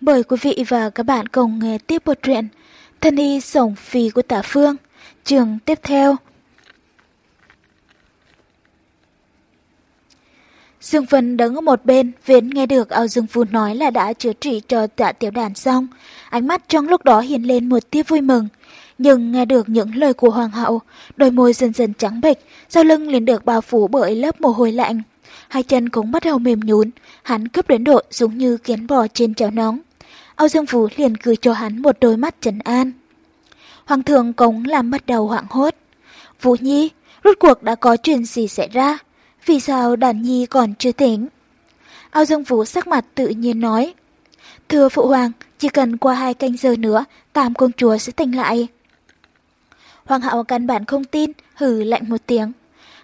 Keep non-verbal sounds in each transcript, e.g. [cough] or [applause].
Mời quý vị và các bạn cùng nghe tiếp bộ truyện Thân y sổng phi của tả phương, trường tiếp theo. Dương Vân đứng ở một bên, Viễn nghe được ao Dương Phu nói là đã chữa trị cho tạ tiểu đàn xong. Ánh mắt trong lúc đó hiện lên một tia vui mừng. Nhưng nghe được những lời của Hoàng hậu, đôi môi dần dần trắng bệch, sau lưng liền được bao phủ bởi lớp mồ hôi lạnh. Hai chân cũng bắt đầu mềm nhún, hắn cướp đến độ giống như kiến bò trên chảo nóng. Âu Dương Phú liền cười cho hắn một đôi mắt trấn an. Hoàng thượng cống làm bắt đầu hoảng hốt. Vũ Nhi, rốt cuộc đã có chuyện gì xảy ra? Vì sao đàn nhi còn chưa tỉnh? Âu Dương Phú sắc mặt tự nhiên nói. Thưa Phụ Hoàng, chỉ cần qua hai canh giờ nữa, tam công chúa sẽ tỉnh lại. Hoàng hậu căn bản không tin, hừ lạnh một tiếng.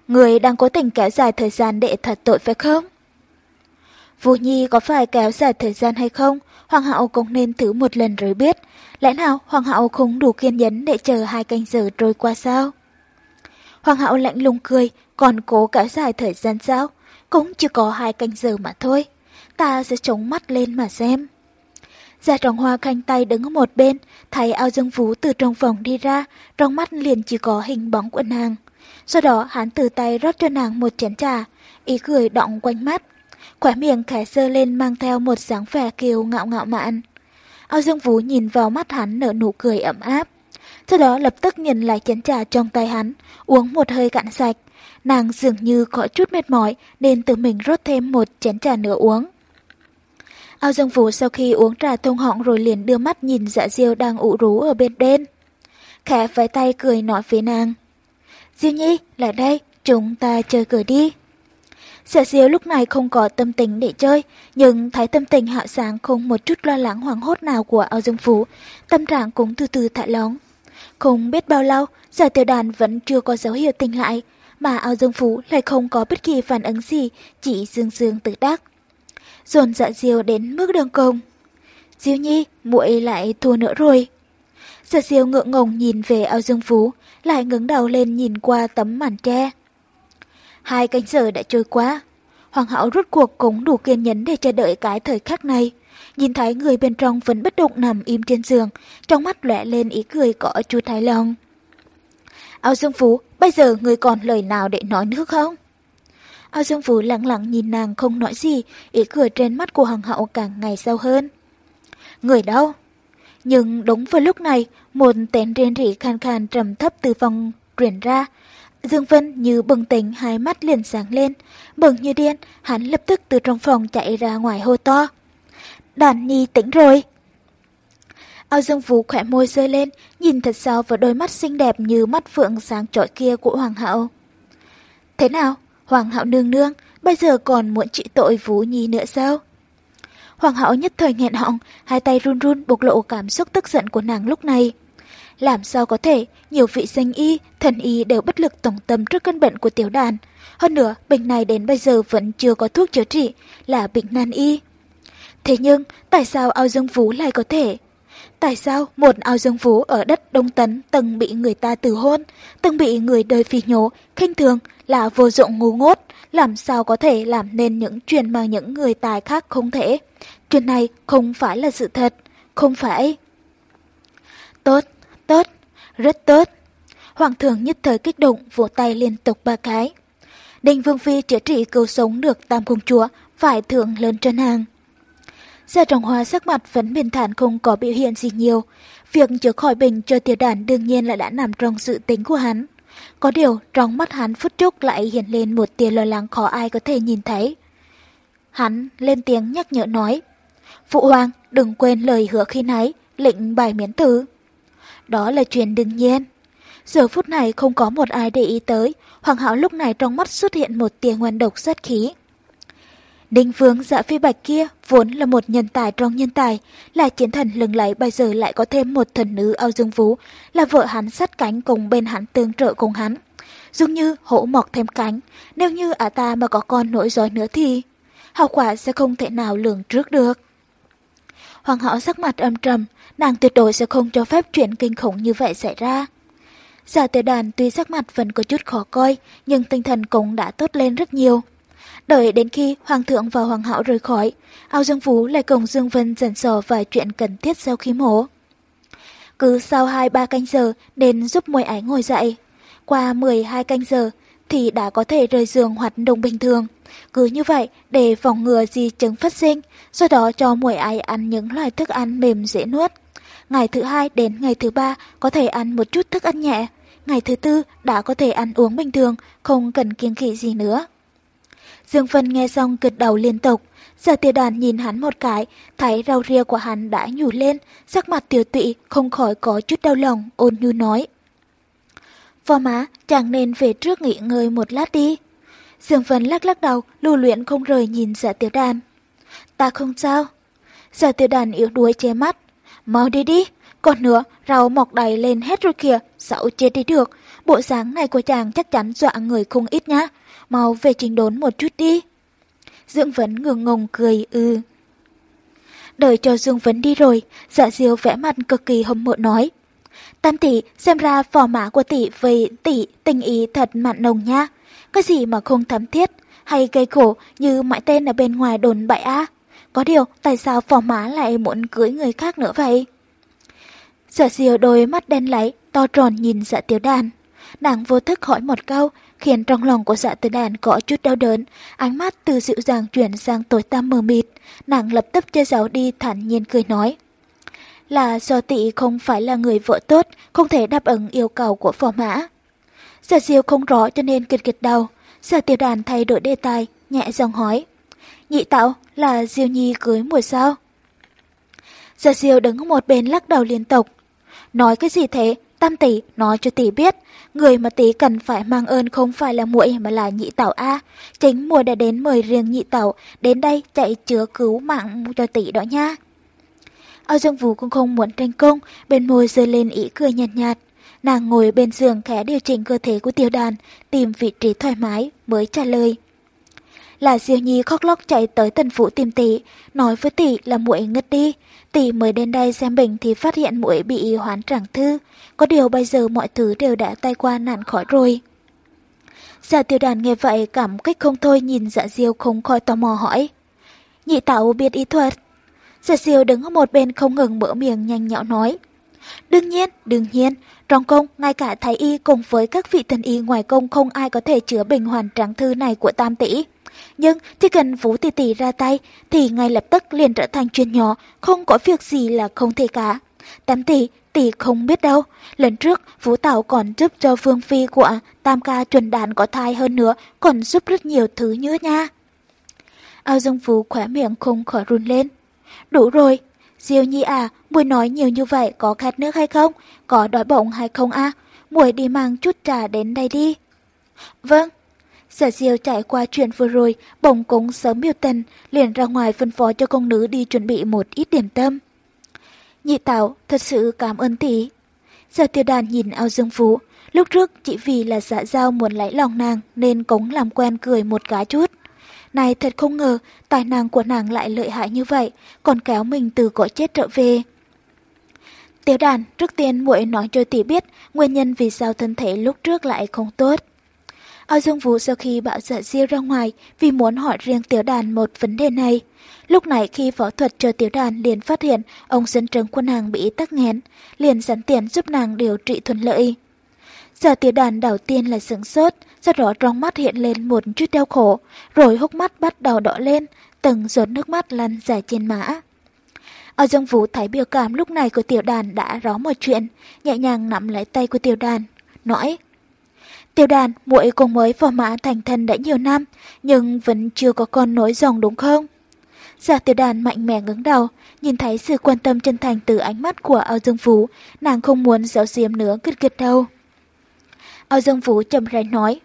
Người đang cố tình kéo dài thời gian để thật tội phải không? Vũ Nhi có phải kéo dài thời gian hay không, Hoàng hậu cũng nên thử một lần rồi biết. Lẽ nào Hoàng hậu không đủ kiên nhẫn để chờ hai canh giờ trôi qua sao? Hoàng hậu lạnh lùng cười, còn cố kéo dài thời gian sao? Cũng chỉ có hai canh giờ mà thôi. Ta sẽ chống mắt lên mà xem. Gia trọng hoa khanh tay đứng ở một bên, thấy ao dương vũ từ trong phòng đi ra, trong mắt liền chỉ có hình bóng của nàng. Sau đó hắn từ tay rót cho nàng một chén trà, ý cười đọng quanh mắt khóe miệng khẽ dơ lên mang theo một dáng vẻ kiều ngạo ngạo mạn. Ao Dương Vũ nhìn vào mắt hắn nở nụ cười ấm áp. Sau đó lập tức nhìn lại chén trà trong tay hắn, uống một hơi cạn sạch. Nàng dường như có chút mệt mỏi nên tự mình rót thêm một chén trà nữa uống. Ao Dương Vũ sau khi uống trà thông họng rồi liền đưa mắt nhìn dạ diêu đang ủ rú ở bên bên. Khẽ vẫy tay cười nói với nàng. Diêu Nhi, lại đây, chúng ta chơi cờ đi. Sở diêu lúc này không có tâm tình để chơi, nhưng thấy tâm tình hạo sáng không một chút lo lắng hoảng hốt nào của Ao Dương Phú, tâm trạng cũng từ từ thả lóng. Không biết bao lâu, giả tiểu đàn vẫn chưa có dấu hiệu tỉnh lại, mà Ao Dương Phú lại không có bất kỳ phản ứng gì, chỉ dương dương tự đắc. Dồn dạ diêu đến mức đường công. Diêu nhi, muội lại thua nữa rồi. Sở diêu ngượng ngùng nhìn về Ao Dương Phú, lại ngẩng đầu lên nhìn qua tấm màn tre. Hai canh giờ đã trôi qua. Hoàng hậu rút cuộc cũng đủ kiên nhẫn để chờ đợi cái thời khắc này. Nhìn thấy người bên trong vẫn bất động nằm im trên giường, trong mắt lóe lên ý cười có chu thái long Ao Dương Phú, bây giờ người còn lời nào để nói nữa không? Ao Dương Phú lặng lặng nhìn nàng không nói gì, ý cười trên mắt của hoàng hậu càng ngày sâu hơn. Người đâu? Nhưng đúng vào lúc này, một tên riêng rỉ khan khan trầm thấp từ phòng truyền ra. Dương Vân như bừng tỉnh hai mắt liền sáng lên, bừng như điên, hắn lập tức từ trong phòng chạy ra ngoài hô to. Đàn nhi tỉnh rồi. Ao Dương Vũ khỏe môi rơi lên, nhìn thật sâu vào đôi mắt xinh đẹp như mắt phượng sáng trội kia của Hoàng hậu. Thế nào, Hoàng hậu nương nương, bây giờ còn muốn trị tội Vũ Nhi nữa sao? Hoàng hậu nhất thời nghẹn họng, hai tay run run bộc lộ cảm xúc tức giận của nàng lúc này. Làm sao có thể, nhiều vị danh y, thần y đều bất lực tổng tâm trước căn bệnh của tiểu đàn. Hơn nữa, bệnh này đến bây giờ vẫn chưa có thuốc chữa trị, là bệnh nan y. Thế nhưng, tại sao ao dương phú lại có thể? Tại sao một ao dương phú ở đất Đông Tấn từng bị người ta từ hôn, từng bị người đời phi nhố, khinh thường, là vô dụng ngu ngốt, làm sao có thể làm nên những chuyện mà những người tài khác không thể? Chuyện này không phải là sự thật, không phải. Tốt, tốt, rất tốt. Hoàng thượng nhất thời kích động vỗ tay liên tục ba cái. Đình Vương Phi chữa trị cứu sống được tam công chúa, phải thưởng lớn trên hàng Gia Trọng Hoa sắc mặt vẫn bình thản không có biểu hiện gì nhiều. Việc chữa khỏi bệnh cho tiểu đàn đương nhiên là đã nằm trong sự tính của hắn. Có điều, trong mắt hắn phút chốc lại hiện lên một tia lo lắng khó ai có thể nhìn thấy. Hắn lên tiếng nhắc nhở nói. Phụ hoàng, đừng quên lời hứa khi nãy, lệnh bài miễn tử. Đó là chuyện đương nhiên. Giờ phút này không có một ai để ý tới, hoàng hảo lúc này trong mắt xuất hiện một tia ngoan độc sát khí. Đinh Vương dạ phi bạch kia vốn là một nhân tài trong nhân tài, là chiến thần lừng lẫy bây giờ lại có thêm một thần nữ ao dương vũ, là vợ hắn sát cánh cùng bên hắn tương trợ cùng hắn. Dường như hổ mọc thêm cánh, nếu như ả ta mà có con nổi giỏi nữa thì hậu quả sẽ không thể nào lường trước được. Hoàng hậu sắc mặt âm trầm, nàng tuyệt đối sẽ không cho phép chuyện kinh khủng như vậy xảy ra. Giả tử đàn tuy sắc mặt vẫn có chút khó coi, nhưng tinh thần cũng đã tốt lên rất nhiều. Đợi đến khi Hoàng thượng và Hoàng hậu rời khỏi, Ao Dương Phú lại cùng Dương Vân dần sò vài chuyện cần thiết sau khi mổ. Cứ sau 2-3 canh giờ nên giúp môi ái ngồi dậy. Qua 12 canh giờ thì đã có thể rời giường hoạt động bình thường. Cứ như vậy để phòng ngừa di chứng phát sinh, do đó cho môi ái ăn những loại thức ăn mềm dễ nuốt. Ngày thứ hai đến ngày thứ ba có thể ăn một chút thức ăn nhẹ. Ngày thứ tư đã có thể ăn uống bình thường, không cần kiêng kỵ gì nữa. Dương Phân nghe xong gật đầu liên tục. Giờ tiêu đàn nhìn hắn một cái, thấy rau ria của hắn đã nhủ lên, sắc mặt tiểu tụy không khỏi có chút đau lòng, ôn nhu nói. Phò má, chàng nên về trước nghỉ ngơi một lát đi. Dương Phân lắc lắc đầu, lưu luyện không rời nhìn giờ tiểu đàn. Ta không sao. giờ tiểu đàn yếu đuối che mắt. Mau đi đi, còn nữa, rau mọc đầy lên hết rồi kìa, xạo chết đi được. Bộ dáng này của chàng chắc chắn dọa người không ít nhá. Mau về trình đốn một chút đi. Dương Vấn ngừng ngùng cười ư. Đợi cho Dương Vấn đi rồi, dạ diêu vẽ mặt cực kỳ hâm mộ nói. Tam tỷ, xem ra phò mã của tỷ với tỷ tình ý thật mặn nồng nha. Cái gì mà không thấm thiết, hay gây khổ như mãi tên ở bên ngoài đồn bại á. Có điều, tại sao phò mã lại muốn cưới người khác nữa vậy? Dạ diều đôi mắt đen láy, to tròn nhìn dạ tiểu đàn. Nàng vô thức hỏi một câu, khiến trong lòng của dạ tiểu đàn có chút đau đớn, ánh mắt từ dịu dàng chuyển sang tối tăm mờ mịt, nàng lập tức che giấu đi thản nhiên cười nói. Là do tị không phải là người vợ tốt, không thể đáp ứng yêu cầu của phò mã. Dạ diêu không rõ cho nên kịch kịch đầu, dạ tiểu đàn thay đổi đề tài, nhẹ giọng hỏi. Nhị tạo là diêu nhi cưới mùa sao? Giờ diêu đứng một bên lắc đầu liên tục. Nói cái gì thế? Tam tỷ nói cho tỷ biết, người mà tỷ cần phải mang ơn không phải là muội mà là nhị tảo A. Chính mùa đã đến mời riêng nhị tảo đến đây chạy chứa cứu mạng cho tỷ đó nha. Ao Dương Vũ cũng không muốn tranh công, bên môi rơi lên ý cười nhạt nhạt. Nàng ngồi bên giường khẽ điều chỉnh cơ thể của tiêu đàn, tìm vị trí thoải mái, mới trả lời. Là Diêu Nhi khóc lóc chạy tới tần phủ tìm tỷ, nói với tỷ là muội ngất đi. Tỷ mới đến đây xem bệnh thì phát hiện muội bị hoán trạng thư. Có điều bây giờ mọi thứ đều đã tay qua nạn khỏi rồi. Dạ giả tiêu đàn nghe vậy cảm kích không thôi nhìn dạ diêu không khỏi tò mò hỏi. Nhị tạo biết y thuật. Dạ diêu đứng ở một bên không ngừng mở miệng nhanh nhạo nói. Đương nhiên, đương nhiên, trong công, ngay cả thái y cùng với các vị thần y ngoài công không ai có thể chữa bệnh hoàn tráng thư này của tam tỷ. Nhưng khi cần Vũ Tỷ Tỷ ra tay thì ngay lập tức liền trở thành chuyện nhỏ, không có việc gì là không thể cả. Tam tỷ, tỷ không biết đâu. Lần trước, Vũ Tảo còn giúp cho Vương Phi của Tam Ca chuẩn đàn có thai hơn nữa, còn giúp rất nhiều thứ nữa nha. Ao Dương Vũ khỏe miệng không khỏi run lên. Đủ rồi. Diêu Nhi à, muội nói nhiều như vậy có khát nước hay không? Có đói bụng hay không a? À? Muội đi mang chút trà đến đây đi. Vâng. Giả diêu trải qua chuyện vừa rồi, bồng cúng sớm biểu tình, liền ra ngoài phân phó cho công nữ đi chuẩn bị một ít điểm tâm. Nhị Tạo thật sự cảm ơn tỷ. Giả tiêu đàn nhìn ao dương phú, lúc trước chỉ vì là giả giao muốn lấy lòng nàng nên cống làm quen cười một cái chút. Này thật không ngờ, tài năng của nàng lại lợi hại như vậy, còn kéo mình từ cõi chết trở về. Tiểu đàn, trước tiên muội nói cho tỷ biết nguyên nhân vì sao thân thể lúc trước lại không tốt. Ao Dương Vũ sau khi bảo dạ diêu ra ngoài vì muốn hỏi riêng tiểu đàn một vấn đề này. Lúc này khi phẫu thuật cho tiểu đàn liền phát hiện ông dân trấn quân hàng bị tắc nghẽn, liền sẵn tiền giúp nàng điều trị thuận lợi. Giờ tiểu đàn đầu tiên là sững sốt, sau đó trong mắt hiện lên một chút đau khổ, rồi hốc mắt bắt đầu đỏ lên, từng giọt nước mắt lăn dài trên má. Ở Dương Vũ thấy biểu cảm lúc này của tiểu đàn đã rõ mọi chuyện, nhẹ nhàng nắm lấy tay của tiểu đàn, nói Tiểu đàn, muội cùng mới vào mã thành thân đã nhiều năm, nhưng vẫn chưa có con nối dòng đúng không? Dạ, Giả tiểu đàn mạnh mẽ ngứng đầu, nhìn thấy sự quan tâm chân thành từ ánh mắt của Âu dương phú, nàng không muốn giấu diếm nữa kịch kịch đâu. Âu dương phú chậm rãi nói,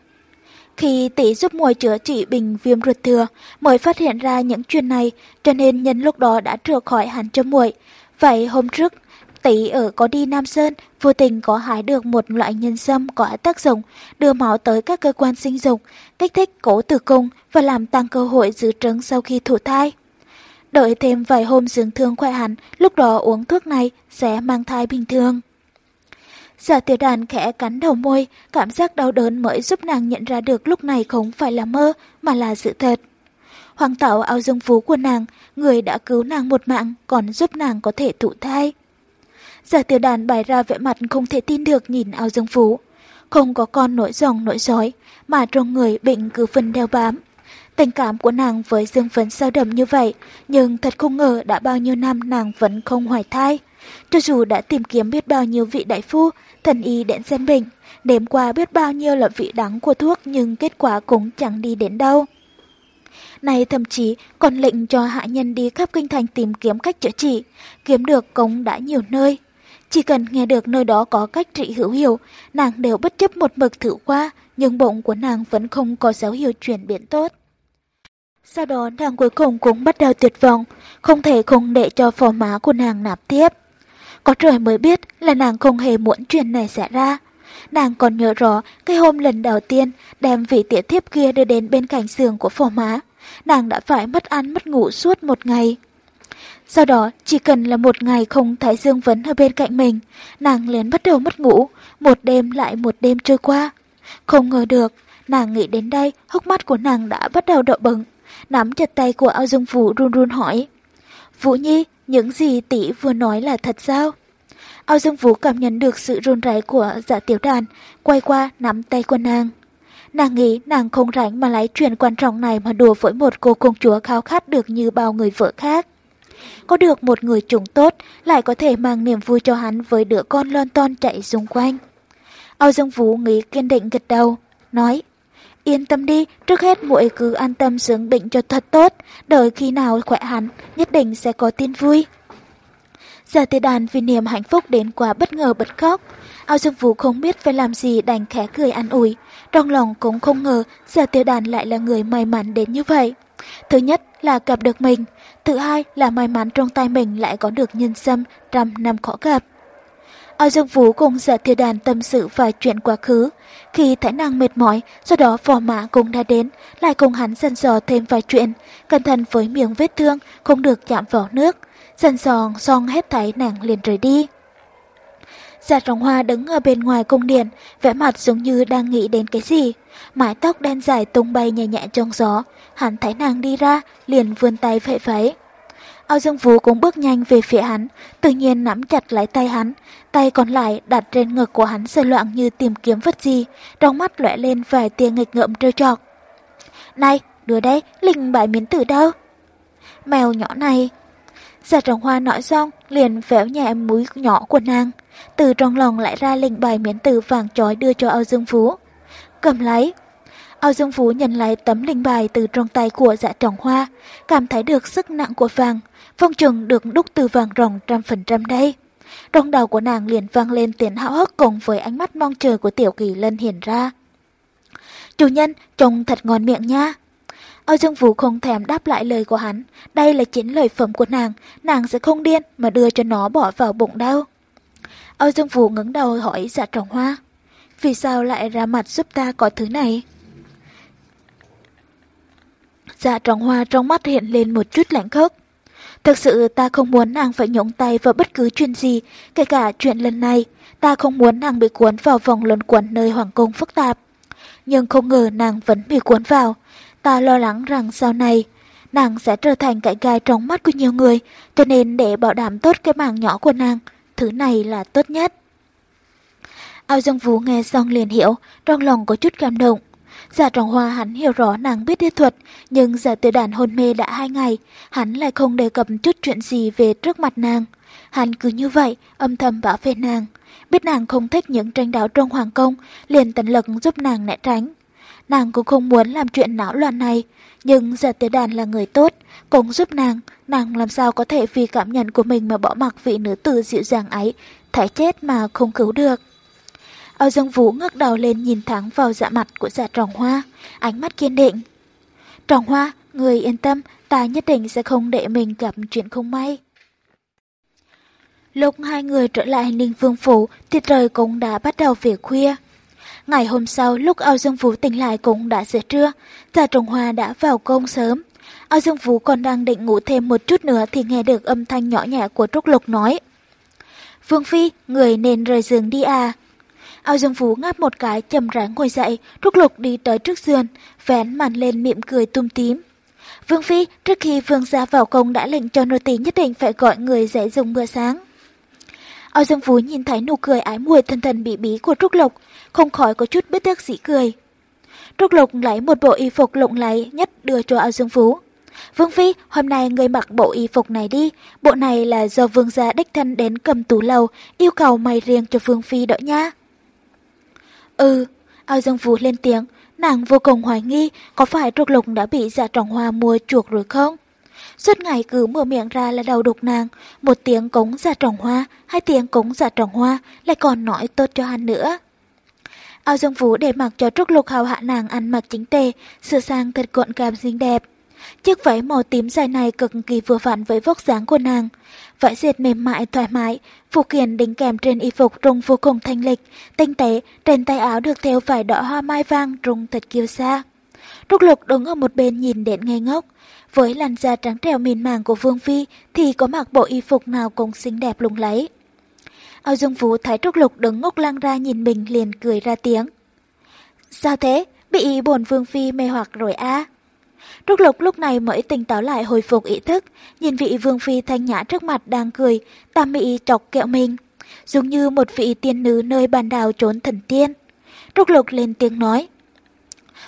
khi tỷ giúp muội chữa trị bình viêm ruột thừa, mới phát hiện ra những chuyện này, cho nên nhân lúc đó đã trượt khỏi hẳn cho muội. Vậy hôm trước, tỷ ở có đi Nam Sơn, vô tình có hái được một loại nhân sâm có tác dụng đưa máu tới các cơ quan sinh dục, kích thích cổ tử cung và làm tăng cơ hội giữ trứng sau khi thụ thai. Đợi thêm vài hôm dưỡng thương khỏe hẳn, lúc đó uống thuốc này sẽ mang thai bình thường. Giả tiểu đàn khẽ cắn đầu môi, cảm giác đau đớn mới giúp nàng nhận ra được lúc này không phải là mơ mà là sự thật. hoàng tạo ao dương phú của nàng, người đã cứu nàng một mạng còn giúp nàng có thể thụ thai. Giả tiểu đàn bày ra vẻ mặt không thể tin được nhìn ao dương phú. Không có con nổi dòng nổi dối, mà trong người bệnh cứ phần đeo bám. Tình cảm của nàng với Dương Phấn sao đậm như vậy, nhưng thật không ngờ đã bao nhiêu năm nàng vẫn không hoài thai. Cho dù đã tìm kiếm biết bao nhiêu vị đại phu, thần y đến xem bệnh, đếm qua biết bao nhiêu là vị đắng của thuốc nhưng kết quả cũng chẳng đi đến đâu. Này thậm chí còn lệnh cho hạ nhân đi khắp kinh thành tìm kiếm cách chữa trị, kiếm được cũng đã nhiều nơi. Chỉ cần nghe được nơi đó có cách trị hữu hiệu, nàng đều bất chấp một mực thử qua, nhưng bụng của nàng vẫn không có dấu hiệu chuyển biến tốt. Sau đó nàng cuối cùng cũng bắt đầu tuyệt vọng, không thể không để cho phò má của nàng nạp tiếp. Có trời mới biết là nàng không hề muốn chuyện này xảy ra. Nàng còn nhớ rõ cái hôm lần đầu tiên đem vị tiểu thiếp kia đưa đến bên cạnh giường của phò má. Nàng đã phải mất ăn mất ngủ suốt một ngày. Sau đó, chỉ cần là một ngày không Thái Dương Vấn ở bên cạnh mình, nàng liền bắt đầu mất ngủ, một đêm lại một đêm trôi qua. Không ngờ được, nàng nghĩ đến đây, hốc mắt của nàng đã bắt đầu đỏ bừng. Nắm chặt tay của ao dương vũ run run hỏi. Vũ Nhi, những gì tỷ vừa nói là thật sao? Ao Dương Vũ cảm nhận được sự run rẩy của dạ tiểu đàn, quay qua nắm tay của nàng. Nàng nghĩ nàng không rảnh mà lấy chuyện quan trọng này mà đùa với một cô công chúa khao khát được như bao người vợ khác. Có được một người chồng tốt lại có thể mang niềm vui cho hắn với đứa con lon ton chạy xung quanh. Âu Dương Vũ nghĩ kiên định gật đầu, nói Yên tâm đi, trước hết muội cứ an tâm dưỡng bệnh cho thật tốt, đợi khi nào khỏe hẳn, nhất định sẽ có tin vui. Giả tiết đàn vì niềm hạnh phúc đến quá bất ngờ bật khóc. Ao Dương Vũ không biết phải làm gì đành khẽ cười an ủi. Trong lòng cũng không ngờ giả tiêu đàn lại là người may mắn đến như vậy. Thứ nhất là gặp được mình, thứ hai là may mắn trong tay mình lại có được nhân sâm trăm năm khó gặp. Ao Dương Vũ cùng giả Thiên đàn tâm sự vài chuyện quá khứ. Khi thấy nàng mệt mỏi, sau đó phò mã cũng đã đến, lại cùng hắn dần dò thêm vài chuyện, cẩn thận với miệng vết thương, không được chạm vào nước. Dần dò xong hết thấy nàng liền rời đi. Dạ Giả trọng hoa đứng ở bên ngoài cung điện, vẻ mặt giống như đang nghĩ đến cái gì. Mái tóc đen dài tung bay nhẹ nhẹ trong gió, hắn thấy nàng đi ra, liền vươn tay phệ phấy. Ao Dương Vũ cũng bước nhanh về phía hắn, tự nhiên nắm chặt lấy tay hắn, tay còn lại đặt trên ngực của hắn sơ loạn như tìm kiếm vật gì, trong mắt lóe lên vài tia nghịch ngợm trêu chọc. Này, đưa đây, linh bại miến tử đâu? Mèo nhỏ này. Dạ Giả trọng hoa nói xong, liền véo nhẹ mũi nhỏ của nàng, từ trong lòng lại ra lệnh bài miễn tử vàng trói đưa cho Âu Dương Phú Cầm lấy, Âu Dương Phú nhận lấy tấm linh bài từ trong tay của dạ trọng hoa, cảm thấy được sức nặng của vàng, phong trừng được đúc từ vàng ròng trăm phần trăm đây. Trong đầu của nàng liền vang lên tiếng hão hức cùng với ánh mắt mong chờ của tiểu kỳ lân hiện ra. Chủ nhân, trông thật ngon miệng nha. Âu Dương Vũ không thèm đáp lại lời của hắn, đây là chính lời phẩm của nàng, nàng sẽ không điên mà đưa cho nó bỏ vào bụng đâu. Âu Dương Vũ ngẩng đầu hỏi dạ trọng hoa, vì sao lại ra mặt giúp ta có thứ này? Dạ trọng hoa trong mắt hiện lên một chút lạnh khốc. Thực sự ta không muốn nàng phải nhúng tay vào bất cứ chuyện gì, kể cả chuyện lần này. Ta không muốn nàng bị cuốn vào vòng luẩn quẩn nơi hoàng cung phức tạp. Nhưng không ngờ nàng vẫn bị cuốn vào. Ta lo lắng rằng sau này, nàng sẽ trở thành cái gai trong mắt của nhiều người, cho nên để bảo đảm tốt cái mảng nhỏ của nàng, thứ này là tốt nhất. Ao Dương Vũ nghe xong liền hiểu, trong lòng có chút cảm động. Giả trọng hoa hắn hiểu rõ nàng biết y thuật, nhưng dạ giả tiêu đàn hôn mê đã hai ngày, hắn lại không đề cập chút chuyện gì về trước mặt nàng. Hắn cứ như vậy, âm thầm bảo vệ nàng. Biết nàng không thích những tranh đảo trong hoàng công, liền tận lực giúp nàng né tránh. Nàng cũng không muốn làm chuyện náo loạn này, nhưng giả tiểu đàn là người tốt, cũng giúp nàng, nàng làm sao có thể vì cảm nhận của mình mà bỏ mặc vị nữ tử dịu dàng ấy, thái chết mà không cứu được. Âu Dương Vũ ngước đầu lên nhìn thẳng vào dạ mặt của dạ tròn hoa, ánh mắt kiên định. Tròn hoa, người yên tâm, ta nhất định sẽ không để mình gặp chuyện không may. Lúc hai người trở lại Ninh Vương Phủ thì trời cũng đã bắt đầu về khuya. Ngày hôm sau, lúc Âu Dương Vũ tỉnh lại cũng đã giữa trưa, Già Trồng Hoa đã vào công sớm. Âu Dương Vũ còn đang định ngủ thêm một chút nữa thì nghe được âm thanh nhỏ nhẹ của Trúc Lục nói. Vương Phi, người nên rời giường đi à, Âu Dương Vũ ngáp một cái chầm rãi ngồi dậy, Trúc Lục đi tới trước giường, vén màn lên mỉm cười tum tím. Vương Phi, trước khi vương gia vào công đã lệnh cho nô tỳ nhất định phải gọi người dậy dùng bữa sáng. Âu Dương Phú nhìn thấy nụ cười ái muội thân thần bị bí của Trúc Lục, không khỏi có chút bất đắc dĩ cười. Trúc Lục lấy một bộ y phục lộng lẫy nhất đưa cho Ao Dương Phú. Vương Phi, hôm nay người mặc bộ y phục này đi, bộ này là do vương gia đích thân đến cầm tủ lầu, yêu cầu mày riêng cho Vương Phi đỡ nha. Ừ, Ao Dương Phú lên tiếng, nàng vô cùng hoài nghi có phải Trúc Lục đã bị dạ trọng hoa mua chuộc rồi không? Suốt ngày cứ mở miệng ra là đầu đục nàng, một tiếng cống dạ trọng hoa, hai tiếng cống dạ trọng hoa, lại còn nói tốt cho hắn nữa. Ao Dương vũ để mặc cho Trúc Lục hào hạ nàng ăn mặc chính tề, sửa sang thật gọn gàng xinh đẹp. Chiếc váy màu tím dài này cực kỳ vừa vặn với vóc dáng của nàng. Vải dệt mềm mại thoải mái, phụ kiện đính kèm trên y phục trông vô cùng thanh lịch, tinh tế, trên tay áo được theo vải đỏ hoa mai vàng trông thật kiêu sa. Trúc Lục đứng ở một bên nhìn đến ngây ngốc. Với làn da trắng trẻo mịn màng của Vương Phi thì có mặc bộ y phục nào cũng xinh đẹp lung lấy. Âu Dương Vũ thấy Trúc Lục đứng ngốc lăng ra nhìn mình liền cười ra tiếng. Sao thế? Bị bổn Vương Phi mê hoặc rồi à? Trúc Lục lúc này mới tỉnh táo lại hồi phục ý thức, nhìn vị Vương Phi thanh nhã trước mặt đang cười, tam mị chọc kẹo mình, giống như một vị tiên nữ nơi bàn đào trốn thần tiên. Trúc Lục lên tiếng nói.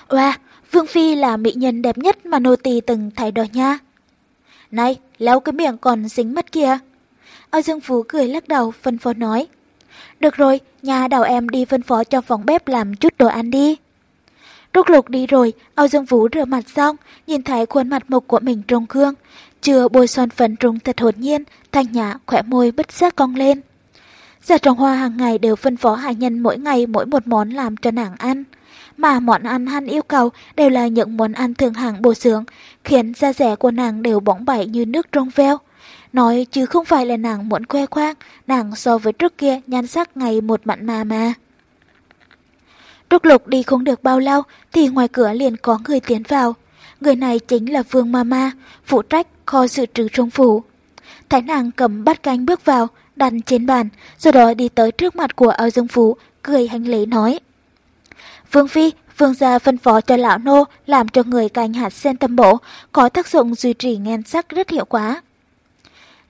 Wow, Vương Phi là mỹ nhân đẹp nhất mà nô tỳ từng thấy đó nha. Này, léo cái miệng còn dính mất kia. Âu Dương Phú cười lắc đầu, phân phó nói. Được rồi, nhà đào em đi phân phó cho phòng bếp làm chút đồ ăn đi. Rút Lục đi rồi, Âu Dương Vũ rửa mặt xong, nhìn thấy khuôn mặt mộc của mình trong gương. Chưa bôi son phấn trông thật hồn nhiên, thanh nhã, khỏe môi bất giác cong lên. Gia trồng hoa hàng ngày đều phân phó hạ nhân mỗi ngày mỗi một món làm cho nàng ăn. Mà món ăn hắn yêu cầu đều là những món ăn thường hàng bổ dưỡng, khiến da rẻ của nàng đều bóng bẩy như nước trong veo. Nói chứ không phải là nàng muốn khoe khoang, nàng so với trước kia nhan sắc ngày một mặn mà mà. Trúc Lục đi không được bao lâu thì ngoài cửa liền có người tiến vào. Người này chính là Vương Mama, phụ trách kho dự trữ trong phủ. Thái nàng cầm bát canh bước vào, đặt trên bàn, rồi đó đi tới trước mặt của Âu Dương Phú, cười hành lễ nói. Vương Phi, Vương gia phân phó cho lão nô làm cho người canh hạt sen tâm bổ, có tác dụng duy trì nhan sắc rất hiệu quả.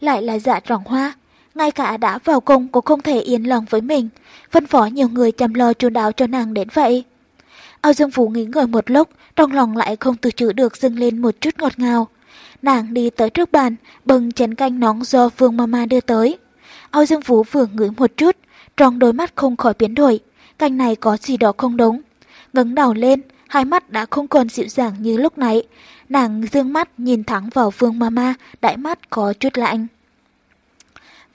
Lại là dạ trọng hoa, ngay cả đã vào cung cũng không thể yên lòng với mình, phân phó nhiều người chăm lo chu đáo cho nàng đến vậy. Ao Dương Vũ nghỉ ngơi một lúc, trong lòng lại không từ chữ được dâng lên một chút ngọt ngào. Nàng đi tới trước bàn, bưng chén canh nóng do Phương Mama đưa tới. Ao Dương Vũ vừa ngửi một chút, trong đôi mắt không khỏi biến đổi. Canh này có gì đó không đúng. Ngấn đầu lên, hai mắt đã không còn dịu dàng như lúc nãy. Nàng dương mắt nhìn thẳng vào vương Mama, đại mắt có chút lạnh.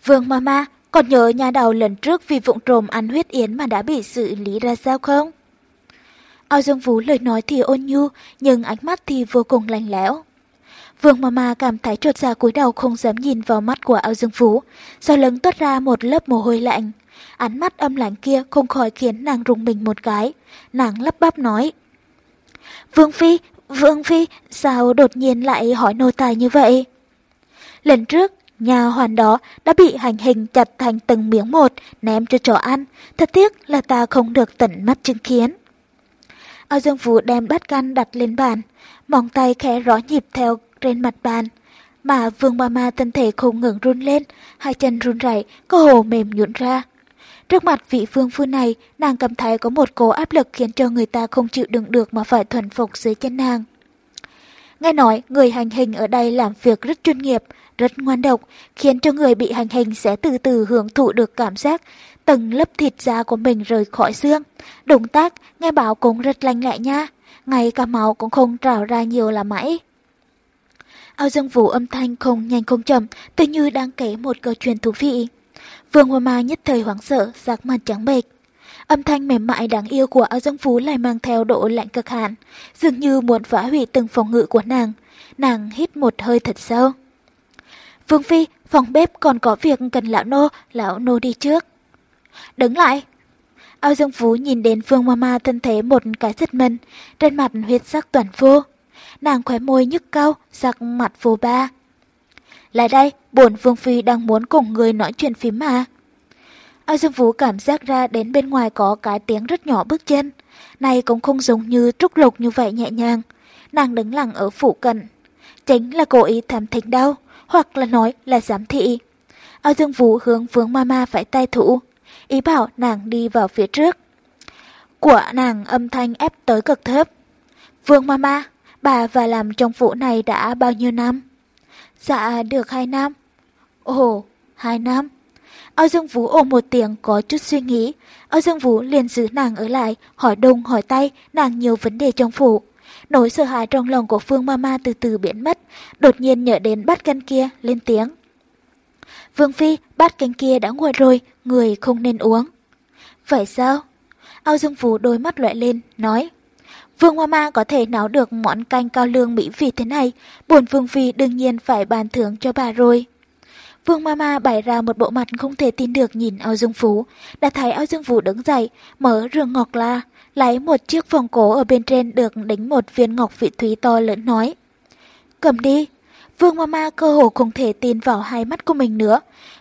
Vương Mama, còn nhớ nhà đầu lần trước vì vụng trồm ăn huyết yến mà đã bị xử lý ra sao không? Ao Dương Vũ lời nói thì ôn nhu, nhưng ánh mắt thì vô cùng lạnh lẽo. Vương Mama cảm thấy trột dạ cúi đầu không dám nhìn vào mắt của Ao Dương Vũ, sau lưng toát ra một lớp mồ hôi lạnh. Ánh mắt âm lạnh kia không khỏi khiến nàng rùng mình một cái. Nàng lắp bắp nói. Vương Phi, Vương Phi, sao đột nhiên lại hỏi nô tài như vậy? Lần trước, Nhà hoàn đó đã bị hành hình chặt thành từng miếng một, ném cho chó ăn. Thật tiếc là ta không được tận mắt chứng kiến. Ao Dương Vũ đem bát căn đặt lên bàn, móng tay khẽ rõ nhịp theo trên mặt bàn. Mà Vương Ma Ma thân thể không ngừng run lên, hai chân run rẩy, cơ hồ mềm nhũn ra. Trước mặt vị phương phu này, nàng cảm thấy có một cố áp lực khiến cho người ta không chịu đựng được mà phải thuần phục dưới chân nàng. Nghe nói người hành hình ở đây làm việc rất chuyên nghiệp, rất ngoan độc, khiến cho người bị hành hình sẽ từ từ hưởng thụ được cảm giác tầng lớp thịt da của mình rời khỏi xương. Động tác, nghe bảo cũng rất lành lẹ nha, ngay cả máu cũng không trào ra nhiều là mãi. Ao Dương Vũ âm thanh không nhanh không chậm, tự như đang kể một câu chuyện thú vị. Vương Hoa Mai nhất thời hoảng sợ, sắc mặt trắng bệch. Âm thanh mềm mại đáng yêu của Âu Dương Phú lại mang theo độ lạnh cực hạn, dường như muốn phá hủy từng phòng ngự của nàng. Nàng hít một hơi thật sâu. Vương Phi, phòng bếp còn có việc cần lão nô, lão nô đi trước. Đứng lại. Âu Dương Phú nhìn đến Phương Mama thân thế một cái giật mình, trên mặt huyết sắc toàn vô. Nàng khóe môi nhức cao, sắc mặt vô ba. Lại đây, buồn Vương Phi đang muốn cùng người nói chuyện phím mà. Ao Dương Vũ cảm giác ra đến bên ngoài có cái tiếng rất nhỏ bước chân. Này cũng không giống như trúc lục như vậy nhẹ nhàng. Nàng đứng lặng ở phụ cận, chính là cố ý thảm thính đau, hoặc là nói là giám thị. Ao Dương Vũ hướng Vương Mama phải tay thủ, ý bảo nàng đi vào phía trước. Của nàng âm thanh ép tới cực thấp. Vương Mama, bà và làm trong phủ này đã bao nhiêu năm? Dạ, được hai năm. Ồ, hai năm. Ao Dương Vũ ôm một tiếng có chút suy nghĩ. Ao Dương Vũ liền giữ nàng ở lại, hỏi đông hỏi tay, nàng nhiều vấn đề trong phủ. Nỗi sợ hãi trong lòng của Phương Mama từ từ biến mất, đột nhiên nhớ đến bát canh kia, lên tiếng. Vương Phi, bát canh kia đã nguội rồi, người không nên uống. Vậy sao? Ao Dương Vũ đôi mắt loại lên, nói. Vương Mama có thể nấu được món canh cao lương mỹ vị thế này, buồn Vương Phi đương nhiên phải bàn thưởng cho bà rồi. Vương Mama bày ra một bộ mặt không thể tin được nhìn ao dương phú, đã thấy ao dương phú đứng dậy, mở rương ngọc la, lấy một chiếc vòng cổ ở bên trên được đính một viên ngọc vị thúy to lớn nói. Cầm đi. Vương Mama cơ hồ không thể tin vào hai mắt của mình nữa.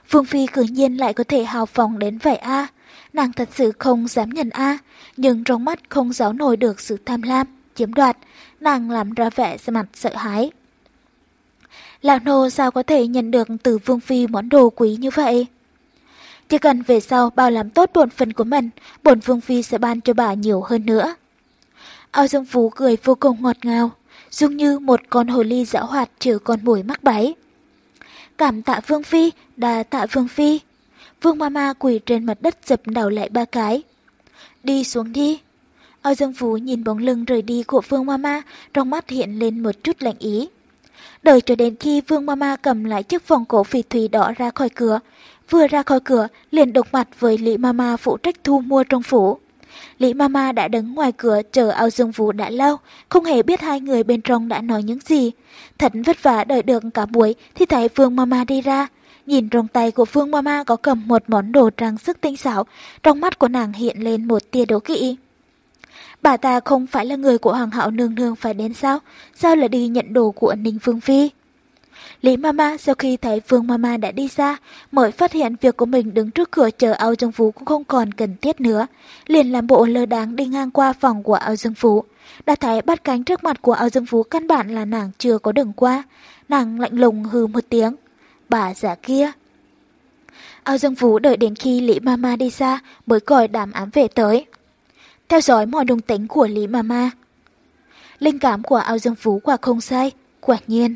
Vương Phi cử nhiên lại có thể hào phóng đến vậy a Nàng thật sự không dám nhận a nhưng trong mắt không giấu nổi được sự tham lam, chiếm đoạt. Nàng làm ra vẻ mặt sợ hãi. Lạc nô sao có thể nhận được từ Vương Phi món đồ quý như vậy? Chỉ cần về sau bao làm tốt bổn phần của mình, bổn Vương Phi sẽ ban cho bà nhiều hơn nữa. Ao Dương Phú cười vô cùng ngọt ngào, giống như một con hồ ly dã hoạt trừ con mồi mắc bẫy. Cảm tạ Vương Phi, đà tạ Vương Phi. Vương Mama quỳ trên mặt đất dập đầu lại ba cái. Đi xuống đi. Ao Dương Phú nhìn bóng lưng rời đi của Vương Mama, trong mắt hiện lên một chút lạnh ý. Đợi cho đến khi Vương Mama cầm lại chiếc vòng cổ phỉ thủy đỏ ra khỏi cửa. Vừa ra khỏi cửa, liền độc mặt với Lý Mama phụ trách thu mua trong phủ. Lý Mama đã đứng ngoài cửa chờ ao dương vũ đã lâu, không hề biết hai người bên trong đã nói những gì. Thật vất vả đợi được cả buổi thì thấy Vương Mama đi ra. Nhìn trong tay của Phương Mama có cầm một món đồ trang sức tinh xảo, trong mắt của nàng hiện lên một tia đố kỵ. Bà ta không phải là người của Hoàng hậu nương nương phải đến sao? Sao lại đi nhận đồ của Ninh Phương Phi? Lý Mama sau khi thấy Phương Mama đã đi ra, mới phát hiện việc của mình đứng trước cửa chờ Âu dương phú cũng không còn cần thiết nữa. Liền làm bộ lơ đáng đi ngang qua phòng của Âu dương phú. Đã thấy bắt cánh trước mặt của Âu dương phú căn bản là nàng chưa có đường qua. Nàng lạnh lùng hừ một tiếng. Bà giả kia. Ao dương phú đợi đến khi Lý Mama đi xa mới gọi đám ám vệ tới theo dõi mọi đồng tính của Lý Mama. Linh cảm của ao dương phú quả không sai, quả nhiên.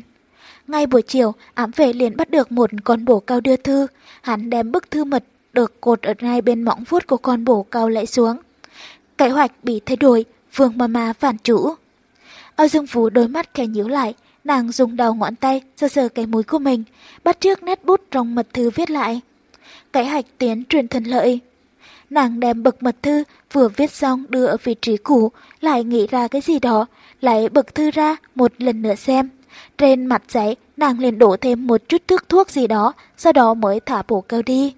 Ngay buổi chiều, ám vệ liền bắt được một con bổ cao đưa thư, hắn đem bức thư mật được cột ở ngay bên mỏng vuốt của con bổ cao lại xuống. Kế hoạch bị thay đổi, Vương Mama phản chủ. Ao Dương Phú đôi mắt khẽ nhíu lại, nàng dùng đầu ngón tay sờ sờ cái mũi của mình, bắt trước nét bút trong mật thư viết lại. Cái hạch tiến truyền thần lợi. Nàng đem bực mật thư vừa viết xong đưa ở vị trí cũ, lại nghĩ ra cái gì đó, lại bực thư ra một lần nữa xem. Trên mặt giấy, nàng liền đổ thêm một chút thuốc thuốc gì đó, sau đó mới thả bổ cao đi.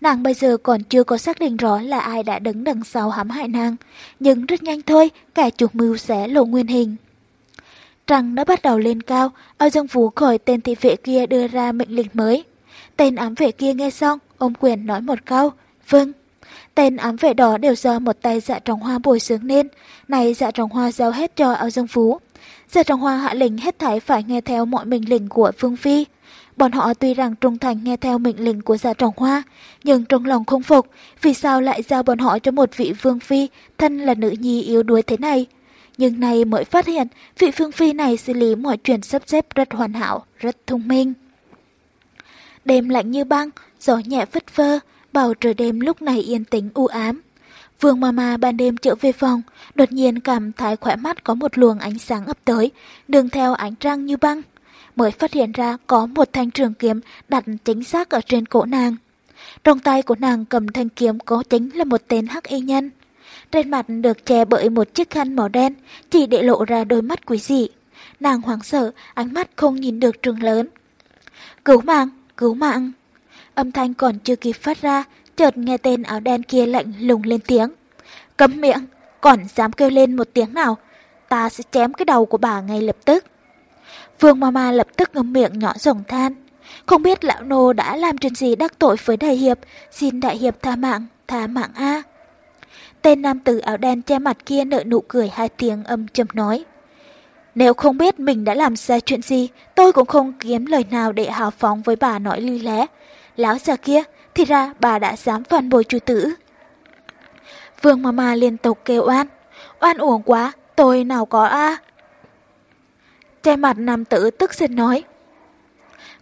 Nàng bây giờ còn chưa có xác định rõ là ai đã đứng đằng sau hãm hại nàng, nhưng rất nhanh thôi, kẻ chủ mưu sẽ lộ nguyên hình rằng nó bắt đầu lên cao, ao dương phú khỏi tên thị vệ kia đưa ra mệnh lệnh mới. Tên ám vệ kia nghe xong, ông quyền nói một câu, vâng. Tên ám vệ đó đều do một tay dạ trồng hoa bồi sướng nên, này dạ trồng hoa giao hết cho ao dương phú. Dạ trồng hoa hạ lệnh hết thảy phải nghe theo mọi mệnh lệnh của Phương Phi. Bọn họ tuy rằng trung thành nghe theo mệnh lệnh của dạ trồng hoa, nhưng trong lòng không phục, vì sao lại giao bọn họ cho một vị Vương Phi, thân là nữ nhi yếu đuối thế này. Nhưng nay mới phát hiện, vị Phương Phi này xử lý mọi chuyện sắp xếp rất hoàn hảo, rất thông minh. Đêm lạnh như băng, gió nhẹ phất phơ, Bầu trời đêm lúc này yên tĩnh u ám. Vương Mama ban đêm trở về phòng, đột nhiên cảm thấy khỏe mắt có một luồng ánh sáng ập tới, đường theo ánh trăng như băng. Mới phát hiện ra có một thanh trường kiếm đặt chính xác ở trên cổ nàng. Trong tay của nàng cầm thanh kiếm có chính là một tên hắc y nhân. Trên mặt được che bởi một chiếc khăn màu đen, chỉ để lộ ra đôi mắt quý dị. Nàng hoảng sợ, ánh mắt không nhìn được trường lớn. Cứu mạng, cứu mạng. Âm thanh còn chưa kịp phát ra, chợt nghe tên áo đen kia lạnh lùng lên tiếng. Cấm miệng, còn dám kêu lên một tiếng nào, ta sẽ chém cái đầu của bà ngay lập tức. Vương Mama lập tức ngâm miệng nhỏ rồng than. Không biết lão nô đã làm chuyện gì đắc tội với đại hiệp, xin đại hiệp tha mạng, tha mạng A. Tên nam tử áo đen che mặt kia nợ nụ cười hai tiếng âm trầm nói. Nếu không biết mình đã làm sai chuyện gì, tôi cũng không kiếm lời nào để hào phóng với bà nói ly lẽ. Lão già kia, thì ra bà đã dám phản bội chủ tử. Vương Mama liên tục kêu oan. Oan uổng quá, tôi nào có a à? Che mặt nam tử tức giận nói.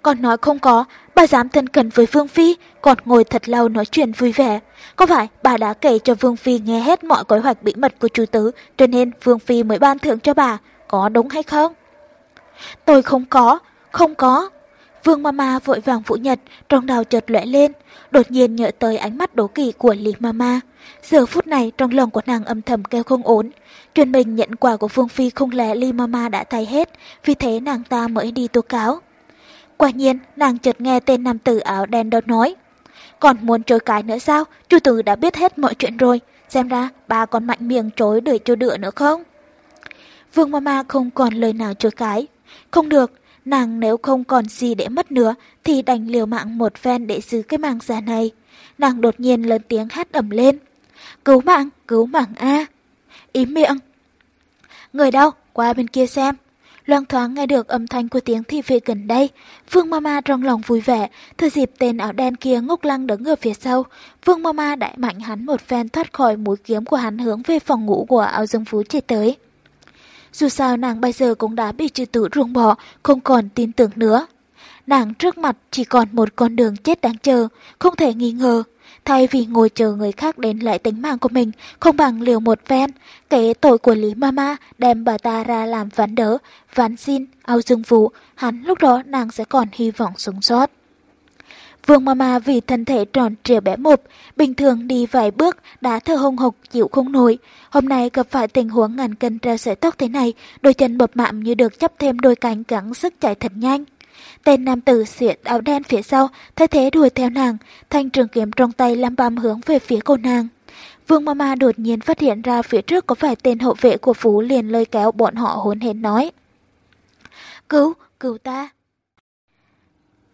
Còn nói không có, bà dám thân cận với Vương Phi, còn ngồi thật lâu nói chuyện vui vẻ. Có phải bà đã kể cho Vương Phi nghe hết mọi kế hoạch bí mật của chủ tử, cho nên Vương Phi mới ban thưởng cho bà, có đúng hay không? Tôi không có, không có. Vương Mama vội vàng phủ nhật, trong đầu chợt lóe lên, đột nhiên nhớ tới ánh mắt đố kỵ của Lý Mama. Giờ phút này trong lòng của nàng âm thầm kêu không ổn. Truyền mình nhận quà của Vương Phi không lẽ Lý Mama đã thay hết, vì thế nàng ta mới đi tố cáo. Quả nhiên, nàng chợt nghe tên nam tử áo đen đột nói. Còn muốn chối cái nữa sao? Chu tử đã biết hết mọi chuyện rồi. Xem ra bà còn mạnh miệng chối để cho đựa nữa không? Vương Mama không còn lời nào chối cái. Không được, nàng nếu không còn gì để mất nữa thì đành liều mạng một phen để giữ cái màng già này. Nàng đột nhiên lớn tiếng hát ẩm lên. Cứu mạng, cứu mạng A. Ý miệng. Người đâu, qua bên kia xem. Loang thoáng nghe được âm thanh của tiếng thị vệ gần đây. Vương Mama trong lòng vui vẻ, thừa dịp tên áo đen kia ngốc lăng đứng ở phía sau. Vương Mama đại mạnh hắn một phen thoát khỏi mũi kiếm của hắn hướng về phòng ngủ của áo dương phú chạy tới. Dù sao nàng bây giờ cũng đã bị trừ tử ruồng bỏ, không còn tin tưởng nữa. Nàng trước mặt chỉ còn một con đường chết đáng chờ, không thể nghi ngờ. Thay vì ngồi chờ người khác đến lại tính mạng của mình, không bằng liều một phen, kể tội của Lý Mama đem bà ta ra làm ván đỡ, ván xin, ao dương vụ, hắn lúc đó nàng sẽ còn hy vọng sống sót. Vương Mama vì thân thể tròn trịa bé mộp, bình thường đi vài bước đã thở hông hộc chịu không nổi. Hôm nay gặp phải tình huống ngàn cân treo sợi tóc thế này, đôi chân bập mạm như được chấp thêm đôi cánh gắng sức chạy thật nhanh. Tên nam tử xuyện áo đen phía sau, thay thế đuổi theo nàng, thanh trường kiếm trong tay lăm băm hướng về phía cô nàng. Vương Mama đột nhiên phát hiện ra phía trước có vài tên hộ vệ của Phú liền lôi kéo bọn họ hốn hến nói. Cứu, cứu ta.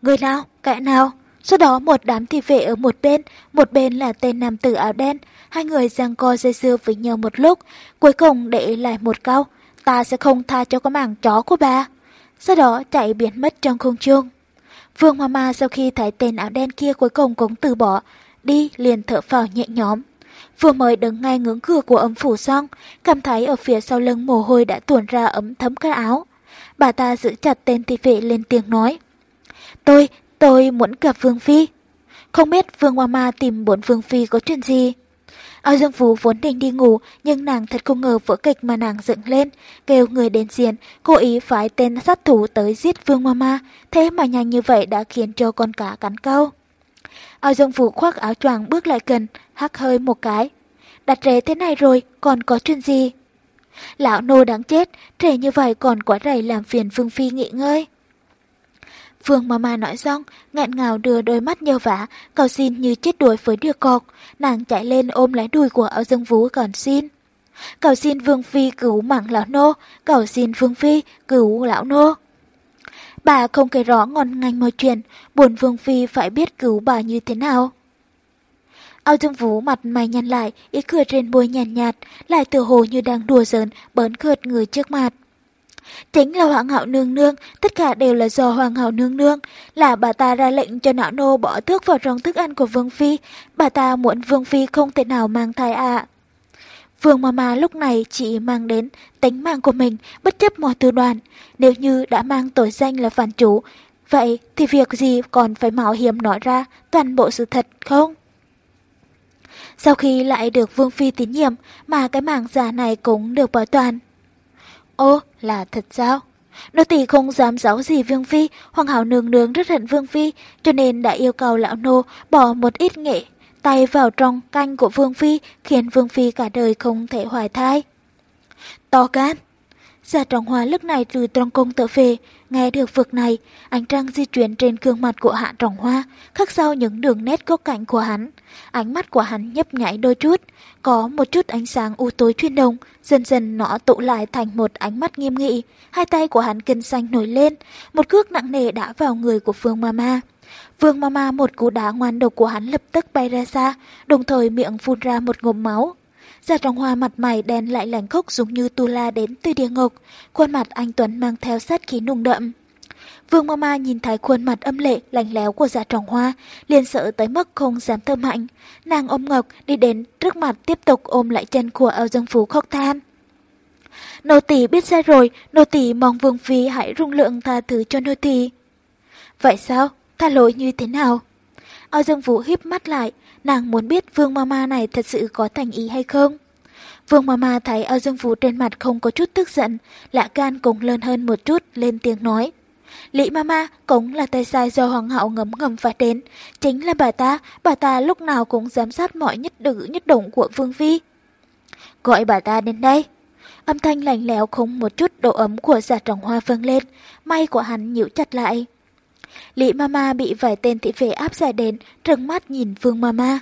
Người nào, kẻ nào? Sau đó một đám thị vệ ở một bên, một bên là tên nam tử áo đen. Hai người giằng co dây dưa với nhau một lúc, cuối cùng để lại một câu. Ta sẽ không tha cho cái mảng chó của bà sau đó chạy biến mất trong không trung. Vương Mama sau khi thấy tên áo đen kia cuối cùng cũng từ bỏ, đi liền thở phào nhẹ nhõm. Vừa mới đứng ngay ngưỡng cửa của âm phủ xong, cảm thấy ở phía sau lưng mồ hôi đã tuôn ra ấm thấm cái áo. Bà ta giữ chặt tên thị vệ lên tiếng nói. Tôi, tôi muốn gặp Vương Phi. Không biết Vương Mama tìm bốn Vương Phi có chuyện gì. Ao Dương Phú vốn định đi ngủ, nhưng nàng thật không ngờ vỡ kịch mà nàng dựng lên, kêu người đến diện, cố ý phái tên sát thủ tới giết Vương Mama, thế mà nhanh như vậy đã khiến cho con cá cắn câu. Ao Dương Phú khoác áo choàng bước lại gần, hắc hơi một cái. Đặt rễ thế này rồi, còn có chuyện gì? Lão nô đáng chết, trẻ như vậy còn quá rầy làm phiền Vương Phi nghỉ ngơi. Phương Mama nói xong, ngạn ngào đưa đôi mắt nhơ vả, cầu xin như chết đuối với đứa cột Nàng chạy lên ôm lấy đùi của áo dương vú còn xin. Cầu xin Vương Phi cứu mạng lão nô, cầu xin Vương Phi cứu lão nô. Bà không kể rõ ngon ngành mọi chuyện, buồn Vương Phi phải biết cứu bà như thế nào. Áo dương vũ mặt mày nhăn lại, ý cười trên môi nhàn nhạt, nhạt, lại tự hồ như đang đùa giỡn, bớn cợt người trước mặt. Chính là hoàng hậu nương nương, tất cả đều là do hoàng hậu nương nương, là bà ta ra lệnh cho não nô bỏ thuốc vào trong thức ăn của Vương Phi, bà ta muốn Vương Phi không thể nào mang thai ạ. Vương Mama lúc này chỉ mang đến tính mạng của mình, bất chấp mọi tư đoàn. Nếu như đã mang tội danh là phản chủ, vậy thì việc gì còn phải mạo hiểm nói ra toàn bộ sự thật không? Sau khi lại được Vương Phi tín nhiệm mà cái mảng giả này cũng được bảo toàn. Ô, là thật sao? Nô tỳ không dám giấu gì Vương Phi, Hoàng hảo nương nương rất hận Vương Phi, cho nên đã yêu cầu lão nô bỏ một ít nghệ tay vào trong canh của Vương Phi, khiến Vương Phi cả đời không thể hoài thai. To gan! Giả trọng hoa lúc này từ trong cung tự về, nghe được việc này, ánh trăng di chuyển trên gương mặt của hạ trọng hoa, khắc sau những đường nét góc cạnh của hắn. Ánh mắt của hắn nhấp nhảy đôi chút, có một chút ánh sáng u tối chuyên đồng, dần dần nó tụ lại thành một ánh mắt nghiêm nghị. Hai tay của hắn kinh xanh nổi lên, một cước nặng nề đã vào người của Phương Mama. Vương Mama một cú đá ngoan độc của hắn lập tức bay ra xa, đồng thời miệng phun ra một ngụm máu. Gia trong Hoa mặt mày đen lại lạnh khốc giống như tu la đến từ địa ngục, khuôn mặt anh Tuấn mang theo sát khí nung đậm. Vương Mama nhìn thấy khuôn mặt âm lệ, lạnh lẽo của dạ trọng hoa, liền sợ tới mức không dám thơm mạnh. Nàng ôm ngọc đi đến trước mặt tiếp tục ôm lại chân của Âu Dương Phú khóc than. Nô tỳ biết sai rồi, nô tỳ mong Vương Phi hãy rung lượng tha thứ cho nô tỳ. Vậy sao? Tha lỗi như thế nào? Âu Dương Vũ híp mắt lại, nàng muốn biết Vương Mama này thật sự có thành ý hay không. Vương Mama thấy Âu Dương Vũ trên mặt không có chút tức giận, lạ gan cũng lớn hơn một chút, lên tiếng nói. Lý Mama cũng là tay sai do Hoàng hậu ngấm ngầm phát đến. Chính là bà ta, bà ta lúc nào cũng giám sát mọi nhất cử nhất động của Vương Phi. Gọi bà ta đến đây. Âm thanh lạnh lẽo không một chút độ ấm của giả trọng hoa vâng lên, may của hắn nhíu chặt lại. Lý Mama bị vài tên thị vệ áp giải đến, trừng mắt nhìn Vương Mama.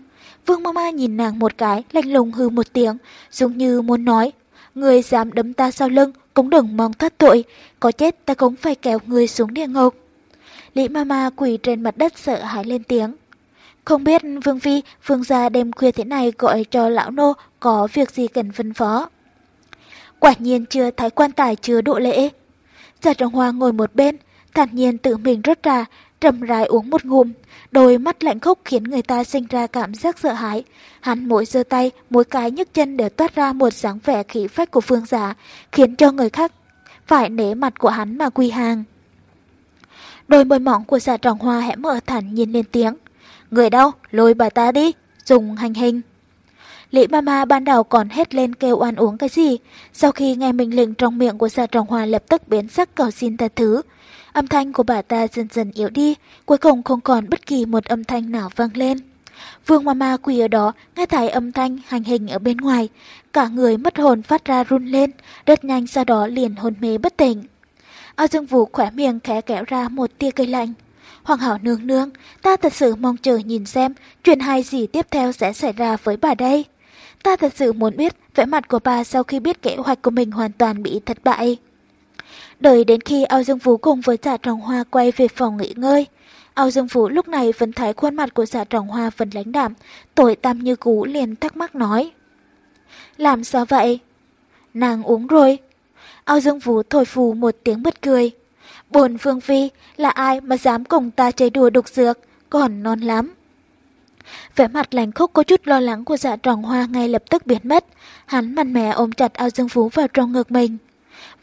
Vương Mama nhìn nàng một cái, lạnh lùng hư một tiếng, giống như muốn nói, người dám đấm ta sau lưng, cũng đừng mong thoát tội, có chết ta cũng phải kéo người xuống địa ngục. Lý Mama quỳ trên mặt đất sợ hãi lên tiếng. Không biết Vương Phi, Vương gia đêm khuya thế này gọi cho lão nô có việc gì cần phân phó. Quả nhiên chưa thái quan tài chưa độ lễ. Giả trọng hoa ngồi một bên, thản nhiên tự mình rớt ra, trầm rãi uống một ngụm, đôi mắt lạnh khốc khiến người ta sinh ra cảm giác sợ hãi. Hắn mỗi giơ tay, mỗi cái nhấc chân đều toát ra một dáng vẻ khí phách của phương giả, khiến cho người khác phải nể mặt của hắn mà quy hàng. Đôi môi mỏng của dạ giả trọng hoa hẽ mở thản nhìn lên tiếng. Người đâu, lôi bà ta đi, dùng hành hình. Lý Mama ban đầu còn hét lên kêu oan uống cái gì, sau khi nghe mình lệnh trong miệng của dạ giả trọng hoa lập tức biến sắc cầu xin tha thứ. Âm thanh của bà ta dần dần yếu đi, cuối cùng không còn bất kỳ một âm thanh nào vang lên. Vương Mama quỳ ở đó, nghe thấy âm thanh hành hình ở bên ngoài. Cả người mất hồn phát ra run lên, rất nhanh sau đó liền hôn mê bất tỉnh. A Dương Vũ khỏe miệng khẽ kéo ra một tia cây lạnh. Hoàng hảo nương nương, ta thật sự mong chờ nhìn xem chuyện hay gì tiếp theo sẽ xảy ra với bà đây. Ta thật sự muốn biết vẻ mặt của bà sau khi biết kế hoạch của mình hoàn toàn bị thất bại. Đợi đến khi Ao Dương Vũ cùng với giả trọng hoa quay về phòng nghỉ ngơi. Ao Dương Vũ lúc này vẫn thấy khuôn mặt của giả trọng hoa vẫn lãnh đạm, tội tam như cũ liền thắc mắc nói. Làm sao vậy? Nàng uống rồi. Ao Dương Vũ thổi phù một tiếng bất cười. Bồn Phương Phi là ai mà dám cùng ta chơi đùa đục dược, còn non lắm. Vẻ mặt lành khốc có chút lo lắng của dạ tròn hoa ngay lập tức biến mất. Hắn mạnh mẽ ôm chặt ao dương phú vào trong ngực mình.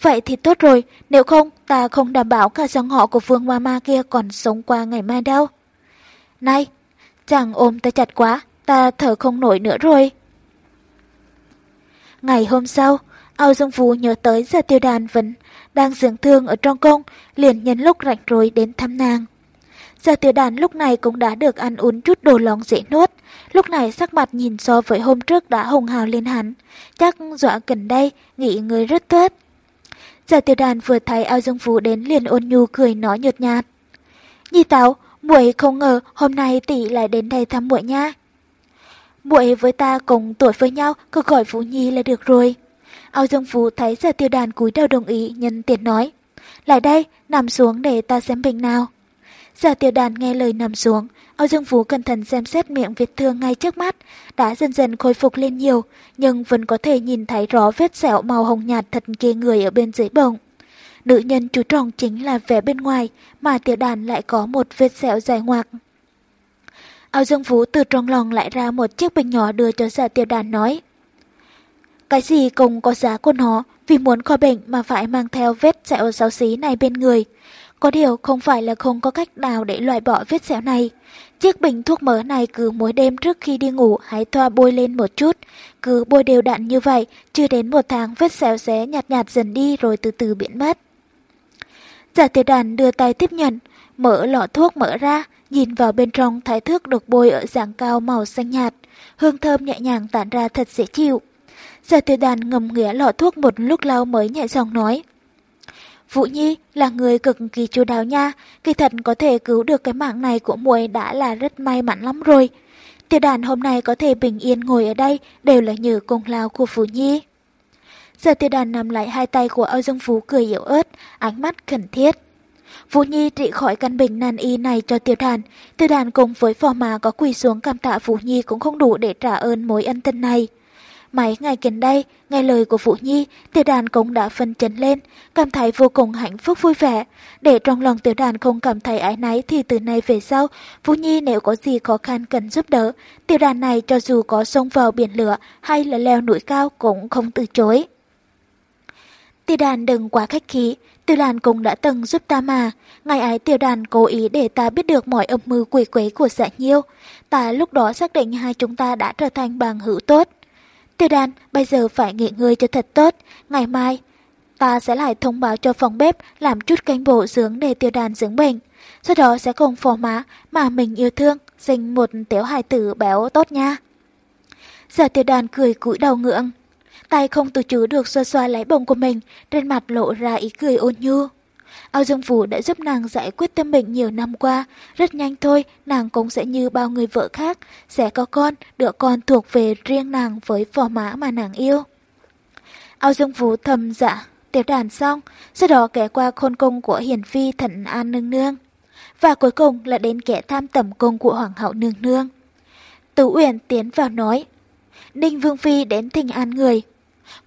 Vậy thì tốt rồi, nếu không ta không đảm bảo cả dòng họ của Vương ma kia còn sống qua ngày mai đâu. Này, chàng ôm ta chặt quá, ta thở không nổi nữa rồi. Ngày hôm sau, ao Dương Phú nhớ tới giờ tiêu đàn vẫn đang dưỡng thương ở trong công, liền nhân lúc rảnh rối đến thăm nàng. Giờ tiêu đàn lúc này cũng đã được ăn uống chút đồ lóng dễ nuốt, lúc này sắc mặt nhìn so với hôm trước đã hồng hào lên hắn, chắc dọa gần đây, nghĩ người rất tốt. Giờ tiêu đàn vừa thấy ao dương phú đến liền ôn nhu cười nói nhợt nhạt. Nhi táo, muội không ngờ hôm nay tỷ lại đến đây thăm muội nha. Muội với ta cùng tuổi với nhau, cứ gọi Phú Nhi là được rồi. Ao Dương Phú thấy giờ tiêu đàn cúi đầu đồng ý nhân tiện nói. Lại đây, nằm xuống để ta xem bệnh nào giả tiểu đàn nghe lời nằm xuống, Âu Dương Phú cẩn thận xem xét miệng vết thương ngay trước mắt, đã dần dần khôi phục lên nhiều, nhưng vẫn có thể nhìn thấy rõ vết sẹo màu hồng nhạt thật kia người ở bên dưới bụng. Nữ nhân chú trọng chính là vẻ bên ngoài, mà tiểu đàn lại có một vết sẹo dài ngoạc. Âu Dương Phú từ trong lòng lại ra một chiếc bình nhỏ đưa cho giả tiểu đàn nói. Cái gì cũng có giá của nó, vì muốn khỏi bệnh mà phải mang theo vết sẹo xấu xí này bên người. Có điều không phải là không có cách nào để loại bỏ vết sẹo này. Chiếc bình thuốc mỡ này cứ mỗi đêm trước khi đi ngủ hãy thoa bôi lên một chút. Cứ bôi đều đặn như vậy, chưa đến một tháng vết sẹo sẽ nhạt nhạt dần đi rồi từ từ biến mất. Giả tiểu đàn đưa tay tiếp nhận, mở lọ thuốc mở ra, nhìn vào bên trong thái thước được bôi ở dạng cao màu xanh nhạt. Hương thơm nhẹ nhàng tản ra thật dễ chịu. Giả tiểu đàn ngầm nghĩa lọ thuốc một lúc lâu mới nhẹ giọng nói. Vũ Nhi là người cực kỳ chu đáo nha, kỳ thật có thể cứu được cái mạng này của muội đã là rất may mắn lắm rồi. Tiểu đàn hôm nay có thể bình yên ngồi ở đây đều là nhờ công lao của Vũ Nhi. Giờ tiểu đàn nằm lại hai tay của Âu Dương Phú cười yếu ớt, ánh mắt khẩn thiết. Vũ Nhi trị khỏi căn bệnh nan y này cho tiểu đàn. Tiểu đàn cùng với phò mà có quỳ xuống cảm tạ Vũ Nhi cũng không đủ để trả ơn mối ân tình này. Mấy ngày gần đây, nghe lời của Vũ Nhi, tiểu đàn cũng đã phân chấn lên, cảm thấy vô cùng hạnh phúc vui vẻ. Để trong lòng tiểu đàn không cảm thấy ái náy thì từ nay về sau, Vũ Nhi nếu có gì khó khăn cần giúp đỡ, tiểu đàn này cho dù có xông vào biển lửa hay là leo núi cao cũng không từ chối. Tiểu đàn đừng quá khách khí, tiểu đàn cũng đã từng giúp ta mà. Ngày ấy tiểu đàn cố ý để ta biết được mọi âm mưu quỷ quế của dạ nhiêu. Ta lúc đó xác định hai chúng ta đã trở thành bằng hữu tốt. Tiêu đàn, bây giờ phải nghỉ ngơi cho thật tốt. Ngày mai, ta sẽ lại thông báo cho phòng bếp làm chút canh bổ dưỡng để Tiêu đàn dưỡng bệnh. Sau đó sẽ cùng phò má mà mình yêu thương, sinh một tiểu hài tử béo tốt nha. Giờ Tiêu đàn cười cúi đầu ngưỡng, tay không tự chủ được xoa xoa lấy bồng của mình, trên mặt lộ ra ý cười ôn nhu. Ao Dương Vũ đã giúp nàng giải quyết tâm bệnh nhiều năm qua, rất nhanh thôi, nàng cũng sẽ như bao người vợ khác, sẽ có con, đứa con thuộc về riêng nàng với phò mã mà nàng yêu. Ao Dương Vũ thầm dạ, tiếp đàn xong, sau đó kẻ qua khôn cung của hiền phi thận an nương nương. Và cuối cùng là đến kẻ tham tẩm cung của hoàng hậu nương nương. Tú Uyển tiến vào nói, Ninh Vương Phi đến thình an người,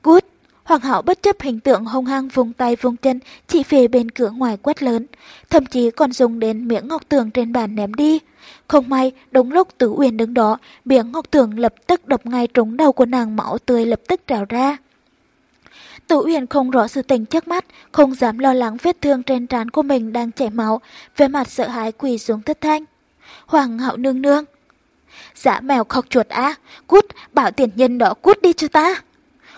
Cút! Hoàng hậu bất chấp hình tượng hung hăng vùng tay vùng chân chỉ về bên cửa ngoài quét lớn, thậm chí còn dùng đến miếng ngọc tường trên bàn ném đi. Không may, đúng lúc Tử Uyên đứng đó, miếng ngọc tường lập tức đập ngay trúng đầu của nàng máu tươi lập tức trào ra. Tử Uyên không rõ sự tình trước mắt, không dám lo lắng vết thương trên trán của mình đang chảy máu, vẻ mặt sợ hãi quỳ xuống thất thanh. Hoàng hậu nương nương. giả mèo khóc chuột á, cút, bảo tiền nhân đó cút đi cho ta.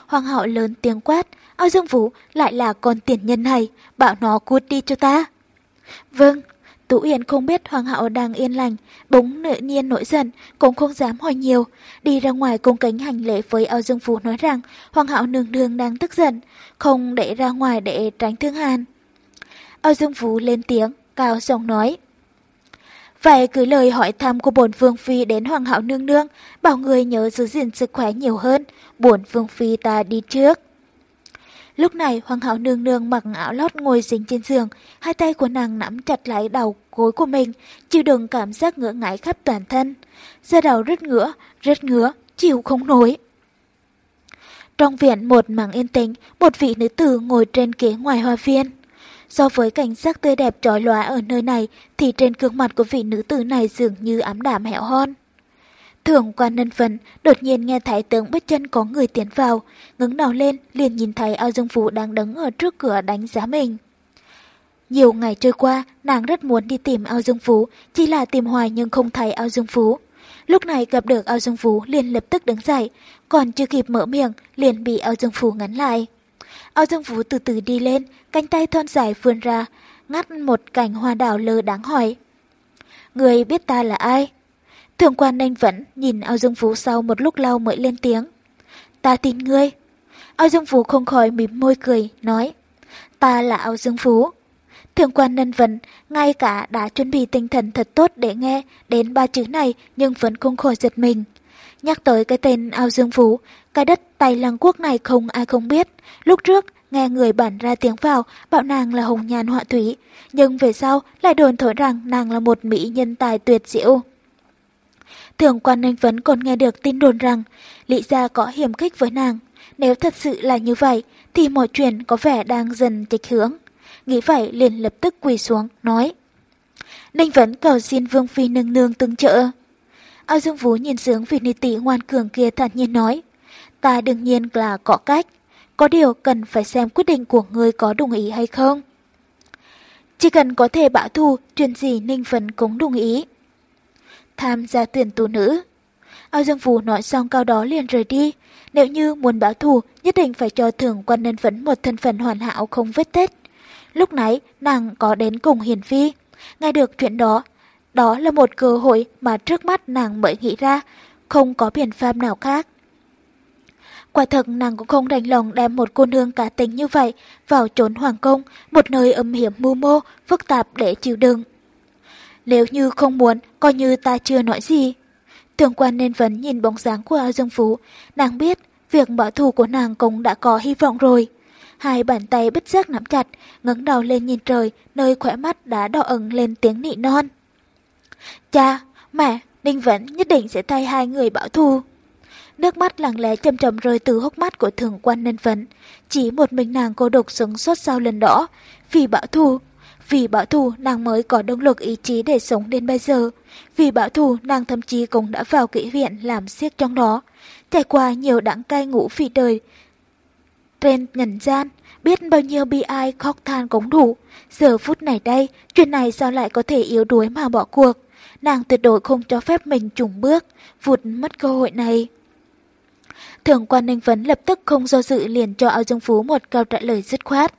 Hoàng hậu lớn tiếng quát, ao dương vũ lại là con tiền nhân này, bảo nó cút đi cho ta. Vâng, Tú Yên không biết Hoàng hậu đang yên lành, bỗng tự nhiên nổi giận, cũng không dám hỏi nhiều. Đi ra ngoài cung kính hành lễ với ao dương vũ nói rằng Hoàng hậu nương nương đang tức giận, không để ra ngoài để tránh thương hàn. Ao dương vũ lên tiếng, cao giọng nói. Vậy cứ lời hỏi thăm của bổn vương phi đến hoàng hậu nương nương, bảo người nhớ giữ gìn sức khỏe nhiều hơn, bổn vương phi ta đi trước. Lúc này hoàng hậu nương nương mặc áo lót ngồi dính trên giường, hai tay của nàng nắm chặt lấy đầu gối của mình, chịu đựng cảm giác ngỡ ngãi khắp toàn thân. Da đầu rất ngứa, rất ngứa, chịu không nổi. Trong viện một mảng yên tĩnh, một vị nữ tử ngồi trên ghế ngoài hoa viên. So với cảnh sắc tươi đẹp trói lóa ở nơi này thì trên gương mặt của vị nữ tử này dường như ám đạm hẻo hon. Thưởng quan nân phần, đột nhiên nghe thấy tướng bất chân có người tiến vào, ngứng đầu lên liền nhìn thấy ao dương phú đang đứng ở trước cửa đánh giá mình. Nhiều ngày trôi qua, nàng rất muốn đi tìm ao dương phú, chỉ là tìm hoài nhưng không thấy ao dương phú. Lúc này gặp được ao dương phú liền lập tức đứng dậy, còn chưa kịp mở miệng liền bị ao dương phú ngắn lại. Ao Dương Vũ từ từ đi lên, cánh tay thon dài vươn ra, ngắt một cành hoa đào lơ đáng hỏi. Người biết ta là ai? Thượng quan nên vẫn nhìn Ao Dương Vũ sau một lúc lâu mới lên tiếng. Ta tin ngươi. Ao Dương Vũ không khỏi mỉm môi cười, nói. Ta là Ao Dương Vũ. Thượng quan nân vấn, ngay cả đã chuẩn bị tinh thần thật tốt để nghe đến ba chữ này nhưng vẫn không khỏi giật mình. Nhắc tới cái tên Ao Dương phú cái đất tây Lăng Quốc này không ai không biết. Lúc trước, nghe người bản ra tiếng vào, bảo nàng là hồng nhan họa thủy, nhưng về sau lại đồn thổi rằng nàng là một mỹ nhân tài tuyệt diệu. Thường quan anh vấn còn nghe được tin đồn rằng Lý Gia có hiểm khích với nàng. Nếu thật sự là như vậy, thì mọi chuyện có vẻ đang dần trịch hướng. Nghĩ vậy liền lập tức quỳ xuống, nói. Ninh vấn cầu xin Vương Phi nương nương tương trợ. Ao Dương Vũ nhìn dưỡng vị ni tỷ ngoan cường kia thản nhiên nói. Ta đương nhiên là có cách. Có điều cần phải xem quyết định của người có đồng ý hay không. Chỉ cần có thể bảo thù, chuyện gì Ninh Phấn cũng đồng ý. Tham gia tuyển tù nữ. Ao Dương Vũ nói xong cao đó liền rời đi. Nếu như muốn báo thù, nhất định phải cho thưởng quan nhân phấn một thân phận hoàn hảo không vết tết. Lúc nãy, nàng có đến cùng Hiền Phi. Nghe được chuyện đó, đó là một cơ hội mà trước mắt nàng mới nghĩ ra, không có biện pháp nào khác. Quả thật nàng cũng không đành lòng đem một cô nương cá tính như vậy vào trốn hoàng cung, một nơi âm hiểm mưu mô, phức tạp để chịu đựng. Nếu như không muốn, coi như ta chưa nói gì. Thường quan nên vấn nhìn bóng dáng của ao dương phú, nàng biết việc bỏ thù của nàng cũng đã có hy vọng rồi. Hai bàn tay bất giác nắm chặt, ngẩng đầu lên nhìn trời, nơi khỏe mắt đã đỏ ẩn lên tiếng nị non. Cha, mẹ, Ninh Vẫn nhất định sẽ thay hai người bảo thù. Nước mắt lặng lẽ chầm chậm rơi từ hốc mắt của thường quan Ninh vấn. Chỉ một mình nàng cô độc sống sót sau lần đó. Vì bảo thù, vì bảo thù nàng mới có động lực ý chí để sống đến bây giờ. Vì bảo thù nàng thậm chí cũng đã vào kỹ viện làm siếc trong đó. Trải qua nhiều đắng cay ngủ vì đời. Trên nhận gian, biết bao nhiêu bi ai khóc than cũng đủ. Giờ phút này đây, chuyện này sao lại có thể yếu đuối mà bỏ cuộc. Nàng tuyệt đối không cho phép mình trùng bước, vụt mất cơ hội này. thường quan Ninh Vấn lập tức không do dự liền cho ao dương phú một câu trả lời dứt khoát.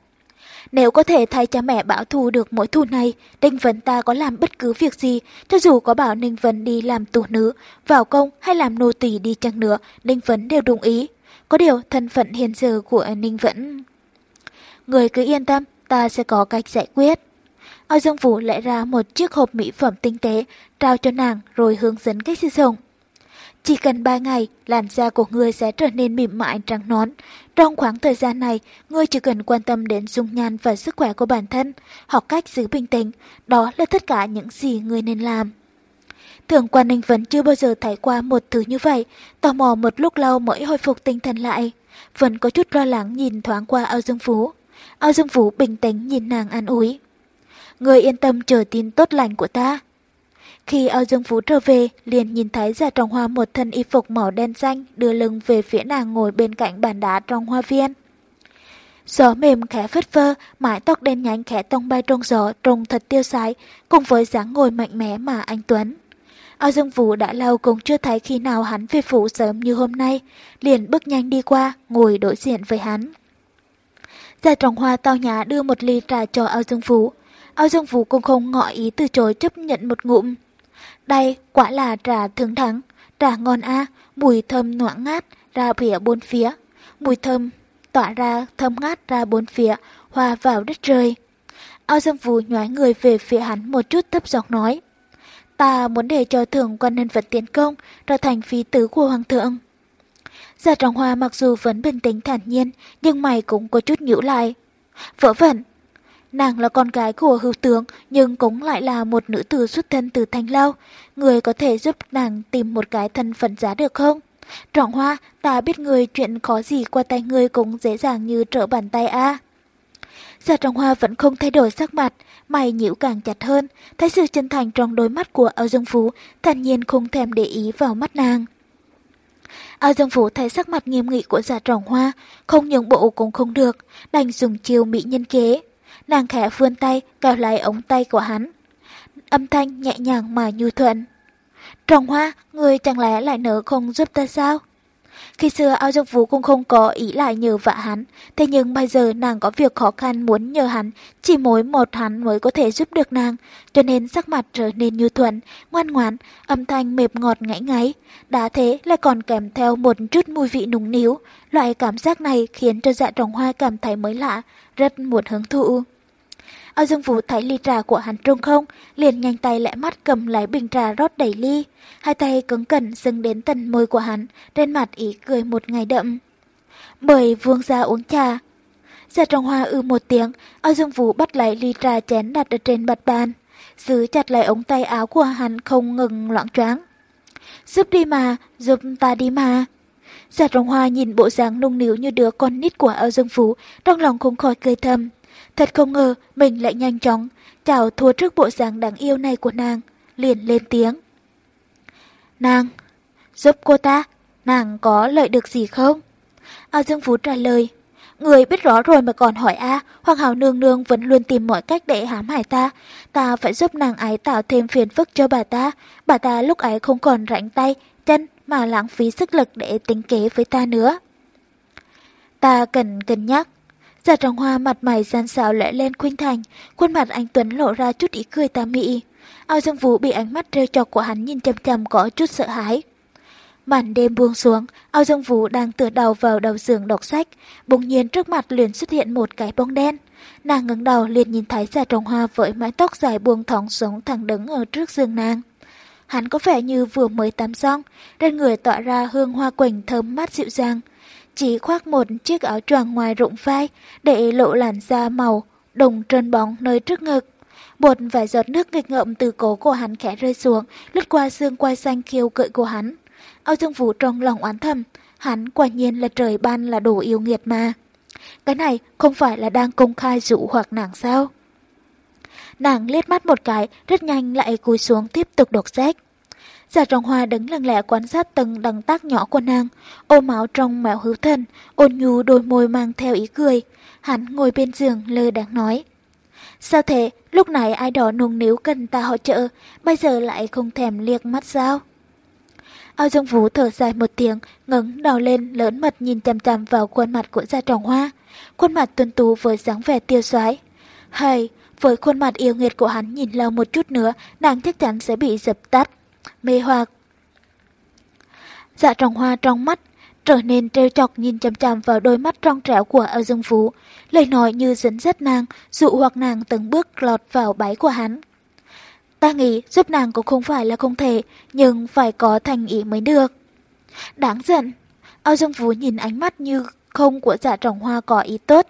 Nếu có thể thay cha mẹ bảo thù được mỗi thù này, Ninh Vấn ta có làm bất cứ việc gì, cho dù có bảo Ninh Vấn đi làm tù nữ, vào công hay làm nô tỳ đi chăng nữa, Ninh Vấn đều đồng ý. Có điều thân phận hiện giờ của Ninh vấn, Người cứ yên tâm, ta sẽ có cách giải quyết. Âu Dương Vũ lại ra một chiếc hộp mỹ phẩm tinh tế, trao cho nàng rồi hướng dẫn cách sử dụng. Chỉ cần 3 ngày, làn da của ngươi sẽ trở nên mịn mại trắng nón. Trong khoảng thời gian này, ngươi chỉ cần quan tâm đến dung nhan và sức khỏe của bản thân, học cách giữ bình tĩnh. Đó là tất cả những gì ngươi nên làm. Thường quan ninh vẫn chưa bao giờ thấy qua một thứ như vậy, tò mò một lúc lâu mới hồi phục tinh thần lại. Vẫn có chút lo lắng nhìn thoáng qua ao dương phú. Ao dương phú bình tĩnh nhìn nàng an ủi. Người yên tâm chờ tin tốt lành của ta. Khi Âu dương phú trở về, liền nhìn thấy Già trọng hoa một thân y phục màu đen xanh đưa lưng về phía nàng ngồi bên cạnh bàn đá trong hoa viên. Gió mềm khẽ phất phơ, mái tóc đen nhánh khẽ tông bay trong gió, trông thật tiêu sái, cùng với dáng ngồi mạnh mẽ mà anh Tuấn. Âu Dương Vũ đã lâu cũng chưa thấy khi nào hắn về phủ sớm như hôm nay, liền bước nhanh đi qua, ngồi đối diện với hắn. Gia trọng hoa tao nhã đưa một ly trà cho Âu Dương Vũ. Ao Dương Vũ cũng không ngỏ ý từ chối chấp nhận một ngụm. Đây quả là trà thượng thắng, trà ngon a, mùi thơm noãn ngát ra phía bốn phía. Mùi thơm tỏa ra thơm ngát ra bốn phía, hòa vào đất trời. Ao Dương Vũ nhoái người về phía hắn một chút thấp giọng nói. Ta muốn để cho thượng quan nhân vật tiến công, trở thành phi tử của hoàng thượng. Gia Trọng Hoa mặc dù vẫn bình tĩnh thản nhiên, nhưng mày cũng có chút nhíu lại. Vỡ vẩn, nàng là con gái của hữu tướng, nhưng cũng lại là một nữ tử xuất thân từ Thanh Lâu. Người có thể giúp nàng tìm một cái thân phận giá được không? Trọng Hoa, ta biết người chuyện khó gì qua tay người cũng dễ dàng như trở bàn tay a. giả Trọng Hoa vẫn không thay đổi sắc mặt, mày nhíu càng chặt hơn, thấy sự chân thành trong đôi mắt của Âu Dương Phú, thản nhiên không thèm để ý vào mắt nàng. Âu Dương Phú thấy sắc mặt nghiêm nghị của giả Trọng Hoa, không nhường bộ cũng không được, đành dùng chiêu mỹ nhân kế. Nàng khẽ vươn tay, kéo lại ống tay của hắn. Âm thanh nhẹ nhàng mà nhu thuận. Trọng Hoa, người chẳng lẽ lại nỡ không giúp ta sao? Khi xưa ao dục vũ cũng không có ý lại nhờ vợ hắn, thế nhưng bây giờ nàng có việc khó khăn muốn nhờ hắn, chỉ mối một hắn mới có thể giúp được nàng, cho nên sắc mặt trở nên như thuận, ngoan ngoãn, âm thanh mềm ngọt ngãy ngáy. Đã thế lại còn kèm theo một chút mùi vị nùng níu, loại cảm giác này khiến cho dạ Trồng hoa cảm thấy mới lạ, rất muốn hứng thụ. Ao Dương Vũ thấy ly trà của hắn trông không, liền nhanh tay lẽ mắt cầm lấy bình trà rót đầy ly. Hai tay cứng cẩn dâng đến tận môi của hắn, trên mặt ý cười một ngày đậm. Mời vương ra uống trà. Già trong hoa ư một tiếng, Ao Dương Vũ bắt lấy ly trà chén đặt ở trên mặt bàn. Giữ chặt lại ống tay áo của hắn không ngừng loạn choáng. Giúp đi mà, giúp ta đi mà. Giả trong hoa nhìn bộ dáng nung níu như đứa con nít của Âu Dương Vũ, trong lòng không khỏi cười thầm. Thật không ngờ mình lại nhanh chóng, chào thua trước bộ dáng đáng yêu này của nàng, liền lên tiếng. Nàng, giúp cô ta, nàng có lợi được gì không? A Dương Phú trả lời, Người biết rõ rồi mà còn hỏi a Hoàng hảo nương nương vẫn luôn tìm mọi cách để hãm hại ta. Ta phải giúp nàng ấy tạo thêm phiền phức cho bà ta. Bà ta lúc ấy không còn rảnh tay, chân mà lãng phí sức lực để tính kế với ta nữa. Ta cần cân nhắc, Dạ Giả trọng hoa mặt mày gian xạo lẽ lên khuynh thành, khuôn mặt anh Tuấn lộ ra chút ý cười tà mị. Ao Dương Vũ bị ánh mắt rêu chọc của hắn nhìn chăm chăm có chút sợ hãi. Màn đêm buông xuống, Ao Dương Vũ đang tựa đầu vào đầu giường đọc sách, bỗng nhiên trước mặt liền xuất hiện một cái bóng đen. Nàng ngẩng đầu liền nhìn thấy dạ Giả Trọng Hoa với mái tóc dài buông thõng xuống thẳng đứng ở trước giường nàng. Hắn có vẻ như vừa mới tắm xong, trên người tỏa ra hương hoa quỳnh thơm mát dịu dàng chỉ khoác một chiếc áo choàng ngoài rụng vai để lộ làn da màu đồng trơn bóng nơi trước ngực. bột vài giọt nước nghịch ngợm từ cổ của hắn khẽ rơi xuống, lướt qua xương quai xanh khiêu cợi của hắn. Âu Dương Vũ trong lòng oán thầm, hắn quả nhiên là trời ban là đồ yêu nghiệt mà. Cái này không phải là đang công khai dụ hoặc nàng sao? Nàng liếc mắt một cái, rất nhanh lại cúi xuống tiếp tục đọc sách. Giả trọng hoa đứng lặng lẽ quan sát từng đằng tác nhỏ của nàng, ôm áo trong mạo hữu thân, ôn nhu đôi môi mang theo ý cười. Hắn ngồi bên giường lơ đang nói. Sao thế, lúc nãy ai đó nung níu cần ta hỗ trợ, bây giờ lại không thèm liếc mắt sao? Ao Dương Vũ thở dài một tiếng, ngẩng đầu lên lớn mật nhìn chằm chằm vào khuôn mặt của Gia Trọng Hoa. Khuôn mặt tuân tú với dáng vẻ tiêu xoái. Hay, với khuôn mặt yêu nghiệt của hắn nhìn lâu một chút nữa, nàng chắc chắn sẽ bị dập tắt, mê hoặc. Dạ trồng Hoa trong mắt trở nên trêu chọc nhìn chằm chằm vào đôi mắt trong trẻo của Âu Dương Vũ, lời nói như dẫn dắt nàng, dụ hoặc nàng từng bước lọt vào bãi của hắn. Ta nghĩ giúp nàng cũng không phải là không thể, nhưng phải có thành ý mới được. Đáng giận. Âu Dương Vũ nhìn ánh mắt như không của dạ trồng hoa có ý tốt.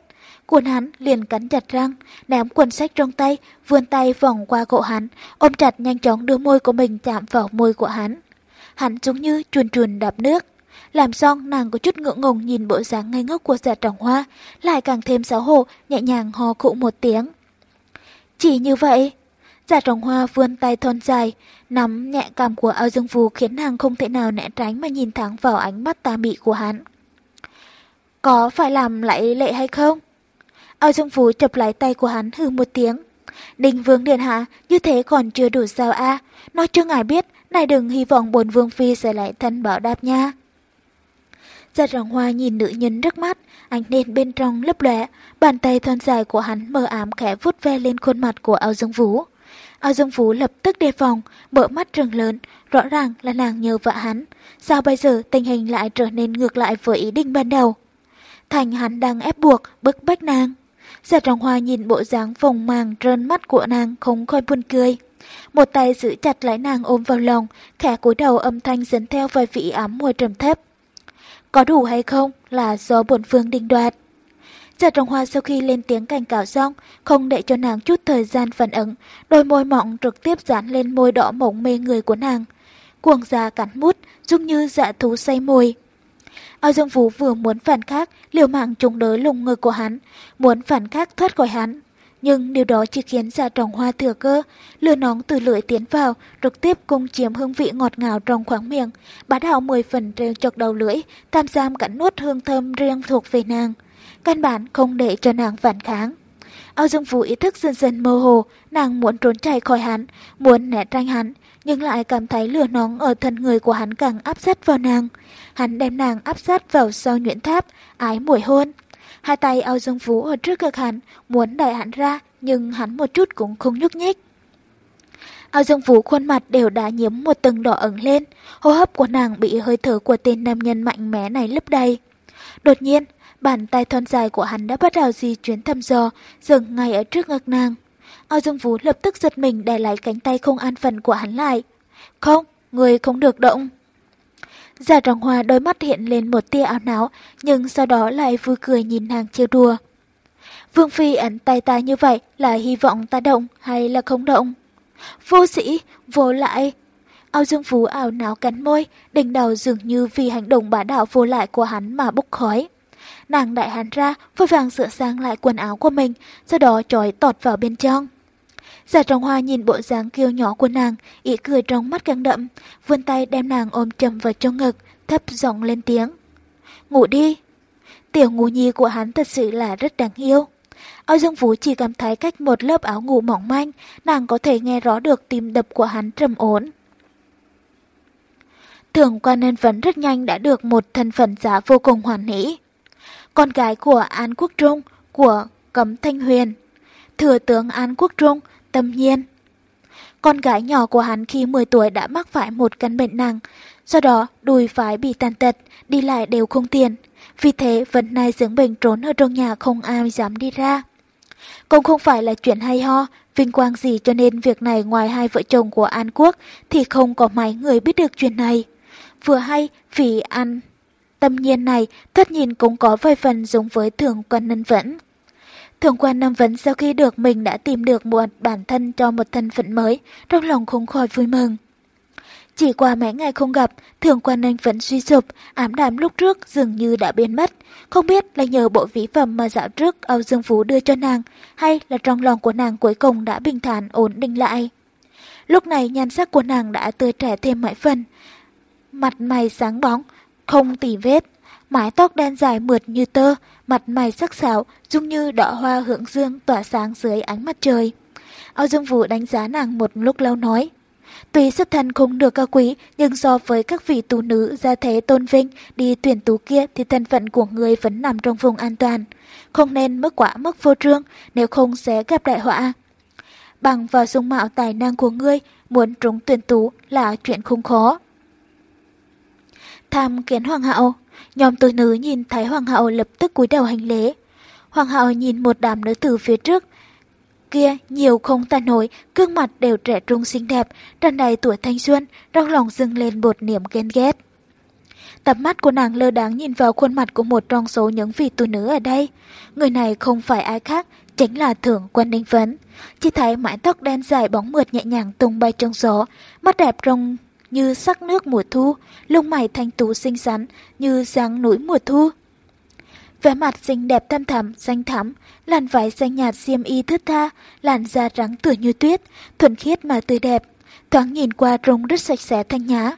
Cuốn hắn liền cắn chặt răng, ném cuốn sách trong tay, vươn tay vòng qua cổ hắn, ôm chặt nhanh chóng đưa môi của mình chạm vào môi của hắn. Hắn giống như chuồn chuồn đạp nước. Làm xong nàng có chút ngượng ngùng nhìn bộ dáng ngây ngốc của giả trọng hoa, lại càng thêm xấu hổ, nhẹ nhàng hò cụ một tiếng. Chỉ như vậy, dạ Giả trồng hoa vươn tay thon dài, nắm nhẹ cằm của ao dương phù khiến nàng không thể nào né tránh mà nhìn thẳng vào ánh mắt tà mị của hắn. Có phải làm lại lệ hay không? Ao dương phù chập lại tay của hắn hư một tiếng. Đình vương điện hạ, như thế còn chưa đủ sao a Nói cho ngài biết, này đừng hy vọng bồn vương phi sẽ lại thân bảo đáp nha. Giật rồng hoa nhìn nữ nhân rất mắt, ánh đèn bên trong lấp lẻ, bàn tay thon dài của hắn mờ ám khẽ vút ve lên khuôn mặt của ao dương vũ. Ao Dương Vũ lập tức đề phòng, mở mắt trừng lớn, rõ ràng là nàng nhờ vợ hắn. Sao bây giờ tình hình lại trở nên ngược lại với ý định ban đầu? Thành hắn đang ép buộc, bức bách nàng. Giả trọng hoa nhìn bộ dáng phồng màng trơn mắt của nàng không khỏi buồn cười. Một tay giữ chặt lấy nàng ôm vào lòng, khẽ cúi đầu âm thanh dẫn theo vài vị ám mùi trầm thấp. Có đủ hay không là do bổn phương định đoạt. Giả trọng hoa sau khi lên tiếng cảnh cáo xong, không để cho nàng chút thời gian phản ứng, đôi môi mọng trực tiếp dán lên môi đỏ mộng mê người của nàng. Cuồng già cắn mút, giống như dạ thú say môi. Ao Dương Vũ vừa muốn phản khắc, liều mạng chống đới lùng ngực của hắn, muốn phản khắc thoát khỏi hắn. Nhưng điều đó chỉ khiến ra trọng hoa thừa cơ, lửa nóng từ lưỡi tiến vào, trực tiếp cung chiếm hương vị ngọt ngào trong khoáng miệng, bá đạo 10 phần treo chọc đầu lưỡi, tam giam cắn nuốt hương thơm riêng thuộc về nàng căn bản không để cho nàng phản kháng. Ao Dương Vũ ý thức dần dần mơ hồ, nàng muốn trốn chạy khỏi hắn, muốn né tránh hắn, nhưng lại cảm thấy lửa nóng ở thân người của hắn càng áp sát vào nàng. Hắn đem nàng áp sát vào sau nhuyễn tháp, ái mùi hôn. Hai tay Ao Dương Vũ ở trước ngực hắn, muốn đẩy hắn ra, nhưng hắn một chút cũng không nhúc nhích. Ao Dương Vũ khuôn mặt đều đã nhiễm một tầng đỏ ẩn lên, hô hấp của nàng bị hơi thở của tên nam nhân mạnh mẽ này lấp đầy. Đột nhiên, Bàn tay thon dài của hắn đã bắt đầu di chuyển thăm dò, dừng ngay ở trước ngực nàng. Ao Dương Vũ lập tức giật mình đè lại cánh tay không an phận của hắn lại. Không, người không được động. Giả trọng hoa đôi mắt hiện lên một tia áo não, nhưng sau đó lại vui cười nhìn nàng trêu đùa. Vương Phi ấn tay ta như vậy là hy vọng ta động hay là không động? Vô sĩ, vô lại. Ao Dương Phú ảo não cắn môi, đỉnh đầu dường như vì hành động bá đạo vô lại của hắn mà bốc khói. Nàng đại hắn ra, vội vàng sửa sang lại quần áo của mình, sau đó trói tọt vào bên trong. Giả trọng hoa nhìn bộ dáng kiêu nhỏ của nàng, ý cười trong mắt càng đậm, vươn tay đem nàng ôm chầm vào trong ngực, thấp giọng lên tiếng. Ngủ đi. Tiểu ngủ nhi của hắn thật sự là rất đáng yêu. Âu Dương Vũ chỉ cảm thấy cách một lớp áo ngủ mỏng manh, nàng có thể nghe rõ được tim đập của hắn trầm ổn. Thường quan nên vẫn rất nhanh đã được một thân phận giá vô cùng hoàn hỷ con gái của An Quốc Trung, của Cấm Thanh Huyền, thừa tướng An Quốc Trung, Tâm Nhiên. Con gái nhỏ của hắn khi 10 tuổi đã mắc phải một căn bệnh nặng, do đó đùi phải bị tàn tật, đi lại đều không tiền. Vì thế vẫn nay dưỡng bệnh trốn ở trong nhà không ai dám đi ra. Cũng không phải là chuyện hay ho, vinh quang gì cho nên việc này ngoài hai vợ chồng của An Quốc thì không có mấy người biết được chuyện này. Vừa hay vì An Tâm nhiên này, thất nhìn cũng có vài phần giống với thường quan nhân Vẫn. Thường quan Nam Vấn sau khi được mình đã tìm được một bản thân cho một thân phận mới, trong lòng không khỏi vui mừng. Chỉ qua mấy ngày không gặp, thường quan anh vẫn suy sụp, ám đạm lúc trước dường như đã biến mất. Không biết là nhờ bộ vĩ phẩm mà dạo trước Âu Dương Phú đưa cho nàng, hay là trong lòng của nàng cuối cùng đã bình thản ổn định lại. Lúc này nhan sắc của nàng đã tươi trẻ thêm mấy phần. Mặt mày sáng bóng, không tỉ vết, mái tóc đen dài mượt như tơ, mặt mày sắc sảo, dung như đỏ hoa hưởng dương tỏa sáng dưới ánh mặt trời. Âu Dương Vũ đánh giá nàng một lúc lâu nói. Tuy xuất thân không được cao quý, nhưng so với các vị tú nữ gia thế tôn vinh đi tuyển tú kia thì thân phận của người vẫn nằm trong vùng an toàn. Không nên mất quả mức vô trương, nếu không sẽ gặp đại họa. Bằng vào dung mạo tài năng của ngươi, muốn trúng tuyển tú là chuyện không khó. Tham kiến hoàng hậu, nhóm tú nữ nhìn thấy hoàng hậu lập tức cúi đầu hành lễ. Hoàng hậu nhìn một đám nữ tử phía trước, kia nhiều không ta nổi, gương mặt đều trẻ trung xinh đẹp, tràn đầy tuổi thanh xuân, trong lòng dâng lên một niềm ghen ghét. Tập mắt của nàng lơ đáng nhìn vào khuôn mặt của một trong số những vị tu nữ ở đây. Người này không phải ai khác, chính là thượng quân ninh phấn. Chỉ thấy mái tóc đen dài bóng mượt nhẹ nhàng tung bay trong gió, mắt đẹp trong như sắc nước mùa thu, lông mày thanh tú xinh xắn như dáng núi mùa thu vẻ mặt xinh đẹp thâm thẳm, xanh thắm, làn váy xanh nhạt xiêm y thướt tha, làn da trắng tựa như tuyết, thuần khiết mà tươi đẹp. Thoáng nhìn qua trông rất sạch sẽ thanh nhã.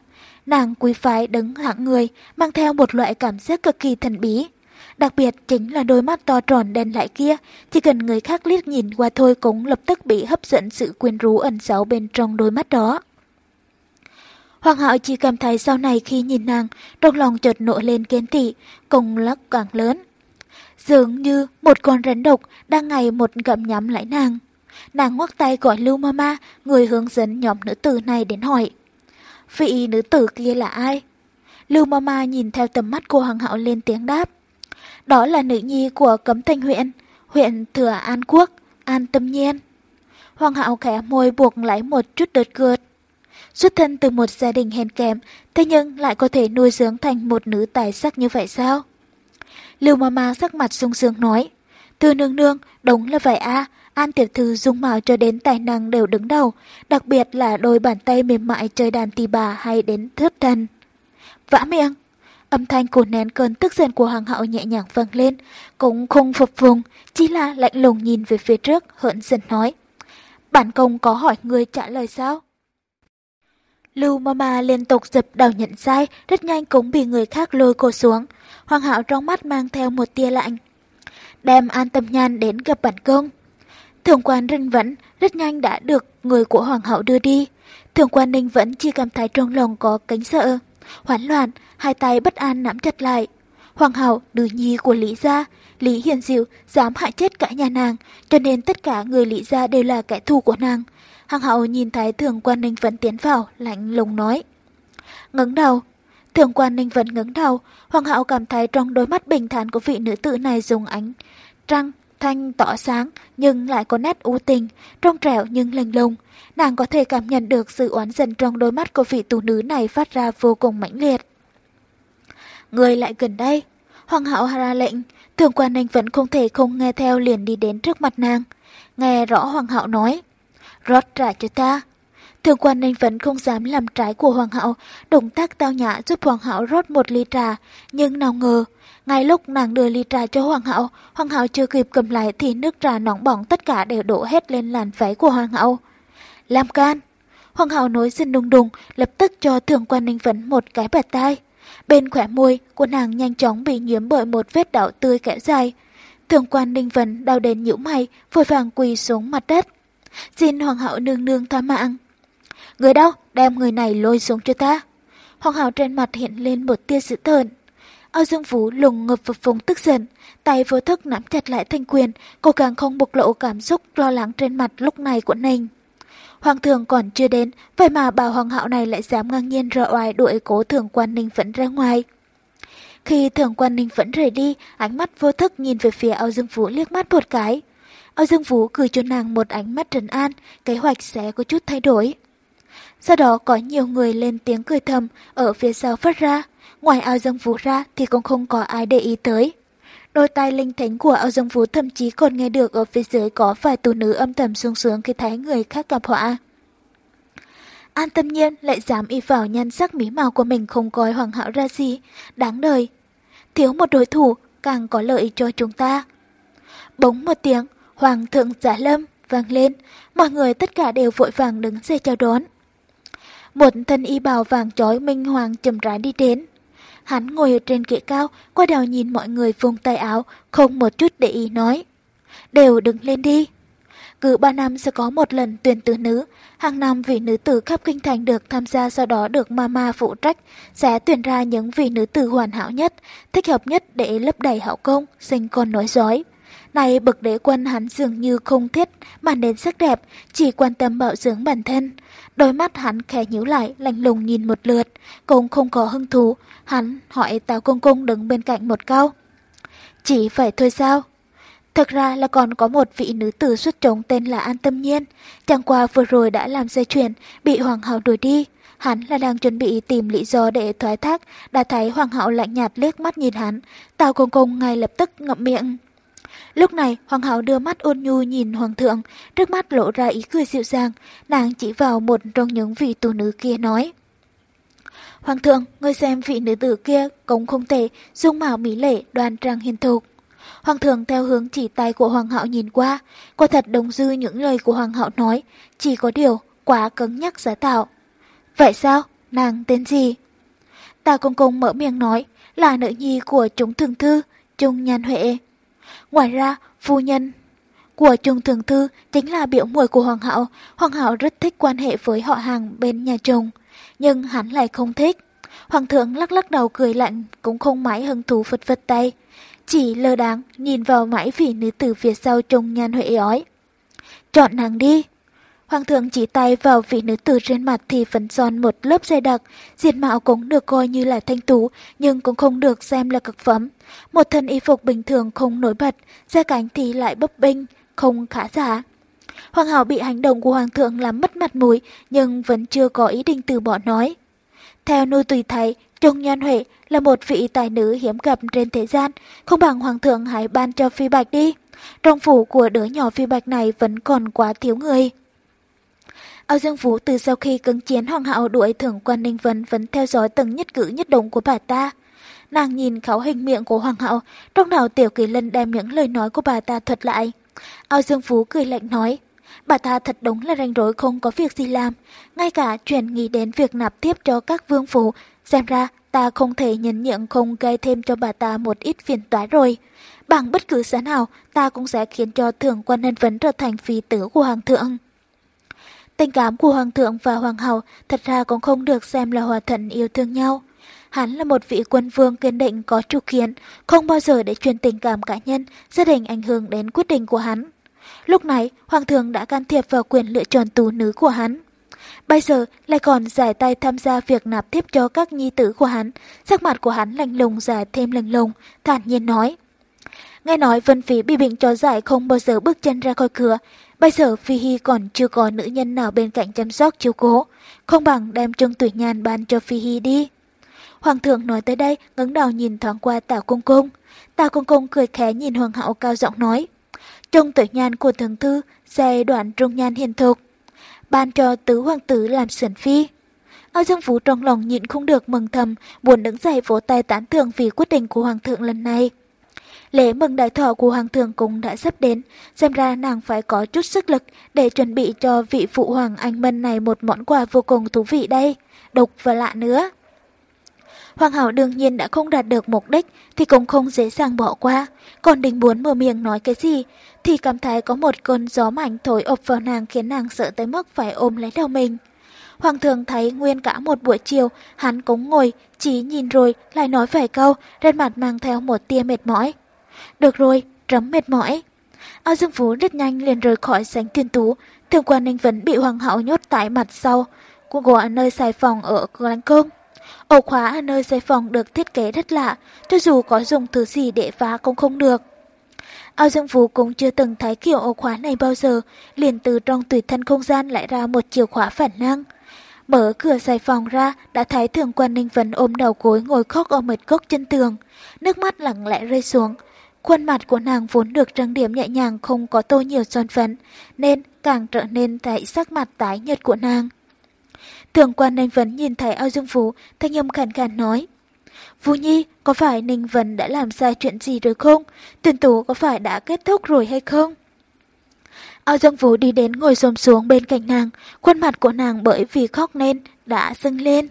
Nàng quý phái đứng hạng người, mang theo một loại cảm giác cực kỳ thần bí. Đặc biệt chính là đôi mắt to tròn đen lại kia, chỉ cần người khác liếc nhìn qua thôi cũng lập tức bị hấp dẫn sự quyến rũ ẩn giấu bên trong đôi mắt đó. Hoàng hậu chỉ cảm thấy sau này khi nhìn nàng, trong lòng chợt nổi lên kiến tị, cùng lắc càng lớn. Dường như một con rắn độc đang ngày một gặm nhắm lại nàng. Nàng ngoắc tay gọi Lưu Mama, người hướng dẫn nhóm nữ tử này đến hỏi. Vị nữ tử kia là ai? Lưu Mama nhìn theo tầm mắt của Hoàng hậu lên tiếng đáp. Đó là nữ nhi của Cấm Thanh huyện, huyện Thừa An Quốc, An Tâm Nhiên. Hoàng hậu khẽ môi buộc lại một chút đợt cượt. Xuất thân từ một gia đình hèn kém, thế nhưng lại có thể nuôi dưỡng thành một nữ tài sắc như vậy sao? Lưu Mama sắc mặt sung sướng nói. Từ nương nương, đúng là vậy a An tiểu thư dung mạo cho đến tài năng đều đứng đầu, đặc biệt là đôi bàn tay mềm mại chơi đàn tỳ bà hay đến thướp thần. Vã miệng! Âm thanh của nén cơn tức giận của hoàng hậu nhẹ nhàng vang lên, cũng không phục vùng, chỉ là lạnh lùng nhìn về phía trước, hận dần nói. Bản công có hỏi người trả lời sao? Lưu Mama liên tục dập đầu nhận sai, rất nhanh cũng bị người khác lôi cô xuống. Hoàng hạo trong mắt mang theo một tia lạnh. Đem an tâm nhan đến gặp bản công. Thường quan Ninh Vẫn rất nhanh đã được người của Hoàng hậu đưa đi. Thường quan Ninh Vẫn chỉ cảm thấy trong lòng có cánh sợ. Hoán loạn, hai tay bất an nắm chặt lại. Hoàng hậu, đứa nhi của Lý Gia, Lý Hiền Diệu dám hại chết cả nhà nàng, cho nên tất cả người Lý Gia đều là kẻ thù của nàng. Hoàng hậu nhìn thấy thường quan Ninh Vẫn tiến vào, lạnh lùng nói. Ngứng đầu, Thường quan Ninh vẫn ngẩng đầu, Hoàng hậu cảm thấy trong đôi mắt bình thản của vị nữ tử này dùng ánh trăng thanh tỏ sáng nhưng lại có nét u tình, trong trẻo nhưng lành lùng. Nàng có thể cảm nhận được sự oán giận trong đôi mắt của vị tù nữ này phát ra vô cùng mãnh liệt. Người lại gần đây. Hoàng hậu ra lệnh, thường quan ninh vẫn không thể không nghe theo liền đi đến trước mặt nàng. Nghe rõ hoàng hậu nói, rót trà cho ta. Thường quan ninh vẫn không dám làm trái của hoàng hậu, động tác tao nhã giúp hoàng hậu rót một ly trà, nhưng nào ngờ, ngay lúc nàng đưa ly trà cho hoàng hậu, hoàng hậu chưa kịp cầm lại thì nước trà nóng bỏng tất cả đều đổ hết lên làn váy của hoàng hậu. Làm can! Hoàng hậu nối xin đùng đùng, lập tức cho thường quan ninh Vấn một cái bạt tay. Bên khỏe môi của nàng nhanh chóng bị nhiễm bởi một vết đỏ tươi kẽ dài. Thường quan ninh vấn đau đến nhũ mày, vội vàng quỳ xuống mặt đất. Xin hoàng hậu nương nương tha mạng. Người đâu? Đem người này lôi xuống cho ta. Hoàng hậu trên mặt hiện lên một tia dữ tợn. Âu Dương Vũ lùng ngập vào vùng tức giận, tay vô thức nắm chặt lại thanh quyền, cố gắng không bộc lộ cảm xúc lo lắng trên mặt lúc này của Ninh. Hoàng thượng còn chưa đến, vậy mà bà hoàng hậu này lại dám ngang nhiên rợ oai đuổi cố thường quan Ninh vẫn ra ngoài. Khi thường quan Ninh vẫn rời đi, ánh mắt vô thức nhìn về phía Âu Dương Vũ liếc mắt một cái. Âu Dương Vũ cười cho nàng một ánh mắt trấn an, kế hoạch sẽ có chút thay đổi. Sau đó có nhiều người lên tiếng cười thầm ở phía sau phát ra. Ngoài Âu dương vũ ra thì cũng không có ai để ý tới. Đôi tai linh thánh của Âu dương vũ thậm chí còn nghe được ở phía dưới có vài tù nữ âm thầm sung sướng khi thấy người khác gặp họa. An tâm nhiên lại dám y vào nhan sắc mí màu của mình không coi hoàng hảo ra gì. Đáng đời. Thiếu một đối thủ càng có lợi cho chúng ta. Bỗng một tiếng, hoàng thượng giả lâm vang lên. Mọi người tất cả đều vội vàng đứng dậy chào đón. Một thân y bào vàng trói minh hoàng chậm rãi đi đến. Hắn ngồi ở trên kệ cao, qua đầu nhìn mọi người vùng tay áo, không một chút để ý nói. Đều đứng lên đi. Cứ ba năm sẽ có một lần tuyển tử nữ, hàng năm vị nữ tử khắp kinh thành được tham gia sau đó được mama phụ trách, sẽ tuyển ra những vị nữ tử hoàn hảo nhất, thích hợp nhất để lấp đầy hậu công, sinh con nói dối. Này bậc đế quân hắn dường như không thiết màn đến sắc đẹp, chỉ quan tâm bảo dưỡng bản thân. Đôi mắt hắn khẽ nhíu lại, lạnh lùng nhìn một lượt, cũng không có hứng thú. Hắn hỏi Tào Công Công đứng bên cạnh một câu. Chỉ phải thôi sao? Thật ra là còn có một vị nữ tử xuất trống tên là An Tâm Nhiên. Chẳng qua vừa rồi đã làm dây chuyển, bị Hoàng hậu đuổi đi. Hắn là đang chuẩn bị tìm lý do để thoái thác, đã thấy Hoàng hậu lạnh nhạt liếc mắt nhìn hắn. Tào Công Công ngay lập tức ngậm miệng. Lúc này, Hoàng hậu đưa mắt ôn nhu nhìn Hoàng thượng, trước mắt lộ ra ý cười dịu dàng, nàng chỉ vào một trong những vị tù nữ kia nói. Hoàng thượng, ngươi xem vị nữ tử kia cống không tệ, dung mạo mỹ lệ, đoan trang hiền thục. Hoàng thượng theo hướng chỉ tay của Hoàng hậu nhìn qua, quả thật đồng dư những lời của Hoàng hậu nói, chỉ có điều quá cứng nhắc giả tạo. Vậy sao? Nàng tên gì? ta công công mở miệng nói, là nữ nhi của chúng thường thư, Trung Nhan Huệ. Ngoài ra, phu nhân của Trung Thường Thư chính là biểu muội của Hoàng hậu. Hoàng hậu rất thích quan hệ với họ hàng bên nhà chồng, nhưng hắn lại không thích. Hoàng thượng lắc lắc đầu cười lạnh, cũng không mãi hứng thú phật phật tay. Chỉ lơ đáng nhìn vào mãi vị nữ tử phía sau trông Nhan Huệ ói. Chọn nàng đi. Hoàng thượng chỉ tay vào vị nữ tử trên mặt thì vẫn son một lớp dày đặc, diện mạo cũng được coi như là thanh tú, nhưng cũng không được xem là cực phẩm. Một thân y phục bình thường không nổi bật, da cánh thì lại bấp bênh, không khá giả. Hoàng hậu bị hành động của hoàng thượng làm mất mặt mũi, nhưng vẫn chưa có ý định từ bỏ nói. Theo nuôi tùy thấy, Trung Nhan Huệ là một vị tài nữ hiếm gặp trên thế gian, không bằng hoàng thượng hãy ban cho phi bạch đi. Trong phủ của đứa nhỏ phi bạch này vẫn còn quá thiếu người. Âu Dương Vũ từ sau khi cứng chiến hoàng hậu đuổi thưởng quan Ninh Vân vẫn theo dõi từng nhất cử nhất động của bà ta. Nàng nhìn khảo hình miệng của hoàng hậu, trong đầu tiểu kỳ lân đem những lời nói của bà ta thuật lại. Âu Dương Vũ cười lạnh nói, bà ta thật đúng là ranh rối không có việc gì làm, ngay cả chuyện nghĩ đến việc nạp tiếp cho các vương phủ, xem ra ta không thể nhẫn nhượng không gây thêm cho bà ta một ít phiền toái rồi. Bằng bất cứ giá nào, ta cũng sẽ khiến cho thượng quan nhân vấn trở thành phi tử của hoàng thượng. Tình cảm của hoàng thượng và hoàng hậu thật ra cũng không được xem là hòa thuận yêu thương nhau. Hắn là một vị quân vương kiên định có chủ kiến, không bao giờ để truyền tình cảm cá nhân, gia đình ảnh hưởng đến quyết định của hắn. Lúc này, hoàng thượng đã can thiệp vào quyền lựa chọn tù nữ của hắn. Bây giờ lại còn giải tay tham gia việc nạp tiếp cho các nhi tử của hắn. Sắc mặt của hắn lạnh lùng giải thêm lạnh lùng, thản nhiên nói. Nghe nói Vân Phí bị bệnh cho giải không bao giờ bước chân ra khỏi cửa. Bây giờ Phi Hy còn chưa có nữ nhân nào bên cạnh chăm sóc chiếu cố. Không bằng đem Trương Tuổi Nhàn ban cho Phi Hy đi. Hoàng thượng nói tới đây, ngẩng đầu nhìn thoáng qua Tào cung cung, Tào cung cung cười khẽ nhìn Hoàng hậu cao giọng nói. trông tuổi nhan của thường thư, giai đoạn trung nhan hiền thục. Ban cho tứ hoàng tử làm sườn phi. Âu Dương Phú trong lòng nhịn không được mừng thầm, buồn đứng dậy vỗ tay tán thưởng vì quyết định của hoàng thượng lần này. Lễ mừng đại thọ của hoàng thượng cũng đã sắp đến, xem ra nàng phải có chút sức lực để chuẩn bị cho vị phụ hoàng anh Mân này một món quà vô cùng thú vị đây, độc và lạ nữa. Hoàng hậu đương nhiên đã không đạt được mục đích thì cũng không dễ dàng bỏ qua. Còn định muốn mở miệng nói cái gì thì cảm thấy có một cơn gió mạnh thổi ập vào nàng khiến nàng sợ tới mức phải ôm lấy đầu mình. Hoàng thượng thấy nguyên cả một buổi chiều, hắn cũng ngồi, chỉ nhìn rồi, lại nói vài câu, trên mặt mang theo một tia mệt mỏi. Được rồi, rấm mệt mỏi. ao Dương Phú rất nhanh liền rời khỏi sánh thiên tú, thường quan ninh vẫn bị hoàng hậu nhốt tại mặt sau, của ở nơi xài phòng ở lánh cơm. Ổ khóa ở nơi xài phòng được thiết kế rất lạ, cho dù có dùng thứ gì để phá cũng không được. Ao Dương Phú cũng chưa từng thấy kiểu ổ khóa này bao giờ, liền từ trong tùy thân không gian lại ra một chìa khóa phản năng. Mở cửa xài phòng ra, đã thấy thường quan ninh vấn ôm đầu gối ngồi khóc ở một góc chân tường. Nước mắt lặng lẽ rơi xuống. Khuôn mặt của nàng vốn được trang điểm nhẹ nhàng không có tô nhiều son phấn, nên càng trở nên thấy sắc mặt tái nhợt của nàng. Thường quan Ninh Vấn nhìn thấy ao dương phú, thanh âm khàn khàn nói. Vũ Nhi, có phải Ninh Vấn đã làm sai chuyện gì rồi không? Tuyển tú có phải đã kết thúc rồi hay không? Ao Dương Vũ đi đến ngồi xổm xuống bên cạnh nàng, khuôn mặt của nàng bởi vì khóc nên đã sưng lên.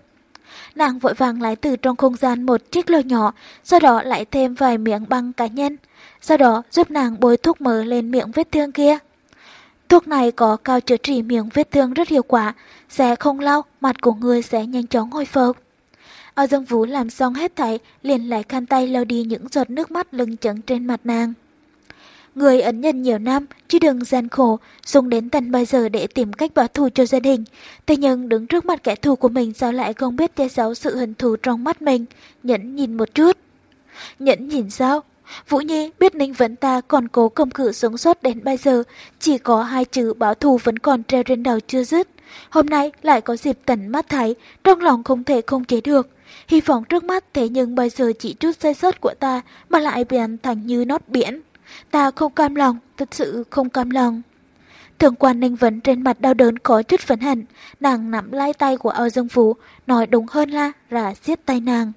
Nàng vội vàng lấy từ trong không gian một chiếc lô nhỏ, sau đó lại thêm vài miếng băng cá nhân, sau đó giúp nàng bôi thuốc mỡ lên miệng vết thương kia. Thuốc này có cao chữa trị miệng vết thương rất hiệu quả, sẽ không lau, mặt của người sẽ nhanh chóng hồi phục. Ao Dương Vũ làm xong hết thảy, liền lại khăn tay lau đi những giọt nước mắt lưng chấn trên mặt nàng. Người ấn nhân nhiều năm, chứ đừng gian khổ, dùng đến tận bây giờ để tìm cách báo thù cho gia đình. Thế nhưng đứng trước mặt kẻ thù của mình sao lại không biết che giấu sự hận thù trong mắt mình, nhẫn nhìn một chút. Nhẫn nhìn sao? Vũ Nhi biết Ninh Vẫn ta còn cố công cự sống sót đến bây giờ, chỉ có hai chữ báo thù vẫn còn treo trên đầu chưa dứt. Hôm nay lại có dịp tận mắt thấy, trong lòng không thể không chế được. Hy vọng trước mắt thế nhưng bây giờ chỉ chút sai sót của ta mà lại biến thành như nót biển. Ta không cam lòng, thật sự không cam lòng. Thượng quan ninh vấn trên mặt đau đớn có chút phấn hận, nàng nắm lai tay của Âu Dương Phú, nói đúng hơn là rả siết tay nàng.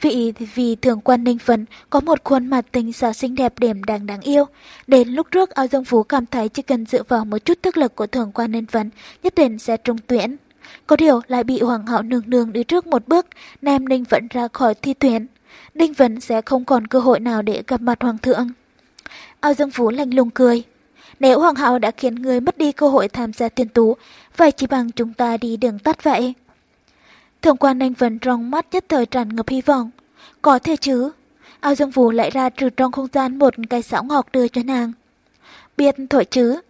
Vì vì thượng quan ninh phấn có một khuôn mặt tình xảo xinh đẹp điểm đáng đáng yêu. Đến lúc trước Âu Dương Phú cảm thấy chỉ cần dựa vào một chút thức lực của thượng quan ninh phấn nhất định sẽ trúng tuyển. Có điều lại bị hoàng hậu nương nương đi trước một bước, Nam Ninh vẫn ra khỏi thi tuyển. Đinh Vấn sẽ không còn cơ hội nào để gặp mặt Hoàng thượng. Ao Dương Phú lạnh lùng cười. Nếu Hoàng hậu đã khiến người mất đi cơ hội tham gia tuyên tú, vậy chỉ bằng chúng ta đi đường tắt vậy. Thượng quan Đinh Vấn trong mắt nhất thời tràn ngập hy vọng. Có thể chứ. Ao Dương Phú lại ra trừ trong không gian một cái sáo ngọc đưa cho nàng. Biết thổi chứ.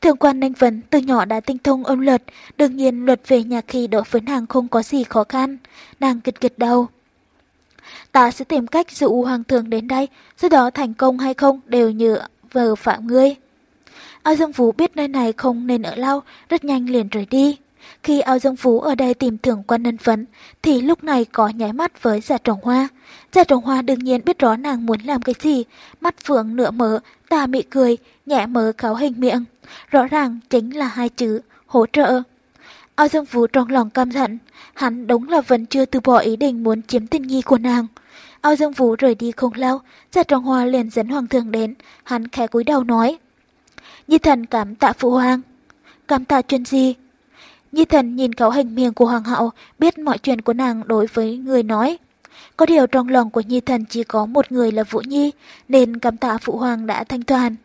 Thượng quan Ninh Vấn từ nhỏ đã tinh thông âm luật, đương nhiên luật về nhà khi đối với nàng không có gì khó khăn. Nàng kịch kịch đầu ta sẽ tìm cách dụ hoàng thượng đến đây, sau đó thành công hay không đều nhờ vờ phạm ngươi. Ao Dương Phú biết nơi này không nên ở lâu, rất nhanh liền rời đi. Khi Ao Dương Phú ở đây tìm thưởng quan nhân phấn, thì lúc này có nháy mắt với gia Trọng Hoa. gia Trọng Hoa đương nhiên biết rõ nàng muốn làm cái gì, mắt phượng nửa mở, ta mị cười, nhẹ mở kháo hình miệng. Rõ ràng chính là hai chữ, hỗ trợ. Ao Dương Phú trong lòng căm giận, hắn đúng là vẫn chưa từ bỏ ý định muốn chiếm tình nghi của nàng. Ao Dương Vũ rời đi không lâu, Giả Trọng Hoa liền dẫn Hoàng thượng đến, hắn khẽ cúi đầu nói. Nhi thần cảm tạ phụ hoàng. Cảm tạ chuyện gì? Nhi thần nhìn cấu hình miệng của hoàng hậu, biết mọi chuyện của nàng đối với người nói. Có điều trong lòng của Nhi thần chỉ có một người là Vũ Nhi, nên cảm tạ phụ hoàng đã thanh toàn.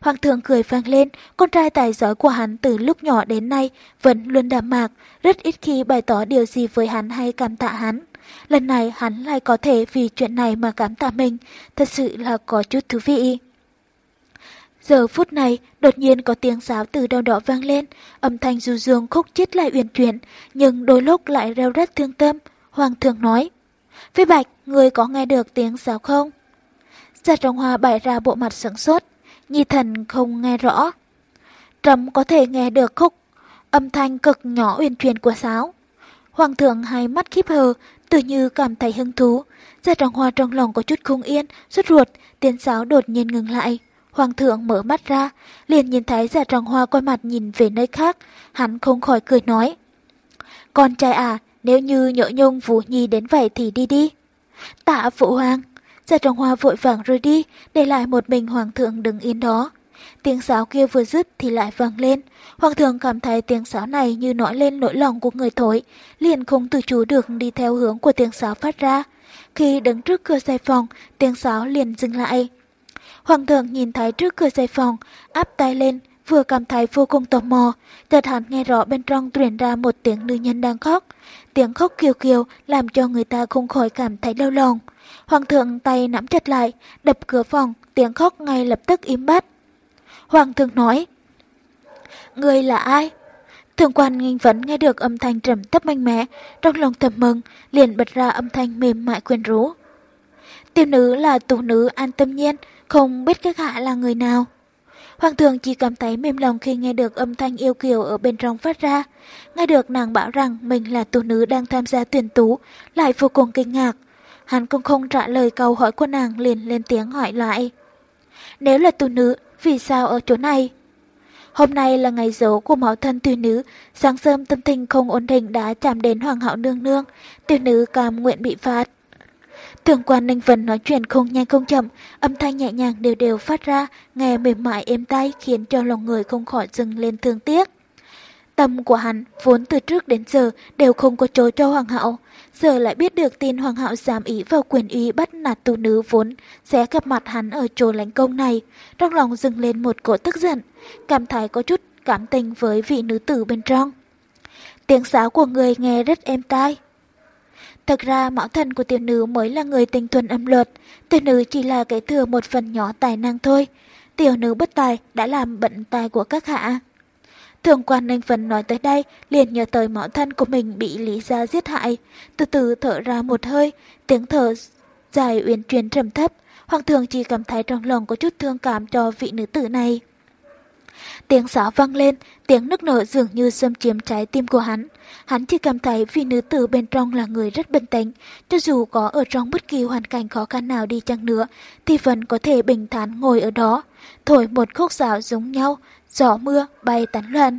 Hoàng thượng cười vang lên, con trai tài giỏi của hắn từ lúc nhỏ đến nay vẫn luôn đạm mạc, rất ít khi bày tỏ điều gì với hắn hay cảm tạ hắn. Lần này hắn lại có thể vì chuyện này mà cảm tạ mình, thật sự là có chút thú vị. Giờ phút này, đột nhiên có tiếng sáo từ đâu đó vang lên, âm thanh du dương khúc chết lại uyển chuyển, nhưng đôi lúc lại reo rất thương tâm. Hoàng thượng nói, Phi Bạch, người có nghe được tiếng sáo không? Già Trọng Hoa bày ra bộ mặt sững sốt, Nhi thần không nghe rõ. Trầm có thể nghe được khúc, âm thanh cực nhỏ uyển chuyển của sáo. Hoàng thượng hai mắt khiếp hờ, tự như cảm thấy hứng thú. Gia Trọng Hoa trong lòng có chút không yên, xuất ruột, tiếng sáo đột nhiên ngừng lại. Hoàng thượng mở mắt ra, liền nhìn thấy Gia Trọng Hoa quay mặt nhìn về nơi khác, hắn không khỏi cười nói. Con trai à, nếu như nhỡ nhung Vũ Nhi đến vậy thì đi đi. Tạ phụ hoàng. Gia Trọng Hoa vội vàng rơi đi, để lại một mình hoàng thượng đứng yên đó. Tiếng sáo kia vừa dứt thì lại vang lên. Hoàng thượng cảm thấy tiếng sáo này như nói lên nỗi lòng của người thổi, liền không từ chủ được đi theo hướng của tiếng sáo phát ra. Khi đứng trước cửa xe phòng, tiếng sáo liền dừng lại. Hoàng thượng nhìn thấy trước cửa xe phòng, áp tay lên, vừa cảm thấy vô cùng tò mò, chợt hắn nghe rõ bên trong truyền ra một tiếng nữ nhân đang khóc. Tiếng khóc kiều kiều làm cho người ta không khỏi cảm thấy đau lòng. Hoàng thượng tay nắm chặt lại, đập cửa phòng, tiếng khóc ngay lập tức im bát. Hoàng thượng nói, Người là ai? Thượng quan nghinh vấn nghe được âm thanh trầm thấp mạnh mẽ, trong lòng thầm mừng, liền bật ra âm thanh mềm mại quyến rũ. Tiêu nữ là tù nữ an tâm nhiên, không biết các hạ là người nào. Hoàng thượng chỉ cảm thấy mềm lòng khi nghe được âm thanh yêu kiều ở bên trong phát ra. Nghe được nàng bảo rằng mình là tù nữ đang tham gia tuyển tú, lại vô cùng kinh ngạc. Hắn cũng không trả lời câu hỏi của nàng liền lên tiếng hỏi lại. Nếu là tù nữ, vì sao ở chỗ này? Hôm nay là ngày dỗ của mẫu thân tuyên nữ, sáng sớm tâm tình không ổn định đã chạm đến hoàng hậu nương nương, tuyên nữ cam nguyện bị phạt. Thường quan Ninh Vân nói chuyện không nhanh không chậm, âm thanh nhẹ nhàng đều đều phát ra, nghe mềm mại êm tay khiến cho lòng người không khỏi dừng lên thương tiếc. Tâm của hắn vốn từ trước đến giờ đều không có chối cho hoàng hậu, giờ lại biết được tin hoàng hậu dám ý vào quyền ý bắt nạt tu nữ vốn sẽ gặp mặt hắn ở chỗ lãnh công này, trong lòng dừng lên một cỗ tức giận, cảm thấy có chút cảm tình với vị nữ tử bên trong. Tiếng sáo của người nghe rất êm tai. Thật ra mẫu thân của tiểu nữ mới là người tinh thuần âm luật, tiểu nữ chỉ là cái thừa một phần nhỏ tài năng thôi. Tiểu nữ bất tài đã làm bận tài của các hạ. Thường quan Ninh Vân nói tới đây, liền nhớ tới mẫu thân của mình bị Lý Gia giết hại. Từ từ thở ra một hơi, tiếng thở dài uyển chuyển trầm thấp. Hoàng thượng chỉ cảm thấy trong lòng có chút thương cảm cho vị nữ tử này. Tiếng sáo vang lên, tiếng nức nở dường như xâm chiếm trái tim của hắn. Hắn chỉ cảm thấy vị nữ tử bên trong là người rất bình tĩnh, cho dù có ở trong bất kỳ hoàn cảnh khó khăn nào đi chăng nữa, thì vẫn có thể bình thản ngồi ở đó, thổi một khúc sáo giống nhau, gió mưa bay tán loạn.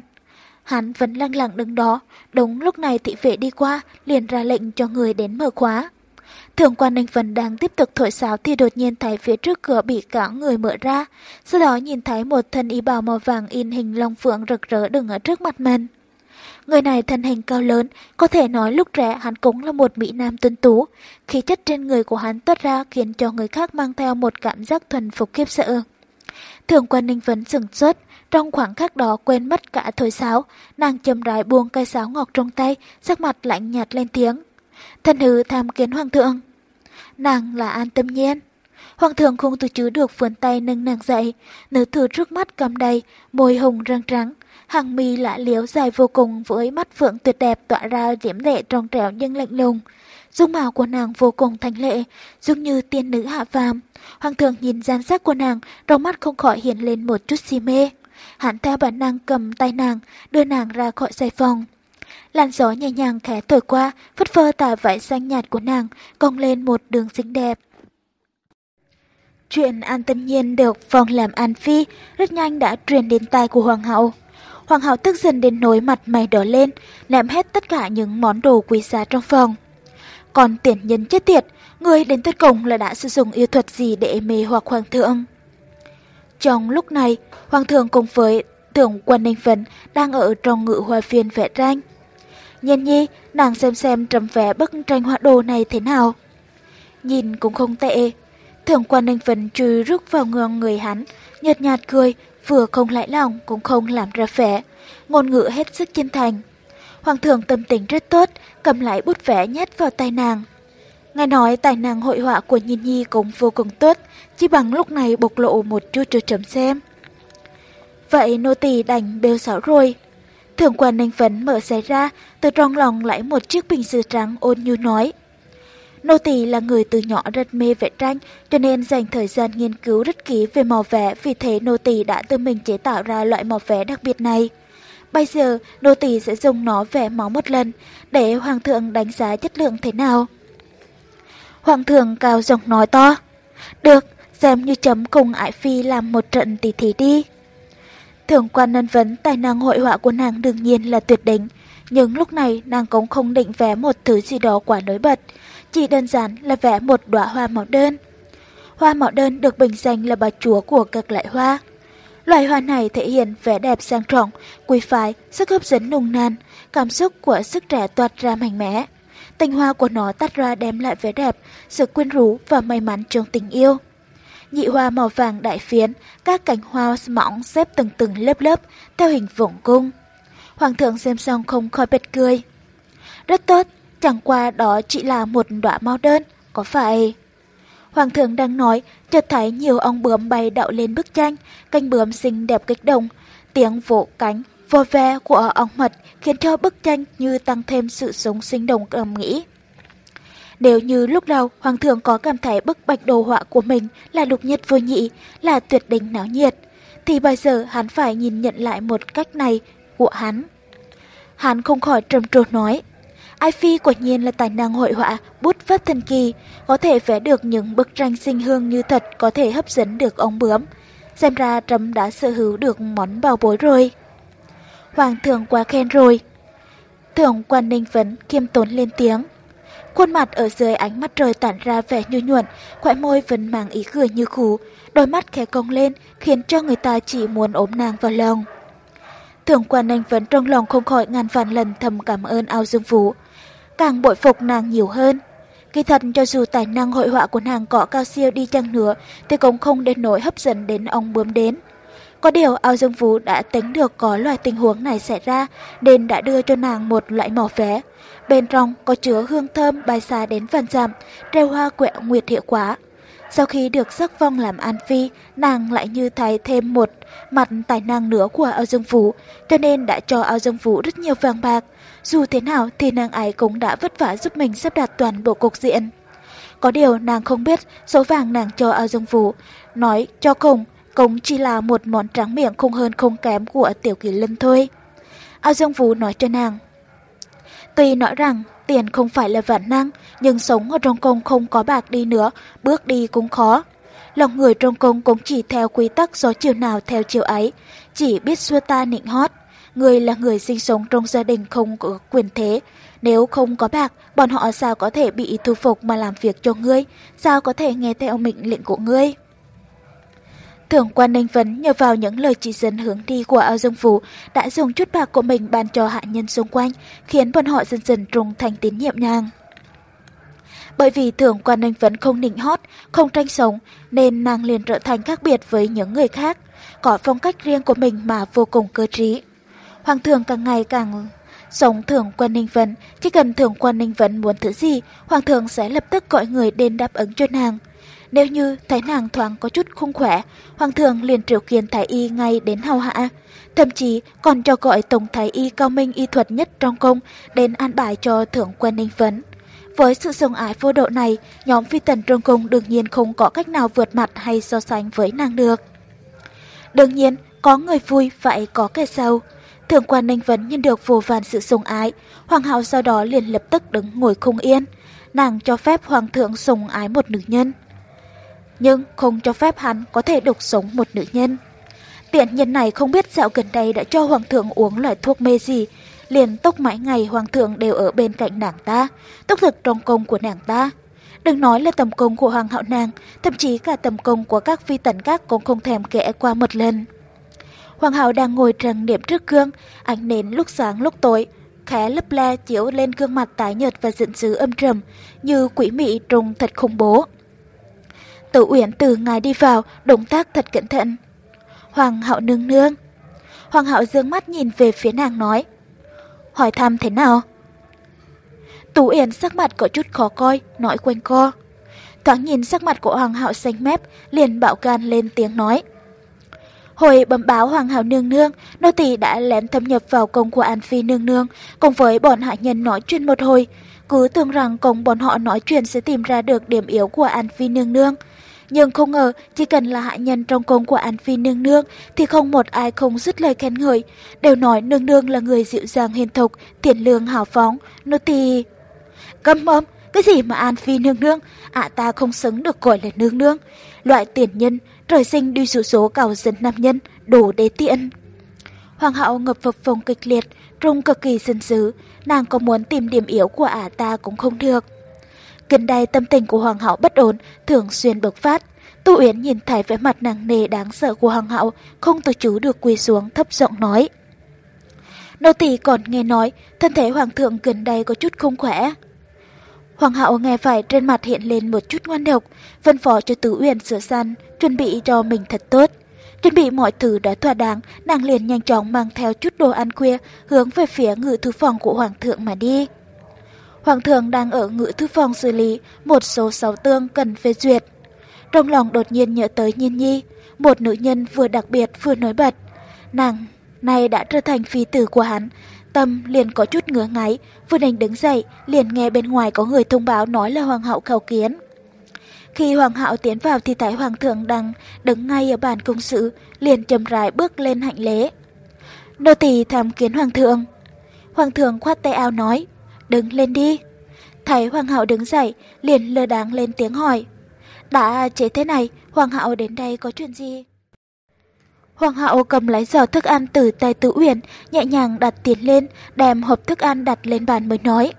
Hắn vẫn lăng lặng đứng đó, đúng lúc này thị vệ đi qua, liền ra lệnh cho người đến mở khóa. Thường quan Ninh Vân đang tiếp tục thổi sáo thì đột nhiên thấy phía trước cửa bị cả người mở ra, sau đó nhìn thấy một thân y bào màu vàng in hình long phượng rực rỡ đứng ở trước mặt mình. Người này thân hình cao lớn, có thể nói lúc trẻ hắn cũng là một mỹ nam tuân tú, khí chất trên người của hắn toát ra khiến cho người khác mang theo một cảm giác thuần phục khiếp sợ. Thường quan Ninh Vân sửng xuất trong khoảng khắc đó quên mất cả thổi sáo, nàng chầm rãi buông cây sáo ngọc trong tay, sắc mặt lạnh nhạt lên tiếng. Thần hư tham kiến hoàng thượng. Nàng là an tâm nhiên. Hoàng thượng không từ chứ được vườn tay nâng nàng dậy, nữ tử trước mắt cầm đầy, môi hồng răng trắng, hàng mi lạ liếu dài vô cùng với mắt phượng tuyệt đẹp tỏa ra điểm lệ trong trẻo nhưng lạnh lùng. Dung mạo của nàng vô cùng thanh lệ, giống như tiên nữ hạ phàm. Hoàng thượng nhìn gian sắc của nàng, trong mắt không khỏi hiện lên một chút si mê. Hắn theo bản năng cầm tay nàng, đưa nàng ra khỏi xe phòng. Làn gió nhẹ nhàng khẽ thổi qua, phất phơ tà vải xanh nhạt của nàng, cong lên một đường xinh đẹp. Chuyện An Tâm Nhiên được phòng làm An Phi rất nhanh đã truyền đến tai của Hoàng hậu. Hoàng hậu tức giận đến nỗi mặt mày đỏ lên, ném hết tất cả những món đồ quý giá trong phòng. Còn tiền nhân chết tiệt, người đến tất cùng là đã sử dụng yêu thuật gì để mê hoặc hoàng thượng. Trong lúc này, hoàng thượng cùng với thượng quan Ninh Vân đang ở trong ngự hoa viên vẽ tranh. Nhân nhi, nàng xem xem trầm vẽ bức tranh họa đồ này thế nào. Nhìn cũng không tệ. Thượng quan Ninh Vân trừ rút vào ngương người hắn, nhợt nhạt cười, vừa không lãi lòng cũng không làm ra vẻ. Ngôn ngữ hết sức chân thành. Hoàng thượng tâm tình rất tốt, cầm lại bút vẽ nhét vào tay nàng. Nghe nói tài năng hội họa của Nhi Nhi cũng vô cùng tốt, chỉ bằng lúc này bộc lộ một chút cho chấm xem. Vậy nô tỳ đành bêu xảo rồi. Thượng quan ninh phấn mở xe ra, từ trong lòng lại một chiếc bình sứ trắng ôn nhu nói. Nô tỳ là người từ nhỏ rất mê vẽ tranh, cho nên dành thời gian nghiên cứu rất kỹ về màu vẽ, vì thế nô tỳ đã tự mình chế tạo ra loại màu vẽ đặc biệt này. Bây giờ, nô tỳ sẽ dùng nó vẽ máu một lần, để hoàng thượng đánh giá chất lượng thế nào. Hoàng thượng cao giọng nói to. Được, xem như chấm cùng ải phi làm một trận tỷ thí đi. Thường quan nân vấn tài năng hội họa của nàng đương nhiên là tuyệt đỉnh, nhưng lúc này nàng cũng không định vẽ một thứ gì đó quá nổi bật, chỉ đơn giản là vẽ một đóa hoa màu đơn. Hoa màu đơn được bình danh là bà chúa của các loại hoa. Loài hoa này thể hiện vẻ đẹp sang trọng, quý phái, sức hấp dẫn nùng nan, cảm xúc của sức trẻ toát ra mạnh mẽ. Tình hoa của nó tắt ra đem lại vẻ đẹp, sự quyến rũ và may mắn trong tình yêu. Nhị hoa màu vàng đại phiến, các cánh hoa mỏng xếp từng từng lớp lớp, theo hình vổng cung. Hoàng thượng xem xong không khỏi bật cười. Rất tốt, chẳng qua đó chỉ là một đóa mau đơn, có phải... Hoàng thượng đang nói, chợt thấy nhiều ong bướm bay đậu lên bức tranh, cánh bướm xinh đẹp kích động, tiếng vỗ cánh, vô ve của ống mật khiến cho bức tranh như tăng thêm sự sống sinh động cảm nghĩ. Nếu như lúc đầu Hoàng thượng có cảm thấy bức bạch đồ họa của mình là đục nhất vô nhị, là tuyệt đỉnh náo nhiệt, thì bây giờ hắn phải nhìn nhận lại một cách này của hắn. Hắn không khỏi trầm trồ nói, Ai Phi quả nhiên là tài năng hội họa, bút pháp thần kỳ, có thể vẽ được những bức tranh sinh hương như thật có thể hấp dẫn được ông bướm. xem ra Trâm đã sở hữu được món bảo bối rồi. Hoàng thượng quá khen rồi. Thượng quan ninh vấn kiêm tốn lên tiếng. Khuôn mặt ở dưới ánh mắt trời tản ra vẻ nhu nhuận, khỏe môi vẫn mang ý cười như khủ, đôi mắt khẽ cong lên khiến cho người ta chỉ muốn ốm nàng vào lòng. Thượng quan ninh vấn trong lòng không khỏi ngàn vạn lần thầm cảm ơn ao dương phú. càng bội phục nàng nhiều hơn. Kỳ thật cho dù tài năng hội họa của nàng có cao siêu đi chăng nữa thì cũng không đến nỗi hấp dẫn đến ông bướm đến. Có điều ao dương vũ đã tính được có loại tình huống này xảy ra nên đã đưa cho nàng một loại mỏ vé. Bên trong có chứa hương thơm bay xa đến vạn dặm, treo hoa quẹo nguyệt hiệu quả. Sau khi được sắc phong làm An Phi, nàng lại như thấy thêm một mặt tài năng nữa của ao dương vũ, cho nên đã cho ao dương vũ rất nhiều vàng bạc. Dù thế nào thì nàng ấy cũng đã vất vả giúp mình sắp đặt toàn bộ cục diện. Có điều nàng không biết số vàng nàng cho ao dương vũ, nói cho cùng cũng chỉ là một món tráng miệng không hơn không kém của tiểu kỳ Lân thôi. Ao Dương Vũ nói cho nàng. Tuy nói rằng tiền không phải là vạn năng, nhưng sống ở trong công không có bạc đi nữa, bước đi cũng khó. Lòng người trong công cũng chỉ theo quy tắc gió chiều nào theo chiều ấy, chỉ biết xua ta nịnh hót. Người là người sinh sống trong gia đình không có quyền thế. Nếu không có bạc, bọn họ sao có thể bị thu phục mà làm việc cho ngươi, sao có thể nghe theo mệnh lệnh của ngươi. Thượng quan Ninh Vấn nhờ vào những lời chỉ dẫn hướng đi của ao dương phủ đã dùng chút bạc của mình ban cho hạ nhân xung quanh, khiến bọn họ dần dần trung thành tín nhiệm nàng. Bởi vì thượng quan Ninh Vấn không nịnh hót, không tranh sống, nên nàng liền trở thành khác biệt với những người khác, có phong cách riêng của mình mà vô cùng cơ trí. Hoàng thượng càng ngày càng sống thượng quan Ninh Vấn, chỉ cần thượng quan Ninh Vấn muốn thứ gì, hoàng thượng sẽ lập tức gọi người đến đáp ứng cho nàng. Nếu như thấy nàng thoáng có chút không khỏe, hoàng thượng liền triệu kiến thái y ngay đến hầu hạ. Thậm chí còn cho gọi tổng thái y cao minh y thuật nhất trong cung đến an bài cho thượng quan ninh vấn. Với sự sùng ái vô độ này, nhóm phi tần trong cung đương nhiên không có cách nào vượt mặt hay so sánh với nàng được. Đương nhiên, có người vui phải có kẻ sâu. Thượng quan ninh vấn nhận được vô vàn sự sùng ái, hoàng hậu sau đó liền lập tức đứng ngồi không yên. Nàng cho phép hoàng thượng sùng ái một nữ nhân nhưng không cho phép hắn có thể đục sống một nữ nhân. Tiện nhân này không biết dạo gần đây đã cho hoàng thượng uống loại thuốc mê gì, liền tốc mãi ngày hoàng thượng đều ở bên cạnh nàng ta, tốc thực trong công của nàng ta. Đừng nói là tầm công của hoàng hậu nàng, thậm chí cả tầm công của các phi tần các cũng không thèm kể qua một lần. Hoàng hậu đang ngồi trần điểm trước gương, ánh nến lúc sáng lúc tối, khẽ lấp le chiếu lên gương mặt tái nhợt và giận dữ âm trầm, như quỷ mị trùng thật khủng bố. Tử Uyển từ ngài đi vào, động tác thật cẩn thận. Hoàng hậu nương nương. Hoàng hậu dương mắt nhìn về phía nàng nói. Hỏi thăm thế nào? Tú Uyển sắc mặt có chút khó coi, nói quanh co. Thoáng nhìn sắc mặt của hoàng hậu xanh mép, liền bạo gan lên tiếng nói. Hồi bẩm báo hoàng hậu nương nương, nô tỳ đã lén thâm nhập vào công của An Phi nương nương, cùng với bọn hạ nhân nói chuyện một hồi. Cứ tưởng rằng cùng bọn họ nói chuyện sẽ tìm ra được điểm yếu của An Phi nương nương. Nhưng không ngờ, chỉ cần là hạ nhân trong cung của An Phi nương nương thì không một ai không dứt lời khen ngợi, đều nói nương nương là người dịu dàng hiền thục, tiện lương hào phóng, nô tỳ Câm mồm, cái gì mà An Phi nương nương, ạ ta không xứng được gọi là nương nương. Loại tiền nhân, trời sinh đi số số cào dân nam nhân, đủ đế tiện. Hoàng hậu ngập phập phồng kịch liệt, trung cực kỳ dân dữ, nàng có muốn tìm điểm yếu của ả ta cũng không được. Gần đây tâm tình của hoàng hậu bất ổn, thường xuyên bộc phát. Tu Uyển nhìn thấy vẻ mặt nặng nề đáng sợ của hoàng hậu, không tự chủ được quỳ xuống thấp giọng nói. Nô tỳ còn nghe nói, thân thể hoàng thượng gần đây có chút không khỏe. Hoàng hậu nghe phải trên mặt hiện lên một chút ngoan độc, phân phó cho Tử Uyển sửa săn, chuẩn bị cho mình thật tốt. Chuẩn bị mọi thứ đã thỏa đáng, nàng liền nhanh chóng mang theo chút đồ ăn khuya, hướng về phía ngự thư phòng của hoàng thượng mà đi. Hoàng thượng đang ở ngự thư phòng xử lý một số sáu tương cần phê duyệt. Trong lòng đột nhiên nhớ tới Nhiên Nhi, một nữ nhân vừa đặc biệt vừa nổi bật. Nàng này đã trở thành phi tử của hắn, tâm liền có chút ngứa ngáy, vừa định đứng dậy, liền nghe bên ngoài có người thông báo nói là hoàng hậu khảo kiến. Khi hoàng hậu tiến vào thì thấy hoàng thượng đang đứng ngay ở bàn công sự, liền chậm rãi bước lên hạnh lễ. Nô tỳ tham kiến hoàng thượng. Hoàng thượng khoát tay áo nói, đứng lên đi. Thấy hoàng hậu đứng dậy, liền lơ đáng lên tiếng hỏi. Đã chế thế này, hoàng hậu đến đây có chuyện gì? Hoàng hậu cầm lấy giỏ thức ăn từ tay Tử Uyển, nhẹ nhàng đặt tiền lên, đem hộp thức ăn đặt lên bàn mới nói.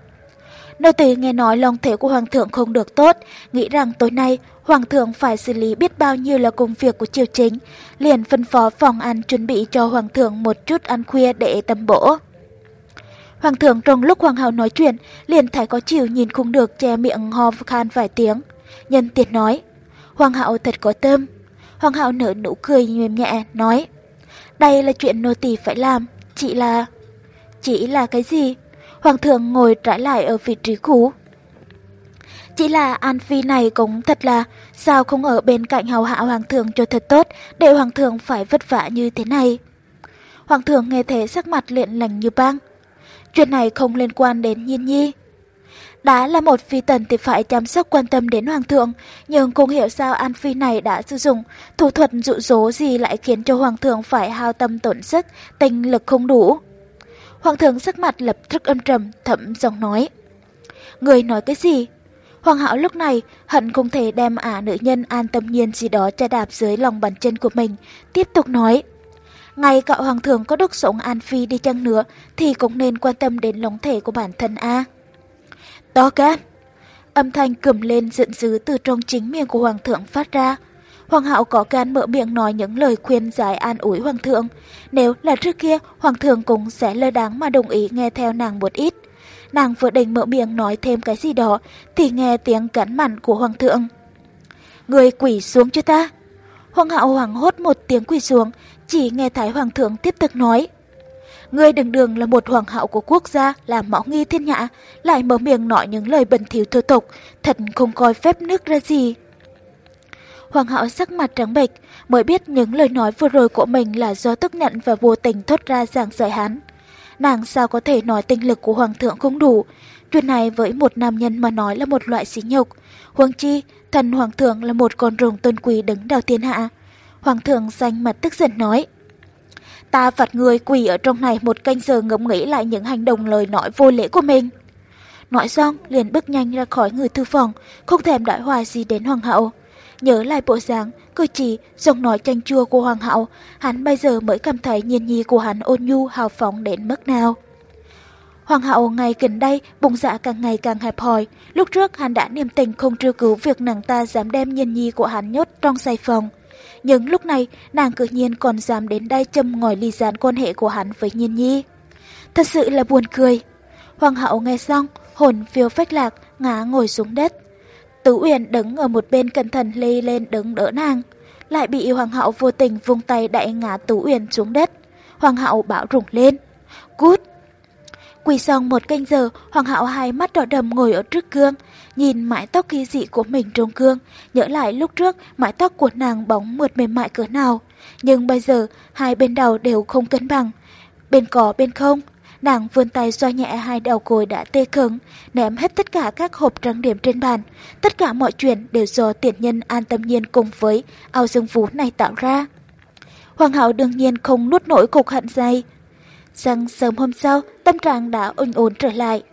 Nô tỳ nghe nói lòng thể của hoàng thượng không được tốt, nghĩ rằng tối nay hoàng thượng phải xử lý biết bao nhiêu là công việc của triều chính, liền phân phó phòng ăn chuẩn bị cho hoàng thượng một chút ăn khuya để tầm bổ. Hoàng thượng trong lúc hoàng hậu nói chuyện, liền thấy có chịu nhìn không được che miệng ho khan vài tiếng. Nhân tiệt nói, hoàng hậu thật có tâm. Hoàng hậu nở nụ cười mềm nhẹ, nói, đây là chuyện nô tỳ phải làm, chỉ là... Chỉ là cái gì? Hoàng thượng ngồi trái lại ở vị trí cũ. Chỉ là An Phi này cũng thật là sao không ở bên cạnh hầu hạ hoàng thượng cho thật tốt để hoàng thượng phải vất vả như thế này. Hoàng thượng nghe thế sắc mặt liền lành như băng. Chuyện này không liên quan đến Nhiên Nhi. Đã là một phi tần thì phải chăm sóc quan tâm đến hoàng thượng, nhưng không hiểu sao An Phi này đã sử dụng thủ thuật dụ dỗ gì lại khiến cho hoàng thượng phải hao tâm tổn sức, tinh lực không đủ. Hoàng thượng sắc mặt lập tức âm trầm, thậm giọng nói. Người nói cái gì? Hoàng hậu lúc này hận không thể đem ả nữ nhân an tâm nhiên gì đó tra đạp dưới lòng bàn chân của mình, tiếp tục nói. Ngay cậu hoàng thượng có đúc sống An Phi đi chăng nữa thì cũng nên quan tâm đến lóng thể của bản thân A. To gan! Âm thanh cầm lên giận dữ từ trong chính miệng của hoàng thượng phát ra. Hoàng hậu có gan mở miệng nói những lời khuyên giải an ủi hoàng thượng. Nếu là trước kia, hoàng thượng cũng sẽ lơ đáng mà đồng ý nghe theo nàng một ít. Nàng vừa định mở miệng nói thêm cái gì đó, thì nghe tiếng cắn mặn của hoàng thượng. Người quỷ xuống cho ta. Hoàng hậu hoảng hốt một tiếng quỳ xuống, chỉ nghe Thái Hoàng thượng tiếp tục nói. Người đường đường là một hoàng hậu của quốc gia, là mõ nghi thiên nhã, lại mở miệng nói những lời bẩn thỉu thô tục, thật không coi phép nước ra gì. Hoàng hậu sắc mặt trắng bệch, mới biết những lời nói vừa rồi của mình là do tức nhận và vô tình thốt ra giảng giải hắn. Nàng sao có thể nói tinh lực của hoàng thượng không đủ, chuyện này với một nam nhân mà nói là một loại sỉ nhục. Huống chi, thần hoàng thượng là một con rồng tôn quý đứng đầu thiên hạ. Hoàng thượng xanh mặt tức giận nói. Ta phạt người quỳ ở trong này một canh giờ ngẫm nghĩ lại những hành động lời nói vô lễ của mình. Nói xong, liền bước nhanh ra khỏi người thư phòng, không thèm đợi hoài gì đến hoàng hậu. Nhớ lại bộ dáng, cử chỉ, giọng nói chanh chua của hoàng hậu, hắn bây giờ mới cảm thấy nhiên nhi của hắn ôn nhu hào phóng đến mức nào. Hoàng hậu ngày gần đây bụng dạ càng ngày càng hẹp hòi. Lúc trước hắn đã niềm tình không trêu cứu việc nàng ta dám đem nhiên nhi của hắn nhốt trong say phòng. Nhưng lúc này nàng cự nhiên còn dám đến đây châm ngòi ly gián quan hệ của hắn với nhiên nhi. Thật sự là buồn cười. Hoàng hậu nghe xong, hồn phiêu phách lạc, ngã ngồi xuống đất. Tứ Uyển đứng ở một bên cẩn thận lê lên đứng đỡ nàng, lại bị hoàng hậu vô tình vung tay đẩy ngã Tứ Uyển xuống đất. Hoàng hậu bảo rủng lên. Cút! Quỳ xong một canh giờ, hoàng hậu hai mắt đỏ đầm ngồi ở trước gương, nhìn mái tóc kỳ dị của mình trong gương, nhớ lại lúc trước mái tóc của nàng bóng mượt mềm mại cỡ nào. Nhưng bây giờ, hai bên đầu đều không cân bằng, bên có bên không, Nàng vươn tay xoa nhẹ hai đầu cồi đã tê cứng, ném hết tất cả các hộp trang điểm trên bàn. Tất cả mọi chuyện đều do tiện nhân an tâm nhiên cùng với ao dương vũ này tạo ra. Hoàng hậu đương nhiên không nuốt nổi cục hận dày. Rằng sớm hôm sau, tâm trạng đã ôn ổn trở lại.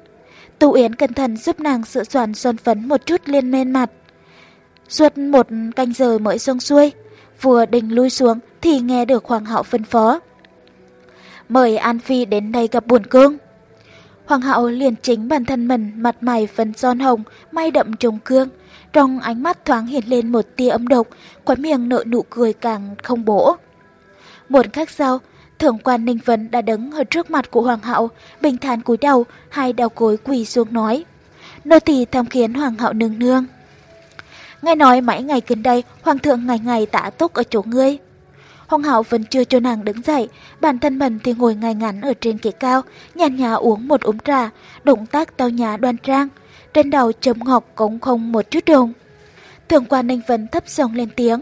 Tu Yến cẩn thận giúp nàng sửa soạn son phấn một chút lên men mặt. Suốt một canh giờ mới xong xuôi, vừa định lui xuống thì nghe được hoàng hậu phân phó mời An Phi đến đây gặp buồn cương. Hoàng hậu liền chính bản thân mình, mặt mày phấn son hồng, may đậm trùng cương. Trong ánh mắt thoáng hiện lên một tia âm độc, quái miệng nợ nụ cười càng không bổ. Một khắc sau, thượng quan Ninh Vân đã đứng ở trước mặt của hoàng hậu, bình thản cúi đầu, hai đầu cối quỳ xuống nói. Nô tỳ tham kiến hoàng hậu nương nương. Nghe nói mấy ngày gần đây, hoàng thượng ngày ngày tạ túc ở chỗ ngươi. Hoàng hậu vẫn chưa cho nàng đứng dậy, bản thân mình thì ngồi ngay ngắn ở trên kệ cao, nhàn nhã uống một ống trà, động tác tao nhã đoan trang. Trên đầu chấm ngọc cũng không một chút đồng. Thượng quan Ninh Vân thấp giọng lên tiếng.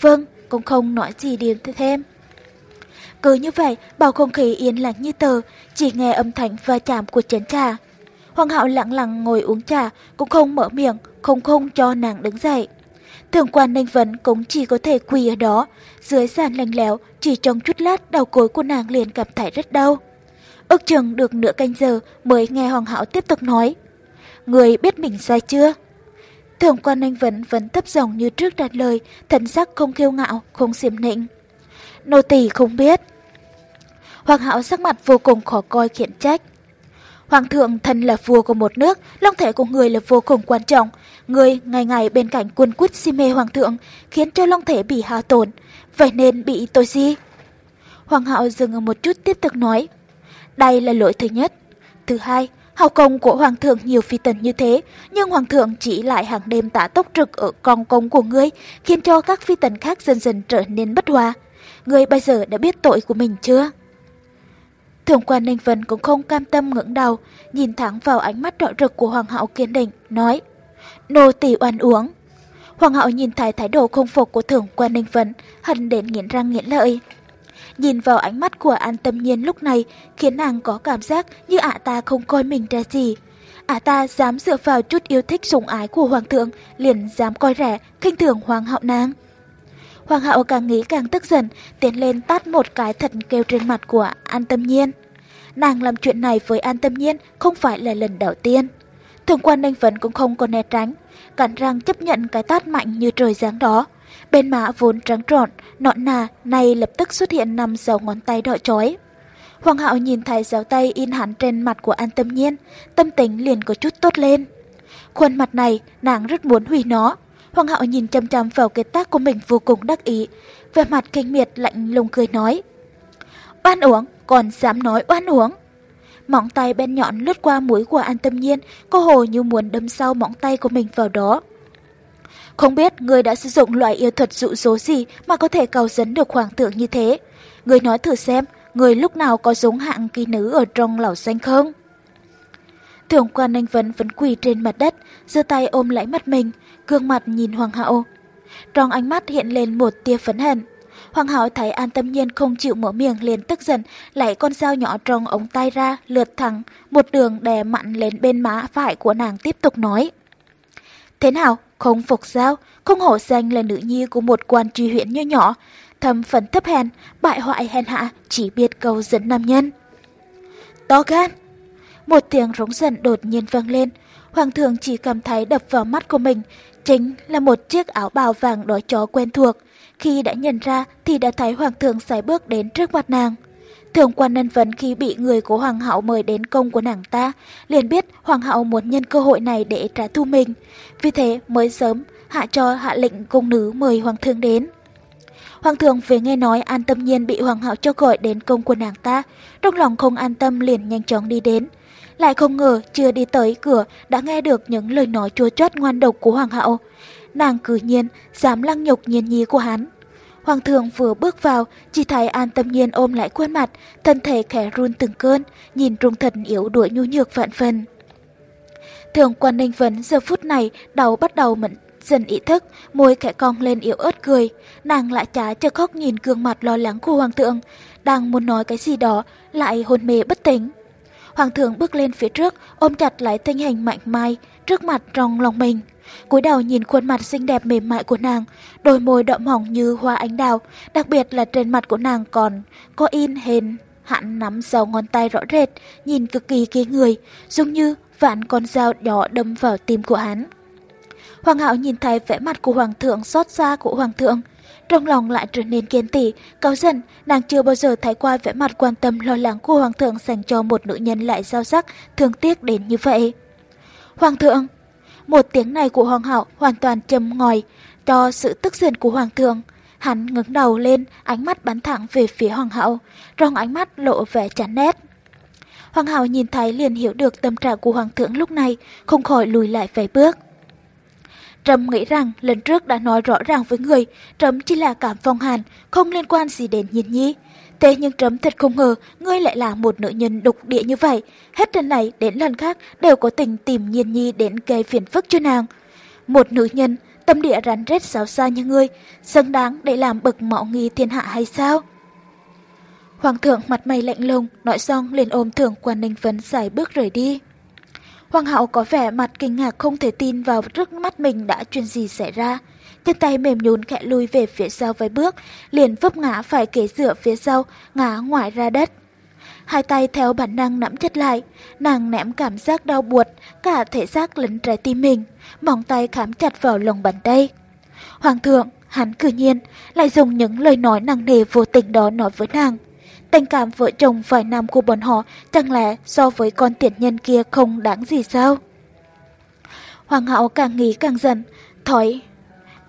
Vâng, cũng không nói gì điều thêm. Cứ như vậy, bầu không khí yên lặng như tờ, chỉ nghe âm thanh va chạm của chén trà. Hoàng hậu lặng lặng ngồi uống trà, cũng không mở miệng, không không cho nàng đứng dậy. Thượng quan Ninh Vấn cũng chỉ có thể quỳ ở đó, dưới sàn lạnh lẽo, chỉ trong chút lát đầu cối của nàng liền cảm thấy rất đau. Ước chừng được nửa canh giờ mới nghe Hoàng hậu tiếp tục nói. Người biết mình sai chưa? Thượng quan Ninh Vấn vẫn thấp giọng như trước đặt lời, thần sắc không kiêu ngạo, không xiêm nịnh. nô tỳ không biết. Hoàng hạo sắc mặt vô cùng khó coi khiển trách. Hoàng thượng thân là vua của một nước, long thể của người là vô cùng quan trọng. Người ngày ngày bên cạnh quân quýt si mê hoàng thượng, khiến cho long thể bị hao tổn. Vậy nên bị tôi gì? Hoàng hạo dừng một chút tiếp tục nói. Đây là lỗi thứ nhất. Thứ hai, hào công của hoàng thượng nhiều phi tần như thế, nhưng hoàng thượng chỉ lại hàng đêm tả tốc trực ở con công của ngươi, khiến cho các phi tần khác dần dần trở nên bất hòa. Ngươi bây giờ đã biết tội của mình chưa? Thượng quan Ninh Vân cũng không cam tâm ngẩng đầu, nhìn thẳng vào ánh mắt đỏ rực của Hoàng hậu kiên định, nói Nô tỳ oan uống. Hoàng hậu nhìn thấy thái độ không phục của thượng quan Ninh Vân, hận đến nghiến răng nghiến lợi. Nhìn vào ánh mắt của An Tâm Nhiên lúc này khiến nàng có cảm giác như ả ta không coi mình ra gì. Ả ta dám dựa vào chút yêu thích sủng ái của Hoàng thượng, liền dám coi rẻ, khinh thường Hoàng hậu nàng. Hoàng hậu càng nghĩ càng tức giận, tiến lên tát một cái thật kêu trên mặt của An Tâm Nhiên. Nàng làm chuyện này với An Tâm Nhiên không phải là lần đầu tiên. Thường quan Ninh Vấn cũng không còn né tránh, cắn răng chấp nhận cái tát mạnh như trời giáng đó. Bên má vốn trắng trọn, nọn nà, nay lập tức xuất hiện năm dấu ngón tay đỏ chói. Hoàng hậu nhìn thấy dấu tay in hẳn trên mặt của An Tâm Nhiên, tâm tình liền có chút tốt lên. Khuôn mặt này, nàng rất muốn hủy nó. Hoàng hậu nhìn chăm chăm vào cái tác của mình vô cùng đắc ý, vẻ mặt kinh miệt lạnh lùng cười nói. Oan uống, còn dám nói oan uống. Móng tay bên nhọn lướt qua mũi của An Tâm Nhiên, cô hồ như muốn đâm sau móng tay của mình vào đó. Không biết người đã sử dụng loại yêu thuật dụ dỗ gì mà có thể cầu dẫn được hoàng thượng như thế. Người nói thử xem, người lúc nào có giống hạng kỳ nữ ở trong lão xanh không? Thượng quan anh vẫn vẫn quỳ trên mặt đất, giơ tay ôm lấy mặt mình, gương mặt nhìn hoàng hậu. Trong ánh mắt hiện lên một tia phấn hận. Hoàng hậu thấy an tâm nhiên không chịu mở miệng liền tức giận, lấy con dao nhỏ trong ống tay ra, lượt thẳng, một đường đè mặn lên bên má phải của nàng tiếp tục nói. Thế nào, không phục sao, không hổ danh là nữ nhi của một quan tri huyện nho nhỏ, thầm phần thấp hèn, bại hoại hèn hạ, chỉ biết cầu dẫn nam nhân. To gan! Một tiếng rống giận đột nhiên vang lên, hoàng thượng chỉ cảm thấy đập vào mắt của mình, chính là một chiếc áo bào vàng đói chó quen thuộc. Khi đã nhận ra thì đã thấy hoàng thượng sải bước đến trước mặt nàng. Thường quan nhân vấn khi bị người của hoàng hậu mời đến công của nàng ta, liền biết hoàng hậu muốn nhân cơ hội này để trả thù mình. Vì thế mới sớm hạ cho hạ lệnh cung nữ mời hoàng thượng đến. Hoàng thượng về nghe nói an tâm nhiên bị hoàng hậu cho gọi đến công của nàng ta, trong lòng không an tâm liền nhanh chóng đi đến. Lại không ngờ chưa đi tới cửa đã nghe được những lời nói chua chót ngoan độc của hoàng hậu. Nàng cử nhiên dám lăng nhục nhiên nhi của hắn. Hoàng thượng vừa bước vào, chỉ thấy an tâm nhiên ôm lại khuôn mặt, thân thể khẽ run từng cơn, nhìn trung thần yếu đuổi nhu nhược vạn phần. Thường quan ninh vấn giờ phút này đầu bắt đầu mẫn dần ý thức, môi khẽ cong lên yếu ớt cười. Nàng lại chả cho khóc nhìn gương mặt lo lắng của hoàng thượng, đang muốn nói cái gì đó, lại hôn mê bất tỉnh. Hoàng thượng bước lên phía trước, ôm chặt lấy thanh hình mạnh mai, trước mặt trong lòng mình cúi đầu nhìn khuôn mặt xinh đẹp mềm mại của nàng, đôi môi đậm hồng như hoa ánh đào, đặc biệt là trên mặt của nàng còn có in hình hẳn nắm dao ngón tay rõ rệt, nhìn cực kỳ kỳ người, giống như vạn con dao đỏ đâm vào tim của hắn. Hoàng hậu nhìn thấy vẻ mặt của hoàng thượng xót xa của hoàng thượng, trong lòng lại trở nên kiên tỉ, cao dần, nàng chưa bao giờ thấy qua vẻ mặt quan tâm lo lắng của hoàng thượng dành cho một nữ nhân lại giao sắc, thương tiếc đến như vậy. Hoàng thượng, một tiếng này của hoàng hậu hoàn toàn châm ngòi cho sự tức giận của hoàng thượng. Hắn ngẩng đầu lên, ánh mắt bắn thẳng về phía hoàng hậu, trong ánh mắt lộ vẻ chán nét. Hoàng hậu nhìn thấy liền hiểu được tâm trạng của hoàng thượng lúc này, không khỏi lùi lại vài bước. Trầm nghĩ rằng lần trước đã nói rõ ràng với người, Trầm chỉ là cảm phong hàn, không liên quan gì đến nhiên nhi. Thế nhưng Trâm thật không ngờ, ngươi lại là một nữ nhân độc địa như vậy. Hết lần này đến lần khác đều có tình tìm nhiên nhi đến gây phiền phức cho nàng. Một nữ nhân, tâm địa rắn rết xáo xa như ngươi, xứng đáng để làm bậc mạo nghi thiên hạ hay sao? Hoàng thượng mặt mày lạnh lùng, nói xong liền ôm thượng quan ninh vấn giải bước rời đi. Hoàng hậu có vẻ mặt kinh ngạc không thể tin vào trước mắt mình đã chuyện gì xảy ra chân tay mềm nhún khẽ lùi về phía sau vài bước, liền vấp ngã phải kế dựa phía sau, ngã ngoài ra đất. Hai tay theo bản năng nắm chặt lại, nàng ném cảm giác đau buột, cả thể xác lẫn trái tim mình, móng tay khám chặt vào lòng bàn tay. Hoàng thượng, hắn cử nhiên lại dùng những lời nói nặng nề vô tình đó nói với nàng. Tình cảm vợ chồng vài năm của bọn họ chẳng lẽ so với con tiện nhân kia không đáng gì sao? Hoàng hậu càng nghĩ càng giận, thói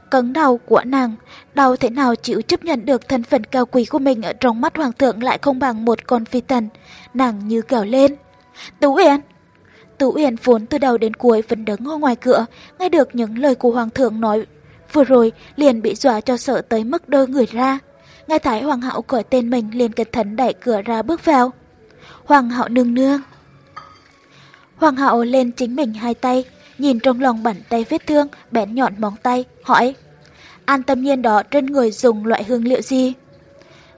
cấn đầu của nàng, đau thế nào chịu chấp nhận được thân phận cao quý của mình ở trong mắt hoàng thượng lại không bằng một con phi tần, nàng như gào lên. Tú Uyển! Tú Uyển vốn từ đầu đến cuối vẫn đứng ở ngoài cửa, nghe được những lời của hoàng thượng nói vừa rồi liền bị dọa cho sợ tới mức đơ người ra. Nghe thấy hoàng hậu gọi tên mình liền cẩn thận đẩy cửa ra bước vào. Hoàng hậu nương nương. Hoàng hậu lên chính mình hai tay, nhìn trong lòng bàn tay vết thương, bén nhọn móng tay, hỏi. An tâm nhiên đó trên người dùng loại hương liệu gì?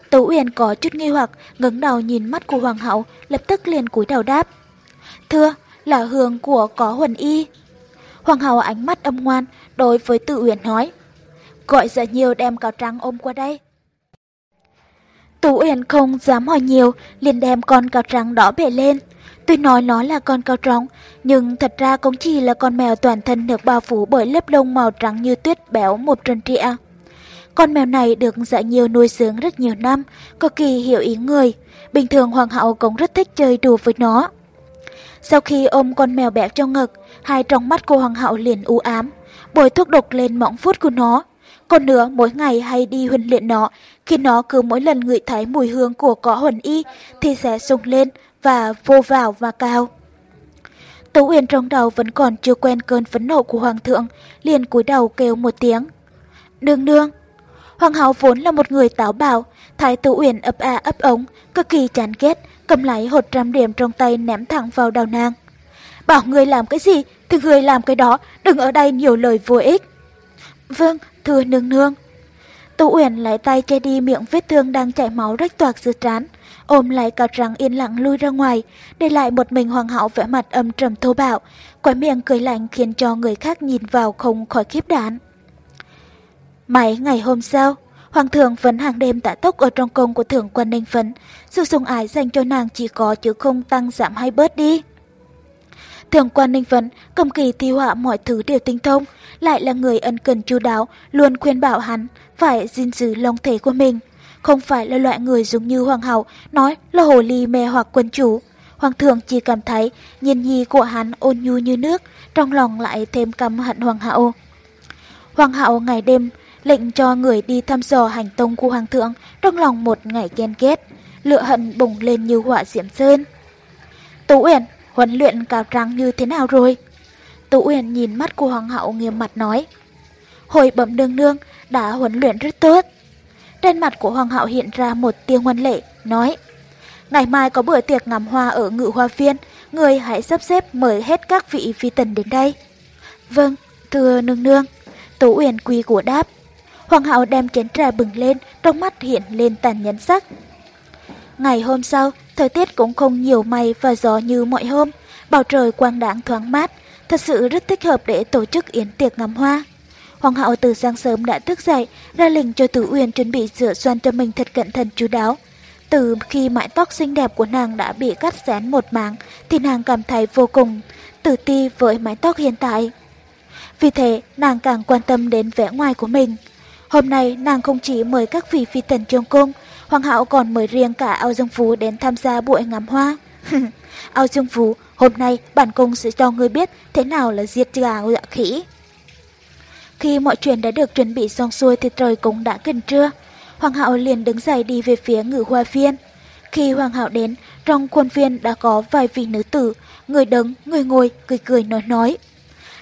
Tú Uyển có chút nghi hoặc, ngẩng đầu nhìn mắt của hoàng hậu, lập tức liền cúi đầu đáp. Thưa, là hương của có huần y. Hoàng hậu ánh mắt âm ngoan, đối với Tự Uyển nói. Gọi giờ nhiều đem cáo trắng ôm qua đây. Tú Uyển không dám hỏi nhiều, liền đem con cáo trắng đó bể lên. Tuy nói nó là con cáo trắng, nhưng thật ra cũng chỉ là con mèo toàn thân được bao phủ bởi lớp lông màu trắng như tuyết béo một trần trịa. Con mèo này được dạy nhiều nuôi dưỡng rất nhiều năm, cực kỳ hiểu ý người. Bình thường hoàng hậu cũng rất thích chơi đùa với nó. Sau khi ôm con mèo béo trong ngực, hai trong mắt của hoàng hậu liền u ám, bồi thuốc độc lên mỏng vuốt của nó. Còn nữa, mỗi ngày hay đi huấn luyện nó, khi nó cứ mỗi lần ngửi thấy mùi hương của cỏ huần y thì sẽ sung lên và vô vào và cao. Tú Uyển trong đầu vẫn còn chưa quen cơn phấn nộ của hoàng thượng, liền cúi đầu kêu một tiếng. Nương nương! Hoàng hậu vốn là một người táo bạo, thái Tú Uyển ấp a ấp ống, cực kỳ chán ghét, cầm lấy hột trăm điểm trong tay ném thẳng vào đầu nàng. Bảo người làm cái gì thì người làm cái đó, đừng ở đây nhiều lời vô ích. Vâng, thưa nương nương. Tú Uyển lấy tay che đi miệng vết thương đang chảy máu rách toạc dưới trán, ôm lại cào răng yên lặng lui ra ngoài, để lại một mình hoàng hậu vẻ mặt âm trầm thô bạo, quái miệng cười lạnh khiến cho người khác nhìn vào không khỏi khiếp đạn. Mấy ngày hôm sau, Hoàng thượng vẫn hàng đêm tạ tốc ở trong cung của thượng quan Ninh Phấn, sự sùng ái dành cho nàng chỉ có chứ không tăng giảm hay bớt đi thường quan Ninh vân cầm kỳ thi họa mọi thứ đều tinh thông, lại là người ân cần chu đáo, luôn khuyên bảo hắn phải gìn giữ lòng thể của mình. Không phải là loại người giống như hoàng hậu nói là hồ ly mê hoặc quân chủ. Hoàng thượng chỉ cảm thấy nhìn nhi của hắn ôn nhu như nước, trong lòng lại thêm căm hận hoàng hậu. Hoàng hậu ngày đêm lệnh cho người đi thăm dò hành tông của hoàng thượng, trong lòng một ngày ghen ghét, lựa hận bùng lên như họa diễm sơn. Tú Uyển, huấn luyện cào trang như thế nào rồi? Tú Uyển nhìn mắt của hoàng hậu nghiêm mặt nói. Hồi bẩm đương nương đã huấn luyện rất tốt. Trên mặt của hoàng hậu hiện ra một tia ngoan lệ, nói. Ngày mai có bữa tiệc ngắm hoa ở ngự hoa viên, người hãy sắp xếp mời hết các vị phi tần đến đây. Vâng, thưa nương nương. Tú Uyển quy của đáp. Hoàng hậu đem chén trà bừng lên, trong mắt hiện lên tàn nhẫn sắc. Ngày hôm sau, thời tiết cũng không nhiều mây và gió như mọi hôm, bầu trời quang đãng thoáng mát, thật sự rất thích hợp để tổ chức yến tiệc ngắm hoa. Hoàng hậu từ sáng sớm đã thức dậy, ra lệnh cho Tử Uyên chuẩn bị rửa xoăn cho mình thật cẩn thận chú đáo. Từ khi mái tóc xinh đẹp của nàng đã bị cắt xén một mảng, thì nàng cảm thấy vô cùng tự ti với mái tóc hiện tại. Vì thế, nàng càng quan tâm đến vẻ ngoài của mình. Hôm nay, nàng không chỉ mời các vị phi tần trong cung, Hoàng hậu còn mời riêng cả Ao Dương Phú đến tham gia buổi ngắm hoa. [laughs] Ao Dương Phú, hôm nay bản cung sẽ cho ngươi biết thế nào là giết gà dạ khỉ. Khi mọi chuyện đã được chuẩn bị xong xuôi thì trời cũng đã gần trưa. Hoàng hậu liền đứng dậy đi về phía ngự hoa viên. Khi hoàng hậu đến, trong khuôn viên đã có vài vị nữ tử, người đứng, người ngồi, cười cười nói nói.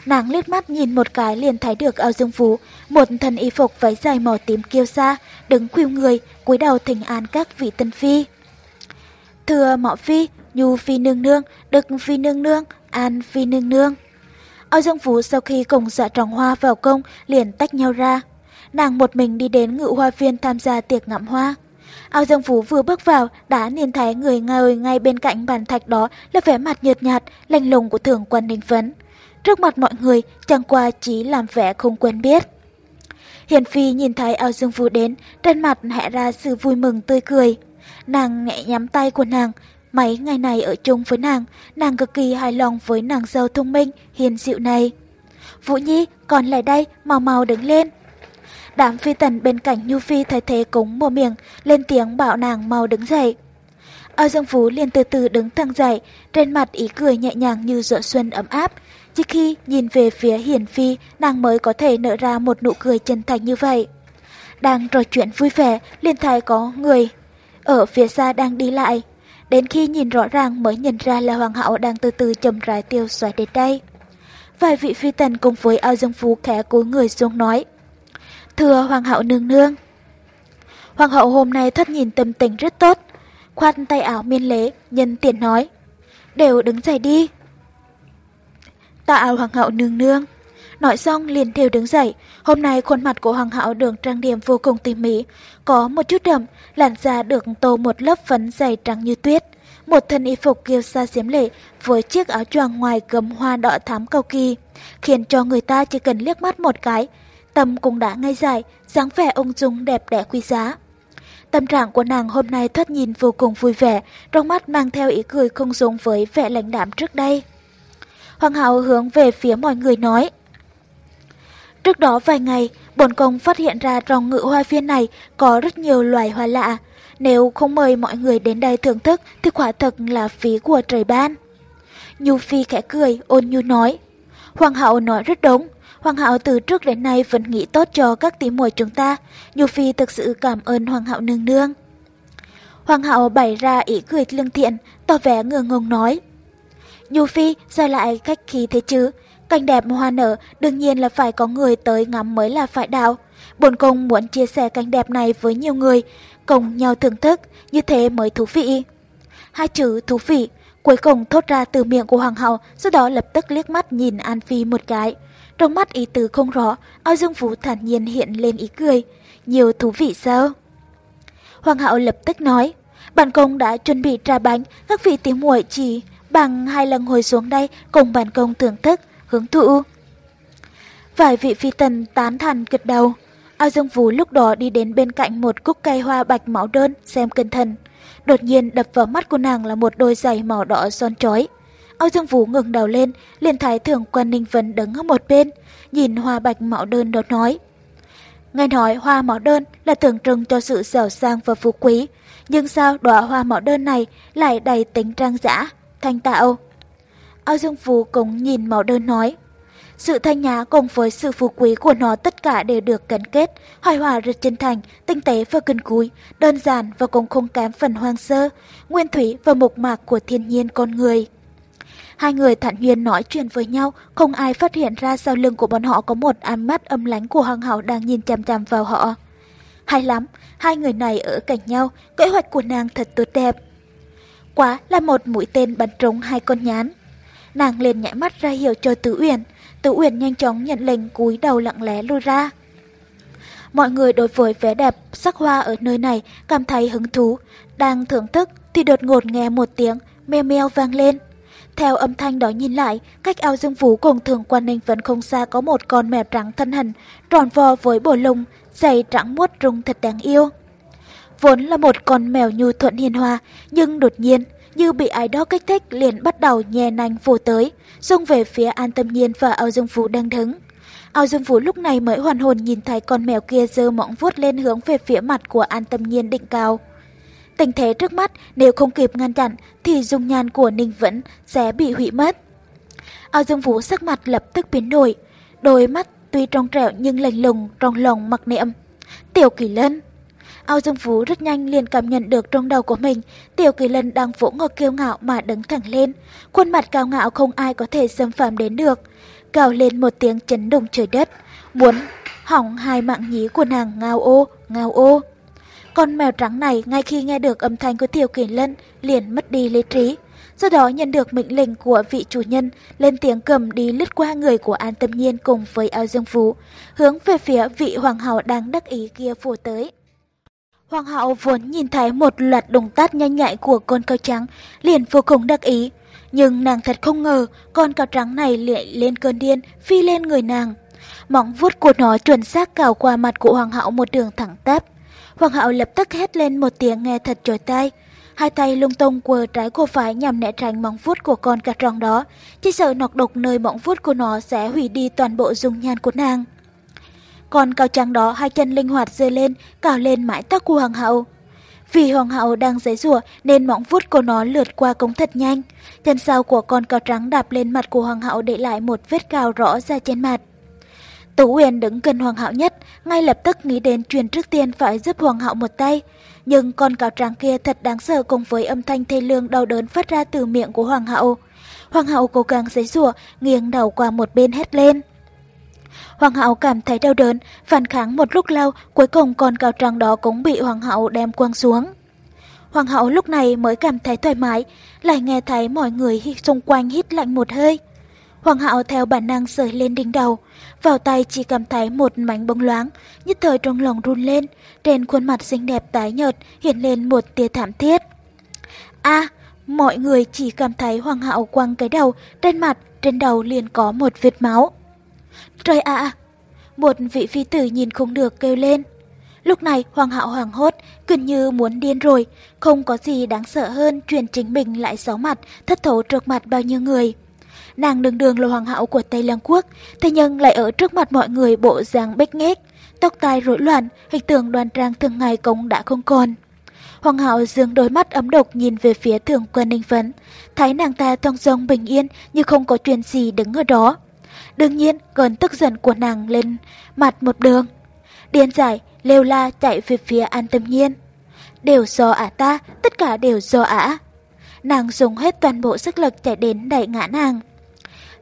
Nàng liếc mắt nhìn một cái liền thấy được ao dương phú, một thân y phục váy dài màu tím kiêu xa đứng khuỵu người, cúi đầu thỉnh an các vị tân phi. Thưa mọ phi, nhu phi nương nương, đức phi nương nương, an phi nương nương. Ao Dương Phú sau khi cùng dạ tròn hoa vào công liền tách nhau ra. Nàng một mình đi đến ngự hoa viên tham gia tiệc ngắm hoa. Ao Dương Phú vừa bước vào đã nhìn thấy người ngồi ngay bên cạnh bàn thạch đó là vẻ mặt nhợt nhạt, lạnh lùng của Thưởng quan Ninh Phấn. Trước mặt mọi người chẳng qua chỉ làm vẻ không quen biết. Hiền Phi nhìn thấy Ao Dương vũ đến, trên mặt hẹ ra sự vui mừng tươi cười. Nàng nhẹ nhắm tay của nàng, Mấy ngày này ở chung với nàng, nàng cực kỳ hài lòng với nàng dâu thông minh, hiền dịu này. Vũ Nhi, còn lại đây, mau mau đứng lên. Đám phi tần bên cạnh Nhu Phi thấy thế cũng mồm miệng, lên tiếng bảo nàng mau đứng dậy. Ao Dương Phú liền từ từ đứng thẳng dậy, trên mặt ý cười nhẹ nhàng như giọt xuân ấm áp. Chỉ khi nhìn về phía Hiển Phi, nàng mới có thể nở ra một nụ cười chân thành như vậy. Đang trò chuyện vui vẻ, liền thấy có người ở phía xa đang đi lại. Đến khi nhìn rõ ràng mới nhận ra là Hoàng hậu đang từ từ chậm rãi tiêu xoáy đến đây. Vài vị phi tần cùng với ao dương phú khẽ cúi người xuống nói. Thưa Hoàng hậu nương nương. Hoàng hậu hôm nay thất nhìn tâm tình rất tốt. Khoan tay áo miên lễ, nhân tiện nói. Đều đứng dậy đi. Tạ Hoàng hậu nương nương. Nói xong liền theo đứng dậy, hôm nay khuôn mặt của Hoàng hậu được trang điểm vô cùng tỉ mỉ, có một chút đậm, làn da được tô một lớp phấn dày trắng như tuyết. Một thân y phục kiêu sa xiếm lệ với chiếc áo choàng ngoài gấm hoa đỏ thắm cầu kỳ, khiến cho người ta chỉ cần liếc mắt một cái, tâm cũng đã ngay dài, dáng vẻ ung dung đẹp đẽ quý giá. Tâm trạng của nàng hôm nay thoát nhìn vô cùng vui vẻ, trong mắt mang theo ý cười không giống với vẻ lãnh đạm trước đây. Hoàng hậu hướng về phía mọi người nói. Trước đó vài ngày, bổn công phát hiện ra trong ngự hoa viên này có rất nhiều loài hoa lạ. Nếu không mời mọi người đến đây thưởng thức thì quả thật là phí của trời ban. Nhu Phi khẽ cười, ôn nhu nói. Hoàng hậu nói rất đúng. Hoàng hậu từ trước đến nay vẫn nghĩ tốt cho các tí muội chúng ta. Nhu Phi thực sự cảm ơn Hoàng hậu nương nương. Hoàng hậu bày ra ý cười lương thiện, tỏ vẻ ngừa ngùng nói. Nhu Phi, sao lại khách khí thế chứ? Cảnh đẹp hoa nở đương nhiên là phải có người tới ngắm mới là phải đạo. Bồn công muốn chia sẻ cảnh đẹp này với nhiều người, cùng nhau thưởng thức, như thế mới thú vị. Hai chữ thú vị cuối cùng thốt ra từ miệng của hoàng hậu, sau đó lập tức liếc mắt nhìn An Phi một cái. Trong mắt ý tứ không rõ, ao dương vũ thản nhiên hiện lên ý cười. Nhiều thú vị sao? Hoàng hậu lập tức nói, bản công đã chuẩn bị trà bánh, các vị tiếng muội chỉ bằng hai lần ngồi xuống đây cùng bản công thưởng thức, hướng thụ. Vài vị phi tần tán thành gật đầu. Ao Dương Vũ lúc đó đi đến bên cạnh một cúc cây hoa bạch máu đơn xem cẩn thận. Đột nhiên đập vào mắt của nàng là một đôi giày màu đỏ son trói Ao Dương Vũ ngừng đầu lên, liền thái thượng quan Ninh Vân đứng ở một bên, nhìn hoa bạch mạo đơn đó nói. Nghe nói hoa mạo đơn là tượng trưng cho sự giàu sang và phú quý, nhưng sao đóa hoa mạo đơn này lại đầy tính trang dã, thanh tạo? Ao Dương Phú cũng nhìn máu đơn nói. Sự thanh nhã cùng với sự phú quý của nó tất cả đều được gắn kết, hoài hòa rất chân thành, tinh tế và cân cúi, đơn giản và cũng không kém phần hoang sơ, nguyên thủy và mộc mạc của thiên nhiên con người. Hai người thản nhiên nói chuyện với nhau, không ai phát hiện ra sau lưng của bọn họ có một ánh mắt âm lánh của hoàng hậu đang nhìn chăm chăm vào họ. Hay lắm, hai người này ở cạnh nhau, kế hoạch của nàng thật tốt đẹp. Quá là một mũi tên bắn trúng hai con nhán. Nàng liền nhảy mắt ra hiệu cho Tứ Uyển, Tứ Uyển nhanh chóng nhận lệnh cúi đầu lặng lẽ lui ra. Mọi người đối với vẻ đẹp sắc hoa ở nơi này cảm thấy hứng thú, đang thưởng thức thì đột ngột nghe một tiếng meo meo vang lên. Theo âm thanh đó nhìn lại, cách ao dương vũ cùng thường quan ninh vẫn không xa có một con mèo trắng thân hình, tròn vò với bộ lông, dày trắng muốt rung thật đáng yêu. Vốn là một con mèo nhu thuận hiền hòa, nhưng đột nhiên, như bị ai đó kích thích liền bắt đầu nhè nành vồ tới, xông về phía An Tâm Nhiên và Ao Dương Vũ đang đứng. Ao Dương Vũ lúc này mới hoàn hồn nhìn thấy con mèo kia giơ mõng vuốt lên hướng về phía mặt của An Tâm Nhiên định cao. Tình thế trước mắt nếu không kịp ngăn chặn thì dung nhan của Ninh Vẫn sẽ bị hủy mất. Ao Dương Vũ sắc mặt lập tức biến đổi, đôi mắt tuy trong trẻo nhưng lạnh lùng trong lòng mặc niệm. Tiểu Kỳ Lân Ao Dương Phú rất nhanh liền cảm nhận được trong đầu của mình, Tiểu Kỳ Lân đang vỗ ngực kiêu ngạo mà đứng thẳng lên, khuôn mặt cao ngạo không ai có thể xâm phạm đến được. Gào lên một tiếng chấn động trời đất, muốn hỏng hai mạng nhí của nàng ngao ô, ngao ô. Con mèo trắng này ngay khi nghe được âm thanh của Tiểu Kỳ Lân liền mất đi lý trí. Sau đó nhận được mệnh lệnh của vị chủ nhân, lên tiếng cầm đi lướt qua người của An Tâm Nhiên cùng với Ao Dương Phú, hướng về phía vị hoàng hậu đang đắc ý kia phủ tới. Hoàng hậu vốn nhìn thấy một loạt động tác nhanh nhạy của con cao trắng, liền vô cùng đắc ý. Nhưng nàng thật không ngờ, con cao trắng này lại lên cơn điên, phi lên người nàng. Móng vuốt của nó chuẩn xác cào qua mặt của hoàng hậu một đường thẳng tắp. Hoàng hậu lập tức hét lên một tiếng nghe thật trời tai. Hai tay lung tung quờ trái cô phải nhằm né tránh móng vuốt của con cà tròn đó, chỉ sợ nọc độc nơi móng vuốt của nó sẽ hủy đi toàn bộ dung nhan của nàng còn cao trắng đó hai chân linh hoạt rơi lên, cào lên mái tóc của hoàng hậu. Vì hoàng hậu đang giấy rủa nên móng vuốt của nó lượt qua cống thật nhanh. Chân sau của con cao trắng đạp lên mặt của hoàng hậu để lại một vết cào rõ ra trên mặt. Tú Uyển đứng gần hoàng hậu nhất, ngay lập tức nghĩ đến truyền trước tiên phải giúp hoàng hậu một tay. Nhưng con cáo trắng kia thật đáng sợ cùng với âm thanh thê lương đau đớn phát ra từ miệng của hoàng hậu. Hoàng hậu cố gắng giấy rủa nghiêng đầu qua một bên hét lên. Hoàng hậu cảm thấy đau đớn, phản kháng một lúc lâu, cuối cùng con cao trăng đó cũng bị hoàng hậu đem quăng xuống. Hoàng hậu lúc này mới cảm thấy thoải mái, lại nghe thấy mọi người xung quanh hít lạnh một hơi. Hoàng hậu theo bản năng sởi lên đỉnh đầu, vào tay chỉ cảm thấy một mảnh bông loáng, nhất thời trong lòng run lên, trên khuôn mặt xinh đẹp tái nhợt hiện lên một tia thảm thiết. A, mọi người chỉ cảm thấy hoàng hậu quăng cái đầu, trên mặt, trên đầu liền có một vết máu. Trời ạ! một vị phi tử nhìn không được kêu lên. Lúc này hoàng hậu hoàng hốt, gần như muốn điên rồi, không có gì đáng sợ hơn chuyện chính mình lại xấu mặt, thất thấu trước mặt bao nhiêu người. Nàng đường đường là hoàng hậu của Tây Lăng Quốc, thế nhưng lại ở trước mặt mọi người bộ dáng bếch nghếch, tóc tai rối loạn, hình tượng đoan trang thường ngày cũng đã không còn. Hoàng hậu dương đôi mắt ấm độc nhìn về phía thường quân ninh phấn, thấy nàng ta thong dong bình yên như không có chuyện gì đứng ở đó. Đương nhiên, cơn tức giận của nàng lên mặt một đường. Điên giải, lêu la chạy về phía an tâm nhiên. Đều do ả ta, tất cả đều do ả. Nàng dùng hết toàn bộ sức lực chạy đến đẩy ngã nàng.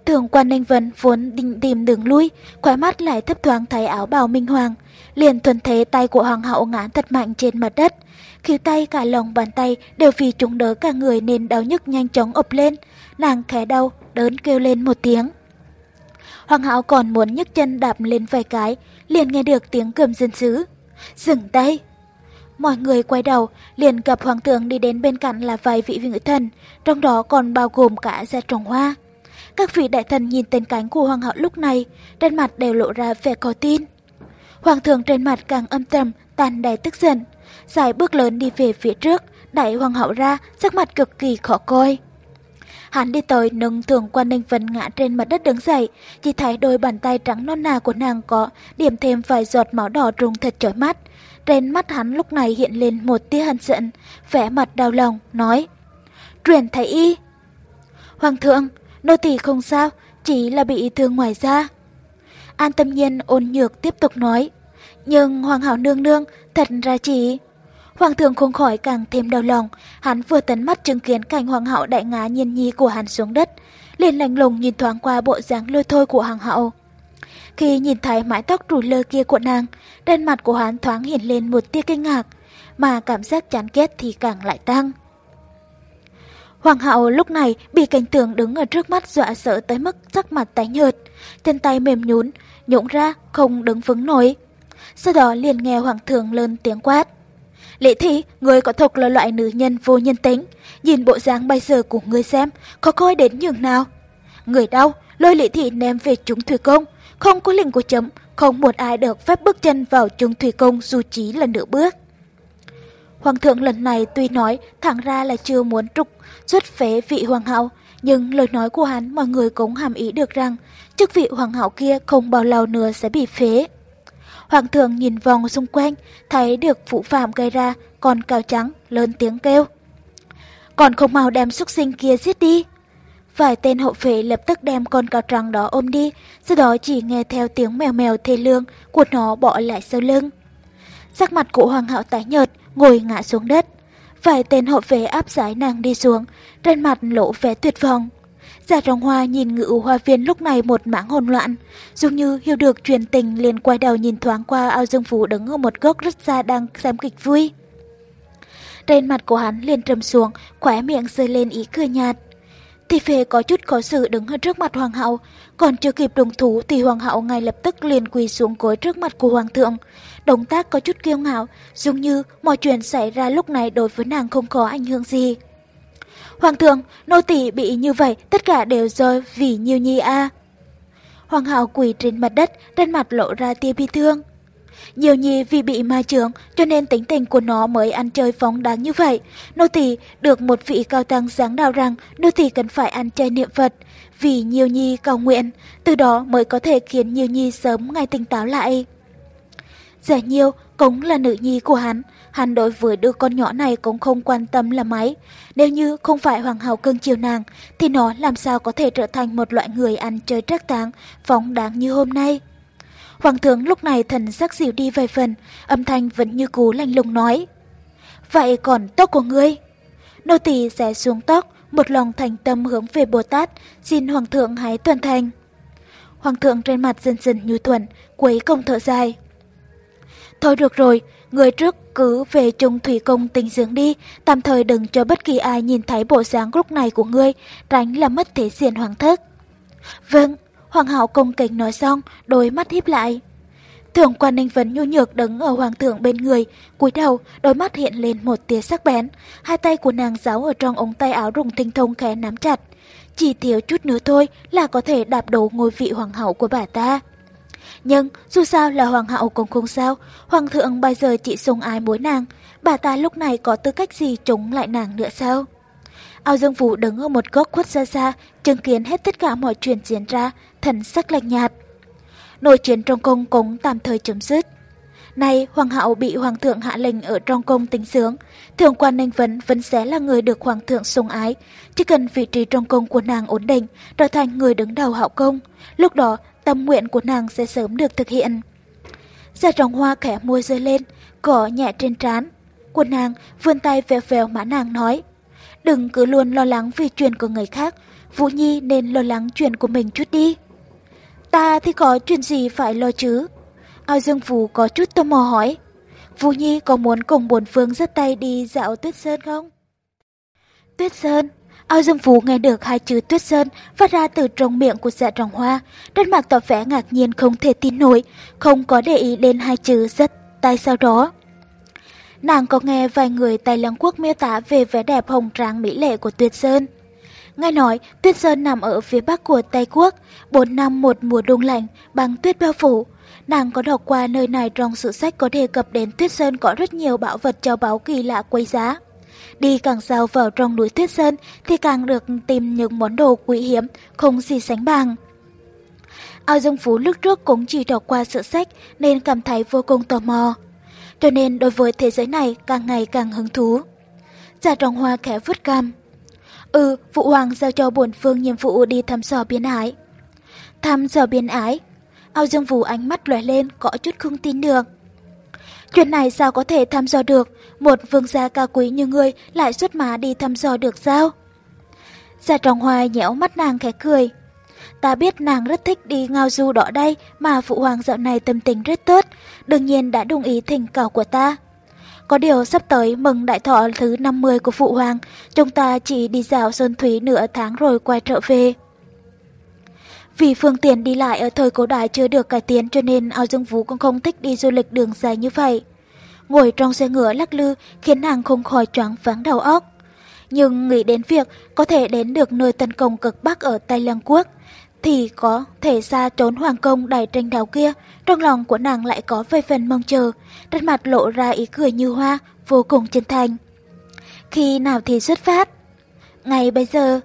Thường quan Ninh Vân vốn định tìm đường lui, khóe mắt lại thấp thoáng thấy áo bào minh hoàng. Liền thuần thế tay của hoàng hậu ngã thật mạnh trên mặt đất. Khi tay cả lòng bàn tay đều vì chúng đỡ cả người nên đau nhức nhanh chóng ập lên. Nàng khẽ đau, đớn kêu lên một tiếng. Hoàng hậu còn muốn nhấc chân đạp lên vài cái, liền nghe được tiếng cầm dân sứ. Dừng tay! Mọi người quay đầu, liền gặp hoàng thượng đi đến bên cạnh là vài vị nữ thần, trong đó còn bao gồm cả gia trồng hoa. Các vị đại thần nhìn tên cánh của hoàng hậu lúc này, trên mặt đều lộ ra vẻ có tin. Hoàng thượng trên mặt càng âm trầm, tàn đầy tức giận. Giải bước lớn đi về phía trước, đẩy hoàng hậu ra, sắc mặt cực kỳ khó coi. Hắn đi tới nâng thường quan ninh vân ngã trên mặt đất đứng dậy, chỉ thấy đôi bàn tay trắng non nà của nàng có điểm thêm vài giọt máu đỏ trùng thật chói mắt. Trên mắt hắn lúc này hiện lên một tia hận giận, vẻ mặt đau lòng, nói Truyền thái y Hoàng thượng, nô tỳ không sao, chỉ là bị thương ngoài da. An tâm nhiên ôn nhược tiếp tục nói Nhưng Hoàng hảo nương nương, thật ra chỉ... Hoàng thượng không khỏi càng thêm đau lòng, hắn vừa tấn mắt chứng kiến cảnh hoàng hậu đại ngã nhiên nhi của hắn xuống đất, liền lạnh lùng nhìn thoáng qua bộ dáng lôi thôi của hoàng hậu. Khi nhìn thấy mái tóc rủ lơ kia của nàng, trên mặt của hắn thoáng hiện lên một tia kinh ngạc, mà cảm giác chán ghét thì càng lại tăng. Hoàng hậu lúc này bị cảnh tượng đứng ở trước mắt dọa sợ tới mức sắc mặt tái nhợt, chân tay mềm nhún, nhũng ra không đứng vững nổi. Sau đó liền nghe hoàng thượng lớn tiếng quát. Lệ thị, người có thuộc là loại nữ nhân vô nhân tính. Nhìn bộ dáng bây giờ của người xem, có coi đến nhường nào. Người đau, lôi lệ thị ném về chúng thủy công. Không có lệnh của chấm, không một ai được phép bước chân vào chúng thủy công dù chỉ là nửa bước. Hoàng thượng lần này tuy nói thẳng ra là chưa muốn trục xuất phế vị hoàng hậu, nhưng lời nói của hắn mọi người cũng hàm ý được rằng chức vị hoàng hậu kia không bao lâu nữa sẽ bị phế. Hoàng thượng nhìn vòng xung quanh, thấy được phụ phạm gây ra, còn cao trắng, lớn tiếng kêu. Còn không mau đem xuất sinh kia giết đi. Vài tên hộ vệ lập tức đem con cao trắng đó ôm đi, sau đó chỉ nghe theo tiếng mèo mèo thê lương của nó bỏ lại sau lưng. Sắc mặt của hoàng hậu tái nhợt, ngồi ngã xuống đất. Vài tên hộ vệ áp giải nàng đi xuống, trên mặt lộ vẻ tuyệt vọng. Giả trồng hoa nhìn ngự hoa viên lúc này một mảng hỗn loạn. Dường như hiểu được truyền tình liền quay đầu nhìn thoáng qua ao dương phú đứng ở một góc rất xa đang xem kịch vui. Trên mặt của hắn liền trầm xuống, khóe miệng rơi lên ý cười nhạt. Thì phê có chút khó xử đứng ở trước mặt hoàng hậu, còn chưa kịp đồng thủ thì hoàng hậu ngay lập tức liền quỳ xuống gối trước mặt của hoàng thượng. Động tác có chút kiêu ngạo, dường như mọi chuyện xảy ra lúc này đối với nàng không có ảnh hưởng gì. Hoàng thượng, nô tỳ bị như vậy, tất cả đều do vì Nhiêu Nhi a. Hoàng hậu quỳ trên mặt đất, trên mặt lộ ra tia bi thương. Nhiều nhi vì bị ma trưởng cho nên tính tình của nó mới ăn chơi phóng đáng như vậy. Nô tỳ được một vị cao tăng giáng đạo rằng nô tỳ cần phải ăn chay niệm Phật vì nhiều nhi cầu nguyện, từ đó mới có thể khiến nhiều nhi sớm ngay tỉnh táo lại. Giả nhiêu cũng là nữ nhi của hắn, hắn đối với đứa con nhỏ này cũng không quan tâm là mấy. Nếu như không phải hoàng hậu cưng chiều nàng, thì nó làm sao có thể trở thành một loại người ăn chơi trác táng, phóng đáng như hôm nay. Hoàng thượng lúc này thần sắc dịu đi vài phần, âm thanh vẫn như cú lanh lùng nói. Vậy còn tóc của ngươi? Nô tỳ sẽ xuống tóc, một lòng thành tâm hướng về Bồ Tát, xin Hoàng thượng hãy tuân thành. Hoàng thượng trên mặt dần dần nhu thuận, quấy công thở dài. Thôi được rồi, người trước cứ về chung thủy công tình dưỡng đi, tạm thời đừng cho bất kỳ ai nhìn thấy bộ dáng lúc này của ngươi, tránh làm mất thể diện hoàng thất. Vâng, hoàng hậu công kính nói xong, đôi mắt híp lại. Thượng quan ninh vấn nhu nhược đứng ở hoàng thượng bên người, cúi đầu, đôi mắt hiện lên một tia sắc bén, hai tay của nàng giáo ở trong ống tay áo rùng tinh thông khẽ nắm chặt. Chỉ thiếu chút nữa thôi là có thể đạp đổ ngôi vị hoàng hậu của bà ta. Nhưng dù sao là hoàng hậu cũng không sao, hoàng thượng bây giờ chỉ sùng ái mối nàng, bà ta lúc này có tư cách gì chống lại nàng nữa sao? Ao Dương Vũ đứng ở một góc khuất xa xa, chứng kiến hết tất cả mọi chuyện diễn ra, thần sắc lạnh nhạt. Nội chiến trong cung cũng tạm thời chấm dứt. Nay, hoàng hậu bị hoàng thượng hạ lệnh ở trong cung tính sướng, thượng quan ninh vấn vẫn sẽ là người được hoàng thượng sủng ái, chỉ cần vị trí trong cung của nàng ổn định, trở thành người đứng đầu hậu cung. Lúc đó, tâm nguyện của nàng sẽ sớm được thực hiện. Gia trọng hoa khẽ môi rơi lên, cỏ nhẹ trên trán. Của nàng vươn tay vèo vèo má nàng nói, đừng cứ luôn lo lắng vì chuyện của người khác, Vũ Nhi nên lo lắng chuyện của mình chút đi. Ta thì có chuyện gì phải lo chứ? Ao Dương Phú có chút tò mò hỏi. Vũ Nhi có muốn cùng buồn phương dắt tay đi dạo Tuyết Sơn không? Tuyết Sơn? Ao Dương Phú nghe được hai chữ Tuyết Sơn phát ra từ trong miệng của dạ trọng hoa. Đất mặt tỏ vẻ ngạc nhiên không thể tin nổi, không có để ý đến hai chữ rất tay sau đó. Nàng có nghe vài người Tây Lăng Quốc miêu tả về vẻ đẹp hồng tráng mỹ lệ của Tuyết Sơn. Nghe nói, Tuyết Sơn nằm ở phía bắc của Tây Quốc, 4 năm một mùa đông lạnh, bằng tuyết bao phủ. Nàng có đọc qua nơi này trong sự sách có đề cập đến Tuyết Sơn có rất nhiều bảo vật châu báu kỳ lạ quý giá. Đi càng sâu vào trong núi Tuyết Sơn thì càng được tìm những món đồ quý hiếm, không gì sánh bằng. Ao Dương Phú lúc trước cũng chỉ đọc qua sự sách nên cảm thấy vô cùng tò mò. Cho nên đối với thế giới này càng ngày càng hứng thú. Giả trọng hoa khẽ vứt cam. Ừ, Phụ Hoàng giao cho bổn phương nhiệm vụ đi thăm dò biên ái. Thăm dò biên ái? Ao Dương Vũ ánh mắt lóe lên, có chút không tin được. Chuyện này sao có thể thăm dò được, một vương gia cao quý như ngươi lại xuất má đi thăm dò được sao? Gia Trọng Hoài nhéo mắt nàng khẽ cười. Ta biết nàng rất thích đi ngao du đỏ đây mà phụ hoàng dạo này tâm tình rất tốt, đương nhiên đã đồng ý thỉnh cầu của ta. Có điều sắp tới mừng đại thọ thứ 50 của phụ hoàng, chúng ta chỉ đi dạo Sơn Thúy nửa tháng rồi quay trở về. Vì phương tiện đi lại ở thời cổ đại chưa được cải tiến cho nên Ao Dương Vũ cũng không thích đi du lịch đường dài như vậy. Ngồi trong xe ngựa lắc lư khiến nàng không khỏi choáng váng đầu óc. Nhưng nghĩ đến việc có thể đến được nơi tấn công cực Bắc ở Tây Lăng Quốc, thì có thể xa trốn hoàng công đầy tranh đào kia, trong lòng của nàng lại có vài phần mong chờ, trên mặt lộ ra ý cười như hoa, vô cùng chân thành. Khi nào thì xuất phát? Ngày bây giờ,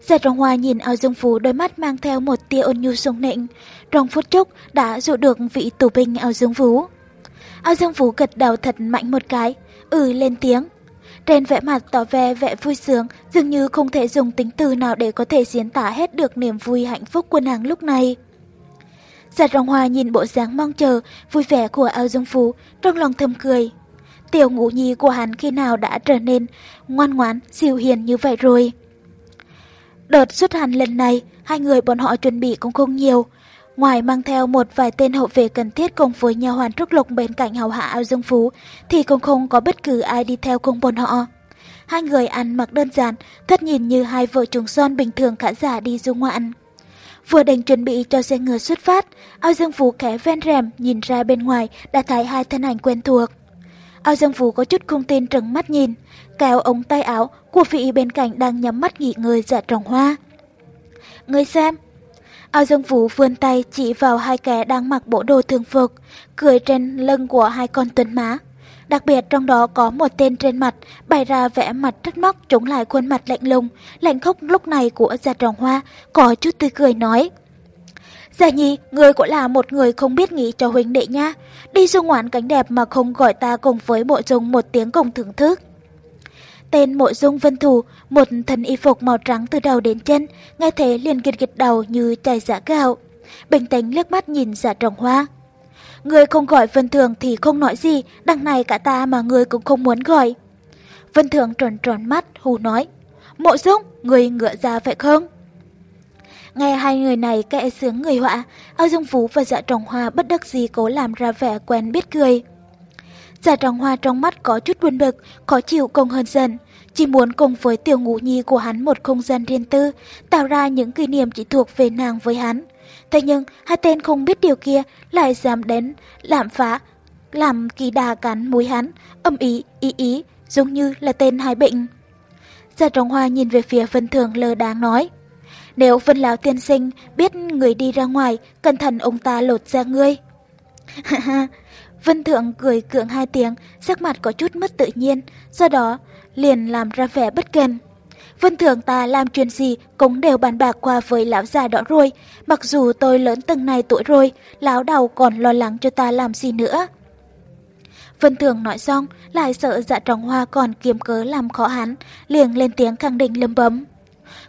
dạ Giật Rồng Hoa nhìn ao dương phú đôi mắt mang theo một tia ôn nhu sung nịnh, trong phút chốc đã dụ được vị tù binh ao dương phú. Ao dương phú gật đầu thật mạnh một cái, ừ lên tiếng. Trên vẻ mặt tỏ vẻ vẻ vui sướng, dường như không thể dùng tính từ nào để có thể diễn tả hết được niềm vui hạnh phúc của nàng lúc này. Dạ Giật rong Hoa nhìn bộ dáng mong chờ, vui vẻ của ao dương phú, trong lòng thầm cười. Tiểu ngũ nhi của hắn khi nào đã trở nên ngoan ngoãn, siêu hiền như vậy rồi. Đợt xuất hành lần này, hai người bọn họ chuẩn bị cũng không nhiều. Ngoài mang theo một vài tên hậu vệ cần thiết cùng với nhà hoàn trúc lục bên cạnh hầu hạ ao dương phú, thì cũng không có bất cứ ai đi theo cùng bọn họ. Hai người ăn mặc đơn giản, thật nhìn như hai vợ chồng son bình thường khả giả đi du ngoạn. Vừa định chuẩn bị cho xe ngựa xuất phát, ao dương phú khẽ ven rèm nhìn ra bên ngoài đã thấy hai thân ảnh quen thuộc. Ao dương phú có chút không tin trừng mắt nhìn, kéo ống tay áo của vị bên cạnh đang nhắm mắt nghỉ ngơi dạ trồng hoa. Người xem. Ao Dương Vũ vươn tay chỉ vào hai kẻ đang mặc bộ đồ thường phục, cười trên lưng của hai con tuấn má. Đặc biệt trong đó có một tên trên mặt bày ra vẻ mặt trách móc chống lại khuôn mặt lạnh lùng, lạnh khốc lúc này của dạ gia tròn hoa, có chút tươi cười nói. Gia Nhi, người cũng là một người không biết nghĩ cho huynh đệ nha. Đi du ngoạn cảnh đẹp mà không gọi ta cùng với bộ dung một tiếng cùng thưởng thức. Tên mộ dung vân thủ, một thân y phục màu trắng từ đầu đến chân, nghe thế liền gật gật đầu như chai giả gạo. Bình tĩnh liếc mắt nhìn dạ giả trồng hoa. Người không gọi Vân Thường thì không nói gì, đằng này cả ta mà người cũng không muốn gọi. Vân Thường tròn tròn mắt, hù nói. Mộ dung, người ngựa ra vậy không? Nghe hai người này kệ sướng người họa, Ao Dương Phú và dạ trồng hoa bất đắc gì cố làm ra vẻ quen biết cười. Dạ Giả trăng hoa trong mắt có chút buồn bực, khó chịu cùng hơn dần. Chỉ muốn cùng với tiểu ngũ nhi của hắn một không gian riêng tư, tạo ra những kỷ niệm chỉ thuộc về nàng với hắn. Thế nhưng, hai tên không biết điều kia lại dám đến, làm phá, làm kỳ đà cắn mũi hắn, âm ý, ý ý, giống như là tên hai bệnh. Dạ Giả trăng hoa nhìn về phía Vân Thường lơ đáng nói. Nếu Vân Lão tiên sinh biết người đi ra ngoài, cẩn thận ông ta lột ra ngươi. [laughs] Ha ha, Vân Thượng cười cưỡng hai tiếng, sắc mặt có chút mất tự nhiên, do đó liền làm ra vẻ bất cần. Vân Thượng ta làm chuyện gì cũng đều bàn bạc qua với lão già đó rồi, mặc dù tôi lớn từng này tuổi rồi, lão đầu còn lo lắng cho ta làm gì nữa. Vân Thường nói xong, lại sợ dạ trọng hoa còn kiếm cớ làm khó hắn, liền lên tiếng khẳng định lâm bấm.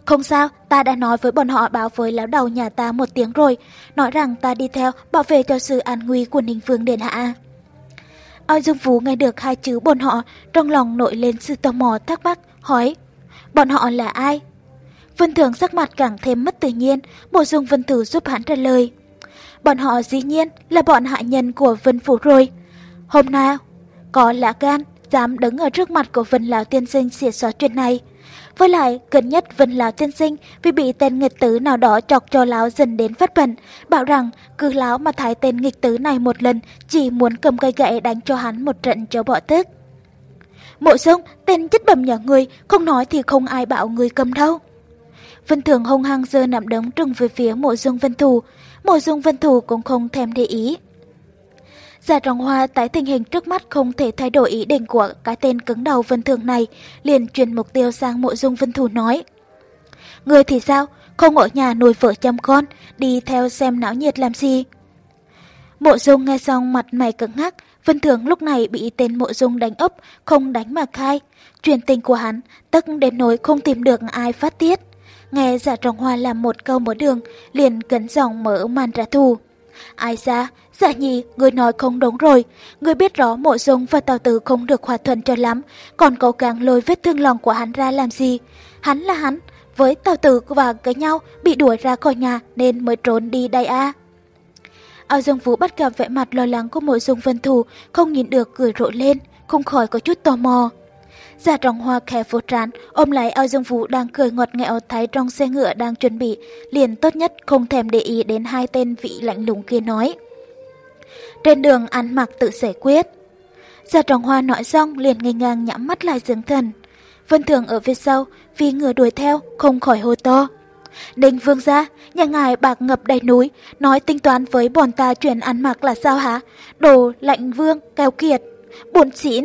Không sao, ta đã nói với bọn họ báo với lão đầu nhà ta một tiếng rồi, nói rằng ta đi theo bảo vệ cho sự an nguy của Ninh Vương Điện Hạ. Oi Dương Phú nghe được hai chữ bọn họ, trong lòng nổi lên sự tò mò thắc mắc, hỏi, bọn họ là ai? Vân Thường sắc mặt càng thêm mất tự nhiên, bổ dung Vân Thử giúp hắn trả lời. Bọn họ dĩ nhiên là bọn hạ nhân của Vân Phủ rồi. Hôm nào, có lạ gan, dám đứng ở trước mặt của Vân Lão Tiên Sinh xỉa xóa chuyện này. Với lại, gần nhất Vân Lão Tiên Sinh vì bị tên nghịch tử nào đó chọc cho Lão dần đến phát bệnh bảo rằng cứ Lão mà thái tên nghịch tử này một lần chỉ muốn cầm cây gậy đánh cho hắn một trận cho bỏ tức. Mộ dung, tên chất bầm nhà người, không nói thì không ai bảo người cầm đâu. Vân Thường hung hăng giơ nằm đống trừng về phía mộ dung Vân Thù. Mộ dung Vân Thù cũng không thèm để ý. Giả trọng hoa tại tình hình trước mắt không thể thay đổi ý định của cái tên cứng đầu Vân Thường này, liền chuyển mục tiêu sang mộ dung Vân Thù nói. Người thì sao? Không ở nhà nuôi vợ chăm con, đi theo xem náo nhiệt làm gì? Mộ dung nghe xong mặt mày cứng ngắc, Vân Thường lúc này bị tên mộ dung đánh ấp, không đánh mà khai. Truyền tình của hắn, tức đến nỗi không tìm được ai phát tiết. Nghe giả trọng hoa làm một câu mở đường, liền cấn giọng mở màn trả thù. Ai ra, dạ nhì, người nói không đúng rồi. Người biết rõ mộ dung và tào tử không được hòa thuận cho lắm, còn cố gắng lôi vết thương lòng của hắn ra làm gì. Hắn là hắn, với tào tử và cái nhau bị đuổi ra khỏi nhà nên mới trốn đi đây à? a. Ao Dương Vũ bắt gặp vẻ mặt lo lắng của mộ dung vân thủ không nhìn được cười rộ lên, không khỏi có chút tò mò. Giả trọng hoa khẽ vô trán, ôm lấy ao dương vũ đang cười ngọt ngẹo thấy trong xe ngựa đang chuẩn bị, liền tốt nhất không thèm để ý đến hai tên vị lạnh lùng kia nói. Trên đường ăn mặc tự giải quyết. Già trọng hoa nói xong liền ngây ngang nhắm mắt lại dưỡng thần. Vân Thường ở phía sau, vì ngựa đuổi theo, không khỏi hô to. Ninh vương gia, nhà ngài bạc ngập đầy núi, nói tính toán với bọn ta chuyện ăn mặc là sao hả? Đồ lạnh vương, keo kiệt, buồn xỉn.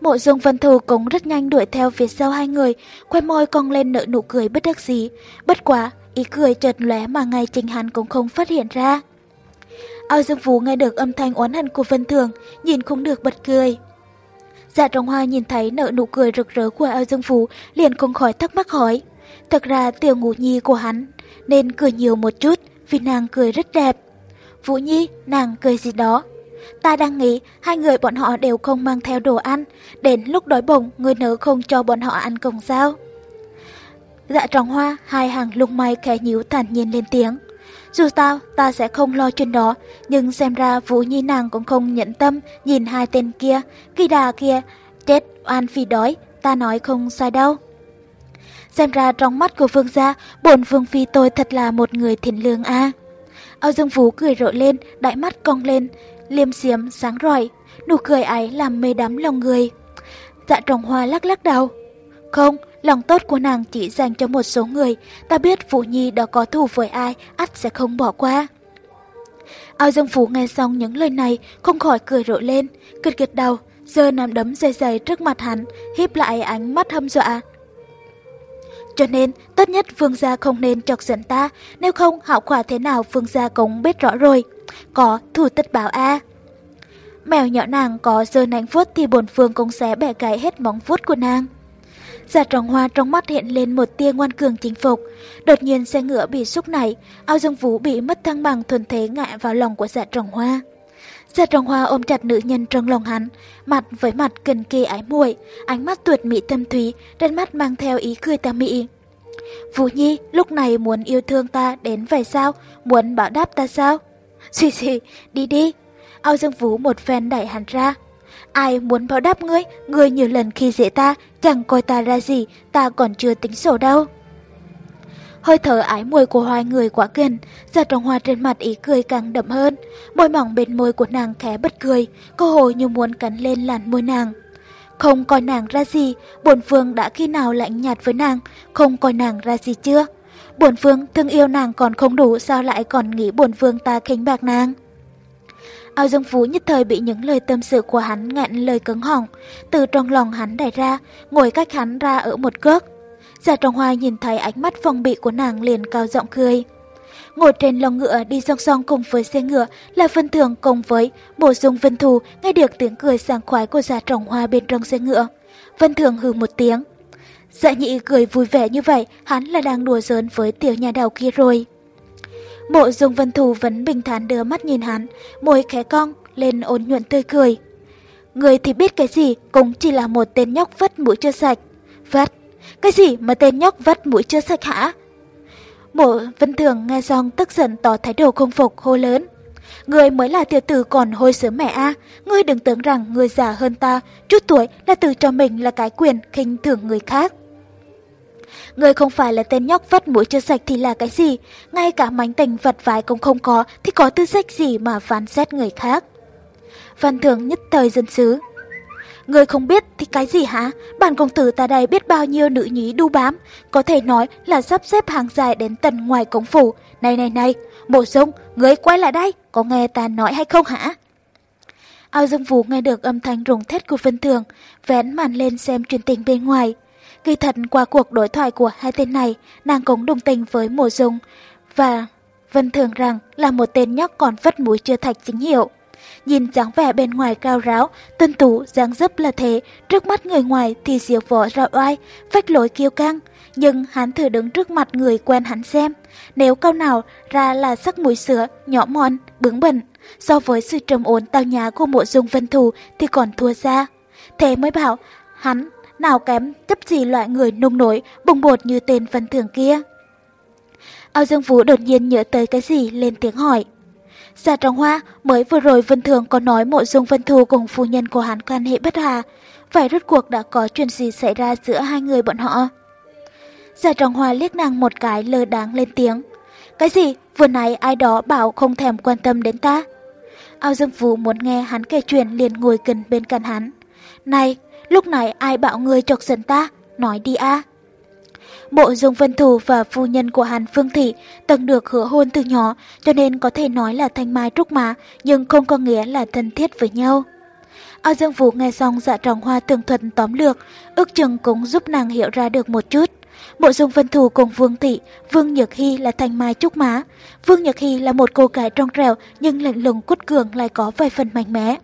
Mộ dung vân thù cũng rất nhanh đuổi theo phía sau hai người, khoe môi cong lên nở nụ cười bất đắc dĩ. Bất quá, ý cười chợt lóe mà ngay chính hắn cũng không phát hiện ra. Ao Dương Phú nghe được âm thanh oán hận của Vân Thường, nhìn không được bật cười. Dạ Trọng Hoa nhìn thấy nợ nụ cười rực rỡ của Ao Dương Phú, liền không khỏi thắc mắc hỏi. Thật ra tiểu ngủ nhi của hắn nên cười nhiều một chút vì nàng cười rất đẹp. Vũ Nhi, nàng cười gì đó, Ta đang nghĩ hai người bọn họ đều không mang theo đồ ăn, đến lúc đói bụng người nỡ không cho bọn họ ăn cùng sao. Dạ trọng hoa, hai hàng lung may khẽ nhíu thản nhiên lên tiếng. Dù sao, ta sẽ không lo chuyện đó, nhưng xem ra Vũ Nhi nàng cũng không nhẫn tâm nhìn hai tên kia, kỳ đà kia, chết oan phi đói, ta nói không sai đâu. Xem ra trong mắt của Vương gia, bổn Vương Phi tôi thật là một người thiện lương a. À. Âu Dương Vũ cười rộ lên, đại mắt cong lên, liêm xiêm sáng rọi, nụ cười ấy làm mê đắm lòng người. Dạ trồng hoa lắc lắc đầu. Không, lòng tốt của nàng chỉ dành cho một số người, ta biết Vũ Nhi đã có thù với ai, ắt sẽ không bỏ qua. Ao Dương Phú nghe xong những lời này, không khỏi cười rộ lên, cực kiệt đầu, giờ nằm đấm dày dày trước mặt hắn, hiếp lại ánh mắt hâm dọa. Cho nên, tốt nhất Phương gia không nên chọc giận ta, nếu không hậu quả thế nào Phương gia cũng biết rõ rồi. Có thủ tất báo A. Mèo nhỏ nàng có rơi nánh vuốt thì bổn phương cũng sẽ bẻ gãy hết móng vuốt của nàng. Giả trọng hoa trong mắt hiện lên một tia ngoan cường chính phục. Đột nhiên xe ngựa bị xúc nảy, ao dương vũ bị mất thăng bằng thuần thế ngã vào lòng của giả trọng hoa. Giả trọng hoa ôm chặt nữ nhân trong lòng hắn, mặt với mặt cần kề ái muội, ánh mắt tuột mỹ tâm thúy, đôi mắt mang theo ý cười tà mị. Vũ Nhi lúc này muốn yêu thương ta đến vậy sao, muốn bảo đáp ta sao? [laughs] Xì xì, đi đi. Ao Dương Vũ một phen đẩy hắn ra. Ai muốn báo đáp ngươi, ngươi nhiều lần khi dễ ta, chẳng coi ta ra gì, ta còn chưa tính sổ đâu. Hơi thở ái mùi của hai người quá gần, giật trong hoa trên mặt ý cười càng đậm hơn. Môi mỏng bên môi của nàng khẽ bất cười, cơ hồ như muốn cắn lên làn môi nàng. Không coi nàng ra gì, bổn phương đã khi nào lạnh nhạt với nàng, không coi nàng ra gì chưa? Bổn phương thương yêu nàng còn không đủ sao lại còn nghĩ bổn phương ta khinh bạc nàng? Ao Dương Phú nhất thời bị những lời tâm sự của hắn ngạn lời cứng họng, từ trong lòng hắn đẩy ra, ngồi cách hắn ra ở một cước. Giả Trọng Hoa nhìn thấy ánh mắt phong bị của nàng liền cao giọng cười. Ngồi trên lông ngựa đi song song cùng với xe ngựa là Vân Thường cùng với bổ sung Vân Thù nghe được tiếng cười sảng khoái của Giả Trọng Hoa bên trong xe ngựa. Vân Thường hừ một tiếng. Dạ nhị cười vui vẻ như vậy, hắn là đang đùa giỡn với tiểu nhà đầu kia rồi. Mộ dung vân thù vẫn bình thản đưa mắt nhìn hắn, môi khẽ cong, lên ôn nhuận tươi cười. Người thì biết cái gì, cũng chỉ là một tên nhóc vất mũi chưa sạch. Vất? Cái gì mà tên nhóc vất mũi chưa sạch hả? Mộ vân thường nghe xong tức giận tỏ thái độ không phục hô lớn. Người mới là tiểu tử còn hôi sớm mẹ a Ngươi đừng tưởng rằng người già hơn ta, chút tuổi là tự cho mình là cái quyền khinh thường người khác. Người không phải là tên nhóc vắt mũi chưa sạch thì là cái gì? Ngay cả mánh tình vật vái cũng không có thì có tư sách gì mà phán xét người khác? Văn thường nhất thời dân xứ. Người không biết thì cái gì hả? Bản công tử ta đây biết bao nhiêu nữ nhí đu bám. Có thể nói là sắp xếp hàng dài đến tận ngoài cống phủ. Này này này, bổ sung, người quay lại đây, có nghe ta nói hay không hả? Ao Dương Vũ nghe được âm thanh rùng thét của Vân Thường, vén màn lên xem truyền tình bên ngoài. Kỳ thật qua cuộc đối thoại của hai tên này, nàng cũng đồng tình với Mộ dung và Vân Thường rằng là một tên nhóc còn vất mũi chưa thạch chính hiệu. Nhìn dáng vẻ bên ngoài cao ráo, tuân tú, dáng dấp là thế, trước mắt người ngoài thì diệu võ ra oai, vách lối kiêu căng. Nhưng hắn thử đứng trước mặt người quen hắn xem, nếu câu nào ra là sắc mũi sữa, nhỏ mòn, bướng bẩn, so với sự trầm ổn tao nhã của mộ dung vân thù thì còn thua xa. Thế mới bảo, hắn nào kém chấp gì loại người nông nổi, bùng bột như tên Vân Thường kia. Ao Dương Vũ đột nhiên nhớ tới cái gì lên tiếng hỏi. Giả Trọng hoa, mới vừa rồi Vân Thường có nói mộ dung Vân Thu cùng phu nhân của hắn quan hệ bất hòa. Vậy rốt cuộc đã có chuyện gì xảy ra giữa hai người bọn họ? Giả Trọng hoa liếc nàng một cái lơ đáng lên tiếng. Cái gì? Vừa nãy ai đó bảo không thèm quan tâm đến ta. Ao Dương Vũ muốn nghe hắn kể chuyện liền ngồi gần bên cạnh hắn. Này, lúc này ai bảo người chọc giận ta, nói đi a. Bộ dung vân thủ và phu nhân của Hàn Phương Thị từng được hứa hôn từ nhỏ, cho nên có thể nói là thanh mai trúc mã, nhưng không có nghĩa là thân thiết với nhau. Ao Dương Vũ nghe xong dạ trọng hoa tường thuật tóm lược, ước chừng cũng giúp nàng hiểu ra được một chút. Bộ dung vân thủ cùng Vương Thị, Vương Nhật Hy là thanh mai trúc má. Vương Nhật Hy là một cô gái trong trèo nhưng lạnh lùng cút cường lại có vài phần mạnh mẽ.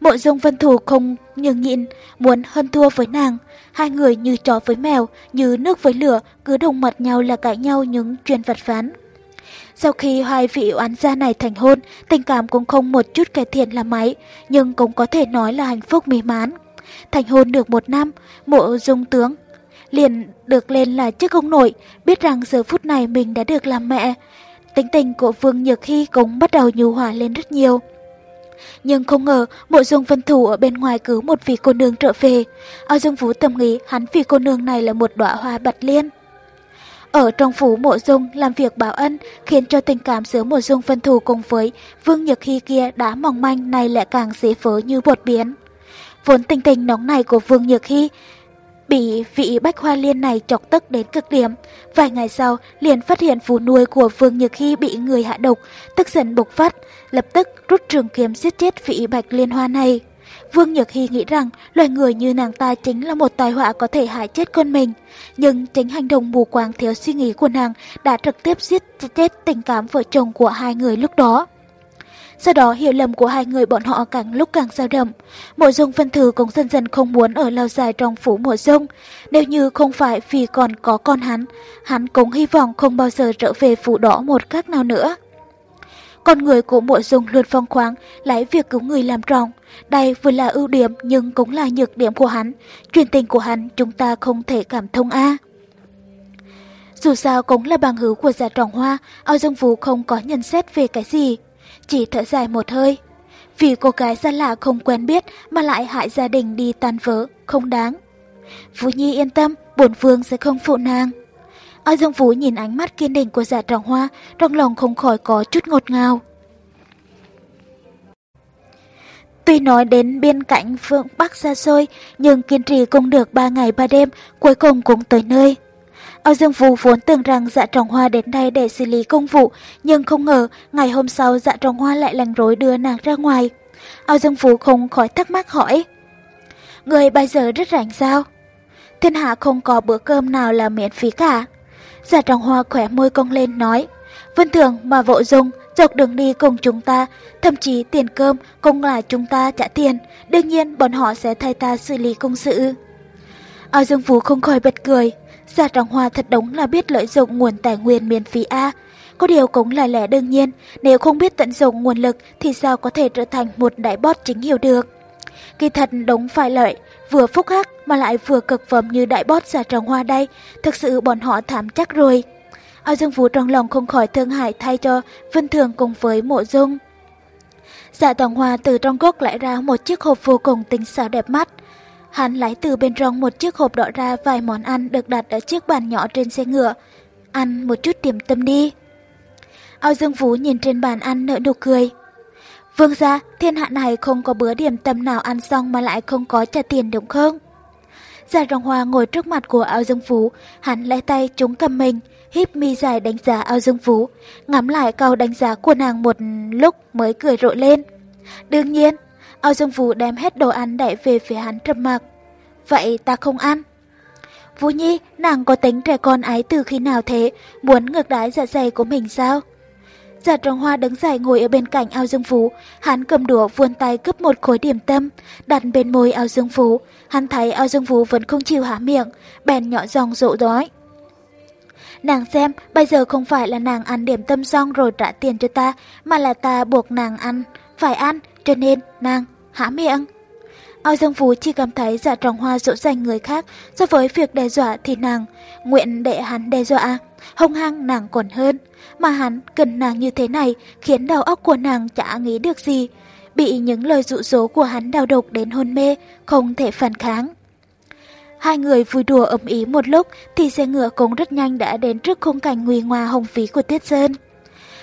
Mộ dung vân thủ không nhường nhịn, muốn hơn thua với nàng. Hai người như chó với mèo, như nước với lửa, cứ đồng mặt nhau là cãi nhau những chuyện vật ván. Sau khi hai vị oán gia này thành hôn, tình cảm cũng không một chút cải thiện là mấy, nhưng cũng có thể nói là hạnh phúc mỹ mãn. Thành hôn được một năm, mộ dung tướng liền được lên là chức ông nội, biết rằng giờ phút này mình đã được làm mẹ. Tính tình của Vương Nhược Hy cũng bắt đầu nhu hòa lên rất nhiều. Nhưng không ngờ, mộ dung vân thủ ở bên ngoài cứu một vị cô nương trở về. Ao Dương Vũ tâm nghĩ hắn vì cô nương này là một đóa hoa bạch liên. Ở trong phủ mộ dung làm việc bảo ân, khiến cho tình cảm giữa mộ dung vân thủ cùng với Vương Nhược Hy kia đã mong manh này lại càng dễ vỡ như bột biến. Vốn tình tình nóng này của Vương Nhược Hy bị vị bách hoa liên này chọc tức đến cực điểm. Vài ngày sau, liền phát hiện phù nuôi của Vương Nhược Hy bị người hạ độc, tức giận bộc phát, lập tức rút trường kiếm giết chết vị bạch liên hoa này. Vương Nhược Hy nghĩ rằng loài người như nàng ta chính là một tai họa có thể hại chết con mình. Nhưng chính hành động mù quáng thiếu suy nghĩ của nàng đã trực tiếp giết chết tình cảm vợ chồng của hai người lúc đó. Sau đó hiểu lầm của hai người bọn họ càng lúc càng dao động. Mộ dung phân thứ cũng dần dần không muốn ở lâu dài trong phủ mộ dung. Nếu như không phải vì còn có con hắn, hắn cũng hy vọng không bao giờ trở về phủ đó một cách nào nữa. Con người của mộ dung luôn phong khoáng, lấy việc cứu người làm trọng. Đây vừa là ưu điểm nhưng cũng là nhược điểm của hắn. Truyền tình của hắn chúng ta không thể cảm thông A. Dù sao cũng là bằng hữu của giả trọng hoa, ao dương vũ không có nhận xét về cái gì. Chỉ thở dài một hơi. Vì cô gái xa lạ không quen biết mà lại hại gia đình đi tan vỡ, không đáng. Vũ Nhi yên tâm, bổn vương sẽ không phụ nàng. Ao Dương Vũ nhìn ánh mắt kiên định của dạ trọng hoa, trong lòng không khỏi có chút ngột ngào. Tuy nói đến biên cảnh phương Bắc xa xôi, nhưng kiên trì cũng được 3 ngày 3 đêm, cuối cùng cũng tới nơi. Ao Dương Vũ vốn tưởng rằng dạ trọng hoa đến đây để xử lý công vụ, nhưng không ngờ ngày hôm sau dạ trọng hoa lại lành rối đưa nàng ra ngoài. Ao Dương Vũ không khỏi thắc mắc hỏi. Người bây giờ rất rảnh sao? Thiên hạ không có bữa cơm nào là miễn phí cả. Dạ trọng hoa khỏe môi cong lên nói. Vân thường mà vội dùng, dọc đường đi cùng chúng ta, thậm chí tiền cơm cũng là chúng ta trả tiền, đương nhiên bọn họ sẽ thay ta xử lý công sự. Ao Dương Vũ không khỏi bật cười, Giả Trọng Hoa thật đúng là biết lợi dụng nguồn tài nguyên miễn phí A. Có điều cũng là lẽ đương nhiên, nếu không biết tận dụng nguồn lực thì sao có thể trở thành một đại bót chính hiệu được. Kỳ thật đúng phải lợi, vừa phúc hắc mà lại vừa cực phẩm như đại bót Giả Trọng Hoa đây, thực sự bọn họ thảm chắc rồi. Ao Dương Vũ trong lòng không khỏi thương hại thay cho Vân Thường cùng với Mộ Dung. Dạ Tổng Hoa từ trong gốc lại ra một chiếc hộp vô cùng tinh xảo đẹp mắt. Hắn lấy từ bên trong một chiếc hộp đỏ ra vài món ăn được đặt ở chiếc bàn nhỏ trên xe ngựa. Ăn một chút điểm tâm đi. Ao Dương Vũ nhìn trên bàn ăn nở nụ cười. Vương gia, thiên hạ này không có bữa điểm tâm nào ăn xong mà lại không có trả tiền đúng không? Già Rồng Hoa ngồi trước mặt của Ao Dương Vũ, hắn lấy tay chúng cầm mình, híp mi dài đánh giá Ao Dương Vũ, ngắm lại câu đánh giá của nàng một lúc mới cười rộ lên. Đương nhiên, Ao Dương Vũ đem hết đồ ăn đẩy về phía hắn trầm mặc. Vậy ta không ăn. Vũ Nhi, nàng có tính trẻ con ái từ khi nào thế, muốn ngược đái dạ dày của mình sao? Dạ Giả trồng hoa đứng dậy ngồi ở bên cạnh ao dương phú, hắn cầm đũa vươn tay cướp một khối điểm tâm, đặt bên môi ao dương phú. Hắn thấy ao dương phú vẫn không chịu há miệng, bèn nhỏ giọng dỗ đói. Nàng xem, bây giờ không phải là nàng ăn điểm tâm xong rồi trả tiền cho ta, mà là ta buộc nàng ăn, phải ăn, cho nên nàng há miệng. Ao Dương Phú chỉ cảm thấy dạ trọng hoa dỗ dành người khác, so với việc đe dọa thì nàng nguyện để hắn đe dọa, hung hăng nàng còn hơn. Mà hắn cần nàng như thế này khiến đầu óc của nàng chả nghĩ được gì, bị những lời dụ dỗ của hắn đau độc đến hôn mê, không thể phản kháng. Hai người vui đùa ấm ý một lúc thì xe ngựa cũng rất nhanh đã đến trước khung cảnh nguy ngoa hồng phí của Tiết Sơn.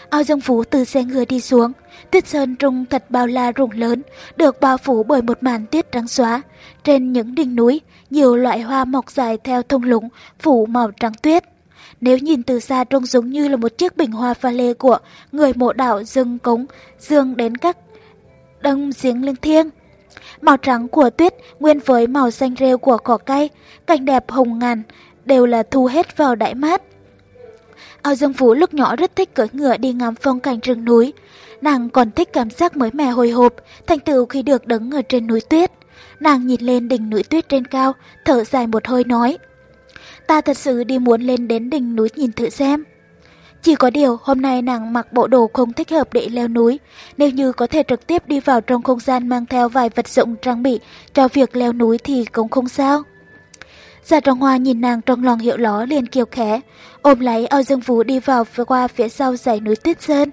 Ao Dương Phú từ xe ngựa đi xuống, tuyết sơn trung thật bao la rùng lớn, được bao phủ bởi một màn tuyết trắng xóa. Trên những đỉnh núi, nhiều loại hoa mọc dài theo thông lũng, phủ màu trắng tuyết. Nếu nhìn từ xa trông giống như là một chiếc bình hoa pha lê của người mộ đạo dâng cống, dương đến các đông giếng linh thiêng. Màu trắng của tuyết nguyên với màu xanh rêu của cỏ cây, cảnh đẹp hồng ngàn, đều là thu hết vào đại mát. Ao Dương Phú lúc nhỏ rất thích cưỡi ngựa đi ngắm phong cảnh rừng núi. Nàng còn thích cảm giác mới mẻ hồi hộp, thành tựu khi được đứng ở trên núi tuyết. Nàng nhìn lên đỉnh núi tuyết trên cao, thở dài một hơi nói. Ta thật sự đi muốn lên đến đỉnh núi nhìn thử xem. Chỉ có điều hôm nay nàng mặc bộ đồ không thích hợp để leo núi. Nếu như có thể trực tiếp đi vào trong không gian mang theo vài vật dụng trang bị cho việc leo núi thì cũng không sao. Giả trọng hoa nhìn nàng trong lòng hiệu ló liền kiều khẽ, ôm lấy ao dương vũ đi vào qua phía sau dãy núi tuyết sơn.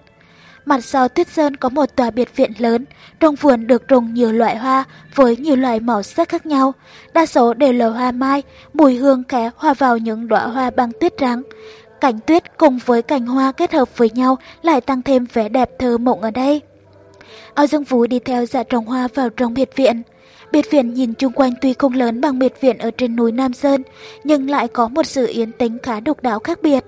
Mặt sau tuyết sơn có một tòa biệt viện lớn, trong vườn được trồng nhiều loại hoa với nhiều loại màu sắc khác nhau. Đa số đều là hoa mai, mùi hương khẽ hòa vào những đóa hoa băng tuyết trắng. Cảnh tuyết cùng với cành hoa kết hợp với nhau lại tăng thêm vẻ đẹp thơ mộng ở đây. Ao Dương Vũ đi theo dạ trồng hoa vào trong biệt viện. Biệt viện nhìn chung quanh tuy không lớn bằng biệt viện ở trên núi Nam Sơn, nhưng lại có một sự yên tĩnh khá độc đáo khác biệt.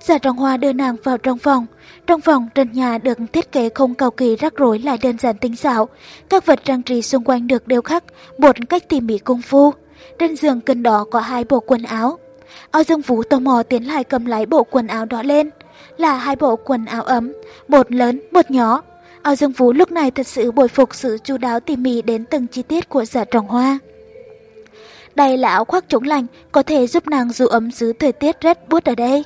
Giả Trọng Hoa đưa nàng vào trong phòng. Trong phòng, trần nhà được thiết kế không cầu kỳ rắc rối lại đơn giản tinh xảo. Các vật trang trí xung quanh được đều khắc, một cách tỉ mỉ công phu. Trên giường gần đó có hai bộ quần áo. Ao Dương Vũ tò mò tiến lại cầm lấy bộ quần áo đó lên. Là hai bộ quần áo ấm, một lớn, một nhỏ. Ao Dương Vũ lúc này thật sự bồi phục sự chu đáo tỉ mỉ đến từng chi tiết của giả trọng hoa. Đây là áo khoác chống lạnh, có thể giúp nàng giữ ấm dưới thời tiết rét buốt ở đây.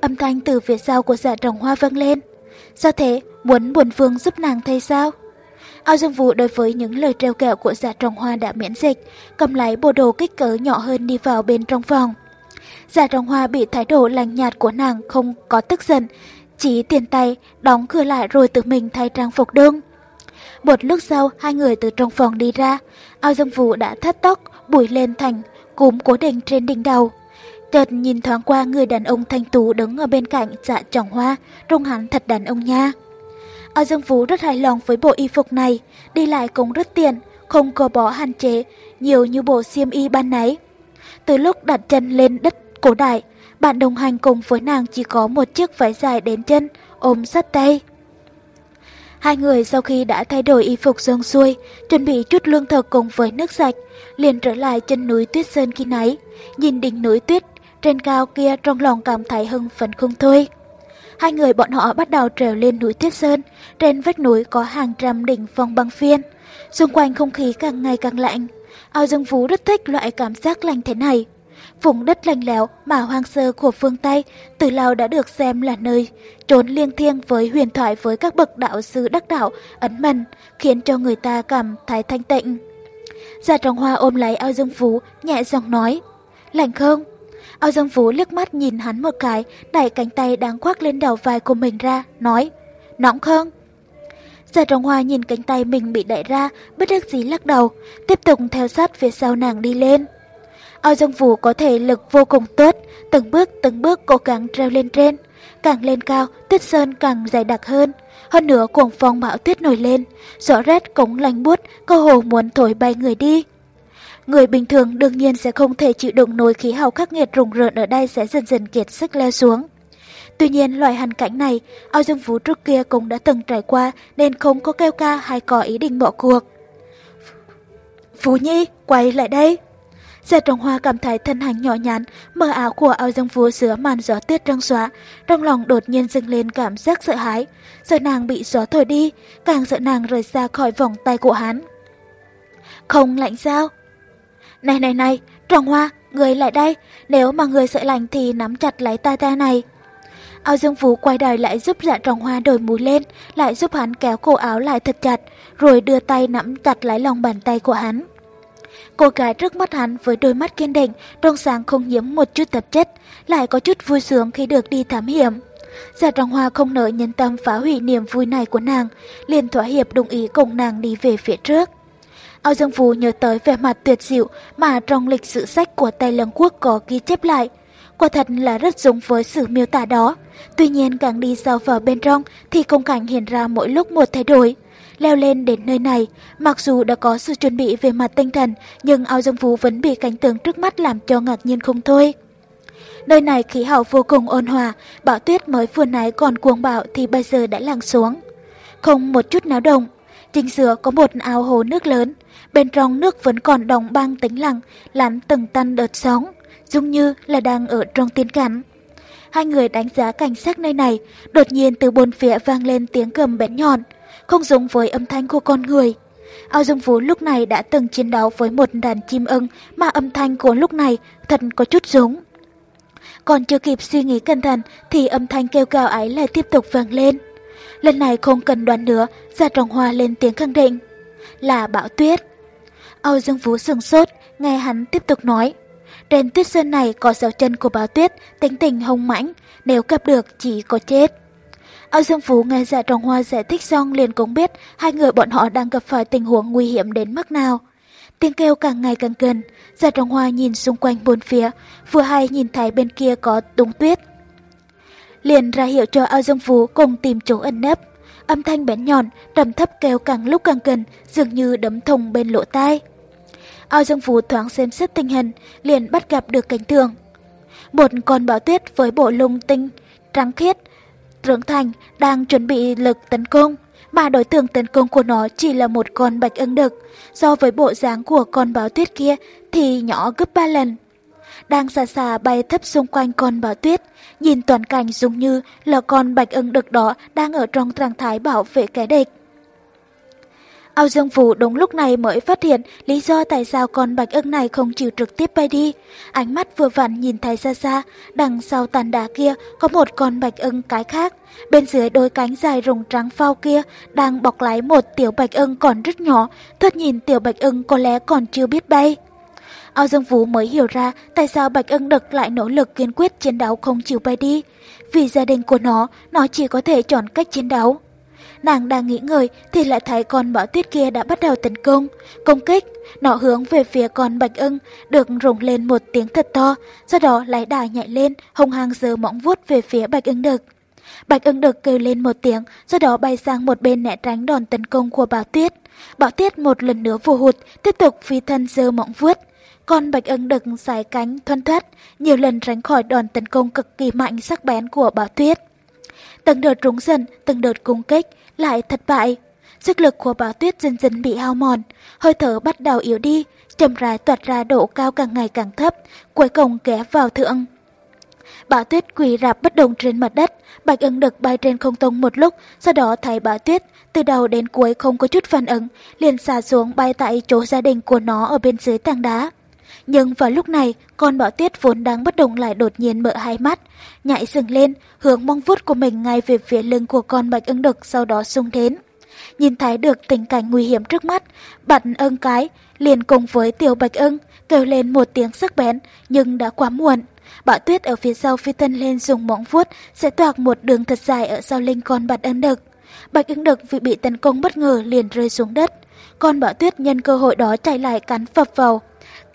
Âm thanh từ phía sau của dạ trồng hoa vang lên. Sao thế, muốn buồn phương giúp nàng thay sao? Ao Dương Vũ đối với những lời treo kẹo của dạ trồng hoa đã miễn dịch, cầm lấy bộ đồ kích cỡ nhỏ hơn đi vào bên trong phòng. Dạ trồng hoa bị thái độ lành nhạt của nàng không có tức giận, chỉ tiền tay, đóng cửa lại rồi tự mình thay trang phục đông. Một lúc sau, hai người từ trong phòng đi ra, ao dương vũ đã thắt tóc, bùi lên thành, cúm cố định trên đỉnh đầu. Chợt nhìn thoáng qua người đàn ông thanh tú đứng ở bên cạnh dạ trọng hoa, trông hắn thật đàn ông nha. Ao Dương Vũ rất hài lòng với bộ y phục này, đi lại cũng rất tiện, không có bỏ hạn chế, nhiều như bộ xiêm y ban nấy. Từ lúc đặt chân lên đất cổ đại, bạn đồng hành cùng với nàng chỉ có một chiếc váy dài đến chân, ôm sát tay. Hai người sau khi đã thay đổi y phục xong xuôi, chuẩn bị chút lương thực cùng với nước sạch, liền trở lại chân núi Tuyết Sơn khi nấy, nhìn đỉnh núi tuyết trên cao kia trong lòng cảm thấy hưng phấn không thôi. Hai người bọn họ bắt đầu trèo lên núi Tuyết Sơn, trên vách núi có hàng trăm đỉnh phong băng phiên, xung quanh không khí càng ngày càng lạnh. Ao Dương Phú rất thích loại cảm giác lạnh thế này. Vùng đất lạnh lẽo mà hoang sơ của phương Tây từ lâu đã được xem là nơi trốn liêng thiêng với huyền thoại với các bậc đạo sư đắc đạo ấn mần, khiến cho người ta cảm thấy thanh tịnh. Gia Trọng Hoa ôm lấy ao dương phú, nhẹ giọng nói, lạnh không? Ao dương phú liếc mắt nhìn hắn một cái, đẩy cánh tay đang khoác lên đầu vai của mình ra, nói, nóng không? Giả Trọng Hoa nhìn cánh tay mình bị đẩy ra, bất đắc dĩ lắc đầu, tiếp tục theo sát phía sau nàng đi lên. Ao Dương Vũ có thể lực vô cùng tốt, từng bước từng bước cố gắng treo lên trên. Càng lên cao, tuyết sơn càng dày đặc hơn. Hơn nữa cuồng phong bão tuyết nổi lên, gió rét cũng lạnh buốt, cơ hồ muốn thổi bay người đi. Người bình thường đương nhiên sẽ không thể chịu đựng nổi khí hậu khắc nghiệt rùng rợn ở đây sẽ dần dần kiệt sức leo xuống. Tuy nhiên loại hoàn cảnh này, Ao Dương Vũ trước kia cũng đã từng trải qua nên không có kêu ca hay có ý định bỏ cuộc. Phú Nhi, quay lại đây! Gia trồng Hoa cảm thấy thân hành nhỏ nhắn, mờ ảo của ao dương vua giữa màn gió tuyết trăng xóa, trong lòng đột nhiên dâng lên cảm giác sợ hãi. Sợ nàng bị gió thổi đi, càng sợ nàng rời xa khỏi vòng tay của hắn. Không lạnh sao? Này này này, Trọng Hoa, người lại đây, nếu mà người sợ lạnh thì nắm chặt lấy tay ta này. Ao Dương Phú quay đời lại giúp dạ trọng hoa đổi mũi lên, lại giúp hắn kéo cổ áo lại thật chặt, rồi đưa tay nắm chặt lấy lòng bàn tay của hắn. Cô gái trước mắt hắn với đôi mắt kiên định, trong sáng không nhiễm một chút tạp chất, lại có chút vui sướng khi được đi thám hiểm. Dạ Trọng Hoa không nỡ nhân tâm phá hủy niềm vui này của nàng, liền thỏa hiệp đồng ý cùng nàng đi về phía trước. Ao Dương Phú nhớ tới vẻ mặt tuyệt diệu mà trong lịch sử sách của Tây Lương Quốc có ghi chép lại. Quả thật là rất giống với sự miêu tả đó. Tuy nhiên càng đi sâu vào bên trong thì công cảnh hiện ra mỗi lúc một thay đổi. Leo lên đến nơi này, mặc dù đã có sự chuẩn bị về mặt tinh thần, nhưng ao dương phú vẫn bị cảnh tượng trước mắt làm cho ngạc nhiên không thôi. Nơi này khí hậu vô cùng ôn hòa, bão tuyết mới vừa nãy còn cuồng bạo thì bây giờ đã lắng xuống. Không một chút náo động, chính giữa có một ao hồ nước lớn, bên trong nước vẫn còn đồng băng tĩnh lặng, lắn từng tăn đợt sóng, giống như là đang ở trong tiên cảnh. Hai người đánh giá cảnh sát nơi này, đột nhiên từ bốn phía vang lên tiếng cầm bén nhọn, không giống với âm thanh của con người. Ao Dương Phú lúc này đã từng chiến đấu với một đàn chim ưng mà âm thanh của lúc này thật có chút giống. Còn chưa kịp suy nghĩ cẩn thận thì âm thanh kêu cao ấy lại tiếp tục vang lên. Lần này không cần đoán nữa, Gia Trọng Hoa lên tiếng khẳng định. Là bão tuyết. Âu Dương Vũ sừng sốt, nghe hắn tiếp tục nói. Trên tuyết sơn này có dấu chân của báo tuyết, tính tình hung mãnh, nếu gặp được chỉ có chết. Âu Dương Phú nghe dạ trọng hoa giải thích xong liền cũng biết hai người bọn họ đang gặp phải tình huống nguy hiểm đến mức nào. Tiếng kêu càng ngày càng gần, dạ trọng hoa nhìn xung quanh bốn phía, vừa hay nhìn thấy bên kia có đống tuyết. Liền ra hiệu cho Âu Dương Phú cùng tìm chỗ ẩn nấp. Âm thanh bén nhọn, trầm thấp kêu càng lúc càng gần, dường như đấm thùng bên lỗ tai. Ao Dương Phú thoáng xem xét tình hình, liền bắt gặp được cảnh tường. Một con bão tuyết với bộ lung tinh trắng khiết, trưởng thành đang chuẩn bị lực tấn công, mà đối tượng tấn công của nó chỉ là một con bạch ưng đực, so với bộ dáng của con báo tuyết kia thì nhỏ gấp ba lần. Đang xa xa bay thấp xung quanh con báo tuyết, nhìn toàn cảnh giống như là con bạch ưng đực đó đang ở trong trạng thái bảo vệ kẻ địch. Ao Dương Vũ đúng lúc này mới phát hiện lý do tại sao con bạch ưng này không chịu trực tiếp bay đi. Ánh mắt vừa vặn nhìn thấy xa xa, đằng sau tàn đá kia có một con bạch ưng cái khác. Bên dưới đôi cánh dài rùng trắng phao kia đang bọc lái một tiểu bạch ưng còn rất nhỏ, thật nhìn tiểu bạch ưng có lẽ còn chưa biết bay. Ao Dương Vũ mới hiểu ra tại sao Bạch Ưng Đực lại nỗ lực kiên quyết chiến đấu không chịu bay đi. Vì gia đình của nó, nó chỉ có thể chọn cách chiến đấu. Nàng đang nghĩ ngợi thì lại thấy con bão tuyết kia đã bắt đầu tấn công, công kích. Nó hướng về phía con bạch ưng, được rùng lên một tiếng thật to, sau đó lại đà nhảy lên, hồng hàng giơ móng vuốt về phía bạch ưng đực. Bạch ưng đực kêu lên một tiếng, sau đó bay sang một bên né tránh đòn tấn công của bão tuyết. Bão tuyết một lần nữa vô hụt, tiếp tục phi thân giơ móng vuốt. Con bạch ưng đực dài cánh thoăn thoát, nhiều lần tránh khỏi đòn tấn công cực kỳ mạnh sắc bén của bão tuyết. Từng đợt rúng dần, từng đợt cung kích, lại thất bại. Sức lực của bão tuyết dần dần bị hao mòn, hơi thở bắt đầu yếu đi, chậm rãi toạt ra độ cao càng ngày càng thấp, cuối cùng ghé vào thượng. Bão tuyết quỳ rạp bất động trên mặt đất, bạch ưng đực bay trên không trung một lúc, sau đó thấy bão tuyết từ đầu đến cuối không có chút phản ứng, liền xả xuống bay tại chỗ gia đình của nó ở bên dưới tảng đá. Nhưng vào lúc này, con bọ tuyết vốn đang bất động lại đột nhiên mở hai mắt, nhảy dừng lên, hướng mong vuốt của mình ngay về phía lưng của con bạch ưng đực sau đó xung đến. Nhìn thấy được tình cảnh nguy hiểm trước mắt, bạn ưng cái liền cùng với tiểu bạch ưng kêu lên một tiếng sắc bén nhưng đã quá muộn. bọ tuyết ở phía sau phi thân lên dùng móng vuốt sẽ toạc một đường thật dài ở sau lưng con bạch ưng đực. Bạch ưng đực vì bị tấn công bất ngờ liền rơi xuống đất. Con bọ tuyết nhân cơ hội đó chạy lại cắn phập vào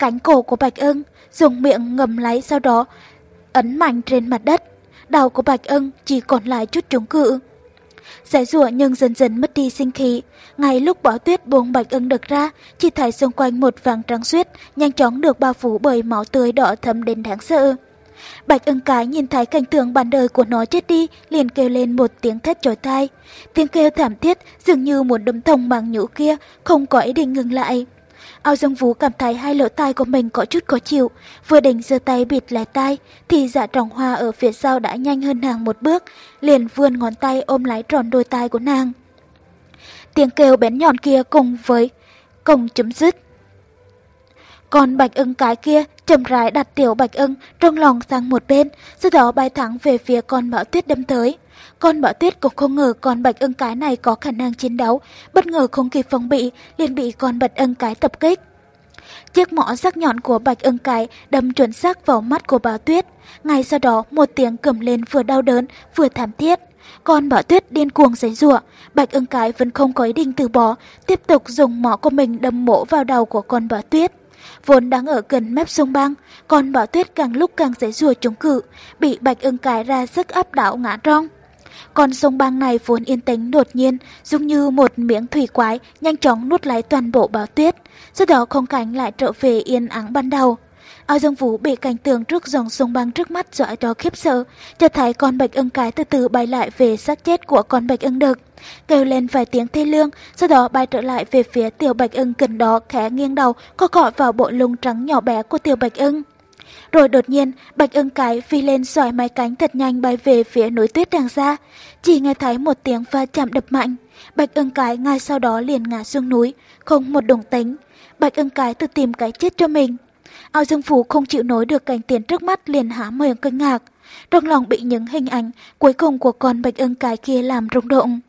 cánh cổ của Bạch ưng, dùng miệng ngầm lấy sau đó ấn mạnh trên mặt đất. Đầu của Bạch ưng chỉ còn lại chút chống cự. Giải rùa nhưng dần dần mất đi sinh khí. Ngay lúc bỏ tuyết buông Bạch ưng được ra, chỉ thấy xung quanh một vàng trắng suyết, nhanh chóng được bao phủ bởi máu tươi đỏ thấm đến đáng sợ. Bạch ưng cái nhìn thấy cảnh tượng bản đời của nó chết đi, liền kêu lên một tiếng thét chói tai. Tiếng kêu thảm thiết dường như một đấm thông bằng nhũ kia, không có ý định ngừng lại. Ao Dương Vũ cảm thấy hai lỗ tai của mình có chút khó chịu, vừa định giơ tay bịt lại tai, thì dạ trọng hoa ở phía sau đã nhanh hơn nàng một bước, liền vươn ngón tay ôm lấy tròn đôi tai của nàng. Tiếng kêu bén nhọn kia cùng với cùng chấm dứt. Còn bạch ưng cái kia chậm rãi đặt tiểu bạch ưng trong lòng sang một bên, sau đó bay thẳng về phía con bão tuyết đâm tới. Con bọ tuyết cũng không ngờ con bạch ưng cái này có khả năng chiến đấu, bất ngờ không kịp phòng bị, liền bị con bạch ưng cái tập kích. Chiếc mỏ sắc nhọn của bạch ưng cái đâm chuẩn xác vào mắt của bão tuyết. Ngay sau đó một tiếng cầm lên vừa đau đớn vừa thảm thiết. Con bão tuyết điên cuồng giấy rủa bạch ưng cái vẫn không có ý định từ bỏ, tiếp tục dùng mỏ của mình đâm mổ vào đầu của con bão tuyết vốn đang ở gần mép sông băng, còn bão tuyết càng lúc càng giấy rùa chống cự, bị bạch ưng cái ra sức áp đảo ngã rong. Con sông băng này vốn yên tĩnh đột nhiên, giống như một miếng thủy quái, nhanh chóng nuốt lấy toàn bộ báo tuyết, sau đó không cảnh lại trở về yên ắng ban đầu. Ao Dương Vũ bị cảnh tượng trước dòng sông băng trước mắt dọa đó khiếp sợ, chợt thấy con bạch ưng cái từ từ bay lại về xác chết của con bạch ưng đực. Kêu lên vài tiếng thê lương, sau đó bay trở lại về phía tiểu bạch ưng gần đó khẽ nghiêng đầu, co cọ vào bộ lông trắng nhỏ bé của tiểu bạch ưng. Rồi đột nhiên, bạch ưng cái phi lên xoài mái cánh thật nhanh bay về phía núi tuyết đằng xa. Chỉ nghe thấy một tiếng va chạm đập mạnh. Bạch ưng cái ngay sau đó liền ngã xuống núi, không một đồng tính. Bạch ưng cái tự tìm cái chết cho mình. Ao Dương Phủ không chịu nổi được cảnh tiền trước mắt liền há miệng kinh ngạc. Trong lòng bị những hình ảnh cuối cùng của con bạch ưng cái kia làm rung động.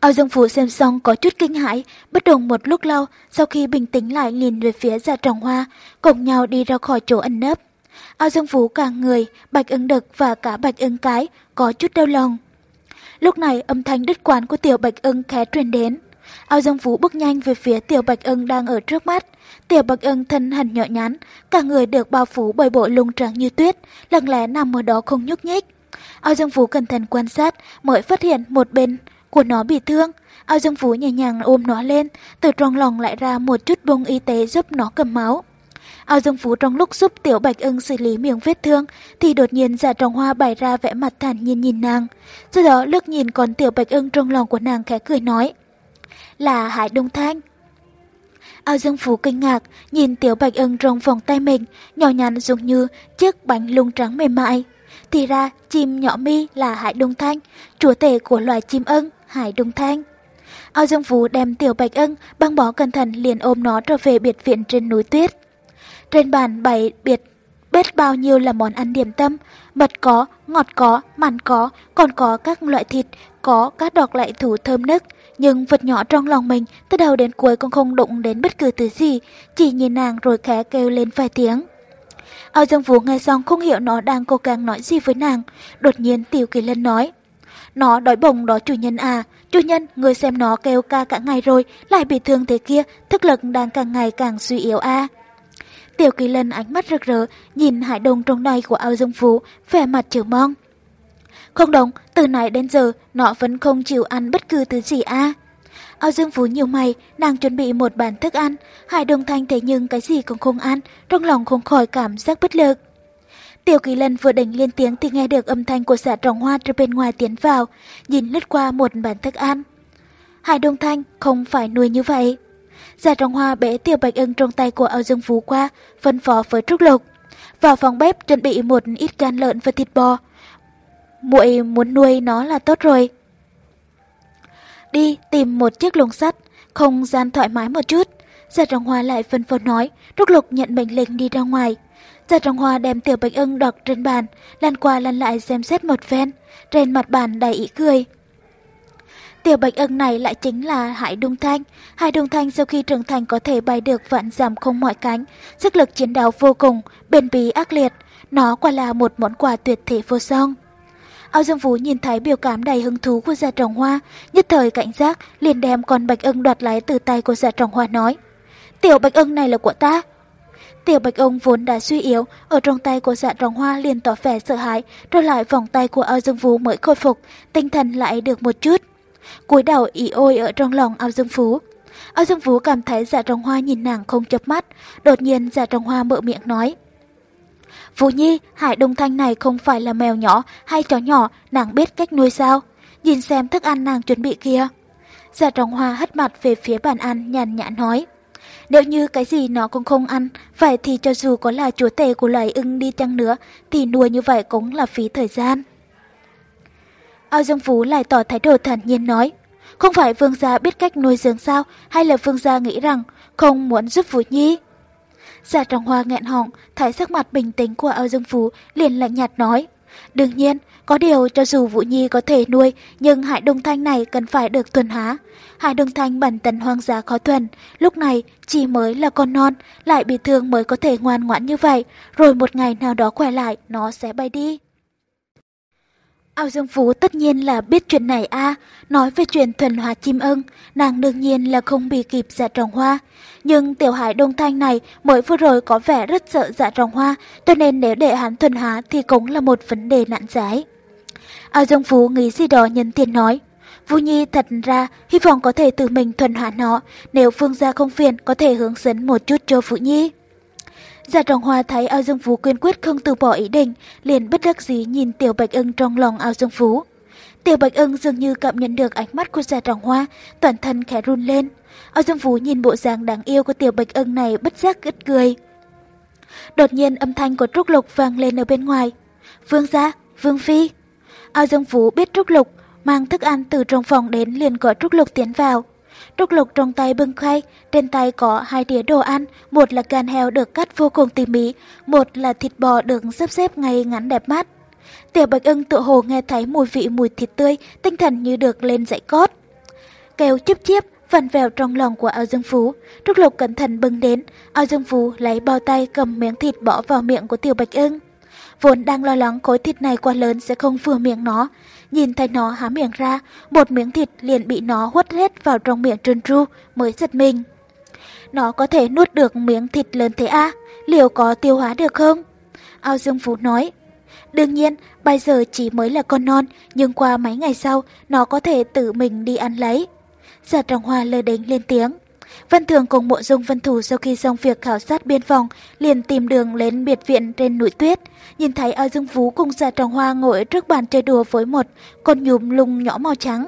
Ao Dương Phú xem xong có chút kinh hãi, bất đồng một lúc lâu, sau khi bình tĩnh lại nhìn về phía dạ trồng hoa, cùng nhau đi ra khỏi chỗ ẩn nấp. Ao Dương Phú cả người, bạch ưng đực và cả bạch ưng cái có chút đau lòng. Lúc này âm thanh đứt quán của tiểu bạch ưng khẽ truyền đến. Ao Dương Phú bước nhanh về phía tiểu bạch ưng đang ở trước mắt. Tiểu bạch ưng thân hình nhỏ nhắn, cả người được bao phủ bởi bộ lông trắng như tuyết, lặng lẽ nằm ở đó không nhúc nhích. Ao Dương Phú cẩn thận quan sát, mới phát hiện một bên của nó bị thương. Ao Dương Phú nhẹ nhàng ôm nó lên, từ trong lòng lại ra một chút bông y tế giúp nó cầm máu. Ao Dương Phú trong lúc giúp Tiểu Bạch ưng xử lý miệng vết thương, thì đột nhiên giả trồng hoa bày ra vẽ mặt thản nhiên nhìn nàng. Sau đó lướt nhìn con Tiểu Bạch ưng trong lòng của nàng khẽ cười nói. Là Hải Đông Thanh. Ao Dương Phú kinh ngạc, nhìn Tiểu Bạch ưng trong vòng tay mình, nhỏ nhắn giống như chiếc bánh lung trắng mềm mại. Thì ra, chim nhỏ mi là Hải Đông Thanh, chúa tể của loài chim ưng, Hải Đông Thanh. Ao Dương Phú đem Tiểu Bạch ưng băng bó cẩn thận liền ôm nó trở về biệt viện trên núi tuyết. Trên bàn bày biệt biết bao nhiêu là món ăn điểm tâm, mật có, ngọt có, mặn có, còn có các loại thịt, có các đọt lại thủ thơm nức. Nhưng vật nhỏ trong lòng mình từ đầu đến cuối cũng không đụng đến bất cứ thứ gì, chỉ nhìn nàng rồi khẽ kêu lên vài tiếng. Ao Dương Vũ nghe xong không hiểu nó đang cố gắng nói gì với nàng, đột nhiên Tiểu Kỳ Lân nói. Nó đói bụng đó chủ nhân à, chủ nhân, người xem nó kêu ca cả ngày rồi, lại bị thương thế kia, thức lực đang càng ngày càng suy yếu à. Tiểu kỳ lân ánh mắt rực rỡ, nhìn hải đông trong tay của ao dương phú, vẻ mặt chờ mong. Không đúng, từ nãy đến giờ, nó vẫn không chịu ăn bất cứ thứ gì à. Ao Dương Phú nhiều mày, nàng chuẩn bị một bàn thức ăn, Hải Đông Thanh thế nhưng cái gì cũng không ăn, trong lòng không khỏi cảm giác bất lực. Tiểu Kỳ Lân vừa định lên tiếng thì nghe được âm thanh của xã trồng hoa từ bên ngoài tiến vào, nhìn lướt qua một bàn thức ăn. Hải Đông Thanh không phải nuôi như vậy. Giả trọng hoa bế tiểu bạch ưng trong tay của Âu Dương Phú qua, phân phó với Trúc Lục. Vào phòng bếp chuẩn bị một ít gan lợn và thịt bò. muội muốn nuôi nó là tốt rồi. Đi tìm một chiếc lồng sắt, không gian thoải mái một chút. Giả trọng hoa lại phân phó nói, Trúc Lục nhận mệnh lệnh đi ra ngoài. Giả trọng hoa đem tiểu bạch ưng đọc trên bàn, lăn qua lăn lại xem xét một phen, trên mặt bàn đầy ý cười. Tiểu bạch ưng này lại chính là Hải Đông Thanh. Hải Đông Thanh sau khi trưởng thành có thể bay được vạn giảm không mọi cánh, sức lực chiến đấu vô cùng, bền bỉ ác liệt. Nó quả là một món quà tuyệt thể vô song. ao Dương Vũ nhìn thấy biểu cảm đầy hứng thú của Dạ Trồng Hoa, nhất thời cảnh giác, liền đem con bạch ưng đoạt lấy từ tay của Dạ Trồng Hoa nói. Tiểu bạch ưng này là của ta. Tiểu bạch ông vốn đã suy yếu, ở trong tay của Dạ Trồng Hoa liền tỏ vẻ sợ hãi, rồi lại vòng tay của ao Dương Vũ mới khôi phục, tinh thần lại được một chút cúi đầu ý ôi ở trong lòng ao dương phú. Ao dương phú cảm thấy dạ trồng hoa nhìn nàng không chớp mắt, đột nhiên dạ trồng hoa mở miệng nói. Vũ Nhi, Hải Đông Thanh này không phải là mèo nhỏ hay chó nhỏ, nàng biết cách nuôi sao? Nhìn xem thức ăn nàng chuẩn bị kia. Dạ trồng hoa hất mặt về phía bàn ăn nhàn nhã nói. Nếu như cái gì nó cũng không ăn, vậy thì cho dù có là chúa tể của loài ưng đi chăng nữa, thì nuôi như vậy cũng là phí thời gian. Ao Dương Phú lại tỏ thái độ thản nhiên nói, không phải Vương gia biết cách nuôi dưỡng sao, hay là Vương gia nghĩ rằng không muốn giúp Vũ Nhi? Giả trọng hoa nghẹn họng, thái sắc mặt bình tĩnh của Ao Dương Phú liền lạnh nhạt nói, đương nhiên, có điều cho dù Vũ Nhi có thể nuôi, nhưng Hải Đông Thanh này cần phải được thuần há. Hải Đông Thanh bản tấn hoang dã khó thuần, lúc này chỉ mới là con non, lại bị thương mới có thể ngoan ngoãn như vậy, rồi một ngày nào đó khỏe lại, nó sẽ bay đi. Ao Dương Phú tất nhiên là biết chuyện này a nói về chuyện thuần hóa chim ưng, nàng đương nhiên là không bị kịp dạ trồng hoa. Nhưng tiểu hải đông thanh này mới vừa rồi có vẻ rất sợ dạ trồng hoa, cho nên nếu để hắn thuần hóa thì cũng là một vấn đề nặng giải. Ao Dương Phú nghĩ gì đó nhấn tiền nói, Vũ Nhi thật ra hy vọng có thể tự mình thuần hóa nó, nếu phương gia không phiền có thể hướng dẫn một chút cho Vũ Nhi. Giả trọng hoa thấy ao dương phú quyên quyết không từ bỏ ý định, liền bất đắc dĩ nhìn tiểu bạch ưng trong lòng ao dương phú. Tiểu bạch ưng dường như cảm nhận được ánh mắt của giả trọng hoa, toàn thân khẽ run lên. Ao dương phú nhìn bộ dáng đáng yêu của tiểu bạch ưng này bất giác gật cười. Đột nhiên âm thanh của Trúc Lục vang lên ở bên ngoài. Vương gia, Vương Phi. Ao Dương Phú biết Trúc Lục, mang thức ăn từ trong phòng đến liền gọi Trúc Lục tiến vào. Trúc Lục trong tay bưng khay, trên tay có hai đĩa đồ ăn, một là gan heo được cắt vô cùng tỉ mỉ, một là thịt bò được xếp xếp ngay ngắn đẹp mắt. Tiểu Bạch Ưng tự hồ nghe thấy mùi vị mùi thịt tươi, tinh thần như được lên dậy cốt. Kêu chiếp chiếp, vần vèo trong lòng của ao dương phú. Trúc Lục cẩn thận bưng đến, ao dương phú lấy bao tay cầm miếng thịt bỏ vào miệng của Tiểu Bạch Ưng. Vốn đang lo lắng khối thịt này quá lớn sẽ không vừa miệng nó, Nhìn thấy nó há miệng ra, một miếng thịt liền bị nó hút hết vào trong miệng trơn tru, mới giật mình. Nó có thể nuốt được miếng thịt lớn thế à? Liệu có tiêu hóa được không? Ao Dương Phú nói. Đương nhiên, bây giờ chỉ mới là con non, nhưng qua mấy ngày sau, nó có thể tự mình đi ăn lấy. Giả trọng hoa lơ đánh lên tiếng. Vân Thường cùng mộ dung vân thủ sau khi xong việc khảo sát biên phòng, liền tìm đường lên biệt viện trên núi tuyết. Nhìn thấy ở dương phú cùng già trồng hoa ngồi trước bàn chơi đùa với một con nhùm lung nhỏ màu trắng.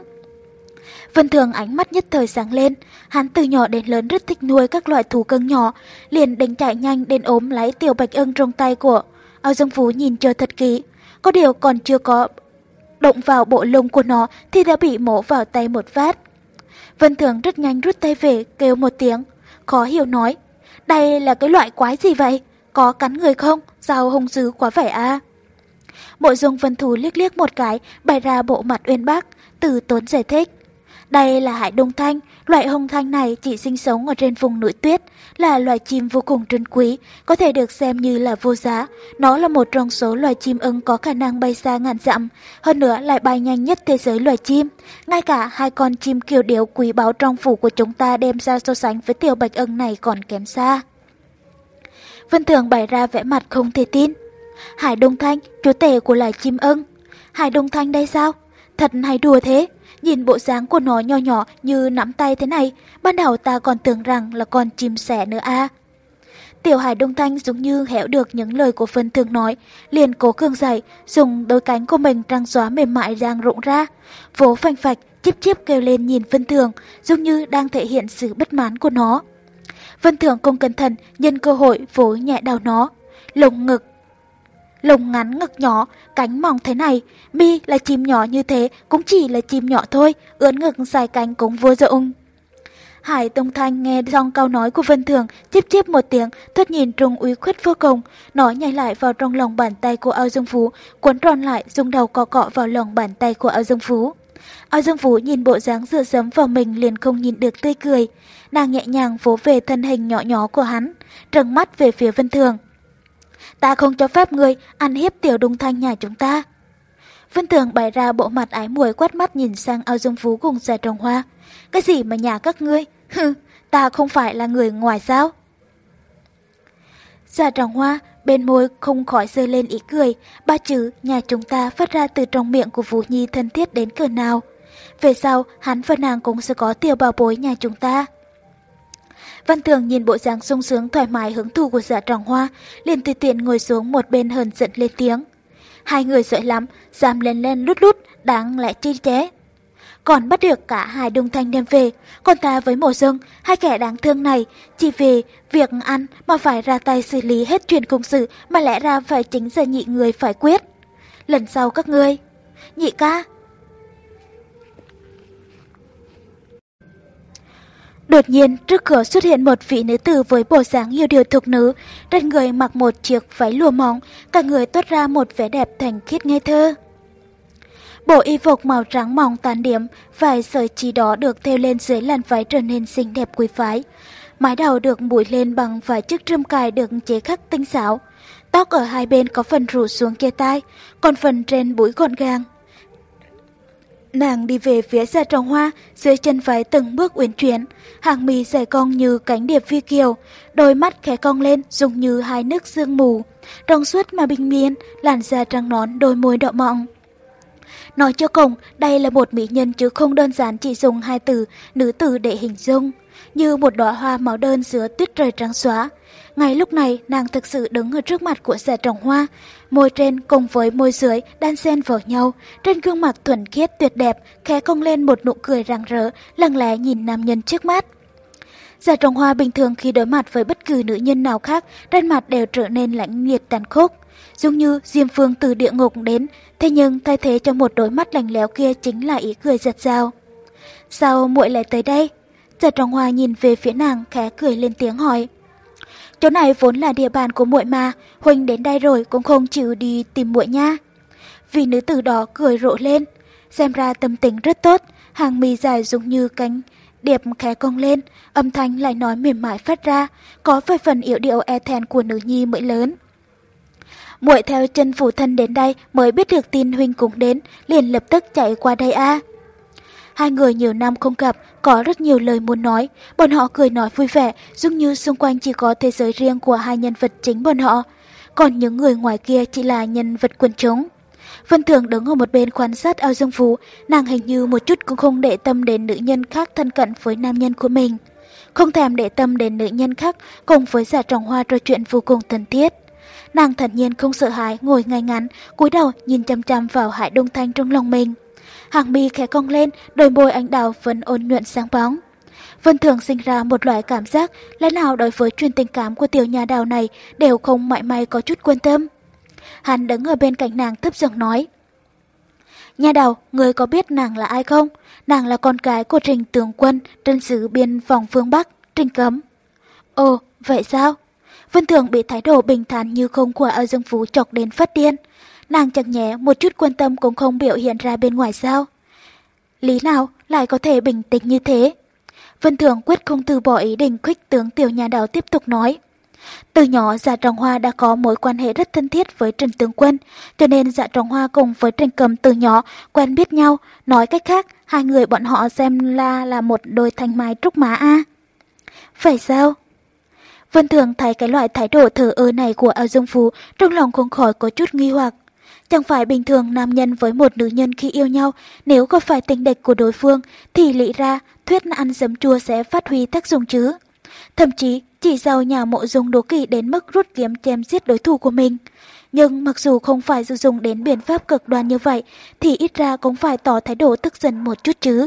Vân Thường ánh mắt nhất thời sáng lên, hắn từ nhỏ đến lớn rất thích nuôi các loại thú cưng nhỏ, liền đánh chạy nhanh đến ốm lấy tiểu bạch ưng trong tay của. Ao Dương Phú nhìn chờ thật kỹ, có điều còn chưa có động vào bộ lông của nó thì đã bị mổ vào tay một phát. Vân Thường rất nhanh rút tay về, kêu một tiếng. Khó hiểu nói, đây là cái loại quái gì vậy? Có cắn người không? Sao hung dữ quá vẻ à? Mộ dung Vân Thù liếc liếc một cái, bày ra bộ mặt uyên bác, từ tốn giải thích. Đây là hải đông thanh, loại hồng thanh này chỉ sinh sống ở trên vùng núi tuyết, là loài chim vô cùng trân quý, có thể được xem như là vô giá. Nó là một trong số loài chim ưng có khả năng bay xa ngàn dặm, hơn nữa lại bay nhanh nhất thế giới loài chim. Ngay cả hai con chim kiều điếu quý báu trong phủ của chúng ta đem ra so sánh với tiểu bạch ưng này còn kém xa. Vân Thường bày ra vẻ mặt không thể tin. Hải Đông Thanh, chúa tể của loài chim ưng. Hải Đông Thanh đây sao? Thật hay đùa thế? Nhìn bộ dáng của nó nho nhỏ như nắm tay thế này, ban đầu ta còn tưởng rằng là con chim sẻ nữa a. À. Tiểu Hải Đông Thanh giống như hiểu được những lời của Vân Thường nói, liền cố cường dậy, dùng đôi cánh của mình trăng xóa mềm mại đang rụng ra. Vỗ phanh phạch, chip chip kêu lên nhìn Vân Thường, giống như đang thể hiện sự bất mãn của nó. Vân Thường không cẩn thận, nhân cơ hội vỗ nhẹ đầu nó. Lồng ngực lồng ngắn ngực nhỏ, cánh mỏng thế này, mi là chim nhỏ như thế cũng chỉ là chim nhỏ thôi, ướn ngực dài cánh cũng vô dụng. Hải Tông Thanh nghe xong câu nói của Vân Thường, chip chip một tiếng, thoát nhìn trùng uy khuyết vô cùng. Nó nhảy lại vào trong lòng bàn tay của Ao Dương Phú, cuốn tròn lại, dùng đầu cọ cọ vào lòng bàn tay của Ao Dương Phú. Ao Dương Phú nhìn bộ dáng dựa dẫm vào mình liền không nhìn được tươi cười. Nàng nhẹ nhàng vỗ về thân hình nhỏ nhỏ của hắn, trừng mắt về phía Vân Thường. Ta không cho phép ngươi ăn hiếp tiểu Đung thanh nhà chúng ta. Vân Thường bày ra bộ mặt ái muội quát mắt nhìn sang ao Dương phú cùng dạ già trồng hoa. Cái gì mà nhà các ngươi? Hừ, ta không phải là người ngoài sao? Dạ già trồng hoa, bên môi không khỏi rơi lên ý cười, ba chữ nhà chúng ta phát ra từ trong miệng của Vũ Nhi thân thiết đến cỡ nào. Về sau, hắn và nàng cũng sẽ có tiểu bảo bối nhà chúng ta. Văn Thường nhìn bộ dáng sung sướng thoải mái hứng thú của dạ trọng hoa, liền tùy tiện ngồi xuống một bên hờn giận lên tiếng. Hai người sợ lắm, dám lên lên lút lút, đáng lẽ chi chế. Còn bắt được cả hai đông thanh đem về, còn ta với mổ dưng, hai kẻ đáng thương này, chỉ vì việc ăn mà phải ra tay xử lý hết chuyện công sự mà lẽ ra phải chính giờ nhị người phải quyết. Lần sau các ngươi, nhị ca, Đột nhiên, trước cửa xuất hiện một vị nữ tử với bộ dáng yêu điều thục nữ, trên người mặc một chiếc váy lùa mỏng, cả người toát ra một vẻ đẹp thành khiết ngây thơ. Bộ y phục màu trắng mỏng tán điểm, vài sợi chỉ đó được thêu lên dưới làn váy trở nên xinh đẹp quý phái. Mái đầu được bụi lên bằng vài chiếc trâm cài được chế khắc tinh xảo. Tóc ở hai bên có phần rủ xuống kia tai, còn phần trên búi gọn gàng. Nàng đi về phía ra trồng hoa, dưới chân váy từng bước uyển chuyển, hàng mì dài cong như cánh điệp phi kiều, đôi mắt khẽ cong lên dùng như hai nước sương mù, trong suốt mà bình miên, làn da trắng nón đôi môi đỏ mọng. Nói cho cùng, đây là một mỹ nhân chứ không đơn giản chỉ dùng hai từ, nữ tử để hình dung, như một đóa hoa máu đơn giữa tuyết rơi trắng xóa. Ngay lúc này, nàng thực sự đứng ở trước mặt của dạ giả trồng hoa, môi trên cùng với môi dưới đan xen vào nhau, trên gương mặt thuần khiết tuyệt đẹp, khẽ cong lên một nụ cười rạng rỡ, lặng lẽ nhìn nam nhân trước mắt. Giả trồng hoa bình thường khi đối mặt với bất cứ nữ nhân nào khác, trên mặt đều trở nên lãnh nghiệt tàn khốc. Giống như Diêm Phương từ địa ngục đến, thế nhưng thay thế cho một đôi mắt lạnh lẽo kia chính là ý cười giật dao. Sao muội lại tới đây? Giả trồng hoa nhìn về phía nàng khẽ cười lên tiếng hỏi. Chỗ này vốn là địa bàn của muội mà, huynh đến đây rồi cũng không chịu đi tìm muội nha. Vì nữ tử đó cười rộ lên, xem ra tâm tình rất tốt, hàng mi dài giống như cánh điệp khẽ cong lên, âm thanh lại nói mềm mại phát ra, có vài phần yếu điệu e thẹn của nữ nhi mới lớn. Muội theo chân phụ thân đến đây mới biết được tin huynh cũng đến, liền lập tức chạy qua đây a. Hai người nhiều năm không gặp, có rất nhiều lời muốn nói. Bọn họ cười nói vui vẻ, giống như xung quanh chỉ có thế giới riêng của hai nhân vật chính bọn họ. Còn những người ngoài kia chỉ là nhân vật quần chúng. Vân Thường đứng ở một bên quan sát ao dương phú, nàng hình như một chút cũng không để tâm đến nữ nhân khác thân cận với nam nhân của mình. không thèm để tâm đến nữ nhân khác cùng với giả trọng hoa trò chuyện vô cùng thân thiết. Nàng thật nhiên không sợ hãi ngồi ngay ngắn, cúi đầu nhìn chăm chăm vào Hải Đông Thanh trong lòng mình. Hàng mi khẽ cong lên, đôi môi anh đào vẫn ôn nhuận sáng bóng. Vân Thường sinh ra một loại cảm giác lẽ nào đối với truyền tình cảm của tiểu nhà đào này đều không mãi may có chút quan tâm. Hắn đứng ở bên cạnh nàng thấp giọng nói. Nhà đầu, người có biết nàng là ai không? Nàng là con gái của Trình Tướng Quân, trân sứ biên phòng phương Bắc, Trình Cấm. Ồ, vậy sao? Vân Thường bị thái độ bình thản như không của ao dương phú chọc đến phát điên. Nàng chẳng nhé một chút quan tâm cũng không biểu hiện ra bên ngoài sao. Lý nào lại có thể bình tĩnh như thế? Vân Thường quyết không từ bỏ ý định khích tướng tiểu nhà đầu tiếp tục nói. Từ nhỏ Dạ Trọng Hoa đã có mối quan hệ rất thân thiết với Trần Tướng Quân, cho nên Dạ Trọng Hoa cùng với Trần Cầm từ nhỏ quen biết nhau, nói cách khác, hai người bọn họ xem là là một đôi thanh mai trúc má a. Phải sao? Vân Thường thấy cái loại thái độ thờ ơ này của Ao Dương Phú trong lòng không khỏi có chút nghi hoặc. Chẳng phải bình thường nam nhân với một nữ nhân khi yêu nhau, nếu có phải tình địch của đối phương, thì lý ra thuyết ăn dấm chua sẽ phát huy tác dụng chứ. Thậm chí chỉ giàu nhà mộ dùng đố kỵ đến mức rút kiếm chém giết đối thủ của mình. Nhưng mặc dù không phải sử dụng đến biện pháp cực đoan như vậy, thì ít ra cũng phải tỏ thái độ tức giận một chút chứ.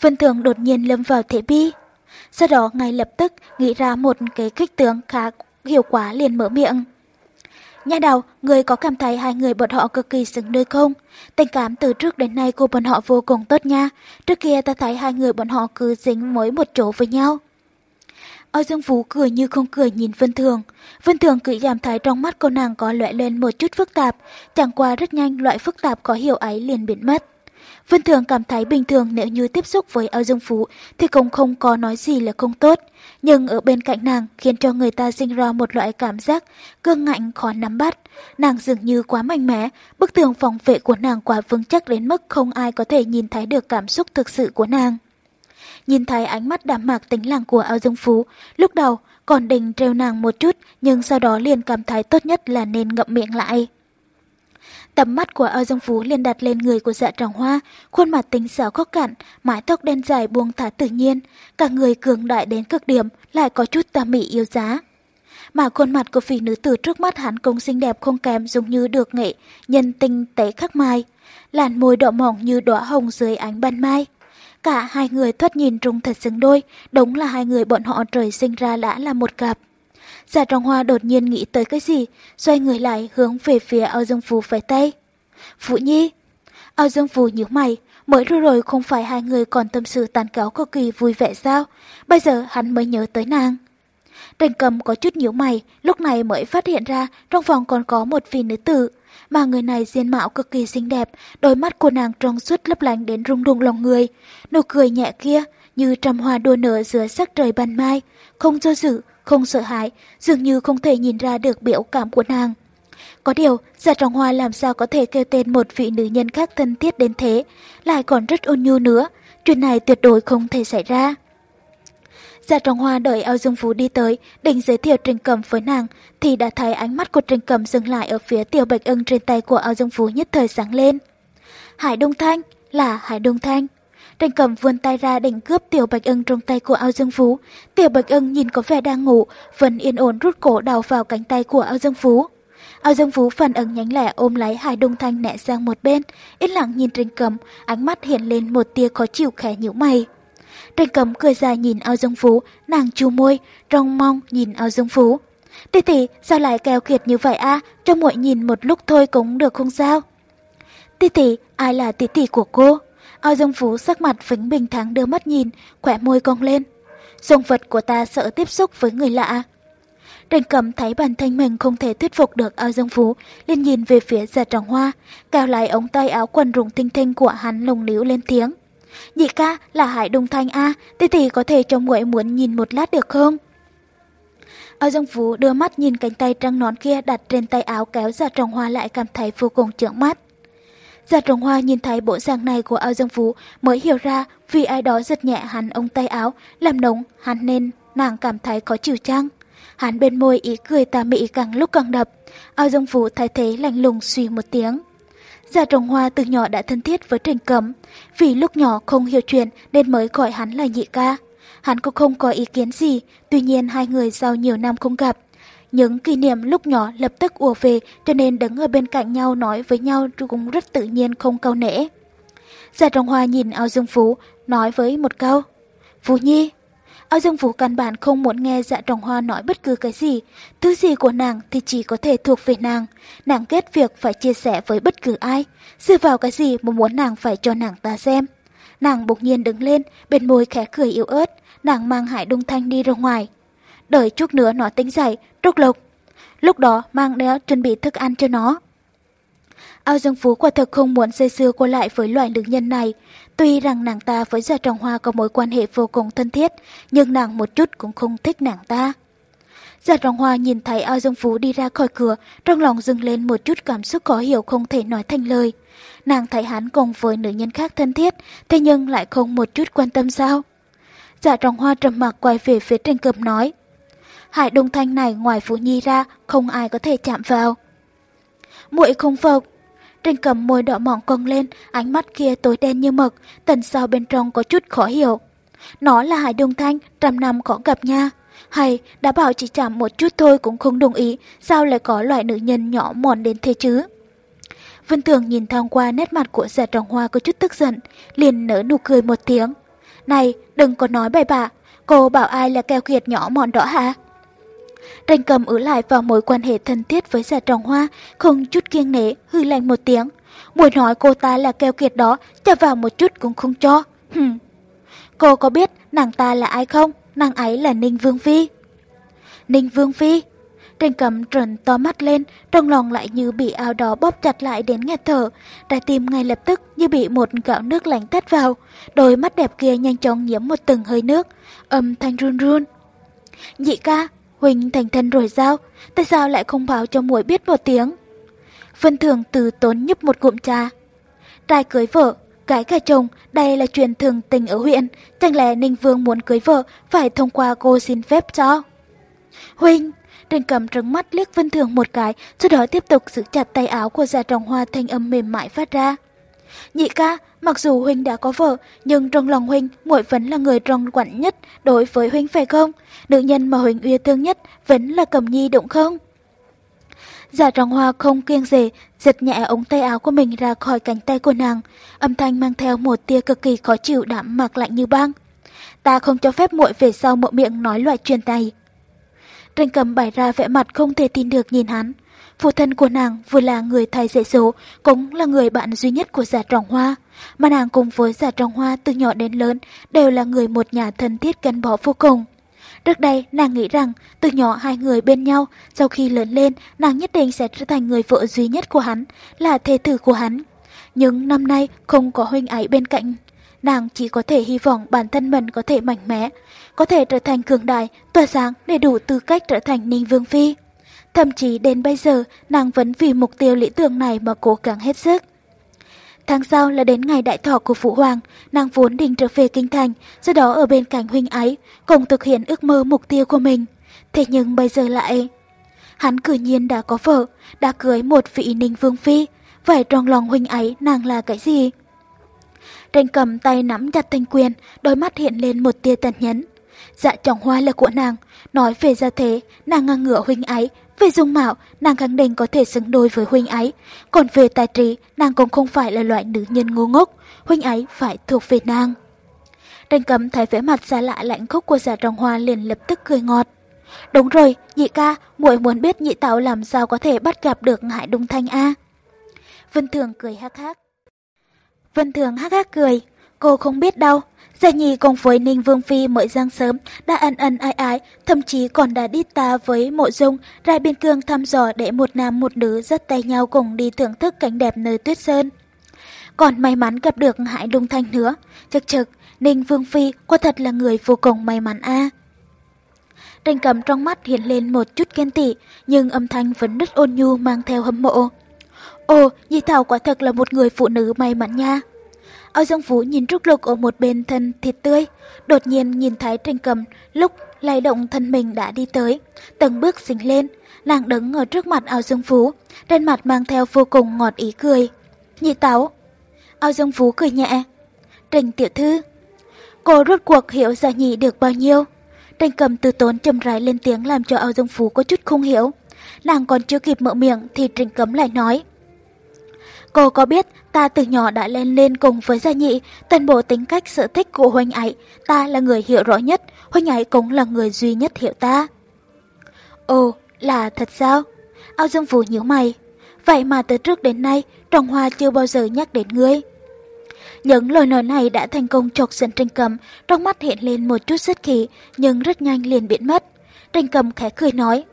Vân Thường đột nhiên lâm vào thế bi. Sau đó ngay lập tức nghĩ ra một cái kích tướng khá hiệu quả liền mở miệng. Nhà đầu, người có cảm thấy hai người bọn họ cực kỳ xứng đôi không? Tình cảm từ trước đến nay của bọn họ vô cùng tốt nha. Trước kia ta thấy hai người bọn họ cứ dính mối một chỗ với nhau. Âu Dương Phú cười như không cười nhìn Vân Thường. Vân Thường cứ cảm thấy trong mắt cô nàng có loại lên một chút phức tạp. Chẳng qua rất nhanh loại phức tạp có hiểu ấy liền biến mất. Vân Thường cảm thấy bình thường nếu như tiếp xúc với Âu Dương Phú thì cũng không có nói gì là không tốt. Nhưng ở bên cạnh nàng khiến cho người ta sinh ra một loại cảm giác cương ngạnh khó nắm bắt. Nàng dường như quá mạnh mẽ, bức tường phòng vệ của nàng quá vững chắc đến mức không ai có thể nhìn thấy được cảm xúc thực sự của nàng. Nhìn thấy ánh mắt đạm mạc tính lặng của Âu Dương Phú, lúc đầu còn định trêu nàng một chút nhưng sau đó liền cảm thấy tốt nhất là nên ngậm miệng lại. Tầm mắt của Âu Dương Phú liền đặt lên người của dạ trọng hoa, khuôn mặt tính xảo khóc cạn, mái tóc đen dài buông thả tự nhiên, cả người cường đại đến cực điểm, lại có chút tà mị yêu giá. Mà khuôn mặt của phỉ nữ tử trước mắt hắn cũng xinh đẹp không kém giống như được nghệ, nhân tinh tế khắc mai. Làn môi đỏ mỏng như đóa hồng dưới ánh ban mai. Cả hai người thoát nhìn trông thật xứng đôi, đúng là hai người bọn họ trời sinh ra đã là một cặp. Giả trọng hoa đột nhiên nghĩ tới cái gì, xoay người lại hướng về phía Âu dương phù phải tay. Phụ nhi! Âu dương phù nhíu mày, mới rồi rồi không phải hai người còn tâm sự tàn cáo cực kỳ vui vẻ sao, bây giờ hắn mới nhớ tới nàng. Trình cầm có chút nhíu mày, lúc này mới phát hiện ra trong phòng còn có một vị nữ tử, mà người này diện mạo cực kỳ xinh đẹp, đôi mắt của nàng trong suốt lấp lánh đến rung rung lòng người, nụ cười nhẹ kia như trăm hoa đua nở giữa sắc trời ban mai, không do dự, không sợ hãi, dường như không thể nhìn ra được biểu cảm của nàng. Có điều, Giả Trọng Hoa làm sao có thể kêu tên một vị nữ nhân khác thân thiết đến thế, lại còn rất ôn nhu nữa, chuyện này tuyệt đối không thể xảy ra. Giả Trọng Hoa đợi ao Dương Phú đi tới, định giới thiệu Trình Cầm với nàng, thì đã thấy ánh mắt của Trình Cầm dừng lại ở phía tiểu bạch ưng trên tay của ao Dương Phú nhất thời sáng lên. Hải Đông Thanh, là Hải Đông Thanh. Trình cầm vươn tay ra định cướp tiểu bạch ưng trong tay của ao dương phú. Tiểu bạch ưng nhìn có vẻ đang ngủ, vẫn yên ổn rút cổ đào vào cánh tay của ao dương phú. Ao dương phú phản ứng nhánh lẻ ôm lấy hai đông thanh nẹ sang một bên, yên lặng nhìn trình cầm, ánh mắt hiện lên một tia khó chịu khẽ nhíu mày. Trình cầm cười dài nhìn ao dương phú, nàng chu môi, rong mong nhìn ao dương phú. Tỷ tỷ, sao lại keo kiệt như vậy a? cho muội nhìn một lúc thôi cũng được không sao? Tỷ tỷ, ai là tỷ tỷ của cô? Ao Dương Phú sắc mặt vĩnh bình thắng đưa mắt nhìn, khỏe môi cong lên. Dung vật của ta sợ tiếp xúc với người lạ. À? Đành cầm thấy bản thân mình không thể thuyết phục được ao dương phú, liền nhìn về phía già trọng hoa, cao lại ống tay áo quần rụng tinh tinh của hắn lồng liễu lên tiếng. Nhị ca là Hải Đông Thanh A, tỷ tỷ có thể cho muội muốn nhìn một lát được không? Ao Dương Phú đưa mắt nhìn cánh tay trăng nón kia đặt trên tay áo kéo dạ ra trồng hoa lại cảm thấy vô cùng trợn mắt. Dạ Giả trồng hoa nhìn thấy bộ dạng này của ao dương phú mới hiểu ra vì ai đó giật nhẹ hắn ông tay áo, làm nóng hắn nên nàng cảm thấy có chịu chăng. Hắn bên môi ý cười tà mị càng lúc càng đập, ao dương phú thay thế lạnh lùng suy một tiếng. Giả trồng hoa từ nhỏ đã thân thiết với trình cấm, vì lúc nhỏ không hiểu chuyện nên mới gọi hắn là nhị ca. hắn cũng không có ý kiến gì, tuy nhiên hai người sau nhiều năm không gặp. Những kỷ niệm lúc nhỏ lập tức ùa về cho nên đứng ở bên cạnh nhau nói với nhau cũng rất tự nhiên không câu nể. Giả Trọng Hoa nhìn ao Dương Phú, nói với một câu. Phú Nhi, Ao Dương Vũ căn bản không muốn nghe dạ trọng hoa nói bất cứ cái gì. Thứ gì của nàng thì chỉ có thể thuộc về nàng. Nàng kết việc phải chia sẻ với bất cứ ai. Dựa vào cái gì mà muốn nàng phải cho nàng ta xem. Nàng bỗng nhiên đứng lên, bên môi khẽ cười yếu ớt. Nàng mang Hải Đông Thanh đi ra ngoài. Đợi chút nữa nó tính dậy, trúc lục. Lúc đó mang đeo chuẩn bị thức ăn cho nó. Ao Dương Phú quả thực không muốn dây dưa qua lại với loại nữ nhân này. Tuy rằng nàng ta với Gia Trọng Hoa có mối quan hệ vô cùng thân thiết, nhưng nàng một chút cũng không thích nàng ta. Gia Trọng Hoa nhìn thấy Ao Dương Phú đi ra khỏi cửa, trong lòng dâng lên một chút cảm xúc khó hiểu không thể nói thành lời. Nàng thấy hắn cùng với nữ nhân khác thân thiết, thế nhưng lại không một chút quan tâm sao. Dạ Trọng Hoa trầm mặc quay về phía trên cơm nói. Hải Đông Thanh này ngoài Phú Nhi ra, không ai có thể chạm vào. muội không phục. Trình cầm môi đỏ mỏng cong lên, ánh mắt kia tối đen như mực, tần sau bên trong có chút khó hiểu. Nó là Hải Đông Thanh, trăm năm khó gặp nha. Hay, đã bảo chỉ chạm một chút thôi cũng không đồng ý, sao lại có loại nữ nhân nhỏ mòn đến thế chứ? Vân Tường nhìn thoáng qua nét mặt của giả trọng hoa có chút tức giận, liền nở nụ cười một tiếng. Này, đừng có nói bài bạ, cô bảo ai là keo kiệt nhỏ mòn đó hả? Tranh cầm ứ lại vào mối quan hệ thân thiết với giả trọng hoa, không chút kiêng nể, hư lạnh một tiếng. Buổi nói cô ta là keo kiệt đó, cho vào một chút cũng không cho. Hừm. Cô có biết nàng ta là ai không? Nàng ấy là Ninh Vương Phi. Ninh Vương Phi? Tranh cầm trần to mắt lên, trong lòng lại như bị áo đó bóp chặt lại đến nghẹt thở. Trái tim ngay lập tức như bị một gạo nước lạnh tắt vào. Đôi mắt đẹp kia nhanh chóng nhiễm một từng hơi nước, âm thanh run run. Nhị ca, Huynh thành thân rồi sao? Tại sao lại không báo cho muội biết một tiếng? Vân Thường từ tốn nhấp một ngụm trà. Trai cưới vợ, gái cả chồng, đây là chuyện thường tình ở huyện. Chẳng lẽ Ninh Vương muốn cưới vợ phải thông qua cô xin phép cho? Huynh, Trình cầm trứng mắt liếc Vân Thường một cái, sau đó tiếp tục giữ chặt tay áo của già trồng hoa thanh âm mềm mại phát ra. Nhị ca, mặc dù Huynh đã có vợ, nhưng trong lòng Huynh, muội vẫn là người trong quạnh nhất đối với Huynh phải không? Nữ nhân mà Huynh yêu thương nhất vẫn là Cầm Nhi đúng không? Giả trọng hoa không kiêng dè, giật nhẹ ống tay áo của mình ra khỏi cánh tay của nàng. Âm thanh mang theo một tia cực kỳ khó chịu đạm mặc lạnh như băng. Ta không cho phép muội về sau mộ miệng nói loại chuyện này. Trình cầm bày ra vẻ mặt không thể tin được nhìn hắn. Phụ thân của nàng vừa là người thầy dạy dỗ, cũng là người bạn duy nhất của giả trọng hoa. Mà nàng cùng với giả trọng hoa từ nhỏ đến lớn đều là người một nhà thân thiết gắn bó vô cùng. Trước đây, nàng nghĩ rằng từ nhỏ hai người bên nhau, sau khi lớn lên, nàng nhất định sẽ trở thành người vợ duy nhất của hắn, là thê tử của hắn. Nhưng năm nay không có huynh ấy bên cạnh. Nàng chỉ có thể hy vọng bản thân mình có thể mạnh mẽ, có thể trở thành cường đại, tỏa sáng để đủ tư cách trở thành Ninh Vương Phi. Thậm chí đến bây giờ, nàng vẫn vì mục tiêu lý tưởng này mà cố gắng hết sức. Tháng sau là đến ngày đại thọ của Phụ Hoàng, nàng vốn định trở về Kinh Thành, sau đó ở bên cạnh huynh ấy, cùng thực hiện ước mơ mục tiêu của mình. Thế nhưng bây giờ lại... Hắn cử nhiên đã có vợ, đã cưới một vị ninh vương phi, vậy trong lòng huynh ấy nàng là cái gì? Tranh cầm tay nắm chặt thanh quyền, đôi mắt hiện lên một tia tàn nhẫn. Dạ trọng hoa là của nàng, nói về gia thế, nàng ngang ngửa huynh ấy, về dung mạo, nàng khẳng định có thể xứng đôi với huynh ấy. Còn về tài trí, nàng cũng không phải là loại nữ nhân ngu ngốc. Huynh ấy phải thuộc về nàng. Đành cấm thấy vẻ mặt xa lạ lạnh khốc của giả trồng hoa liền lập tức cười ngọt. Đúng rồi, nhị ca, muội muốn biết nhị táo làm sao có thể bắt gặp được Hải Đông Thanh A. Vân Thường cười hắc hắc. Vân Thường hắc hắc cười, cô không biết đâu, Giải nhì cùng với Ninh Vương Phi mỗi giang sớm, đã ân ân ai ái, thậm chí còn đã đi ta với mộ dung, ra biên cương thăm dò để một nam một nữ dắt tay nhau cùng đi thưởng thức cảnh đẹp nơi tuyết sơn. Còn may mắn gặp được Hải Đông Thanh nữa, chắc chực, Ninh Vương Phi quả thật là người vô cùng may mắn a. À. Tranh cầm trong mắt hiện lên một chút ghen tị, nhưng âm thanh vẫn rất ôn nhu mang theo hâm mộ. Ồ, Di Thảo quả thật là một người phụ nữ may mắn nha. Âu Dương Vũ nhìn Trúc Lục ở một bên thân thịt tươi, đột nhiên nhìn thấy Trình Cầm lúc lay động thân mình đã đi tới, từng bước dính lên, nàng đứng ở trước mặt Âu Dương Vũ, trên mặt mang theo vô cùng ngọt ý cười. Nhị táo. Âu Dương Vũ cười nhẹ. Trình tiểu thư. Cô rốt cuộc hiểu ra Nhị được bao nhiêu? Trình cầm từ tốn trầm rãi lên tiếng làm cho Âu Dương Phú có chút không hiểu. Nàng còn chưa kịp mở miệng thì Trình Cấm lại nói. Cô có biết ta từ nhỏ đã lên lên cùng với Gia Nhị, toàn bộ tính cách sở thích của Huynh ấy, ta là người hiểu rõ nhất, Huynh ấy cũng là người duy nhất hiểu ta. Ồ, là thật sao? Âu Dương Vũ nhíu mày. Vậy mà từ trước đến nay, Trọng Hoa chưa bao giờ nhắc đến ngươi. Những lời nói này đã thành công chọc giận Trình Cầm, trong mắt hiện lên một chút rất khí, nhưng rất nhanh liền biến mất. Trình Cầm khẽ cười nói,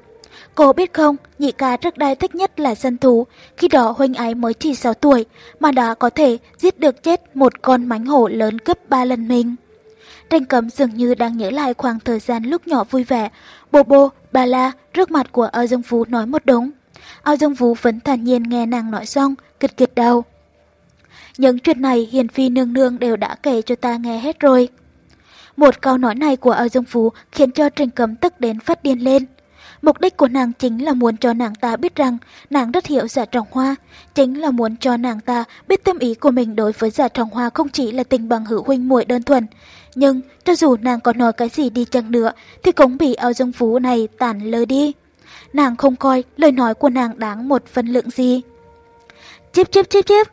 Cô biết không, nhị ca trước đây thích nhất là dân thú, khi đó huynh ấy mới chỉ 6 tuổi, mà đã có thể giết được chết một con mánh hổ lớn gấp 3 lần mình. Tranh cấm dường như đang nhớ lại khoảng thời gian lúc nhỏ vui vẻ, bô bô, bà la, trước mặt của Ao Dương Phú nói một đống. Ao Dương Phú vẫn thản nhiên nghe nàng nói xong, kịch kịch đầu. Những chuyện này Hiền Phi nương nương đều đã kể cho ta nghe hết rồi. Một câu nói này của Ao Dương Phú khiến cho Trình Cấm tức đến phát điên lên. Mục đích của nàng chính là muốn cho nàng ta biết rằng nàng rất hiểu giả trọng hoa, chính là muốn cho nàng ta biết tâm ý của mình đối với giả trọng hoa không chỉ là tình bằng hữu huynh muội đơn thuần. Nhưng cho dù nàng có nói cái gì đi chăng nữa thì cũng bị Ao Dương Phú này tàn lơ đi. Nàng không coi lời nói của nàng đáng một phân lượng gì. Chíp chíp chíp chíp.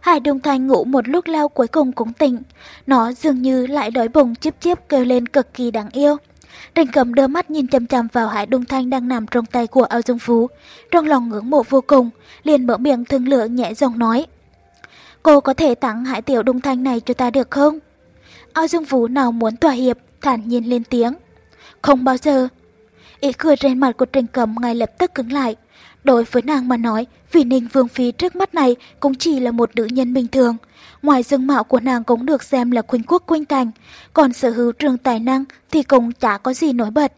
Hải Đông Thanh ngủ một lúc lâu cuối cùng cũng tỉnh. Nó dường như lại đói bụng chíp chíp kêu lên cực kỳ đáng yêu. Trình cầm đưa mắt nhìn chăm chăm vào Hải Đông Thanh đang nằm trong tay của Ao Dương Phú. Trong lòng ngưỡng mộ vô cùng, liền mở miệng thương lượng nhẹ giọng nói. Cô có thể tặng Hải Tiểu Đông Thanh này cho ta được không? Ao Dương Phú nào muốn tòa hiệp, thản nhiên lên tiếng. Không bao giờ. Ý cười trên mặt của Trình cầm ngay lập tức cứng lại. Đối với nàng mà nói, vì Ninh Vương Phi trước mắt này cũng chỉ là một nữ nhân bình thường. Ngoài dương mạo của nàng cũng được xem là khuynh quốc khuynh thành, còn sở hữu trường tài năng thì cũng chả có gì nổi bật.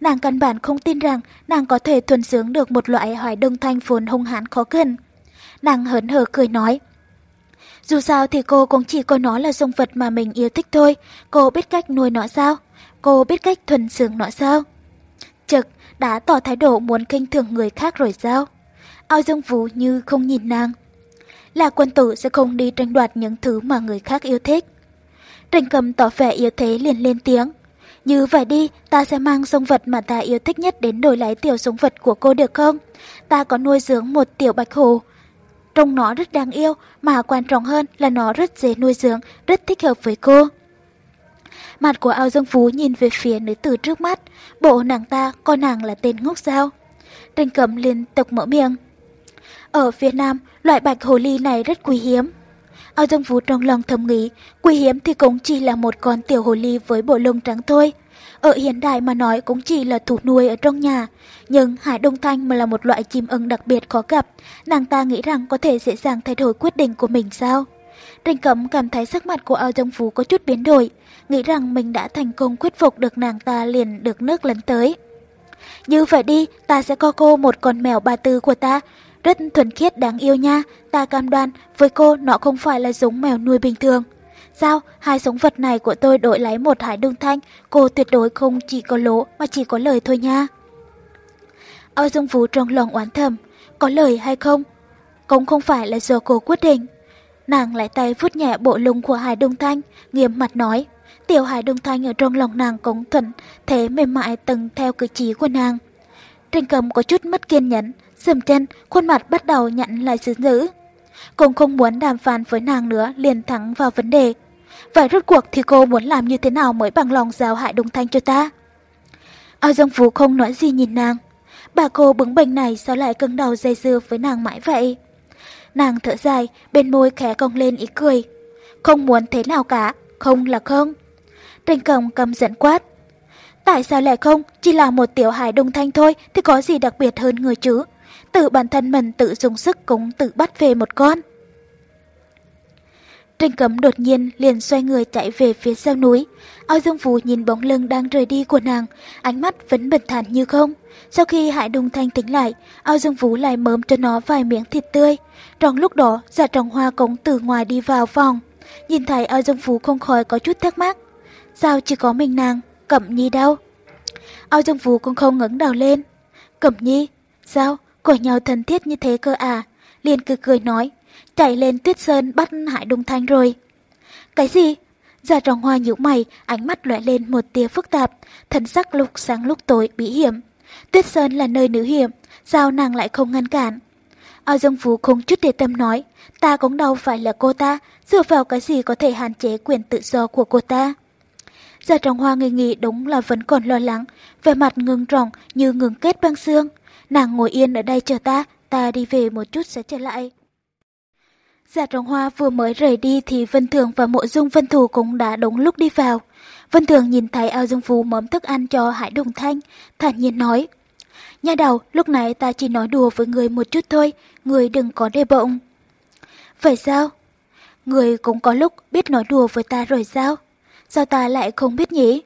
Nàng căn bản không tin rằng nàng có thể thuần sướng được một loại hoài đông thanh phồn hung hãn khó gần. Nàng hớn hở cười nói. Dù sao thì cô cũng chỉ coi nó là dung vật mà mình yêu thích thôi. Cô biết cách nuôi nó sao? Cô biết cách thuần sướng nó sao? Trực, đã tỏ thái độ muốn kinh thường người khác rồi sao? Ao Dương Vũ như không nhìn nàng. Là quân tử sẽ không đi tranh đoạt những thứ mà người khác yêu thích. Trình cầm tỏ vẻ yếu thế liền lên tiếng. Như vậy đi, ta sẽ mang sông vật mà ta yêu thích nhất đến đổi lấy tiểu sông vật của cô được không? Ta có nuôi dưỡng một tiểu bạch hồ. Trông nó rất đáng yêu, mà quan trọng hơn là nó rất dễ nuôi dưỡng, rất thích hợp với cô. Mặt của ao dương phú nhìn về phía nữ tử trước mắt, bộ nàng ta coi nàng là tên ngốc sao. Trình cẩm liên tục mở miệng. Ở việt Nam, loại bạch hồ ly này rất quý hiếm. Ao Dương Phú trong lòng thầm nghĩ, quý hiếm thì cũng chỉ là một con tiểu hồ ly với bộ lông trắng thôi. Ở hiện đại mà nói cũng chỉ là thủ nuôi ở trong nhà. Nhưng Hải Đông Thanh mà là một loại chim ưng đặc biệt khó gặp, nàng ta nghĩ rằng có thể dễ dàng thay đổi quyết định của mình sao? Trình Cẩm cảm thấy sắc mặt của Ao Dương Phú có chút biến đổi, nghĩ rằng mình đã thành công thuyết phục được nàng ta liền được nước lấn tới. Như vậy đi, ta sẽ co cô một con mèo ba tư của ta, rất thuần khiết đáng yêu nha, ta cam đoan với cô nó không phải là giống mèo nuôi bình thường. Sao, hai giống vật này của tôi đổi lấy một hải đương thanh, cô tuyệt đối không chỉ có lỗ mà chỉ có lời thôi nha. Âu Dương Vũ trong lòng oán thầm, có lời hay không? Cũng không phải là do cô quyết định. Nàng lại tay vuốt nhẹ bộ lông của Hải Đông Thanh, nghiêm mặt nói. Tiểu Hải Đông Thanh ở trong lòng nàng cũng thuận, thế mềm mại từng theo cử chỉ của nàng. Trình cầm có chút mất kiên nhẫn, dầm chân, khuôn mặt bắt đầu nhận lại sự dữ. Cũng không muốn đàm phán với nàng nữa, liền thẳng vào vấn đề. Vậy rốt cuộc thì cô muốn làm như thế nào mới bằng lòng giao hại Đông Thanh cho ta? Ao Dương Phú không nói gì nhìn nàng. Bà cô bứng bềnh này sao lại cứng đầu dây dưa với nàng mãi vậy? Nàng thở dài, bên môi khẽ cong lên ý cười. Không muốn thế nào cả, không là không. Trình cầm cầm giận quát. Tại sao lại không, chỉ là một tiểu hài đông thanh thôi thì có gì đặc biệt hơn người chứ? Tự bản thân mình tự dùng sức cũng tự bắt về một con. Trình cấm đột nhiên liền xoay người chạy về phía sau núi. Ao Dương Vũ nhìn bóng lưng đang rời đi của nàng, ánh mắt vẫn bình thản như không. Sau khi Hải Đông Thanh tỉnh lại, Ao Dương Vũ lại mớm cho nó vài miếng thịt tươi. Trong lúc đó, giả trọng hoa cũng từ ngoài đi vào phòng. Nhìn thấy Ao Dương Vũ không khỏi có chút thắc mắc. Sao chỉ có mình nàng, Cẩm Nhi đâu? Ao Dương Phú cũng không ngẩng đầu lên. Cẩm Nhi, sao? Của nhau thân thiết như thế cơ à? Liền cười cười nói, chạy lên tuyết sơn bắt Hải Đông Thanh rồi. Cái gì? Dạ Già trọng hoa nhíu mày, ánh mắt lóe lên một tia phức tạp, thần sắc lúc sáng lúc tối bí hiểm. Tuyết Sơn là nơi nữ hiểm, sao nàng lại không ngăn cản? Ao Dương Phú không chút để tâm nói, ta cũng đâu phải là cô ta, dựa vào cái gì có thể hạn chế quyền tự do của cô ta. Giả trọng hoa nghi nghi đúng là vẫn còn lo lắng, về mặt ngưng trọng như ngừng kết băng xương. Nàng ngồi yên ở đây chờ ta, ta đi về một chút sẽ trở lại. Giả trọng hoa vừa mới rời đi thì Vân Thường và Mộ Dung Vân Thủ cũng đã đúng lúc đi vào. Vân Thường nhìn thấy ao dung Phú mớm thức ăn cho Hải Đồng Thanh, thản nhiên nói. Nhà đầu, lúc nãy ta chỉ nói đùa với người một chút thôi, người đừng có đề bộng Vậy sao? Người cũng có lúc biết nói đùa với ta rồi sao? Sao ta lại không biết nhỉ?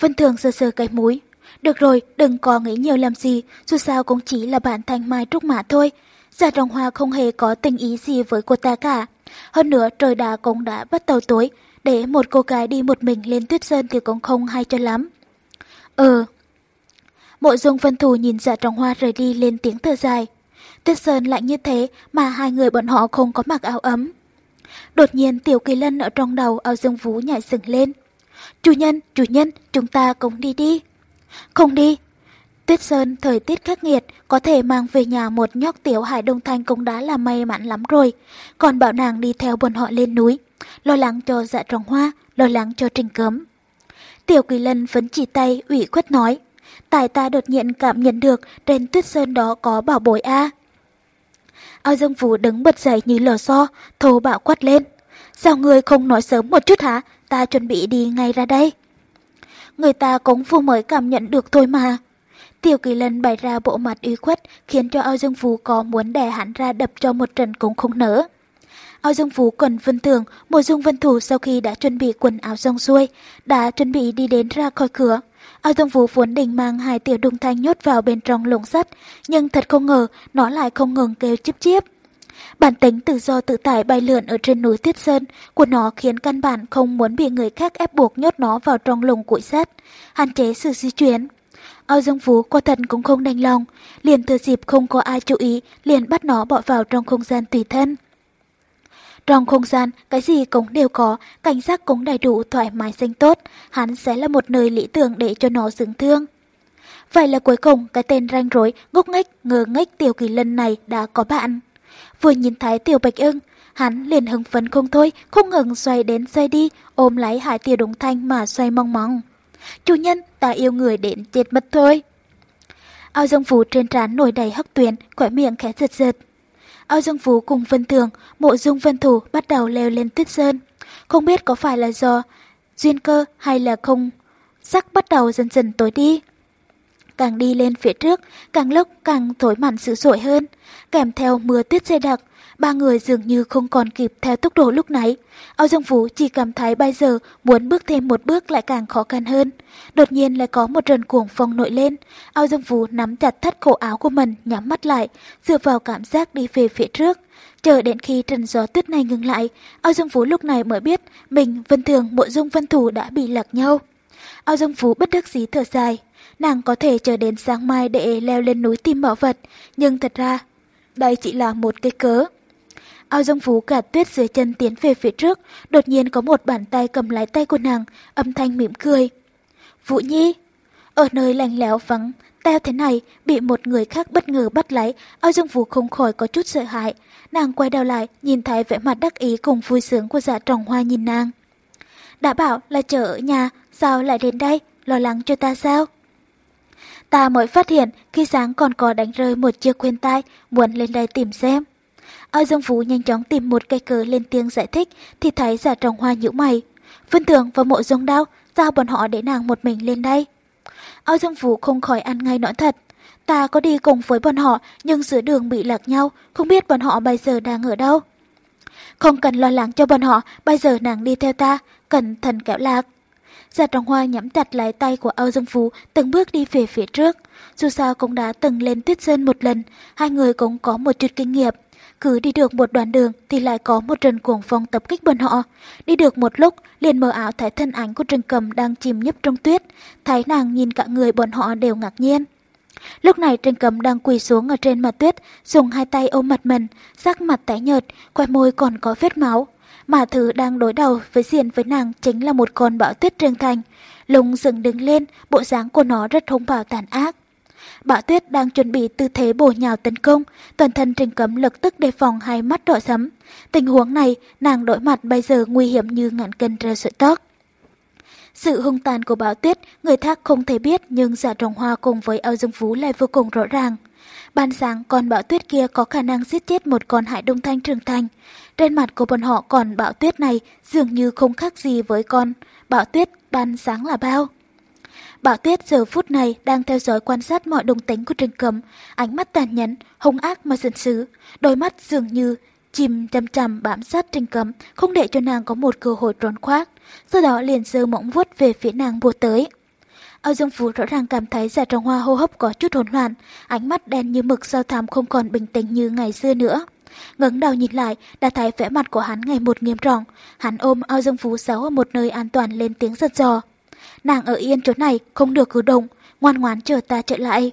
Vân Thường sờ sờ cái mũi. Được rồi, đừng có nghĩ nhiều làm gì, dù sao cũng chỉ là bạn thanh mai trúc mã thôi. Giả Trọng Hoa không hề có tình ý gì với cô ta cả. Hơn nữa trời đã cũng đã bắt đầu tối, để một cô gái đi một mình lên tuyết sơn thì cũng không hay cho lắm. Ừ. Mộ dung vân thù nhìn già trọng hoa rời đi lên tiếng thở dài. Tuyết sơn lạnh như thế mà hai người bọn họ không có mặc áo ấm. Đột nhiên tiểu kỳ lân ở trong đầu ao dương vũ nhảy sừng lên. Chủ nhân, chủ nhân, chúng ta cùng đi đi. Không đi. Tuyết Sơn thời tiết khắc nghiệt, có thể mang về nhà một nhóc tiểu hải đông thanh cũng đã là may mắn lắm rồi. Còn bảo nàng đi theo bọn họ lên núi, lo lắng cho dạ trồng hoa, lo lắng cho trình cấm. Tiểu kỳ lân vẫn chỉ tay ủy khuất nói. Tại ta đột nhiên cảm nhận được trên tuyết sơn đó có bảo bối A. Ao Dương Vũ đứng bật dậy như lò xo, thô bạo quát lên. Sao người không nói sớm một chút hả? Ta chuẩn bị đi ngay ra đây. Người ta cũng vừa mới cảm nhận được thôi mà. Tiểu kỳ lân bày ra bộ mặt uy khuất khiến cho Ao Dương Vũ có muốn đè hắn ra đập cho một trận cũng không nỡ. Ao Dương Vũ còn vân thường, một dung vân thủ sau khi đã chuẩn bị quần áo xong xuôi, đã chuẩn bị đi đến ra khỏi cửa. Ao Dương Vũ vốn định mang hai tiểu đùng thanh nhốt vào bên trong lồng sắt, nhưng thật không ngờ nó lại không ngừng kêu chíp chíp. Bản tính tự do tự tại bay lượn ở trên núi tuyết Sơn của nó khiến căn bản không muốn bị người khác ép buộc nhốt nó vào trong lồng củi sắt, hạn chế sự di chuyển. Ao Dương Phú quả thật cũng không đành lòng, liền thừa dịp không có ai chú ý, liền bắt nó bỏ vào trong không gian tùy thân. Trong không gian, cái gì cũng đều có, cảnh giác cũng đầy đủ thoải mái xanh tốt, hắn sẽ là một nơi lý tưởng để cho nó dưỡng thương. Vậy là cuối cùng cái tên ranh rối, ngốc nghếch, ngờ nghếch tiểu kỳ lân này đã có bạn. Vừa nhìn thấy tiểu bạch ưng, hắn liền hứng phấn không thôi, không ngừng xoay đến xoay đi, ôm lấy hải tiểu đúng thanh mà xoay mong mong. Chủ nhân, ta yêu người đến chết mất thôi. Ao Dương Phú trên trán nổi đầy hắc tuyền, khỏe miệng khẽ giật giật. Ao Dương Phú cùng Vân Thường, mộ dung Vân Thủ bắt đầu leo lên tuyết sơn. Không biết có phải là do duyên cơ hay là không, sắc bắt đầu dần dần tối đi. Càng đi lên phía trước, càng lúc càng thổi mặn dữ dội hơn, kèm theo mưa tuyết dày đặc, ba người dường như không còn kịp theo tốc độ lúc nãy. Âu Dương Vũ chỉ cảm thấy bây giờ muốn bước thêm một bước lại càng khó khăn hơn. Đột nhiên lại có một trận cuồng phong nổi lên. Âu Dương Vũ nắm chặt thắt cổ áo của mình, nhắm mắt lại, dựa vào cảm giác đi về phía trước. Chờ đến khi trần gió tuyết này ngừng lại, Âu Dương Vũ lúc này mới biết mình, Vân Thường, Mộ Dung Vân Thủ đã bị lạc nhau. Âu Dương Vũ bất đắc dĩ thở dài. Nàng có thể chờ đến sáng mai để leo lên núi tìm bảo vật, nhưng thật ra đây chỉ là một cái cớ. Ao Dương Phú cả tuyết dưới chân tiến về phía trước, đột nhiên có một bàn tay cầm lái tay của nàng, âm thanh mỉm cười. Vũ Nhi! Ở nơi lạnh lẽo vắng, teo thế này, bị một người khác bất ngờ bắt lấy, Ao Dương Phú không khỏi có chút sợ hãi. Nàng quay đầu lại, nhìn thấy vẻ mặt đắc ý cùng vui sướng của dạ trồng hoa nhìn nàng. Đã bảo là chờ ở nhà, sao lại đến đây, lo lắng cho ta sao? Ta mới phát hiện khi sáng còn có đánh rơi một chiếc khuyên tai, muốn lên đây tìm xem. Ao Dương Phú nhanh chóng tìm một cây cớ lên tiếng giải thích thì thấy giả trồng hoa nhíu mày. Vân Thường và mộ dung đao giao bọn họ để nàng một mình lên đây? Ao Dương Phú không khỏi ăn ngay nói thật. Ta có đi cùng với bọn họ nhưng giữa đường bị lạc nhau, không biết bọn họ bây giờ đang ở đâu. Không cần lo lắng cho bọn họ, bây giờ nàng đi theo ta, cẩn thận kẹo lạc. Giả trọng hoa nhắm chặt lái tay của Âu Dương Phú, từng bước đi về phía trước. Dù sao cũng đã từng lên tuyết sơn một lần, hai người cũng có một chút kinh nghiệm. Cứ đi được một đoạn đường thì lại có một trận cuồng phong tập kích bọn họ. Đi được một lúc, liền mờ ảo thấy thân ảnh của Trần Cầm đang chìm nhấp trong tuyết. Thấy nàng nhìn cả người bọn họ đều ngạc nhiên. Lúc này Trần Cầm đang quỳ xuống ở trên mặt tuyết, dùng hai tay ôm mặt mình, sắc mặt tái nhợt, quai môi còn có vết máu. mà thứ đang đối đầu với diện với nàng chính là một con bão tuyết trưởng thành. Lùng dừng đứng lên, bộ dáng của nó rất hung bạo tàn ác. Bão tuyết đang chuẩn bị tư thế bổ nhào tấn công, toàn thân trình cấm lập tức đề phòng hai mắt đỏ sấm. Tình huống này, nàng đối mặt bây giờ nguy hiểm như ngàn cân treo sợi tóc. Sự hung tàn của bão tuyết, người khác không thể biết nhưng giả trồng hoa cùng với ao dương phú lại vô cùng rõ ràng. Ban sáng con bão tuyết kia có khả năng giết chết một con hải đông thanh trưởng thành. Trên mặt của bọn họ còn bão tuyết này dường như không khác gì với con bão tuyết ban sáng là bao. Bảo Tuyết giờ phút này đang theo dõi quan sát mọi đồng tính của Trình Cầm, ánh mắt tàn nhẫn, hung ác mà giận dữ, đôi mắt dường như chìm chằm chằm bám sát Trình Cầm, không để cho nàng có một cơ hội trốn khoác, sau đó liền giơ mỏng vuốt về phía nàng bùa tới. Âu Dương Phú rõ ràng cảm thấy giả trong hoa hô hấp có chút hỗn loạn, ánh mắt đen như mực sao thám không còn bình tĩnh như ngày xưa nữa. ngẩng đầu nhìn lại, đã thấy vẻ mặt của hắn ngày một nghiêm trọng. Hắn ôm Âu Dương Phú giấu ở một nơi an toàn lên tiếng giật giò. Nàng ở yên chỗ này, không được cử động, ngoan ngoãn chờ ta trở lại.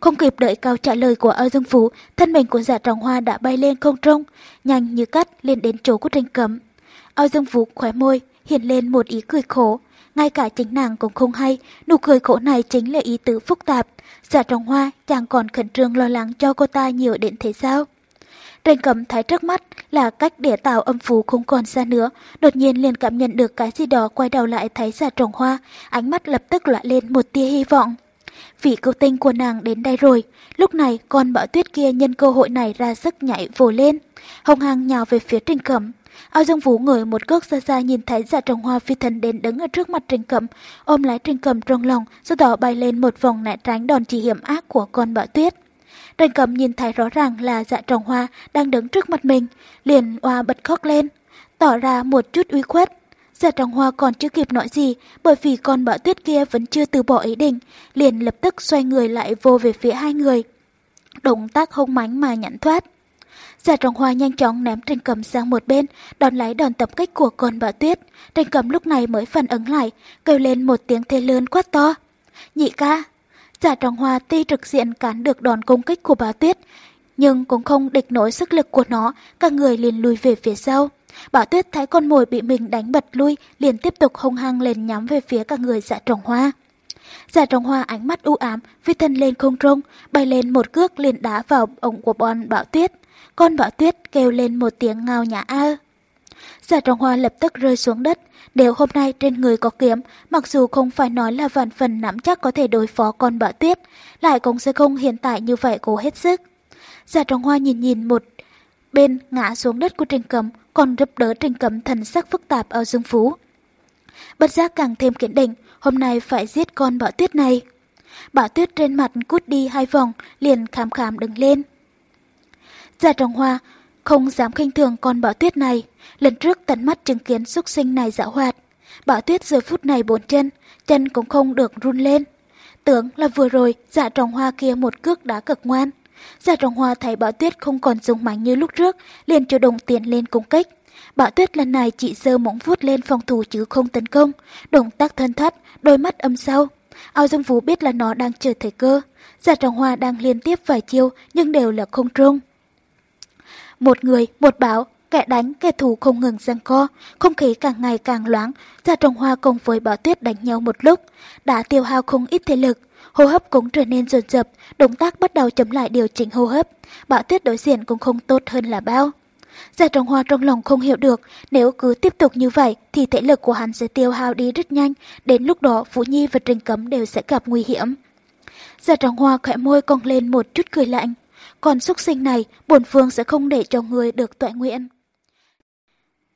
Không kịp đợi câu trả lời của Âu Dương Phú, thân mình của giả trọng hoa đã bay lên không trung, nhanh như cắt lên đến chỗ của tranh Cấm. Âu Dương Phú khóe môi, hiện lên một ý cười khổ. Ngay cả chính nàng cũng không hay, nụ cười khổ này chính là ý tứ phức tạp. Giả trọng hoa chẳng còn khẩn trương lo lắng cho cô ta nhiều đến thế sao? Trình cầm thấy trước mắt là cách để tạo âm phú không còn xa nữa, đột nhiên liền cảm nhận được cái gì đó quay đầu lại thấy giả trồng hoa, ánh mắt lập tức lóe lên một tia hy vọng. Vị cứu tinh của nàng đến đây rồi, lúc này con bão tuyết kia nhân cơ hội này ra sức nhảy vồ lên. Hồng hàng nhào về phía Trình Cẩm. Ao Dương Vũ ngồi một cước xa xa nhìn thấy giả trồng hoa phi thần đến đứng ở trước mặt Trình Cẩm, ôm lấy Trình Cẩm trong lòng, sau đó bay lên một vòng né tránh đòn chỉ hiểm ác của con bão tuyết. Trình Cẩm nhìn thấy rõ ràng là dạ trọng hoa đang đứng trước mặt mình, liền oa bật khóc lên, tỏ ra một chút uy khuất. Dạ trọng hoa còn chưa kịp nói gì bởi vì con bão tuyết kia vẫn chưa từ bỏ ý định, liền lập tức xoay người lại vô về phía hai người. Động tác hông mánh mà nhẫn thoát. Dạ Giả trọng hoa nhanh chóng ném Trình Cầm sang một bên, đòn lấy đòn tập kích của con bão tuyết. Trình Cầm lúc này mới phản ứng lại, kêu lên một tiếng thê lớn quát to. Nhị ca! Giả trọng hoa tuy trực diện cản được đòn công kích của bão tuyết, nhưng cũng không địch nổi sức lực của nó, các người liền lùi về phía sau. Bảo Tuyết thấy con mồi bị mình đánh bật lui, liền tiếp tục hung hăng lên nhắm về phía các người dạ trồng hoa. Dạ trồng hoa ánh mắt u ám, phi thân lên không trung, bay lên một cước liền đá vào ống của bọn Bảo Tuyết. Con Bảo Tuyết kêu lên một tiếng ngao nhã a. Giả Trọng hoa lập tức rơi xuống đất. Nếu hôm nay trên người có kiếm, mặc dù không phải nói là vạn phần nắm chắc có thể đối phó con Bảo Tuyết, lại cũng sẽ không hiện tại như vậy cố hết sức. Giả Trọng hoa nhìn nhìn một bên ngã xuống đất của Trình Cấm, còn giúp đỡ Trình Cấm thần sắc phức tạp ở Dương Phú. Bất giác càng thêm kiên định, hôm nay phải giết con bão tuyết này. Bão tuyết trên mặt cút đi hai vòng, liền khám khám đứng lên. Giả Trọng hoa, không dám khinh thường con bão tuyết này. Lần trước tận mắt chứng kiến xúc sinh này dạo hoạt. Bão tuyết giờ phút này bốn chân, chân cũng không được run lên. Tưởng là vừa rồi, dạ trồng hoa kia một cước đã cực ngoan. Dạ Giả trồng Hoa thấy bão Tuyết không còn dùng mạnh như lúc trước, liền chủ động tiến lên cung kích. bão Tuyết lần này chỉ giơ móng vuốt lên phòng thủ chứ không tấn công, động tác thân thắt, đôi mắt âm sâu. Ao Dương Vũ biết là nó đang chờ thời cơ. Giả Trọng Hoa đang liên tiếp vài chiêu nhưng đều là không trung. Một người, một bão kẻ đánh, kẻ thù không ngừng giằng co, không khí càng ngày càng loáng, gia Trọng Hoa cùng với Bảo Tuyết đánh nhau một lúc, đã tiêu hao không ít thể lực hô hấp cũng trở nên dồn dập, động tác bắt đầu chấm lại điều chỉnh hô hấp. Bão tuyết đối diện cũng không tốt hơn là bao. Gia Trọng Hoa trong lòng không hiểu được, nếu cứ tiếp tục như vậy thì thể lực của hắn sẽ tiêu hao đi rất nhanh, đến lúc đó Vũ Nhi và Trình Cấm đều sẽ gặp nguy hiểm. Gia Trọng Hoa khẽ môi cong lên một chút cười lạnh. Còn xúc sinh này, bổn phương sẽ không để cho người được tọa nguyện.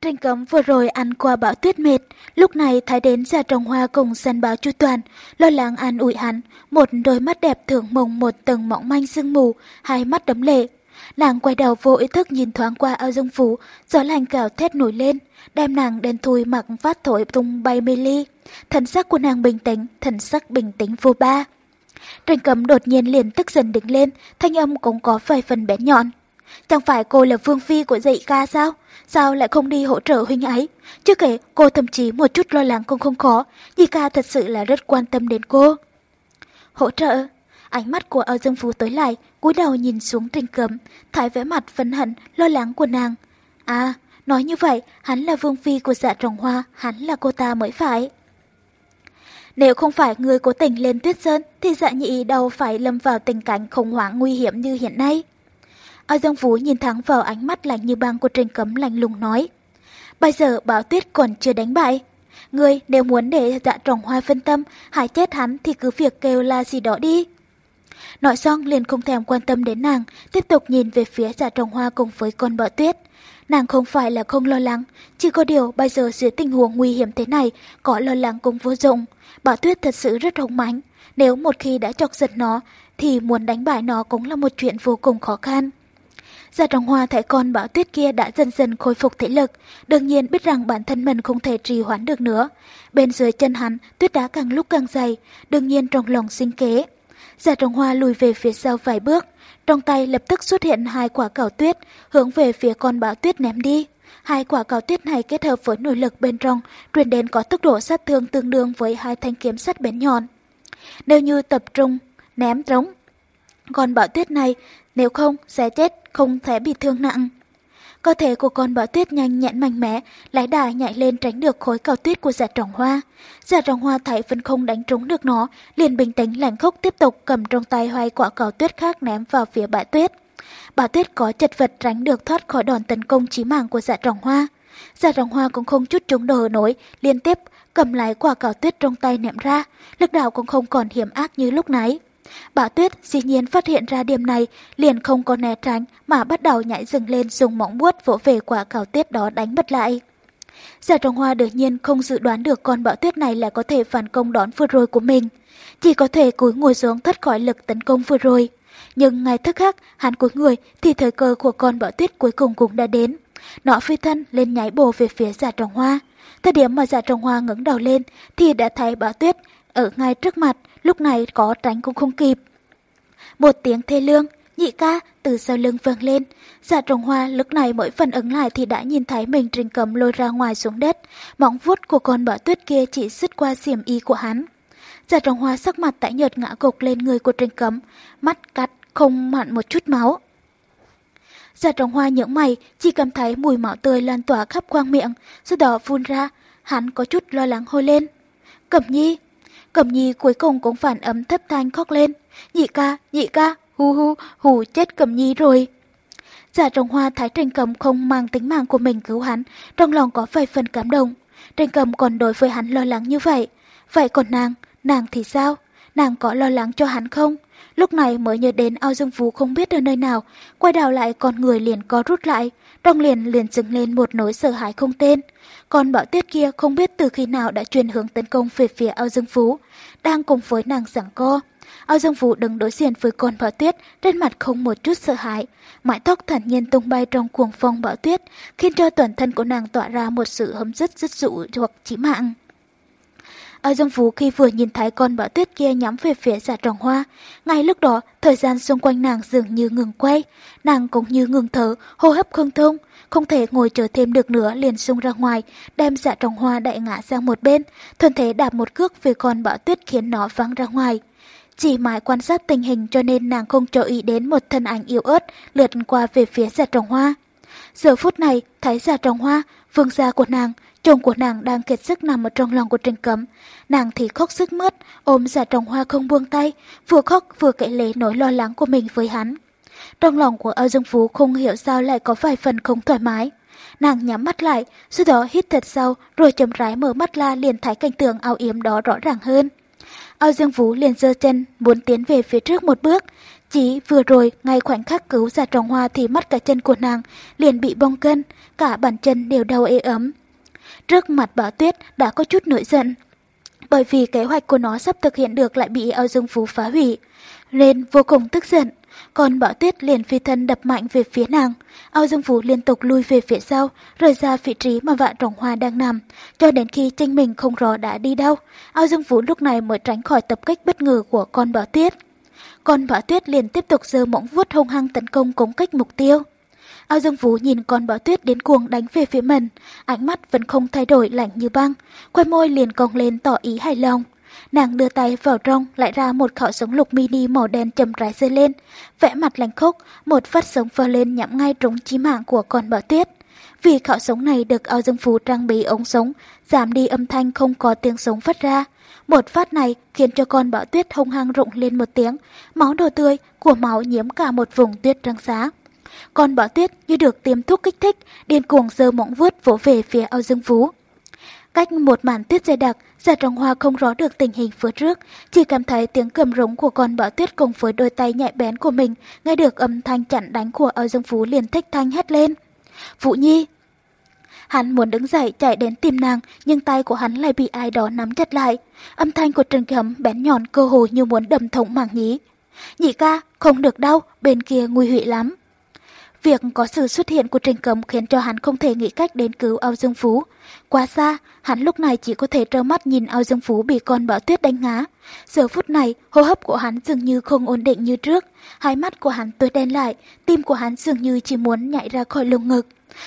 Trình cấm vừa rồi ăn qua bão tuyết mệt, lúc này thái đến ra trồng hoa cùng săn báo chu toàn, lo lắng an ủi hắn, một đôi mắt đẹp thường mộng một tầng mỏng manh sương mù, hai mắt đấm lệ. Nàng quay đầu vô ý thức nhìn thoáng qua ao dương phú, gió lành cào thét nổi lên, đem nàng đen thui mặc phát thổi tung bay mê ly. Thần sắc của nàng bình tĩnh, thần sắc bình tĩnh vô ba. Trình Cầm đột nhiên liền tức dần đứng lên, thanh âm cũng có vài phần bén nhọn. Chẳng phải cô là vương phi của dạy ca sao? Sao lại không đi hỗ trợ huynh ấy? Chưa kể, cô thậm chí một chút lo lắng cũng không có. dì ca thật sự là rất quan tâm đến cô. Hỗ trợ? Ánh mắt của Âu Dương Phú tối lại, cúi đầu nhìn xuống trình Cầm, thái vẻ mặt phấn hận, lo lắng của nàng. À, Nói như vậy, hắn là vương phi của dạ trồng hoa, hắn là cô ta mới phải. Nếu không phải người cố tình lên tuyết sơn, thì dạ nhị đâu phải lâm vào tình cảnh khủng hoảng nguy hiểm như hiện nay. A Dương vũ nhìn thẳng vào ánh mắt lạnh như băng của Trình Cấm lạnh lùng nói. Bây giờ bão tuyết còn chưa đánh bại. Người nếu muốn để dạ trồng hoa phân tâm, hại chết hắn thì cứ việc kêu la gì đó đi. Nói xong liền không thèm quan tâm đến nàng, tiếp tục nhìn về phía dạ trồng hoa cùng với con bọ tuyết. Nàng không phải là không lo lắng, chỉ có điều bây giờ dưới tình huống nguy hiểm thế này, có lo lắng cũng vô dụng. Bảo tuyết thật sự rất hùng mãnh, nếu một khi đã chọc giật nó, thì muốn đánh bại nó cũng là một chuyện vô cùng khó khăn. Gia Trọng Hoa thấy con bảo tuyết kia đã dần dần khôi phục thể lực, đương nhiên biết rằng bản thân mình không thể trì hoãn được nữa. Bên dưới chân hắn, tuyết đá càng lúc càng dày, đương nhiên trong lòng sinh kế. Gia Trọng Hoa lùi về phía sau vài bước, trong tay lập tức xuất hiện hai quả cào tuyết, hướng về phía con bão tuyết ném đi. Hai quả cầu tuyết này kết hợp với nội lực bên trong, truyền đến có tốc độ sát thương tương đương với hai thanh kiếm sắt bén nhọn. Nếu như tập trung, ném trống, con bão tuyết này nếu không sẽ chết, không thể bị thương nặng. Cơ thể của con bão tuyết nhanh nhẹn mạnh mẽ, lái đà nhảy lên tránh được khối cao tuyết của giả trọng hoa. Giả trọng hoa thấy vẫn không đánh trúng được nó, liền bình tĩnh lạnh khốc tiếp tục cầm trong tay hai quả cao tuyết khác ném vào phía bãi tuyết. Bà tuyết có chật vật tránh được thoát khỏi đòn tấn công chí mạng của dạ trọng hoa. Dạ trọng hoa cũng không chút trúng đồ nổi, liên tiếp cầm lái quả cào tuyết trong tay ném ra, lực đạo cũng không còn hiểm ác như lúc nãy. Bà Tuyết dĩ nhiên phát hiện ra điểm này, liền không có né tránh mà bắt đầu nhảy dừng lên dùng móng vuốt vỗ về quả cào tuyết đó đánh bật lại. Giả Trọng Hoa đương nhiên không dự đoán được con bão tuyết này là có thể phản công đón vừa rồi của mình. Chỉ có thể cúi ngồi xuống thoát khỏi lực tấn công vừa rồi. Nhưng ngay thức khác, hắn cúi người thì thời cơ của con bọ tuyết cuối cùng cũng đã đến. Nó phi thân lên nhảy bồ về phía dạ giả trồng Hoa. Thời điểm mà dạ giả trồng Hoa ngẩng đầu lên thì đã thấy bão tuyết ở ngay trước mặt, lúc này có tránh cũng không kịp. Một tiếng thê lương, nhị ca từ sau lưng vang lên. Dạ giả trồng hoa lúc này mỗi phần ứng lại thì đã nhìn thấy mình trình cầm lôi ra ngoài xuống đất. Móng vuốt của con bọ tuyết kia chỉ xứt qua xiểm y của hắn. Giả trồng hoa sắc mặt tái nhợt ngã gục lên người của trình cấm, mắt cắt không mặn một chút máu. giả trồng hoa những mày chỉ cảm thấy mùi máu tươi lan tỏa khắp khoang miệng, sau đó phun ra, hắn có chút lo lắng hôi lên. Cẩm nhi, Cẩm nhi cuối cùng cũng phản ấm thất thanh khóc lên. Nhị ca, nhị ca, hu hu, hù chết Cẩm nhi rồi. Giả trồng hoa thái trình cầm không mang tính mạng của mình cứu hắn, trong lòng có vài phần cảm động. Trình cầm còn đối với hắn lo lắng như vậy. Vậy còn nàng, nàng thì sao? Nàng có lo lắng cho hắn không? Lúc này mới nhớ đến ao dương phú không biết ở nơi nào, quay đầu lại con người liền có rút lại, trong liền liền dừng lên một nỗi sợ hãi không tên. Còn bão tuyết kia không biết từ khi nào đã chuyển hướng tấn công về phía ao dương phú, đang cùng với nàng giảng co. Ao dương phú đứng đối diện với con bão tuyết, trên mặt không một chút sợ hãi. Mái tóc thản nhiên tung bay trong cuồng phong bão tuyết, khiến cho toàn thân của nàng tỏa ra một sự hấm dứt dứt dụ hoặc chí mạng. Ở Dương Phú khi vừa nhìn thấy con bão tuyết kia nhắm về phía giả trồng hoa, ngay lúc đó thời gian xung quanh nàng dường như ngừng quay, nàng cũng như ngừng thở, hô hấp không thông, không thể ngồi chờ thêm được nữa liền xung ra ngoài, đem giả trồng hoa đại ngã sang một bên, thân thể đạp một cước về con bão tuyết khiến nó văng ra ngoài. Chỉ mãi quan sát tình hình cho nên nàng không chú ý đến một thân ảnh yếu ớt lượt qua về phía giả trồng hoa. Giờ phút này, thấy giả trồng hoa, vương gia của nàng, chồng của nàng đang kiệt sức nằm ở trong lòng của Trình Cấm. Nàng thì khóc sức mướt, ôm dạ giả trồng hoa không buông tay, vừa khóc vừa kể lể nỗi lo lắng của mình với hắn. Trong lòng của Âu Dương Phú không hiểu sao lại có vài phần không thoải mái. Nàng nhắm mắt lại, sau đó hít thật sâu, rồi chậm rãi mở mắt ra liền thấy cảnh tượng ao yếm đó rõ ràng hơn. Âu Dương Phú liền giơ chân, muốn tiến về phía trước một bước. Chỉ vừa rồi, ngay khoảnh khắc cứu ra trồng hoa thì mất cả chân của nàng liền bị bong cân, cả bàn chân đều đau ê ấm. Trước mặt bảo tuyết đã có chút nổi giận, bởi vì kế hoạch của nó sắp thực hiện được lại bị ao Dương Phú phá hủy. Nên vô cùng tức giận, còn Bảo Tuyết liền phi thân đập mạnh về phía nàng. ao Dương Phú liên tục lui về phía sau, rời ra vị trí mà vạn trồng hoa đang nằm, cho đến khi tranh mình không rõ đã đi đâu. ao Dương Phú lúc này mới tránh khỏi tập kích bất ngờ của con Bảo Tuyết. Con bọ Tuyết liền tiếp tục giơ mỏng vuốt hung hăng tấn công cống kích mục tiêu. Ao Dương vũ nhìn con bọ Tuyết đến cuồng đánh về phía mình, ánh mắt vẫn không thay đổi lạnh như băng, quay môi liền cong lên tỏ ý hài lòng. Nàng đưa tay vào trong lại ra một khẩu súng lục mini màu đen chầm rái rơi lên, vẽ mặt lạnh khốc, một phát súng vào lên nhắm ngay trúng chí mạng của con bọ tuyết. Vì khẩu súng này được ao dương phú trang bị ống súng, giảm đi âm thanh không có tiếng súng phát ra. Một phát này khiến cho con bão tuyết hung hăng rụng lên một tiếng, máu đồ tươi của máu nhiễm cả một vùng tuyết trắng xá. Con bão tuyết như được tiêm thuốc kích thích, điên cuồng giơ móng vuốt vỗ về phía ao dương phú. Cách một màn tuyết dày đặc, Giả Trọng Hoa không rõ được tình hình phía trước, chỉ cảm thấy tiếng cầm rống của con bão tuyết cùng với đôi tay nhạy bén của mình, nghe được âm thanh chặn đánh của ao dương phú liền thích thanh hét lên. Vũ Nhi! Hắn muốn đứng dậy chạy đến tìm nàng, nhưng tay của hắn lại bị ai đó nắm chặt lại. Âm thanh của Trần Cấm bén nhọn cơ hồ như muốn đâm thủng màng nhí. Nhị ca, không được đâu, bên kia nguy hủy lắm. Việc có sự xuất hiện của Trình Cấm khiến cho hắn không thể nghĩ cách đến cứu ao dương phú. Quá xa, hắn lúc này chỉ có thể trơ mắt nhìn ao dương phú bị con bão tuyết đánh ngá. Giờ phút này, hô hấp của hắn dường như không ổn định như trước. Hai mắt của hắn tối đen lại, tim của hắn dường như chỉ muốn nhảy ra khỏi lồng ngực.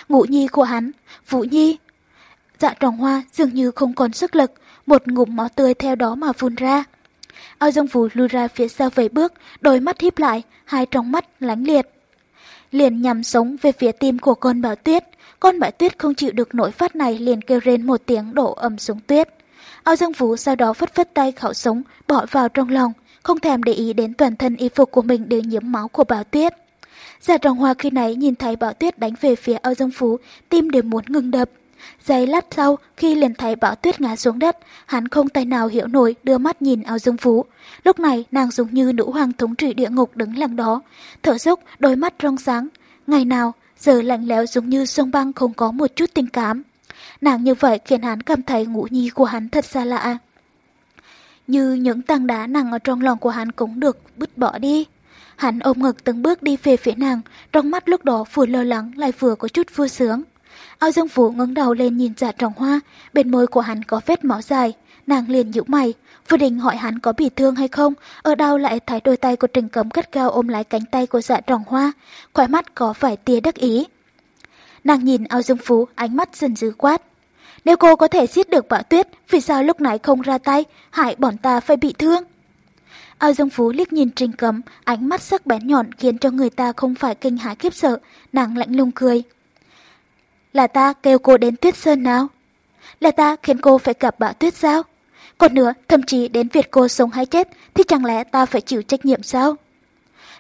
Ngũ nhi của hắn, Vũ Nhi. Dạ tròn hoa dường như không còn sức lực, một ngụm máu tươi theo đó mà phun ra. Ao dương phú lùi ra phía sau vài bước, đôi mắt híp lại, hai trong mắt lánh liệt liền nhằm sống về phía tim của con bảo tuyết. Con bảo tuyết không chịu được nỗi phát này liền kêu rên một tiếng đổ ầm xuống tuyết. Ao Dương Vũ sau đó phất phất tay khẩu súng bỏ vào trong lòng, không thèm để ý đến toàn thân y phục của mình đều nhiễm máu của bảo tuyết. Giả trọng hoa khi nãy nhìn thấy bảo tuyết đánh về phía Ao Dương Phú, tim đều muốn ngừng đập. Giây lát sau, khi liền thấy bão Tuyết ngã xuống đất, hắn không tay nào hiểu nổi đưa mắt nhìn ao dương phú. Lúc này nàng giống như nữ hoàng thống trị địa ngục đứng lặng đó, thở dốc, đôi mắt rong sáng. Ngày nào, giờ lạnh lẽo giống như sông băng không có một chút tình cảm. Nàng như vậy khiến hắn cảm thấy ngũ nhi của hắn thật xa lạ. Như những tảng đá nặng ở trong lòng của hắn cũng được bứt bỏ đi. Hắn ôm ngực từng bước đi về phía nàng, trong mắt lúc đó vừa lo lắng lại vừa có chút vui sướng. Ao Dương Phú ngẩng đầu lên nhìn dạ trọng hoa, bên môi của hắn có vết máu dài. Nàng liền nhíu mày, vừa định hỏi hắn có bị thương hay không, ở đâu lại thấy đôi tay của Trình Cấm cất cao ôm lấy cánh tay của dạ trọng hoa, khóe mắt có vài tia đắc ý. Nàng nhìn Ao Dương Phú, ánh mắt dần dữ quát. Nếu cô có thể giết được bão tuyết, vì sao lúc nãy không ra tay, hại bọn ta phải bị thương? Ao Dương Phú liếc nhìn Trình Cấm, ánh mắt sắc bén nhọn khiến cho người ta không phải kinh hãi khiếp sợ, nàng lạnh lùng cười. Là ta kêu cô đến tuyết sơn nào? Là ta khiến cô phải gặp bão tuyết sao? Còn nữa, thậm chí đến việc cô sống hay chết thì chẳng lẽ ta phải chịu trách nhiệm sao?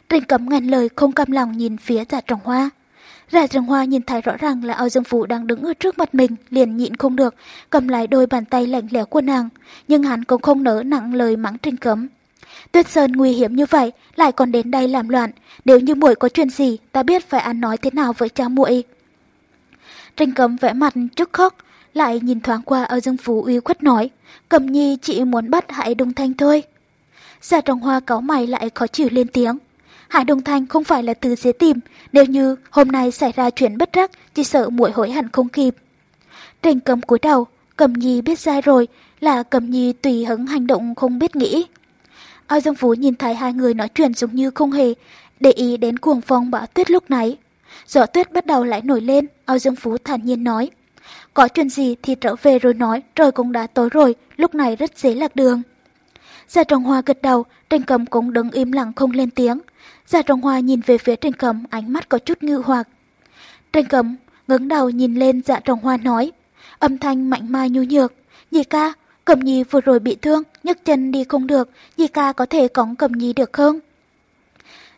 Trình cấm ngàn lời không cam lòng nhìn phía dạ giả trồng hoa. Dạ giả trồng hoa nhìn thấy rõ ràng là ao dương phụ đang đứng ở trước mặt mình, liền nhịn không được, cầm lại đôi bàn tay lạnh lẽo của nàng, nhưng hắn cũng không nỡ nặng lời mắng trình cấm. Tuyết Sơn nguy hiểm như vậy, lại còn đến đây làm loạn, nếu như muội có chuyện gì, ta biết phải ăn nói thế nào với cha muội. Trình cấm vẽ mặt trước khóc, lại nhìn thoáng qua ở Dương Phú uy khuất nói, cầm nhi chỉ muốn bắt Hải Đông Thanh thôi. Giả trọng hoa cáo mày lại khó chịu lên tiếng. Hải Đông Thanh không phải là từ dễ tìm, nếu như hôm nay xảy ra chuyện bất rắc, chỉ sợ muội hối hận không kịp. Trình cầm cúi đầu, cầm nhi biết sai rồi, là cầm nhi tùy hứng hành động không biết nghĩ. Ao Dương Phú nhìn thấy hai người nói chuyện giống như không hề, để ý đến cuồng phong bão tuyết lúc nãy. Gió tuyết bắt đầu lại nổi lên, Ao Dương Phú thản nhiên nói. Có chuyện gì thì trở về rồi nói, trời cũng đã tối rồi, lúc này rất dễ lạc đường. Gia Trọng Hoa gật đầu, Trình Cầm cũng đứng im lặng không lên tiếng. Gia Trọng Hoa nhìn về phía Trình Cầm, ánh mắt có chút ngư hoặc. Trình Cầm ngẩng đầu nhìn lên Dạ Trọng Hoa nói, âm thanh mạnh mai nhu nhược, "Nhị ca, Cầm Nhi vừa rồi bị thương, nhấc chân đi không được, Nhị ca có thể cõng Cầm Nhi được không?"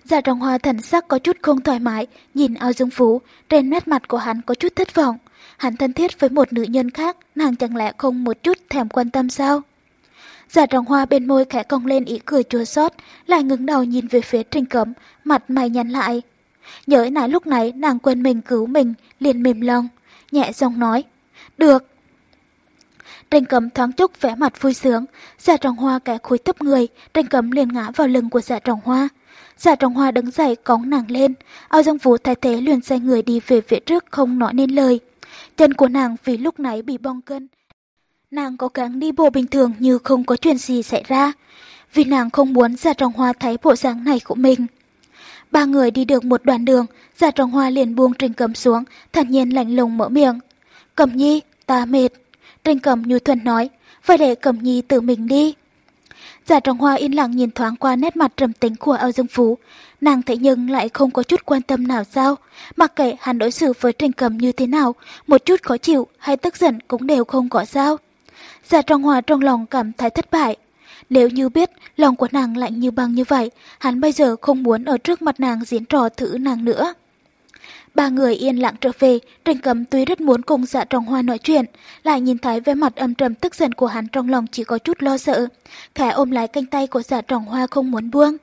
Giả trọng hoa thần sắc có chút không thoải mái, nhìn ao dương phú, trên nét mặt của hắn có chút thất vọng. Hắn thân thiết với một nữ nhân khác, nàng chẳng lẽ không một chút thèm quan tâm sao? Giả trọng hoa bên môi khẽ cong lên ý cười chua xót, lại ngứng đầu nhìn về phía trình cấm, mặt mày nhăn lại. Nhớ nãy lúc nãy nàng quên mình cứu mình, liền mềm lòng, nhẹ giọng nói, được. Trình cấm thoáng chốc vẻ mặt vui sướng, giả trọng hoa kẻ khối thấp người, trình cấm liền ngã vào lưng của giả trọng hoa. Dạ giả trọng hoa đứng dậy cóng nàng lên, ao dương vũ thay thế liền xoay người đi về phía trước không nói nên lời. Chân của nàng vì lúc nãy bị bong cân. Nàng cố gắng đi bộ bình thường như không có chuyện gì xảy ra, vì nàng không muốn dạ giả trọng hoa thấy bộ dáng này của mình. Ba người đi được một đoạn đường, dạ giả trọng hoa liền buông trình cầm xuống, thản nhiên lạnh lùng mở miệng. Cầm nhi, ta mệt. Trình cầm như thuần nói, vậy để cầm nhi tự mình đi. Giả Trọng Hoa yên lặng nhìn thoáng qua nét mặt trầm tính của Âu Dương Phú. Nàng thế nhưng lại không có chút quan tâm nào sao. Mặc kệ hắn đối xử với Trình Cầm như thế nào, một chút khó chịu hay tức giận cũng đều không có sao. Giả Trọng Hoa trong lòng cảm thấy thất bại. Nếu như biết lòng của nàng lạnh như băng như vậy, hắn bây giờ không muốn ở trước mặt nàng diễn trò thử nàng nữa. Ba người yên lặng trở về, Trình Cấm tuy rất muốn cùng dạ trọng hoa nói chuyện, lại nhìn thấy vẻ mặt âm trầm tức giận của hắn trong lòng chỉ có chút lo sợ. Khẽ ôm lại cánh tay của dạ trọng hoa không muốn buông.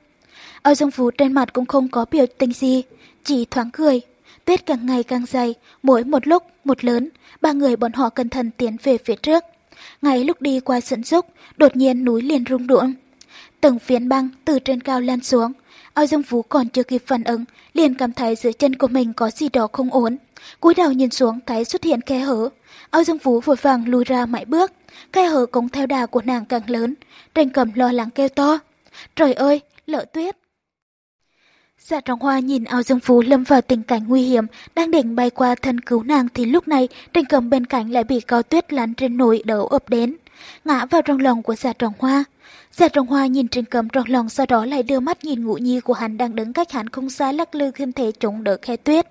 Âu Dương Phú trên mặt cũng không có biểu tình gì, chỉ thoáng cười. Tuyết càng ngày càng dày, mỗi một lúc, một lớn, ba người bọn họ cẩn thận tiến về phía trước. Ngay lúc đi qua sân dốc, đột nhiên núi liền rung động. Từng phiến băng từ trên cao lan xuống, Âu Dương Phú còn chưa kịp phản ứng, liền cảm thấy dưới chân của mình có gì đó không ổn. cúi đầu nhìn xuống thấy xuất hiện khe hở. Âu Dương Phú vội vàng lùi ra mãi bước, khe hở cũng theo đà của nàng càng lớn. Tranh cầm lo lắng kêu to. Trời ơi, lỡ tuyết. Dạ trọng hoa nhìn Âu Dương Phú lâm vào tình cảnh nguy hiểm, đang định bay qua thân cứu nàng thì lúc này tranh cầm bên cạnh lại bị cao tuyết lăn trên nồi đỡ ập đến, ngã vào trong lòng của dạ trọng hoa. Dạ giả trọng hoa nhìn trên cầm trong lòng sau đó lại đưa mắt nhìn ngụ nhi của hắn đang đứng cách hắn không xa lắc lư khiêm thể chống đỡ khe tuyết.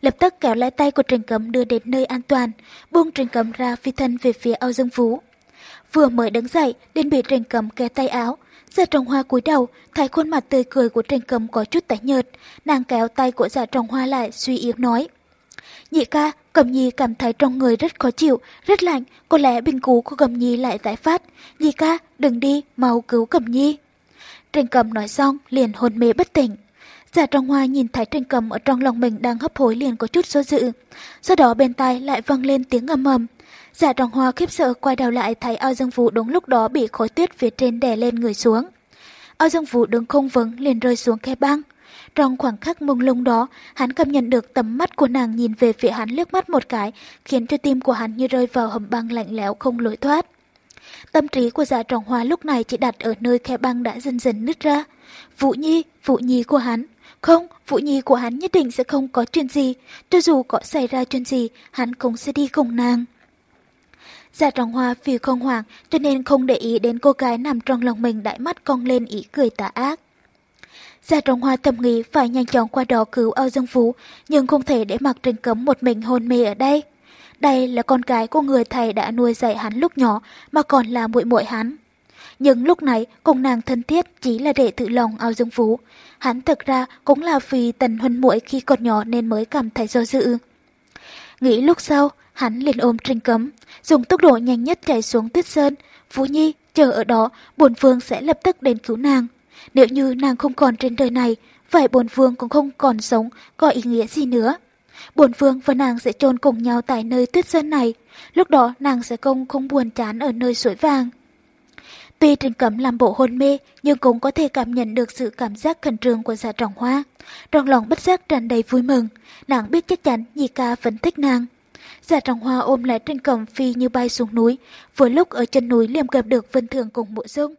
Lập tức kéo lại tay của trình cầm đưa đến nơi an toàn, buông trình cầm ra phi thân về phía ao Dương Phú. Vừa mới đứng dậy, liền bị trình cầm kéo tay áo. Dạ giả trọng hoa cúi đầu, thấy khuôn mặt tươi cười của trình cầm có chút tái nhợt, nàng kéo tay của dạ giả trọng hoa lại suy yếu nói. Nhị ca, Cẩm Nhi cảm thấy trong người rất khó chịu, rất lạnh, có lẽ bình cú của Cẩm Nhi lại tái phát. Nhị ca, đừng đi, mau cứu Cẩm Nhi. Trình Cầm nói xong, liền hôn mê bất tỉnh. Giả trong hoa nhìn thấy Trình Cầm ở trong lòng mình đang hấp hối liền có chút do dự. Sau đó bên tai lại vang lên tiếng ầm ầm. Giả trong hoa khiếp sợ quay đầu lại thấy ao dương vũ đúng lúc đó bị khối tuyết phía trên đè lên người xuống. Ao dương vũ đứng không vững liền rơi xuống khe băng. Trong khoảng khắc mông lung đó, hắn cảm nhận được tầm mắt của nàng nhìn về phía hắn liếc mắt một cái, khiến cho tim của hắn như rơi vào hầm băng lạnh lẽo không lối thoát. Tâm trí của dạ trọng hoa lúc này chỉ đặt ở nơi khe băng đã dần dần nứt ra. Vũ Nhi, Vũ Nhi của hắn. Không, Vũ Nhi của hắn nhất định sẽ không có chuyện gì. Cho dù có xảy ra chuyện gì, hắn cũng sẽ đi cùng nàng. Dạ trọng hoa vì không hoảng cho nên không để ý đến cô gái nằm trong lòng mình đại mắt cong lên ý cười tà ác. Gia Trọng Hoa thầm nghĩ phải nhanh chóng qua đó cứu Âu Dương Phú, nhưng không thể để mặc Trình Cấm một mình hôn mê ở đây. Đây là con gái của người thầy đã nuôi dạy hắn lúc nhỏ, mà còn là muội muội hắn. Nhưng lúc này, cùng nàng thân thiết chỉ là để tự lòng Âu Dương Phú. Hắn thực ra cũng là vì tần huân muội khi còn nhỏ nên mới cảm thấy do dự. Nghĩ lúc sau, hắn liền ôm Trình Cấm, dùng tốc độ nhanh nhất chạy xuống tuyết sơn. Phú Nhi, chờ ở đó, bổn phương sẽ lập tức đến cứu nàng. Nếu như nàng không còn trên đời này, vậy bồn vương cũng không còn sống, có ý nghĩa gì nữa. Bồn vương và nàng sẽ chôn cùng nhau tại nơi tuyết sơn này, lúc đó nàng sẽ không không buồn chán ở nơi suối vàng. Tuy Trình Cẩm làm bộ hôn mê, nhưng cũng có thể cảm nhận được sự cảm giác khẩn trương của dạ trọng hoa. Trong lòng bất giác tràn đầy vui mừng, nàng biết chắc chắn Nhi ca vẫn thích nàng. Dạ trọng hoa ôm lại Trình Cẩm phi như bay xuống núi, vừa lúc ở chân núi liềm gặp được Vân Thường cùng bộ dung.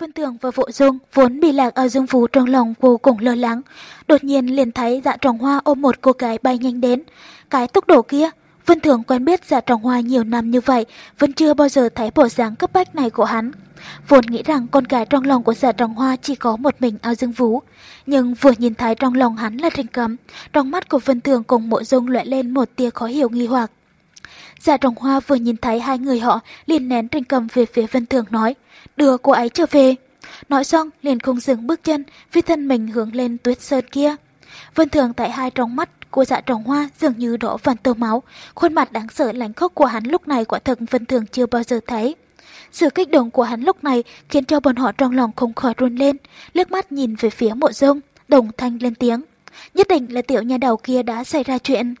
Vân Tường và Vội Dung vốn bị lạc ở Dương Phú trong lòng vô cùng lo lắng. Đột nhiên liền thấy dạ trọng hoa ôm một cô gái bay nhanh đến. Cái tốc độ kia, Vân Thường quen biết dạ trọng hoa nhiều năm như vậy, vẫn chưa bao giờ thấy bộ dáng cấp bách này của hắn. Vốn nghĩ rằng con gái trong lòng của dạ trọng hoa chỉ có một mình ao dương vũ. Nhưng vừa nhìn thấy trong lòng hắn là trình cấm, trong mắt của Vân Thường cùng mộ dung lóe lên một tia khó hiểu nghi hoặc. Dạ trọng hoa vừa nhìn thấy hai người họ liền nén tranh cầm về phía Vân Thường nói đưa cô ấy trở về. Nói xong liền không dừng bước chân, vì thân mình hướng lên tuyết sơn kia. Vân thường tại hai trong mắt của dạ trọng hoa dường như đỏ vằn tơ máu, khuôn mặt đáng sợ lạnh khốc của hắn lúc này quả thật Vân thường chưa bao giờ thấy. Sự kích động của hắn lúc này khiến cho bọn họ trong lòng không khỏi run lên, liếc mắt nhìn về phía mộ rông, đồng thanh lên tiếng. Nhất định là tiểu nhà đầu kia đã xảy ra chuyện.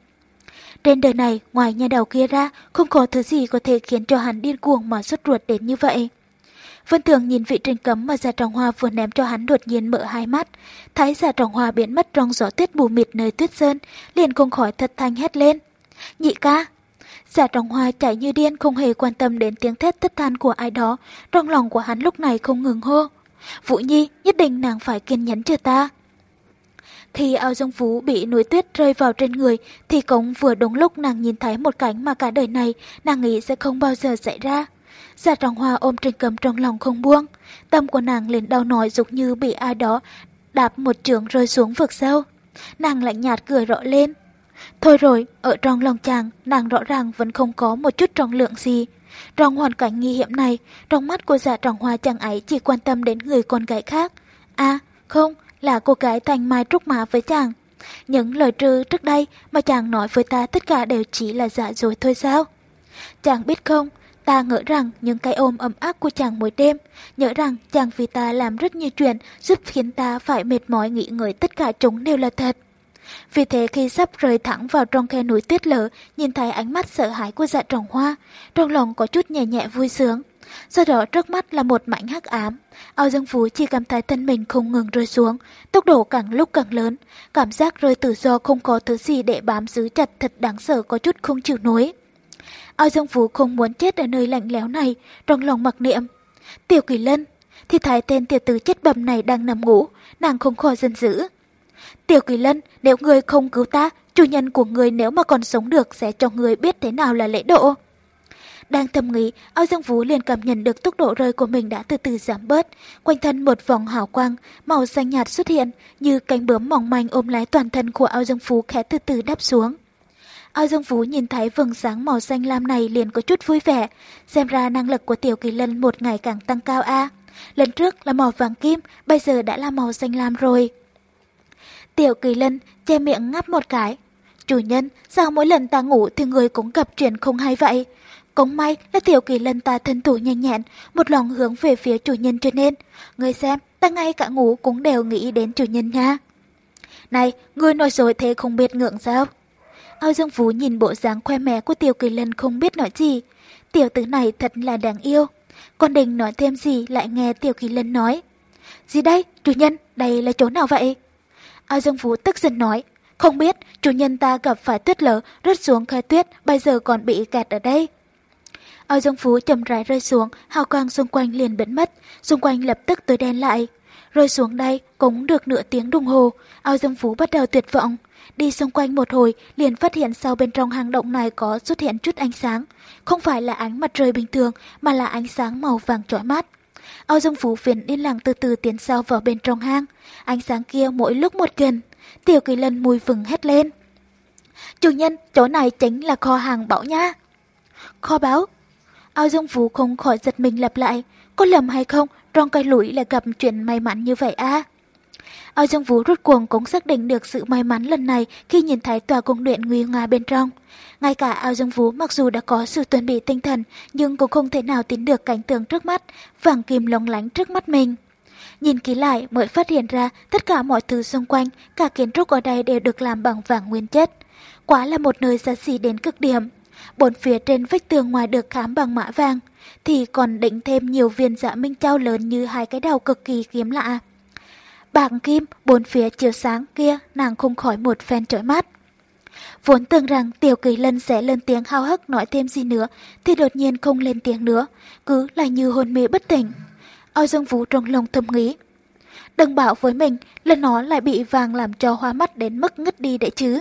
Trên đời này, ngoài nhà đầu kia ra, không có thứ gì có thể khiến cho hắn điên cuồng mà xuất ruột đến như vậy. Vân Thường nhìn vị trình cấm mà Gia Trọng Hoa vừa ném cho hắn đột nhiên mở hai mắt. Thấy Gia dạ Trọng Hoa biến mất trong gió tuyết bù mịt nơi tuyết sơn, liền không khỏi thật thanh hét lên. Nhị ca! Giả trọng hoa chạy như điên không hề quan tâm đến tiếng thét thất than của ai đó, trong lòng của hắn lúc này không ngừng hô. Vũ Nhi, nhất định nàng phải kiên nhẫn chờ ta. Khi ao dung phú bị núi tuyết rơi vào trên người, thì cũng vừa đúng lúc nàng nhìn thấy một cảnh mà cả đời này nàng nghĩ sẽ không bao giờ xảy ra. giả trọng hoa ôm trình cầm trong lòng không buông. Tâm của nàng liền đau nổi dục như bị ai đó đạp một trường rơi xuống vực sâu. Nàng lạnh nhạt cười rõ lên. Thôi rồi, ở trong lòng chàng, nàng rõ ràng vẫn không có một chút trọng lượng gì. Trong hoàn cảnh nghi hiểm này, trong mắt của giả trọng hoa chàng ấy chỉ quan tâm đến người con gái khác. À, không, là cô gái thành mai trúc mã với chàng. Những lời trừ trước đây mà chàng nói với ta tất cả đều chỉ là giả dối thôi sao? Chàng biết không, ta ngỡ rằng những cái ôm ấm áp của chàng mỗi đêm, nhớ rằng chàng vì ta làm rất nhiều chuyện giúp khiến ta phải mệt mỏi nghĩ ngợi tất cả chúng đều là thật. Vì thế khi sắp rời thẳng vào trong khe núi tuyết lở, nhìn thấy ánh mắt sợ hãi của dạ trồng hoa, trong lòng có chút nhẹ nhẹ vui sướng. Sau đó trước mắt là một mảnh hắc ám, ao dương phú chỉ cảm thấy thân mình không ngừng rơi xuống, tốc độ càng lúc càng lớn, cảm giác rơi tự do không có thứ gì để bám giữ chặt thật đáng sợ có chút không chịu nổi. Ao dương phú không muốn chết ở nơi lạnh lẽo này, trong lòng mặc niệm. Tiểu kỳ lân, thì thái tên tiểu tử chết bầm này đang nằm ngủ, nàng không khỏi dân dữ. Tiểu Kỳ Lân, nếu người không cứu ta, chủ nhân của người nếu mà còn sống được sẽ cho người biết thế nào là lễ độ. Đang thầm nghĩ, ao dương vũ liền cảm nhận được tốc độ rơi của mình đã từ từ giảm bớt. Quanh thân một vòng hào quang, màu xanh nhạt xuất hiện, như cánh bướm mỏng manh ôm lấy toàn thân của ao dương phú khẽ từ từ đáp xuống. Ao dương phú nhìn thấy vầng sáng màu xanh lam này liền có chút vui vẻ, xem ra năng lực của tiểu kỳ lân một ngày càng tăng cao a. Lần trước là màu vàng kim, bây giờ đã là màu xanh lam rồi. Tiểu kỳ lân che miệng ngáp một cái. Chủ nhân, sao mỗi lần ta ngủ thì người cũng gặp chuyện không hay vậy? Cũng may là tiểu kỳ lân ta thân thủ nhanh nhẹn, một lòng hướng về phía chủ nhân cho nên. Người xem, ta ngay cả ngủ cũng đều nghĩ đến chủ nhân nha. Này, người nói dối thế không biết ngượng sao? Ao Dương Phú nhìn bộ dáng khoe mẽ của tiểu kỳ lân không biết nói gì. Tiểu tử này thật là đáng yêu. Con định nói thêm gì lại nghe tiểu kỳ lân nói. Gì đây, chủ nhân, đây là chỗ nào vậy? Âu Dương Phú tức giận nói, không biết chủ nhân ta gặp phải tuyết lở rớt xuống khe tuyết, bây giờ còn bị kẹt ở đây. Ao Dương Phú chậm rãi rơi xuống, hào quang xung quanh liền biến mất, xung quanh lập tức tối đen lại. Rơi xuống đây cũng được nửa tiếng đồng hồ, Ao Dương Phú bắt đầu tuyệt vọng. Đi xung quanh một hồi, liền phát hiện sau bên trong hang động này có xuất hiện chút ánh sáng. Không phải là ánh mặt trời bình thường, mà là ánh sáng màu vàng chói mắt. Ao Dương Phú phiền yên lặng từ từ tiến sâu vào bên trong hang. Ánh sáng kia mỗi lúc một gần. Tiểu kỳ lân mùi vừng hét lên. Chủ nhân, chỗ này chính là kho hàng bảo nha. Kho báo. Ao Dương Vũ không khỏi giật mình lặp lại. Có lầm hay không, trong cây lũi là gặp chuyện may mắn như vậy à? Ao Dương Vũ rút cuồng cũng xác định được sự may mắn lần này khi nhìn thấy tòa cung điện nguy nga bên trong. Ngay cả Ao Dương Vũ mặc dù đã có sự chuẩn bị tinh thần, nhưng cũng không thể nào tin được cảnh tượng trước mắt, vàng kim lóng lánh trước mắt mình. Nhìn kỹ lại mới phát hiện ra tất cả mọi thứ xung quanh, cả kiến trúc ở đây đều được làm bằng vàng nguyên chất. Quá là một nơi xa xỉ đến cực điểm. Bốn phía trên vách tường ngoài được khám bằng mã vàng, thì còn định thêm nhiều viên dạ minh châu lớn như hai cái đầu cực kỳ kiếm lạ. Bạc kim, bốn phía chiều sáng kia, nàng không khỏi một phen trỗi mắt. Vốn tưởng rằng tiểu kỳ lân sẽ lên tiếng hao hức nói thêm gì nữa, thì đột nhiên không lên tiếng nữa, cứ là như hôn mê bất tỉnh. Ôi dương vũ trong lòng thầm nghĩ. Đừng bảo với mình là nó lại bị vàng làm cho hoa mắt đến mức ngất đi đấy chứ.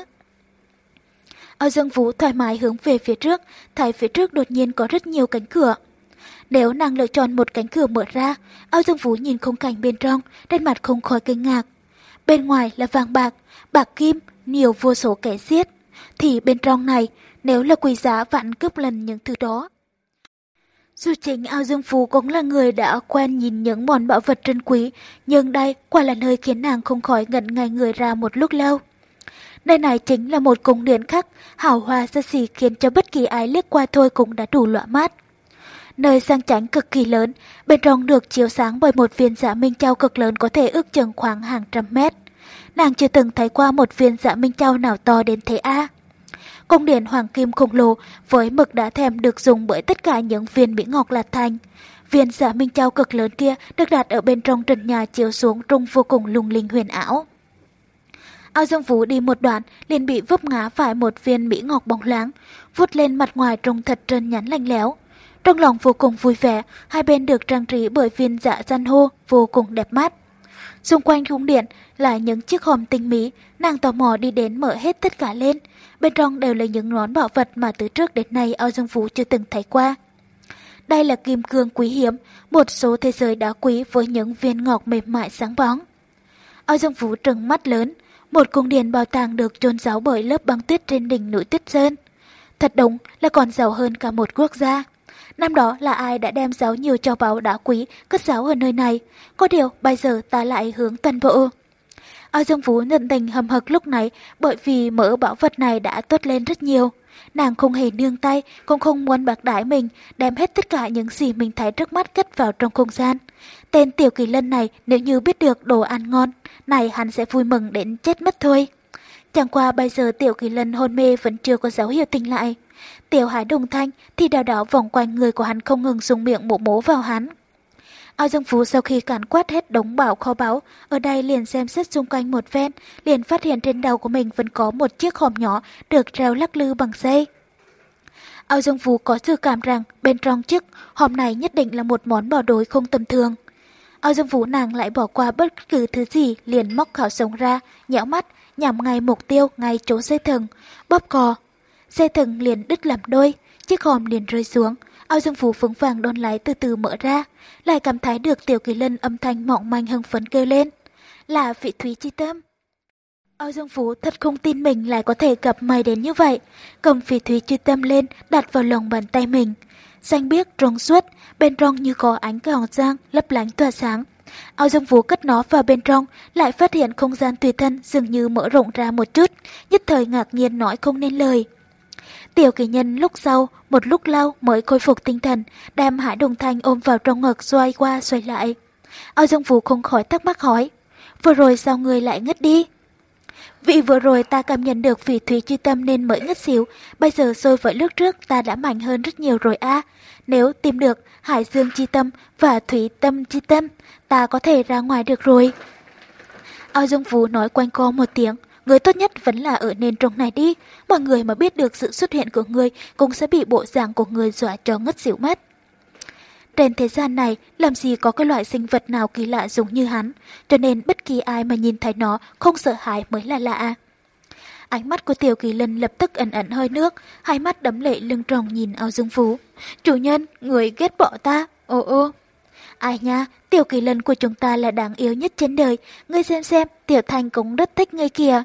Âu dương vũ thoải mái hướng về phía trước, thấy phía trước đột nhiên có rất nhiều cánh cửa. Nếu nàng lựa chọn một cánh cửa mở ra, Ao Dương Vũ nhìn khung cảnh bên trong, trên mặt không khỏi kinh ngạc. Bên ngoài là vàng bạc, bạc kim, nhiều vô số kẻ giết. Thì bên trong này, nếu là quý giá vạn cướp lần những thứ đó. Dù chính Ao Dương Phú cũng là người đã quen nhìn những món bảo vật trân quý, nhưng đây quả là nơi khiến nàng không khỏi ngẩn ngay người ra một lúc lâu. Nơi này chính là một cung điện khác, hào hoa xa xỉ khiến cho bất kỳ ai liếc qua thôi cũng đã đủ lọa mắt nơi sang chảnh cực kỳ lớn, bên trong được chiếu sáng bởi một viên dạ minh châu cực lớn có thể ước chừng khoảng hàng trăm mét. Nàng chưa từng thấy qua một viên dạ minh châu nào to đến thế A. Cung điện hoàng kim khổng lồ với mực đã thèm được dùng bởi tất cả những viên mỹ ngọc lạt thành. Viên dạ minh châu cực lớn kia được đặt ở bên trong trần nhà chiếu xuống trung vô cùng lung linh huyền ảo. Ao Dương Vũ đi một đoạn liền bị vấp ngã phải một viên mỹ ngọc bóng láng, vút lên mặt ngoài trông thật trơn nhắn lạnh lẽo. Trong lòng vô cùng vui vẻ, hai bên được trang trí bởi viên dạ san hô vô cùng đẹp mắt. Xung quanh cung điện là những chiếc hòm tinh mỹ, nàng tò mò đi đến mở hết tất cả lên. Bên trong đều là những món bảo vật mà từ trước đến nay Ao Dương Phú chưa từng thấy qua. Đây là kim cương quý hiếm, một số thế giới đá quý với những viên ngọc mềm mại sáng bóng. Ao Dương Phú trừng mắt lớn, một cung điện bảo tàng được trôn giấu bởi lớp băng tuyết trên đỉnh núi Tuyết Sơn. Thật đúng là còn giàu hơn cả một quốc gia. Năm đó là ai đã đem giấu nhiều châu báu đá quý cất giấu ở nơi này, có điều bây giờ ta lại hướng toàn bộ. Ao Dương Phú nhận tình hầm hực lúc này bởi vì mỡ bảo vật này đã tốt lên rất nhiều. Nàng không hề nương tay, cũng không muốn bạc đãi mình, đem hết tất cả những gì mình thấy trước mắt cất vào trong không gian. Tên tiểu kỳ lân này nếu như biết được đồ ăn ngon, này hắn sẽ vui mừng đến chết mất thôi. Chẳng qua bây giờ tiểu kỳ lân hôn mê vẫn chưa có dấu hiệu tỉnh lại. Tiểu hải đồng thanh thì đào đảo vòng quanh người của hắn không ngừng dùng miệng mổ mố vào hắn. Ao Dương Phú sau khi càn quét hết đống bảo kho báu, ở đây liền xem xét xung quanh một ven, liền phát hiện trên đầu của mình vẫn có một chiếc hòm nhỏ được treo lắc lư bằng dây. Ao Dương Phú có dự cảm rằng bên trong chiếc hòm này nhất định là một món bỏ đối không tầm thường. Ao Dương Phú nàng lại bỏ qua bất cứ thứ gì liền móc khảo sống ra, nhẽo mắt, nhằm ngay mục tiêu ngay chỗ dây thừng, bóp cò. Dây thừng liền đứt làm đôi, chiếc hòm liền rơi xuống, ao dương phú vững vàng đón lái từ từ mở ra, lại cảm thấy được tiểu kỳ lân âm thanh mỏng manh hưng phấn kêu lên. Là vị thúy chi tâm. Ao Dương Phú thật không tin mình lại có thể gặp may đến như vậy, cầm phỉ thúy chi tâm lên đặt vào lòng bàn tay mình. Xanh biếc trong suốt, bên trong như có ánh cào giang lấp lánh tỏa sáng. Ao Dương Vũ cất nó vào bên trong, lại phát hiện không gian tùy thân dường như mở rộng ra một chút, nhất thời ngạc nhiên nói không nên lời. Tiểu kỳ nhân lúc sau, một lúc lâu mới khôi phục tinh thần, đem Hải Đồng Thanh ôm vào trong ngực xoay qua xoay lại. Ao Dương Vũ không khỏi thắc mắc hỏi, vừa rồi sao người lại ngất đi? Vì vừa rồi ta cảm nhận được phỉ thủy chi tâm nên mới ngất xỉu, bây giờ rồi với lúc trước ta đã mạnh hơn rất nhiều rồi a. Nếu tìm được hải dương chi tâm và thủy tâm chi tâm, ta có thể ra ngoài được rồi. Ao Dương Vũ nói quanh co một tiếng, người tốt nhất vẫn là ở nền trong này đi. Mọi người mà biết được sự xuất hiện của người cũng sẽ bị bộ dạng của người dọa cho ngất xỉu mất. Trên thế gian này, làm gì có cái loại sinh vật nào kỳ lạ giống như hắn, cho nên bất kỳ ai mà nhìn thấy nó không sợ hãi mới là lạ. Ánh mắt của Tiểu Kỳ Lân lập tức ẩn ẩn hơi nước, hai mắt đấm lệ lưng tròng nhìn ao dương phú. Chủ nhân, người ghét bỏ ta, ô ô. Ai nha, Tiểu Kỳ Lân của chúng ta là đáng yêu nhất trên đời, ngươi xem xem, Tiểu Thành cũng rất thích ngươi kìa.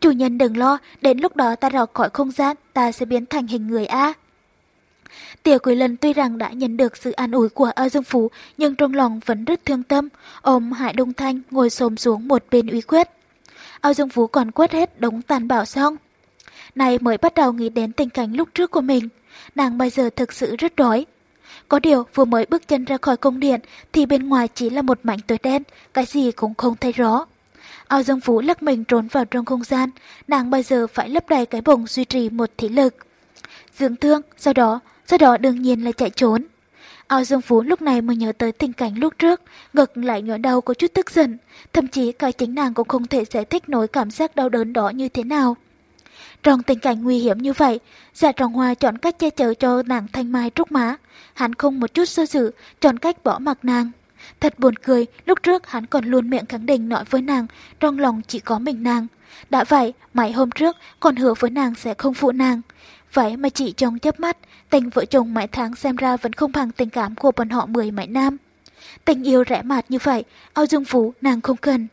Chủ nhân đừng lo, đến lúc đó ta rời khỏi không gian, ta sẽ biến thành hình người A. Tiểu Quỷ Lần tuy rằng đã nhận được sự an ủi của A Dương Phú, nhưng trong lòng vẫn rất thương tâm, ôm Hải Đông Thanh ngồi xồm xuống một bên uy quyết. A Dương Phú còn quét hết đống tàn bảo xong. Này mới bắt đầu nghĩ đến tình cảnh lúc trước của mình, nàng bây giờ thực sự rất đói. Có điều vừa mới bước chân ra khỏi công điện thì bên ngoài chỉ là một mảnh tối đen, cái gì cũng không thấy rõ. Ao Dương Phú lắc mình trốn vào trong không gian, nàng bây giờ phải lấp đầy cái bụng duy trì một thể lực. Dưỡng thương, sau đó, sau đó đương nhiên là chạy trốn. Ao Dương Phú lúc này mới nhớ tới tình cảnh lúc trước, ngực lại nhói đau có chút tức giận, thậm chí cả chính nàng cũng không thể giải thích nổi cảm giác đau đớn đó như thế nào. Trong tình cảnh nguy hiểm như vậy, dạ trọng hoa chọn cách che chở cho nàng thanh mai trúc má. Hắn không một chút sơ dự, chọn cách bỏ mặc nàng. Thật buồn cười, lúc trước hắn còn luôn miệng khẳng định nói với nàng, trong lòng chỉ có mình nàng. Đã vậy, mấy hôm trước còn hứa với nàng sẽ không phụ nàng. Vậy mà chỉ trong chớp mắt, tình vợ chồng mãi tháng xem ra vẫn không bằng tình cảm của bọn họ mười mãi nam. Tình yêu rẻ mạt như vậy, ao dương phú nàng không cần.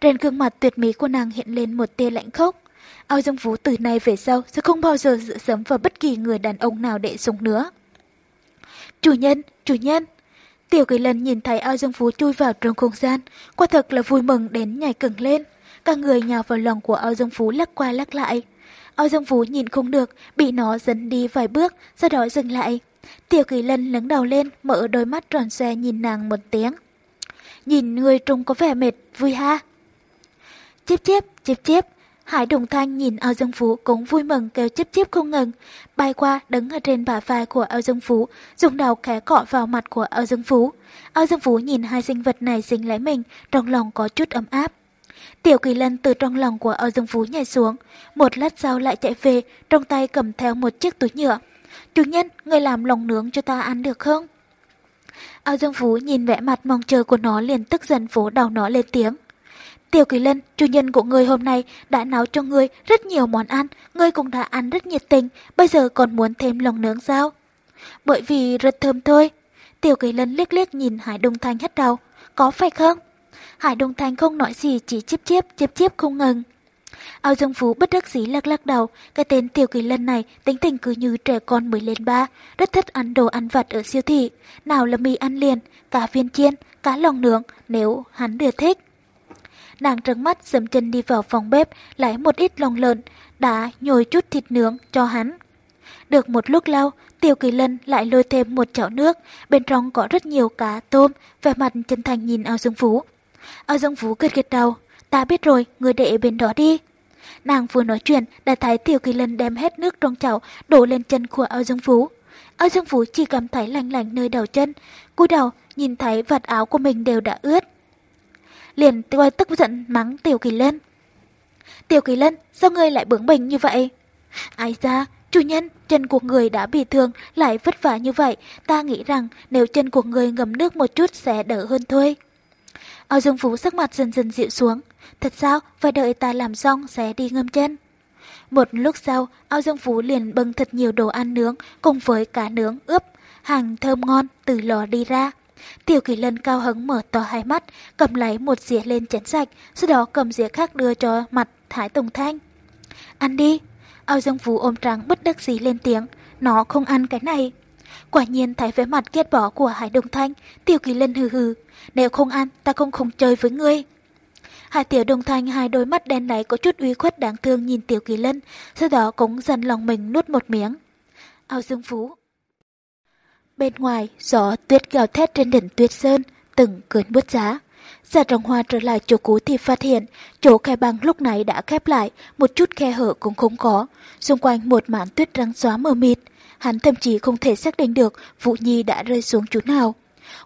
Trên gương mặt tuyệt mỹ của nàng hiện lên một tia lạnh khốc. Ao dương phú từ nay về sau sẽ không bao giờ dựa sớm vào bất kỳ người đàn ông nào để sống nữa. Chủ nhân, chủ nhân. Tiểu kỳ Lân nhìn thấy ao dương phú chui vào trong không gian, quả thật là vui mừng đến nhảy cứng lên. Cả người nhào vào lòng của ao dương phú lắc qua lắc lại. Ao Dương Phú nhìn không được, bị nó dẫn đi vài bước, sau đó dừng lại. Tiểu Kỳ Lân lấn đầu lên, mở đôi mắt tròn xoe nhìn nàng một tiếng. Nhìn người trông có vẻ mệt, vui ha. Chiếp chiếp, chiếp chiếp. Hải Đồng Thanh nhìn Ao Dương Phú cũng vui mừng kêu chiếp chiếp không ngừng. Bay qua đứng ở trên bả vai của Ao Dương Phú, dùng đầu khẽ cọ vào mặt của Ao Dương Phú. Ao Dương Phú nhìn hai sinh vật này dính lấy mình, trong lòng có chút ấm áp. Tiểu kỳ lân từ trong lòng của Âu Dương Phú nhảy xuống, một lát sau lại chạy về, trong tay cầm theo một chiếc túi nhựa. Chủ nhân, người làm lòng nướng cho ta ăn được không? Âu Dương Phú nhìn vẻ mặt mong chờ của nó liền tức giận phố đầu nó lên tiếng. Tiểu Kỳ Lân, chủ nhân của người hôm nay đã nấu cho người rất nhiều món ăn, người cũng đã ăn rất nhiệt tình, bây giờ còn muốn thêm lòng nướng sao? Bởi vì rất thơm thôi. Tiểu kỳ lân liếc liếc nhìn Hải Đông Thanh hất đầu. Có phải không? Hải Đông Thanh không nói gì chỉ chiếp chiếp, chiếp chiếp không ngừng. Ao Dương Phú bất đắc dĩ lắc lắc đầu, cái tên Tiểu Kỳ Lân này tính tình cứ như trẻ con mới lên ba, rất thích ăn đồ ăn vặt ở siêu thị, nào là mì ăn liền, cá viên chiên, cá lòng nướng, nếu hắn đưa thích. Nàng trấn mắt dầm chân đi vào phòng bếp, lấy một ít lòng lợn, đã nhồi chút thịt nướng cho hắn. Được một lúc lâu, Tiểu Kỳ Lân lại lôi thêm một chảo nước, bên trong có rất nhiều cá tôm, vẻ mặt chân thành nhìn Ao Dương Phú. Ao Dương Phú gật gật đầu, ta biết rồi, người đệ bên đó đi. Nàng vừa nói chuyện đã thấy Tiểu Kỳ Lân đem hết nước trong chảo đổ lên chân của Ao Dương Phú. Ao Dương Phú chỉ cảm thấy lạnh lạnh nơi đầu chân, cúi đầu nhìn thấy vạt áo của mình đều đã ướt. Liền quay tức giận mắng Tiểu Kỳ Lân. Tiểu Kỳ Lân, sao ngươi lại bướng bỉnh như vậy? Ai ra, chủ nhân, chân của người đã bị thương, lại vất vả như vậy, ta nghĩ rằng nếu chân của người ngầm nước một chút sẽ đỡ hơn thôi. Ao Dương Phú sắc mặt dần dần dịu xuống. Thật sao, phải đợi ta làm xong sẽ đi ngâm chân. Một lúc sau, Ao Dương Phú liền bưng thật nhiều đồ ăn nướng cùng với cá nướng ướp, hàng thơm ngon từ lò đi ra. Tiểu kỳ lân cao hứng mở to hai mắt, cầm lấy một dĩa lên chén sạch, sau đó cầm dĩa khác đưa cho mặt Thái Tùng Thanh. Ăn đi. Ao Dương Phú ôm trắng bất đắc dĩ lên tiếng, nó không ăn cái này. Quả nhiên thấy vẻ mặt ghét bỏ của Hải Đông Thanh, Tiểu Kỳ Lân hừ hừ, nếu không ăn ta không không chơi với ngươi. Hải Tiểu Đông Thanh hai đôi mắt đen này có chút uy khuất đáng thương nhìn Tiểu Kỳ Lân, sau đó cũng dần lòng mình nuốt một miếng. Ao Dương Phú Bên ngoài, gió tuyết gào thét trên đỉnh tuyết sơn, từng cơn bút giá. Giả trọng hoa trở lại chỗ cũ thì phát hiện, chỗ khe băng lúc này đã khép lại, một chút khe hở cũng không có. Xung quanh một mảng tuyết trắng xóa mờ mịt, hắn thậm chí không thể xác định được Vũ Nhi đã rơi xuống chỗ nào.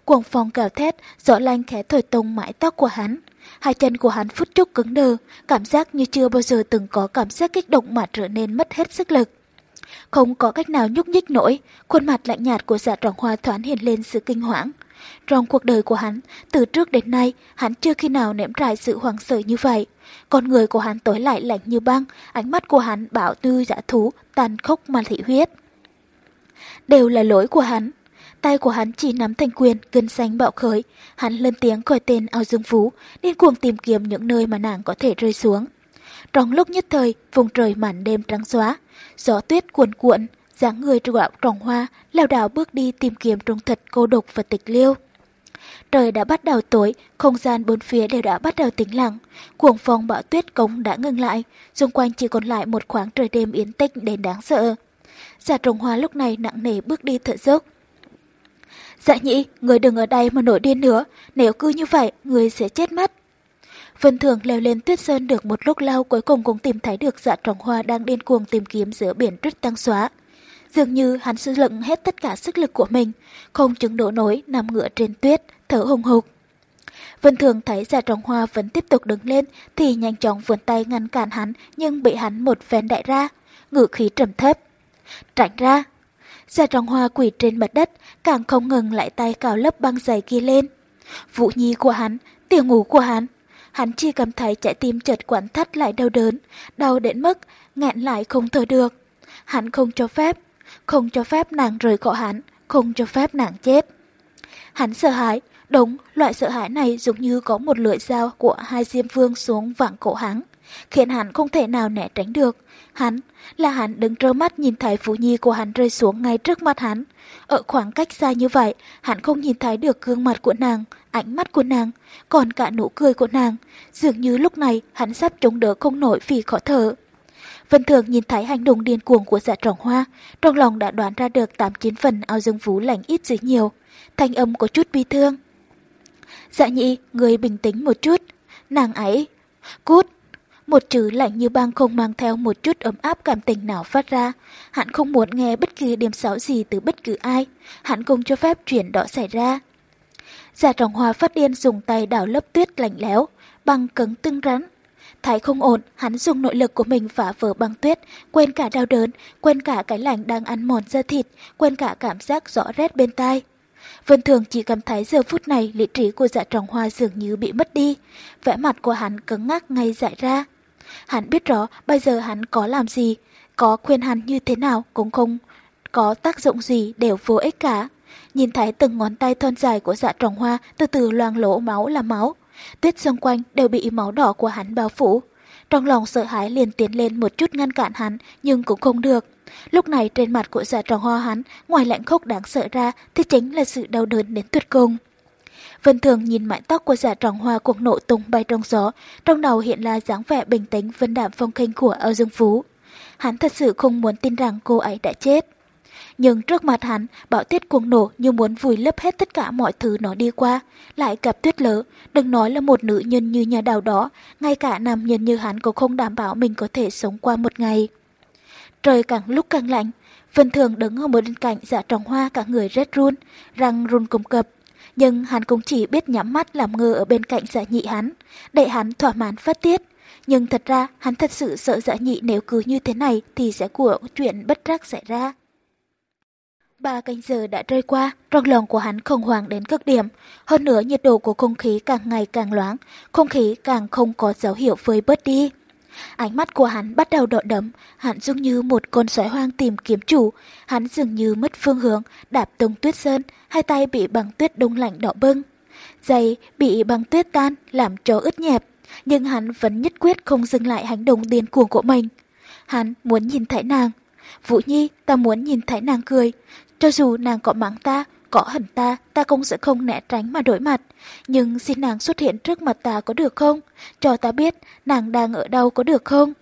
Cuồng phong gào thét, gió lanh khẽ thổi tông mái tóc của hắn. Hai chân của hắn phút chốc cứng đờ, cảm giác như chưa bao giờ từng có cảm giác kích động mà trở nên mất hết sức lực. Không có cách nào nhúc nhích nổi, khuôn mặt lạnh nhạt của dạ trọng hoa thoáng hiện lên sự kinh hoảng. Trong cuộc đời của hắn, từ trước đến nay, hắn chưa khi nào nếm trải sự hoàng sợ như vậy. Con người của hắn tối lại lạnh như băng, ánh mắt của hắn bảo tư giả thú, tàn khốc mà thị huyết. Đều là lỗi của hắn. Tay của hắn chỉ nắm thành quyền, gân xanh bạo khởi. Hắn lên tiếng gọi tên ao dương phú, điên cuồng tìm kiếm những nơi mà nàng có thể rơi xuống. Trong lúc nhất thời, vùng trời màn đêm trắng xóa, gió tuyết cuồn cuộn, dáng người gạo trồng hoa, leo đảo bước đi tìm kiếm trong thật cô độc và tịch liêu. Trời đã bắt đầu tối, không gian bốn phía đều đã bắt đầu tĩnh lặng. Cuồng phong bão tuyết cống đã ngừng lại, xung quanh chỉ còn lại một khoảng trời đêm yên tĩnh đến đáng sợ. Giả trồng hoa lúc này nặng nề bước đi thở dốc. Dạ nhị, người đừng ở đây mà nổi điên nữa, nếu cứ như vậy, người sẽ chết mất. Vân Thường leo lên tuyết sơn được một lúc lâu cuối cùng cũng tìm thấy được dạ trồng hoa đang điên cuồng tìm kiếm giữa biển tuyết tăng xóa. Dường như hắn sử dụng hết tất cả sức lực của mình, không chứng đổ nổi nằm ngựa trên tuyết, thở hùng hục. Vân Thường thấy dạ trồng hoa vẫn tiếp tục đứng lên thì nhanh chóng vươn tay ngăn cản hắn nhưng bị hắn một phen đại ra, ngự khí trầm thấp. Tránh ra! Dạ trồng hoa quỳ trên mặt đất, càng không ngừng lại tay cào lớp băng dày kia lên. Vũ nhi của hắn, tiểu ngủ của hắn, hắn chỉ cảm thấy trái tim chợt quặn thắt lại đau đớn, đau đến mức nghẹn lại không thở được. Hắn không cho phép, không cho phép nàng rời khỏi hắn, không cho phép nàng chết. Hắn sợ hãi, đúng, loại sợ hãi này giống như có một lưỡi dao của hai diêm vương xuống vặn cổ hắn, khiến hắn không thể nào né tránh được. Hắn, là hắn đứng trơ mắt nhìn thấy phụ Nhi của hắn rơi xuống ngay trước mắt hắn. Ở khoảng cách xa như vậy, hắn không nhìn thấy được gương mặt của nàng, ánh mắt của nàng, còn cả nụ cười của nàng. Dường như lúc này hắn sắp chống đỡ không nổi vì khó thở. Vân Thường nhìn thấy hành động điên cuồng của dạ trọng hoa, trong lòng đã đoán ra được tám chín phần ao dương vũ lành ít dưới nhiều. Thanh âm có chút bi thương. Dạ nhị, người bình tĩnh một chút. Nàng ấy, cút. Một chữ lạnh như băng không mang theo một chút ấm áp cảm tình nào phát ra. Hắn không muốn nghe bất kỳ điểm xấu gì từ bất cứ ai. Hắn không cho phép chuyện đó xảy ra. Giả trọng hoa phát điên dùng tay đảo lớp tuyết lạnh lẽo, băng cứng tưng rắn. thái không ổn, hắn dùng nội lực của mình phá vỡ băng tuyết, quên cả đau đớn, quên cả cái lạnh đang ăn mòn da thịt, quên cả cảm giác rõ rét bên tai. Vân Thường chỉ cảm thấy giờ phút này lý trí của dạ trọng hoa dường như bị mất đi. Vẻ mặt của hắn cứng ngắc ngay dại ra. Hắn biết rõ bây giờ hắn có làm gì, có khuyên hắn như thế nào cũng không có tác dụng gì đều vô ích cả. Nhìn thấy từng ngón tay thon dài của dạ trồng hoa từ từ loang lỗ máu là máu. Tuyết xung quanh đều bị máu đỏ của hắn bao phủ. Trong lòng sợ hãi liền tiến lên một chút ngăn cản hắn nhưng cũng không được. Lúc này trên mặt của dạ tròn hoa hắn ngoài lạnh khốc đáng sợ ra thì chính là sự đau đớn đến tuyệt cùng. Vân Thường nhìn mái tóc của dạ giả tròn hoa cuộc nộ tung bay trong gió, trong đầu hiện là dáng vẻ bình tĩnh vân đạm phong khinh của Âu Dương Phú. Hắn thật sự không muốn tin rằng cô ấy đã chết. Nhưng trước mặt hắn, bão tuyết cuồng nổ như muốn vùi lấp hết tất cả mọi thứ nó đi qua. Lại gặp tuyết lỡ, đừng nói là một nữ nhân như nhà đào đó, ngay cả nam nhân như hắn cũng không đảm bảo mình có thể sống qua một ngày. Trời càng lúc càng lạnh, Vân Thường đứng ở một bên cạnh dạ trồng hoa cả người rét run, răng run cùng cập. Nhưng hắn cũng chỉ biết nhắm mắt làm ngơ ở bên cạnh dạ nhị hắn, để hắn thỏa mãn phát tiết. Nhưng thật ra hắn thật sự sợ dạ nhị nếu cứ như thế này thì sẽ của chuyện bất trắc xảy ra. Ba canh giờ đã trôi qua, trong lòng của hắn khủng hoảng đến cực điểm. Hơn nữa nhiệt độ của không khí càng ngày càng loáng, không khí càng không có dấu hiệu phơi bớt đi. Ánh mắt của hắn bắt đầu đỏ đấm, hắn giống như một con sói hoang tìm kiếm chủ. Hắn dường như mất phương hướng, đạp tung tuyết sơn, hai tay bị băng tuyết đông lạnh đỏ bưng. Giày bị băng tuyết tan, làm cho ướt nhẹp. Nhưng hắn vẫn nhất quyết không dừng lại hành động điên cuồng của mình. Hắn muốn nhìn thấy nàng. Vũ Nhi, ta muốn nhìn thấy nàng cười. Cho dù nàng có mắng ta, có hận ta, ta cũng sẽ không né tránh mà đổi mặt. Nhưng xin nàng xuất hiện trước mặt ta có được không? Cho ta biết nàng đang ở đâu có được không?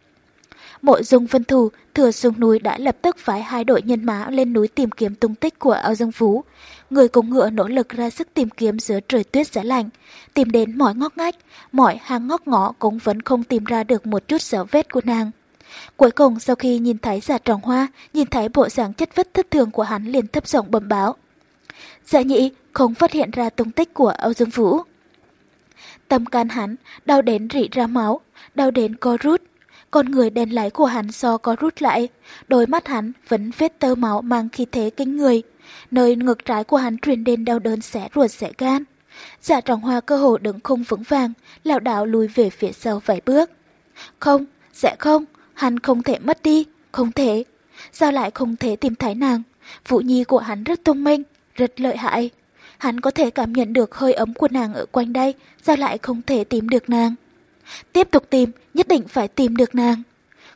Mộ dung phân thủ, thừa xuống núi đã lập tức phái hai đội nhân mã lên núi tìm kiếm tung tích của ao dương phú. Người cùng ngựa nỗ lực ra sức tìm kiếm giữa trời tuyết giá lạnh. Tìm đến mọi ngóc ngách, mọi hang ngóc ngõ cũng vẫn không tìm ra được một chút dấu vết của nàng. Cuối cùng sau khi nhìn thấy giả tròn hoa, nhìn thấy bộ dạng chất vất thất thường của hắn liền thấp giọng bẩm báo. Dạ nhị không phát hiện ra tung tích của Âu Dương Vũ. Tâm can hắn, đau đến rỉ ra máu, đau đến co rút. Con người đen lái của hắn so có rút lại, đôi mắt hắn vẫn vết tơ máu mang khí thế kinh người. Nơi ngực trái của hắn truyền đến đau đớn xẻ ruột xẻ gan. Dạ trọng hoa cơ hồ đứng không vững vàng, lảo đảo lùi về phía sau vài bước. Không, sẽ không, hắn không thể mất đi, không thể. Sao lại không thể tìm thấy nàng? Vũ nhi của hắn rất thông minh, rất lợi hại. Hắn có thể cảm nhận được hơi ấm của nàng ở quanh đây, sao lại không thể tìm được nàng? Tiếp tục tìm, nhất định phải tìm được nàng.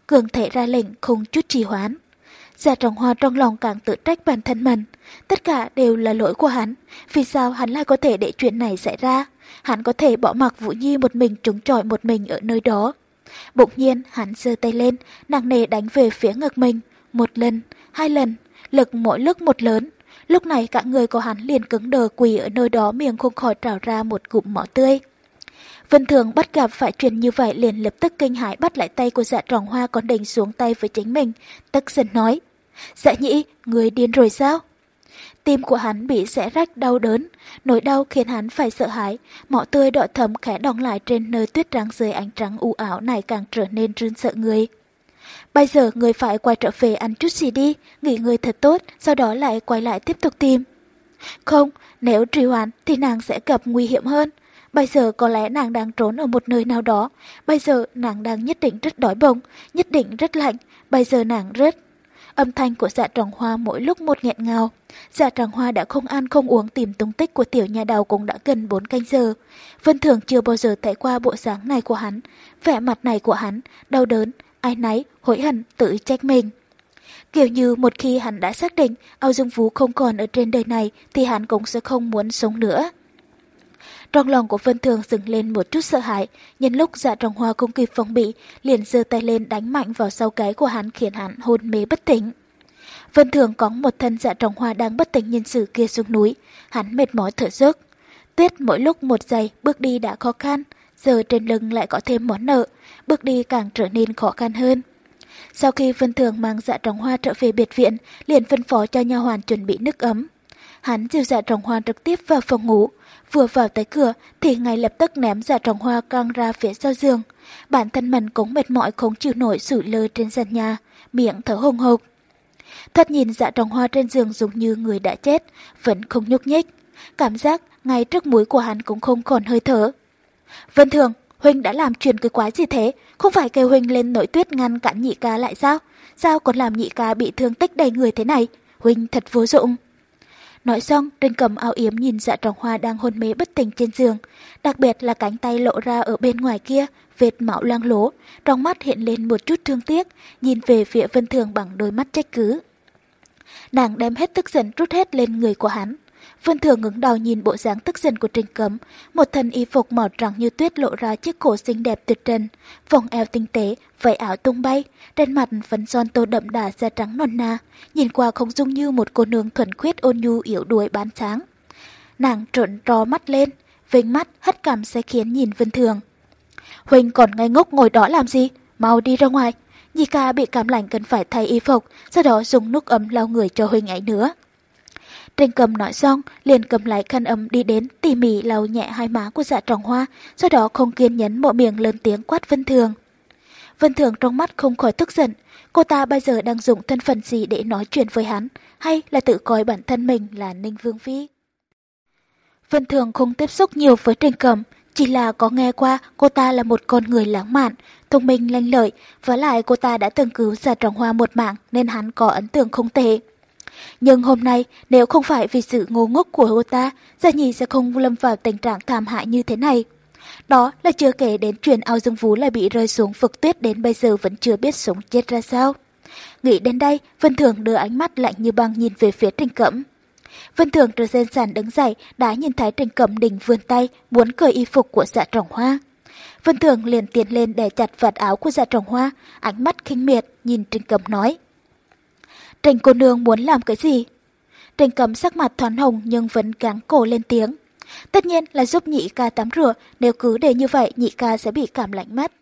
Cường thể ra lệnh không chút trì hoãn. Giả trọng hoa trong lòng càng tự trách bản thân mình. Tất cả đều là lỗi của hắn. Vì sao hắn lại có thể để chuyện này xảy ra? Hắn có thể bỏ mặc Vũ Nhi một mình trúng trọi một mình ở nơi đó. Bỗng nhiên hắn giơ tay lên, nặng nề đánh về phía ngực mình. Một lần, hai lần, lực mỗi lúc một lớn. Lúc này cả người của hắn liền cứng đờ quỳ ở nơi đó miệng không khỏi trào ra một cụm máu tươi. Vân Thường bắt gặp phải chuyện như vậy liền lập tức kinh hãi bắt lại tay của dạ tròn hoa còn định xuống tay với chính mình, tức giận nói. Dạ nhĩ, người điên rồi sao? Tim của hắn bị xẻ rách đau đớn, nỗi đau khiến hắn phải sợ hãi, Mỏ tươi đỏ thấm khẽ đong lại trên nơi tuyết trắng dưới ánh trắng u ảo này càng trở nên run sợ người. Bây giờ người phải quay trở về ăn chút gì đi, nghỉ ngơi thật tốt, sau đó lại quay lại tiếp tục tìm. Không, nếu trì hoãn thì nàng sẽ gặp nguy hiểm hơn. Bây giờ có lẽ nàng đang trốn ở một nơi nào đó. Bây giờ nàng đang nhất định rất đói bụng, nhất định rất lạnh. Bây giờ nàng rất... Âm thanh của dạ tròn hoa mỗi lúc một nghẹn ngào. Dạ tròn hoa đã không ăn không uống tìm tung tích của tiểu nhà đầu cũng đã gần 4 canh giờ. Vân Thường chưa bao giờ thấy qua bộ dáng này của hắn. Vẻ mặt này của hắn, đau đớn, ai nấy, hối hận, tự trách mình. Kiểu như một khi hắn đã xác định Âu Dương Vũ không còn ở trên đời này thì hắn cũng sẽ không muốn sống nữa. Trong lòng của Vân Thường dừng lên một chút sợ hãi, nhân lúc dạ trọng hoa không kịp phòng bị, liền giơ tay lên đánh mạnh vào sau cái của hắn khiến hắn hôn mê bất tỉnh. Vân Thường có một thân dạ trọng hoa đang bất tỉnh nhân sự kia xuống núi, hắn mệt mỏi thở dốc. Tuyết mỗi lúc một giày, bước đi đã khó khăn, giờ trên lưng lại có thêm món nợ, bước đi càng trở nên khó khăn hơn. Sau khi Vân Thường mang dạ trọng hoa trở về biệt viện, liền phân phó cho nha hoàn chuẩn bị nước ấm. Hắn dìu dạ trọng hoa trực tiếp vào phòng ngủ, vừa vào tới cửa thì ngay lập tức ném giả trồng hoa căng ra phía sau giường. Bản thân mình cũng mệt mỏi không chịu nổi sủi lơ trên sàn nhà, miệng thở hồng hộc. Thật nhìn dạ trồng hoa trên giường giống như người đã chết, vẫn không nhúc nhích. Cảm giác ngay trước mũi của hắn cũng không còn hơi thở. Vân Thường, Huynh đã làm chuyện cái quái gì thế? Không phải kêu Huynh lên nổi tuyết ngăn cản nhị ca lại sao? Sao còn làm nhị ca bị thương tích đầy người thế này? huynh thật vô dụng. Nói xong, trên cầm ao yếm nhìn dạ trọng hoa đang hôn mê bất tỉnh trên giường. Đặc biệt là cánh tay lộ ra ở bên ngoài kia, vệt máu loang lố, trong mắt hiện lên một chút thương tiếc, nhìn về phía Vân Thường bằng đôi mắt trách cứ. Nàng đem hết tức giận rút hết lên người của hắn. Vân Thường ngứng đầu nhìn bộ dáng tức giận của Trình Cấm, một thân y phục màu trắng như tuyết lộ ra chiếc cổ xinh đẹp tuyệt trần, vòng eo tinh tế, vẫy áo tung bay, trên mặt phấn son tô đậm đà da trắng non na, nhìn qua không dung như một cô nương thuần khiết ôn nhu yếu đuối bán sáng. Nàng trợn trò mắt lên, vênh mắt hất cằm sẽ khiến nhìn Vân Thường. Huỳnh còn ngây ngốc ngồi đó làm gì? Mau đi ra ngoài. Nhi ca bị cảm lạnh cần phải thay y phục, sau đó dùng nước ấm lau người cho Huỳnh ấy nữa. Trình cầm nói xong, liền cầm lại khăn ấm đi đến tỉ mỉ lau nhẹ hai má của dạ trọng hoa, sau đó không kiên nhẫn mộ miệng lớn tiếng quát Vân Thường. Vân Thường trong mắt không khỏi tức giận, cô ta bây giờ đang dùng thân phận gì để nói chuyện với hắn, hay là tự coi bản thân mình là Ninh Vương Phi. Vân Thường không tiếp xúc nhiều với Trình Cầm, chỉ là có nghe qua cô ta là một con người lãng mạn, thông minh lanh lợi, và lại cô ta đã từng cứu giả trọng hoa một mạng nên hắn có ấn tượng không tệ. Nhưng hôm nay, nếu không phải vì sự ngu ngốc của cô ta, Gia Nhi sẽ không lâm vào tình trạng thảm hại như thế này. Đó là chưa kể đến chuyện ao dương vú lại bị rơi xuống vực tuyết đến bây giờ vẫn chưa biết sống chết ra sao. Nghĩ đến đây, Vân Thường đưa ánh mắt lạnh như băng nhìn về phía Trình Cẩm. Vân Thường từ trên sàn đứng dậy đã nhìn thấy Trình Cẩm đình vươn tay muốn cởi y phục của dạ trồng hoa. Vân Thường liền tiến lên để chặt vạt áo của dạ trồng hoa, ánh mắt khinh miệt nhìn Trình Cẩm nói. Trình cô nương muốn làm cái gì? Trình Cẩm sắc mặt thoáng hồng nhưng vẫn gắng cổ lên tiếng. Tất nhiên là giúp nhị ca tắm rửa, nếu cứ để như vậy nhị ca sẽ bị cảm lạnh mắt.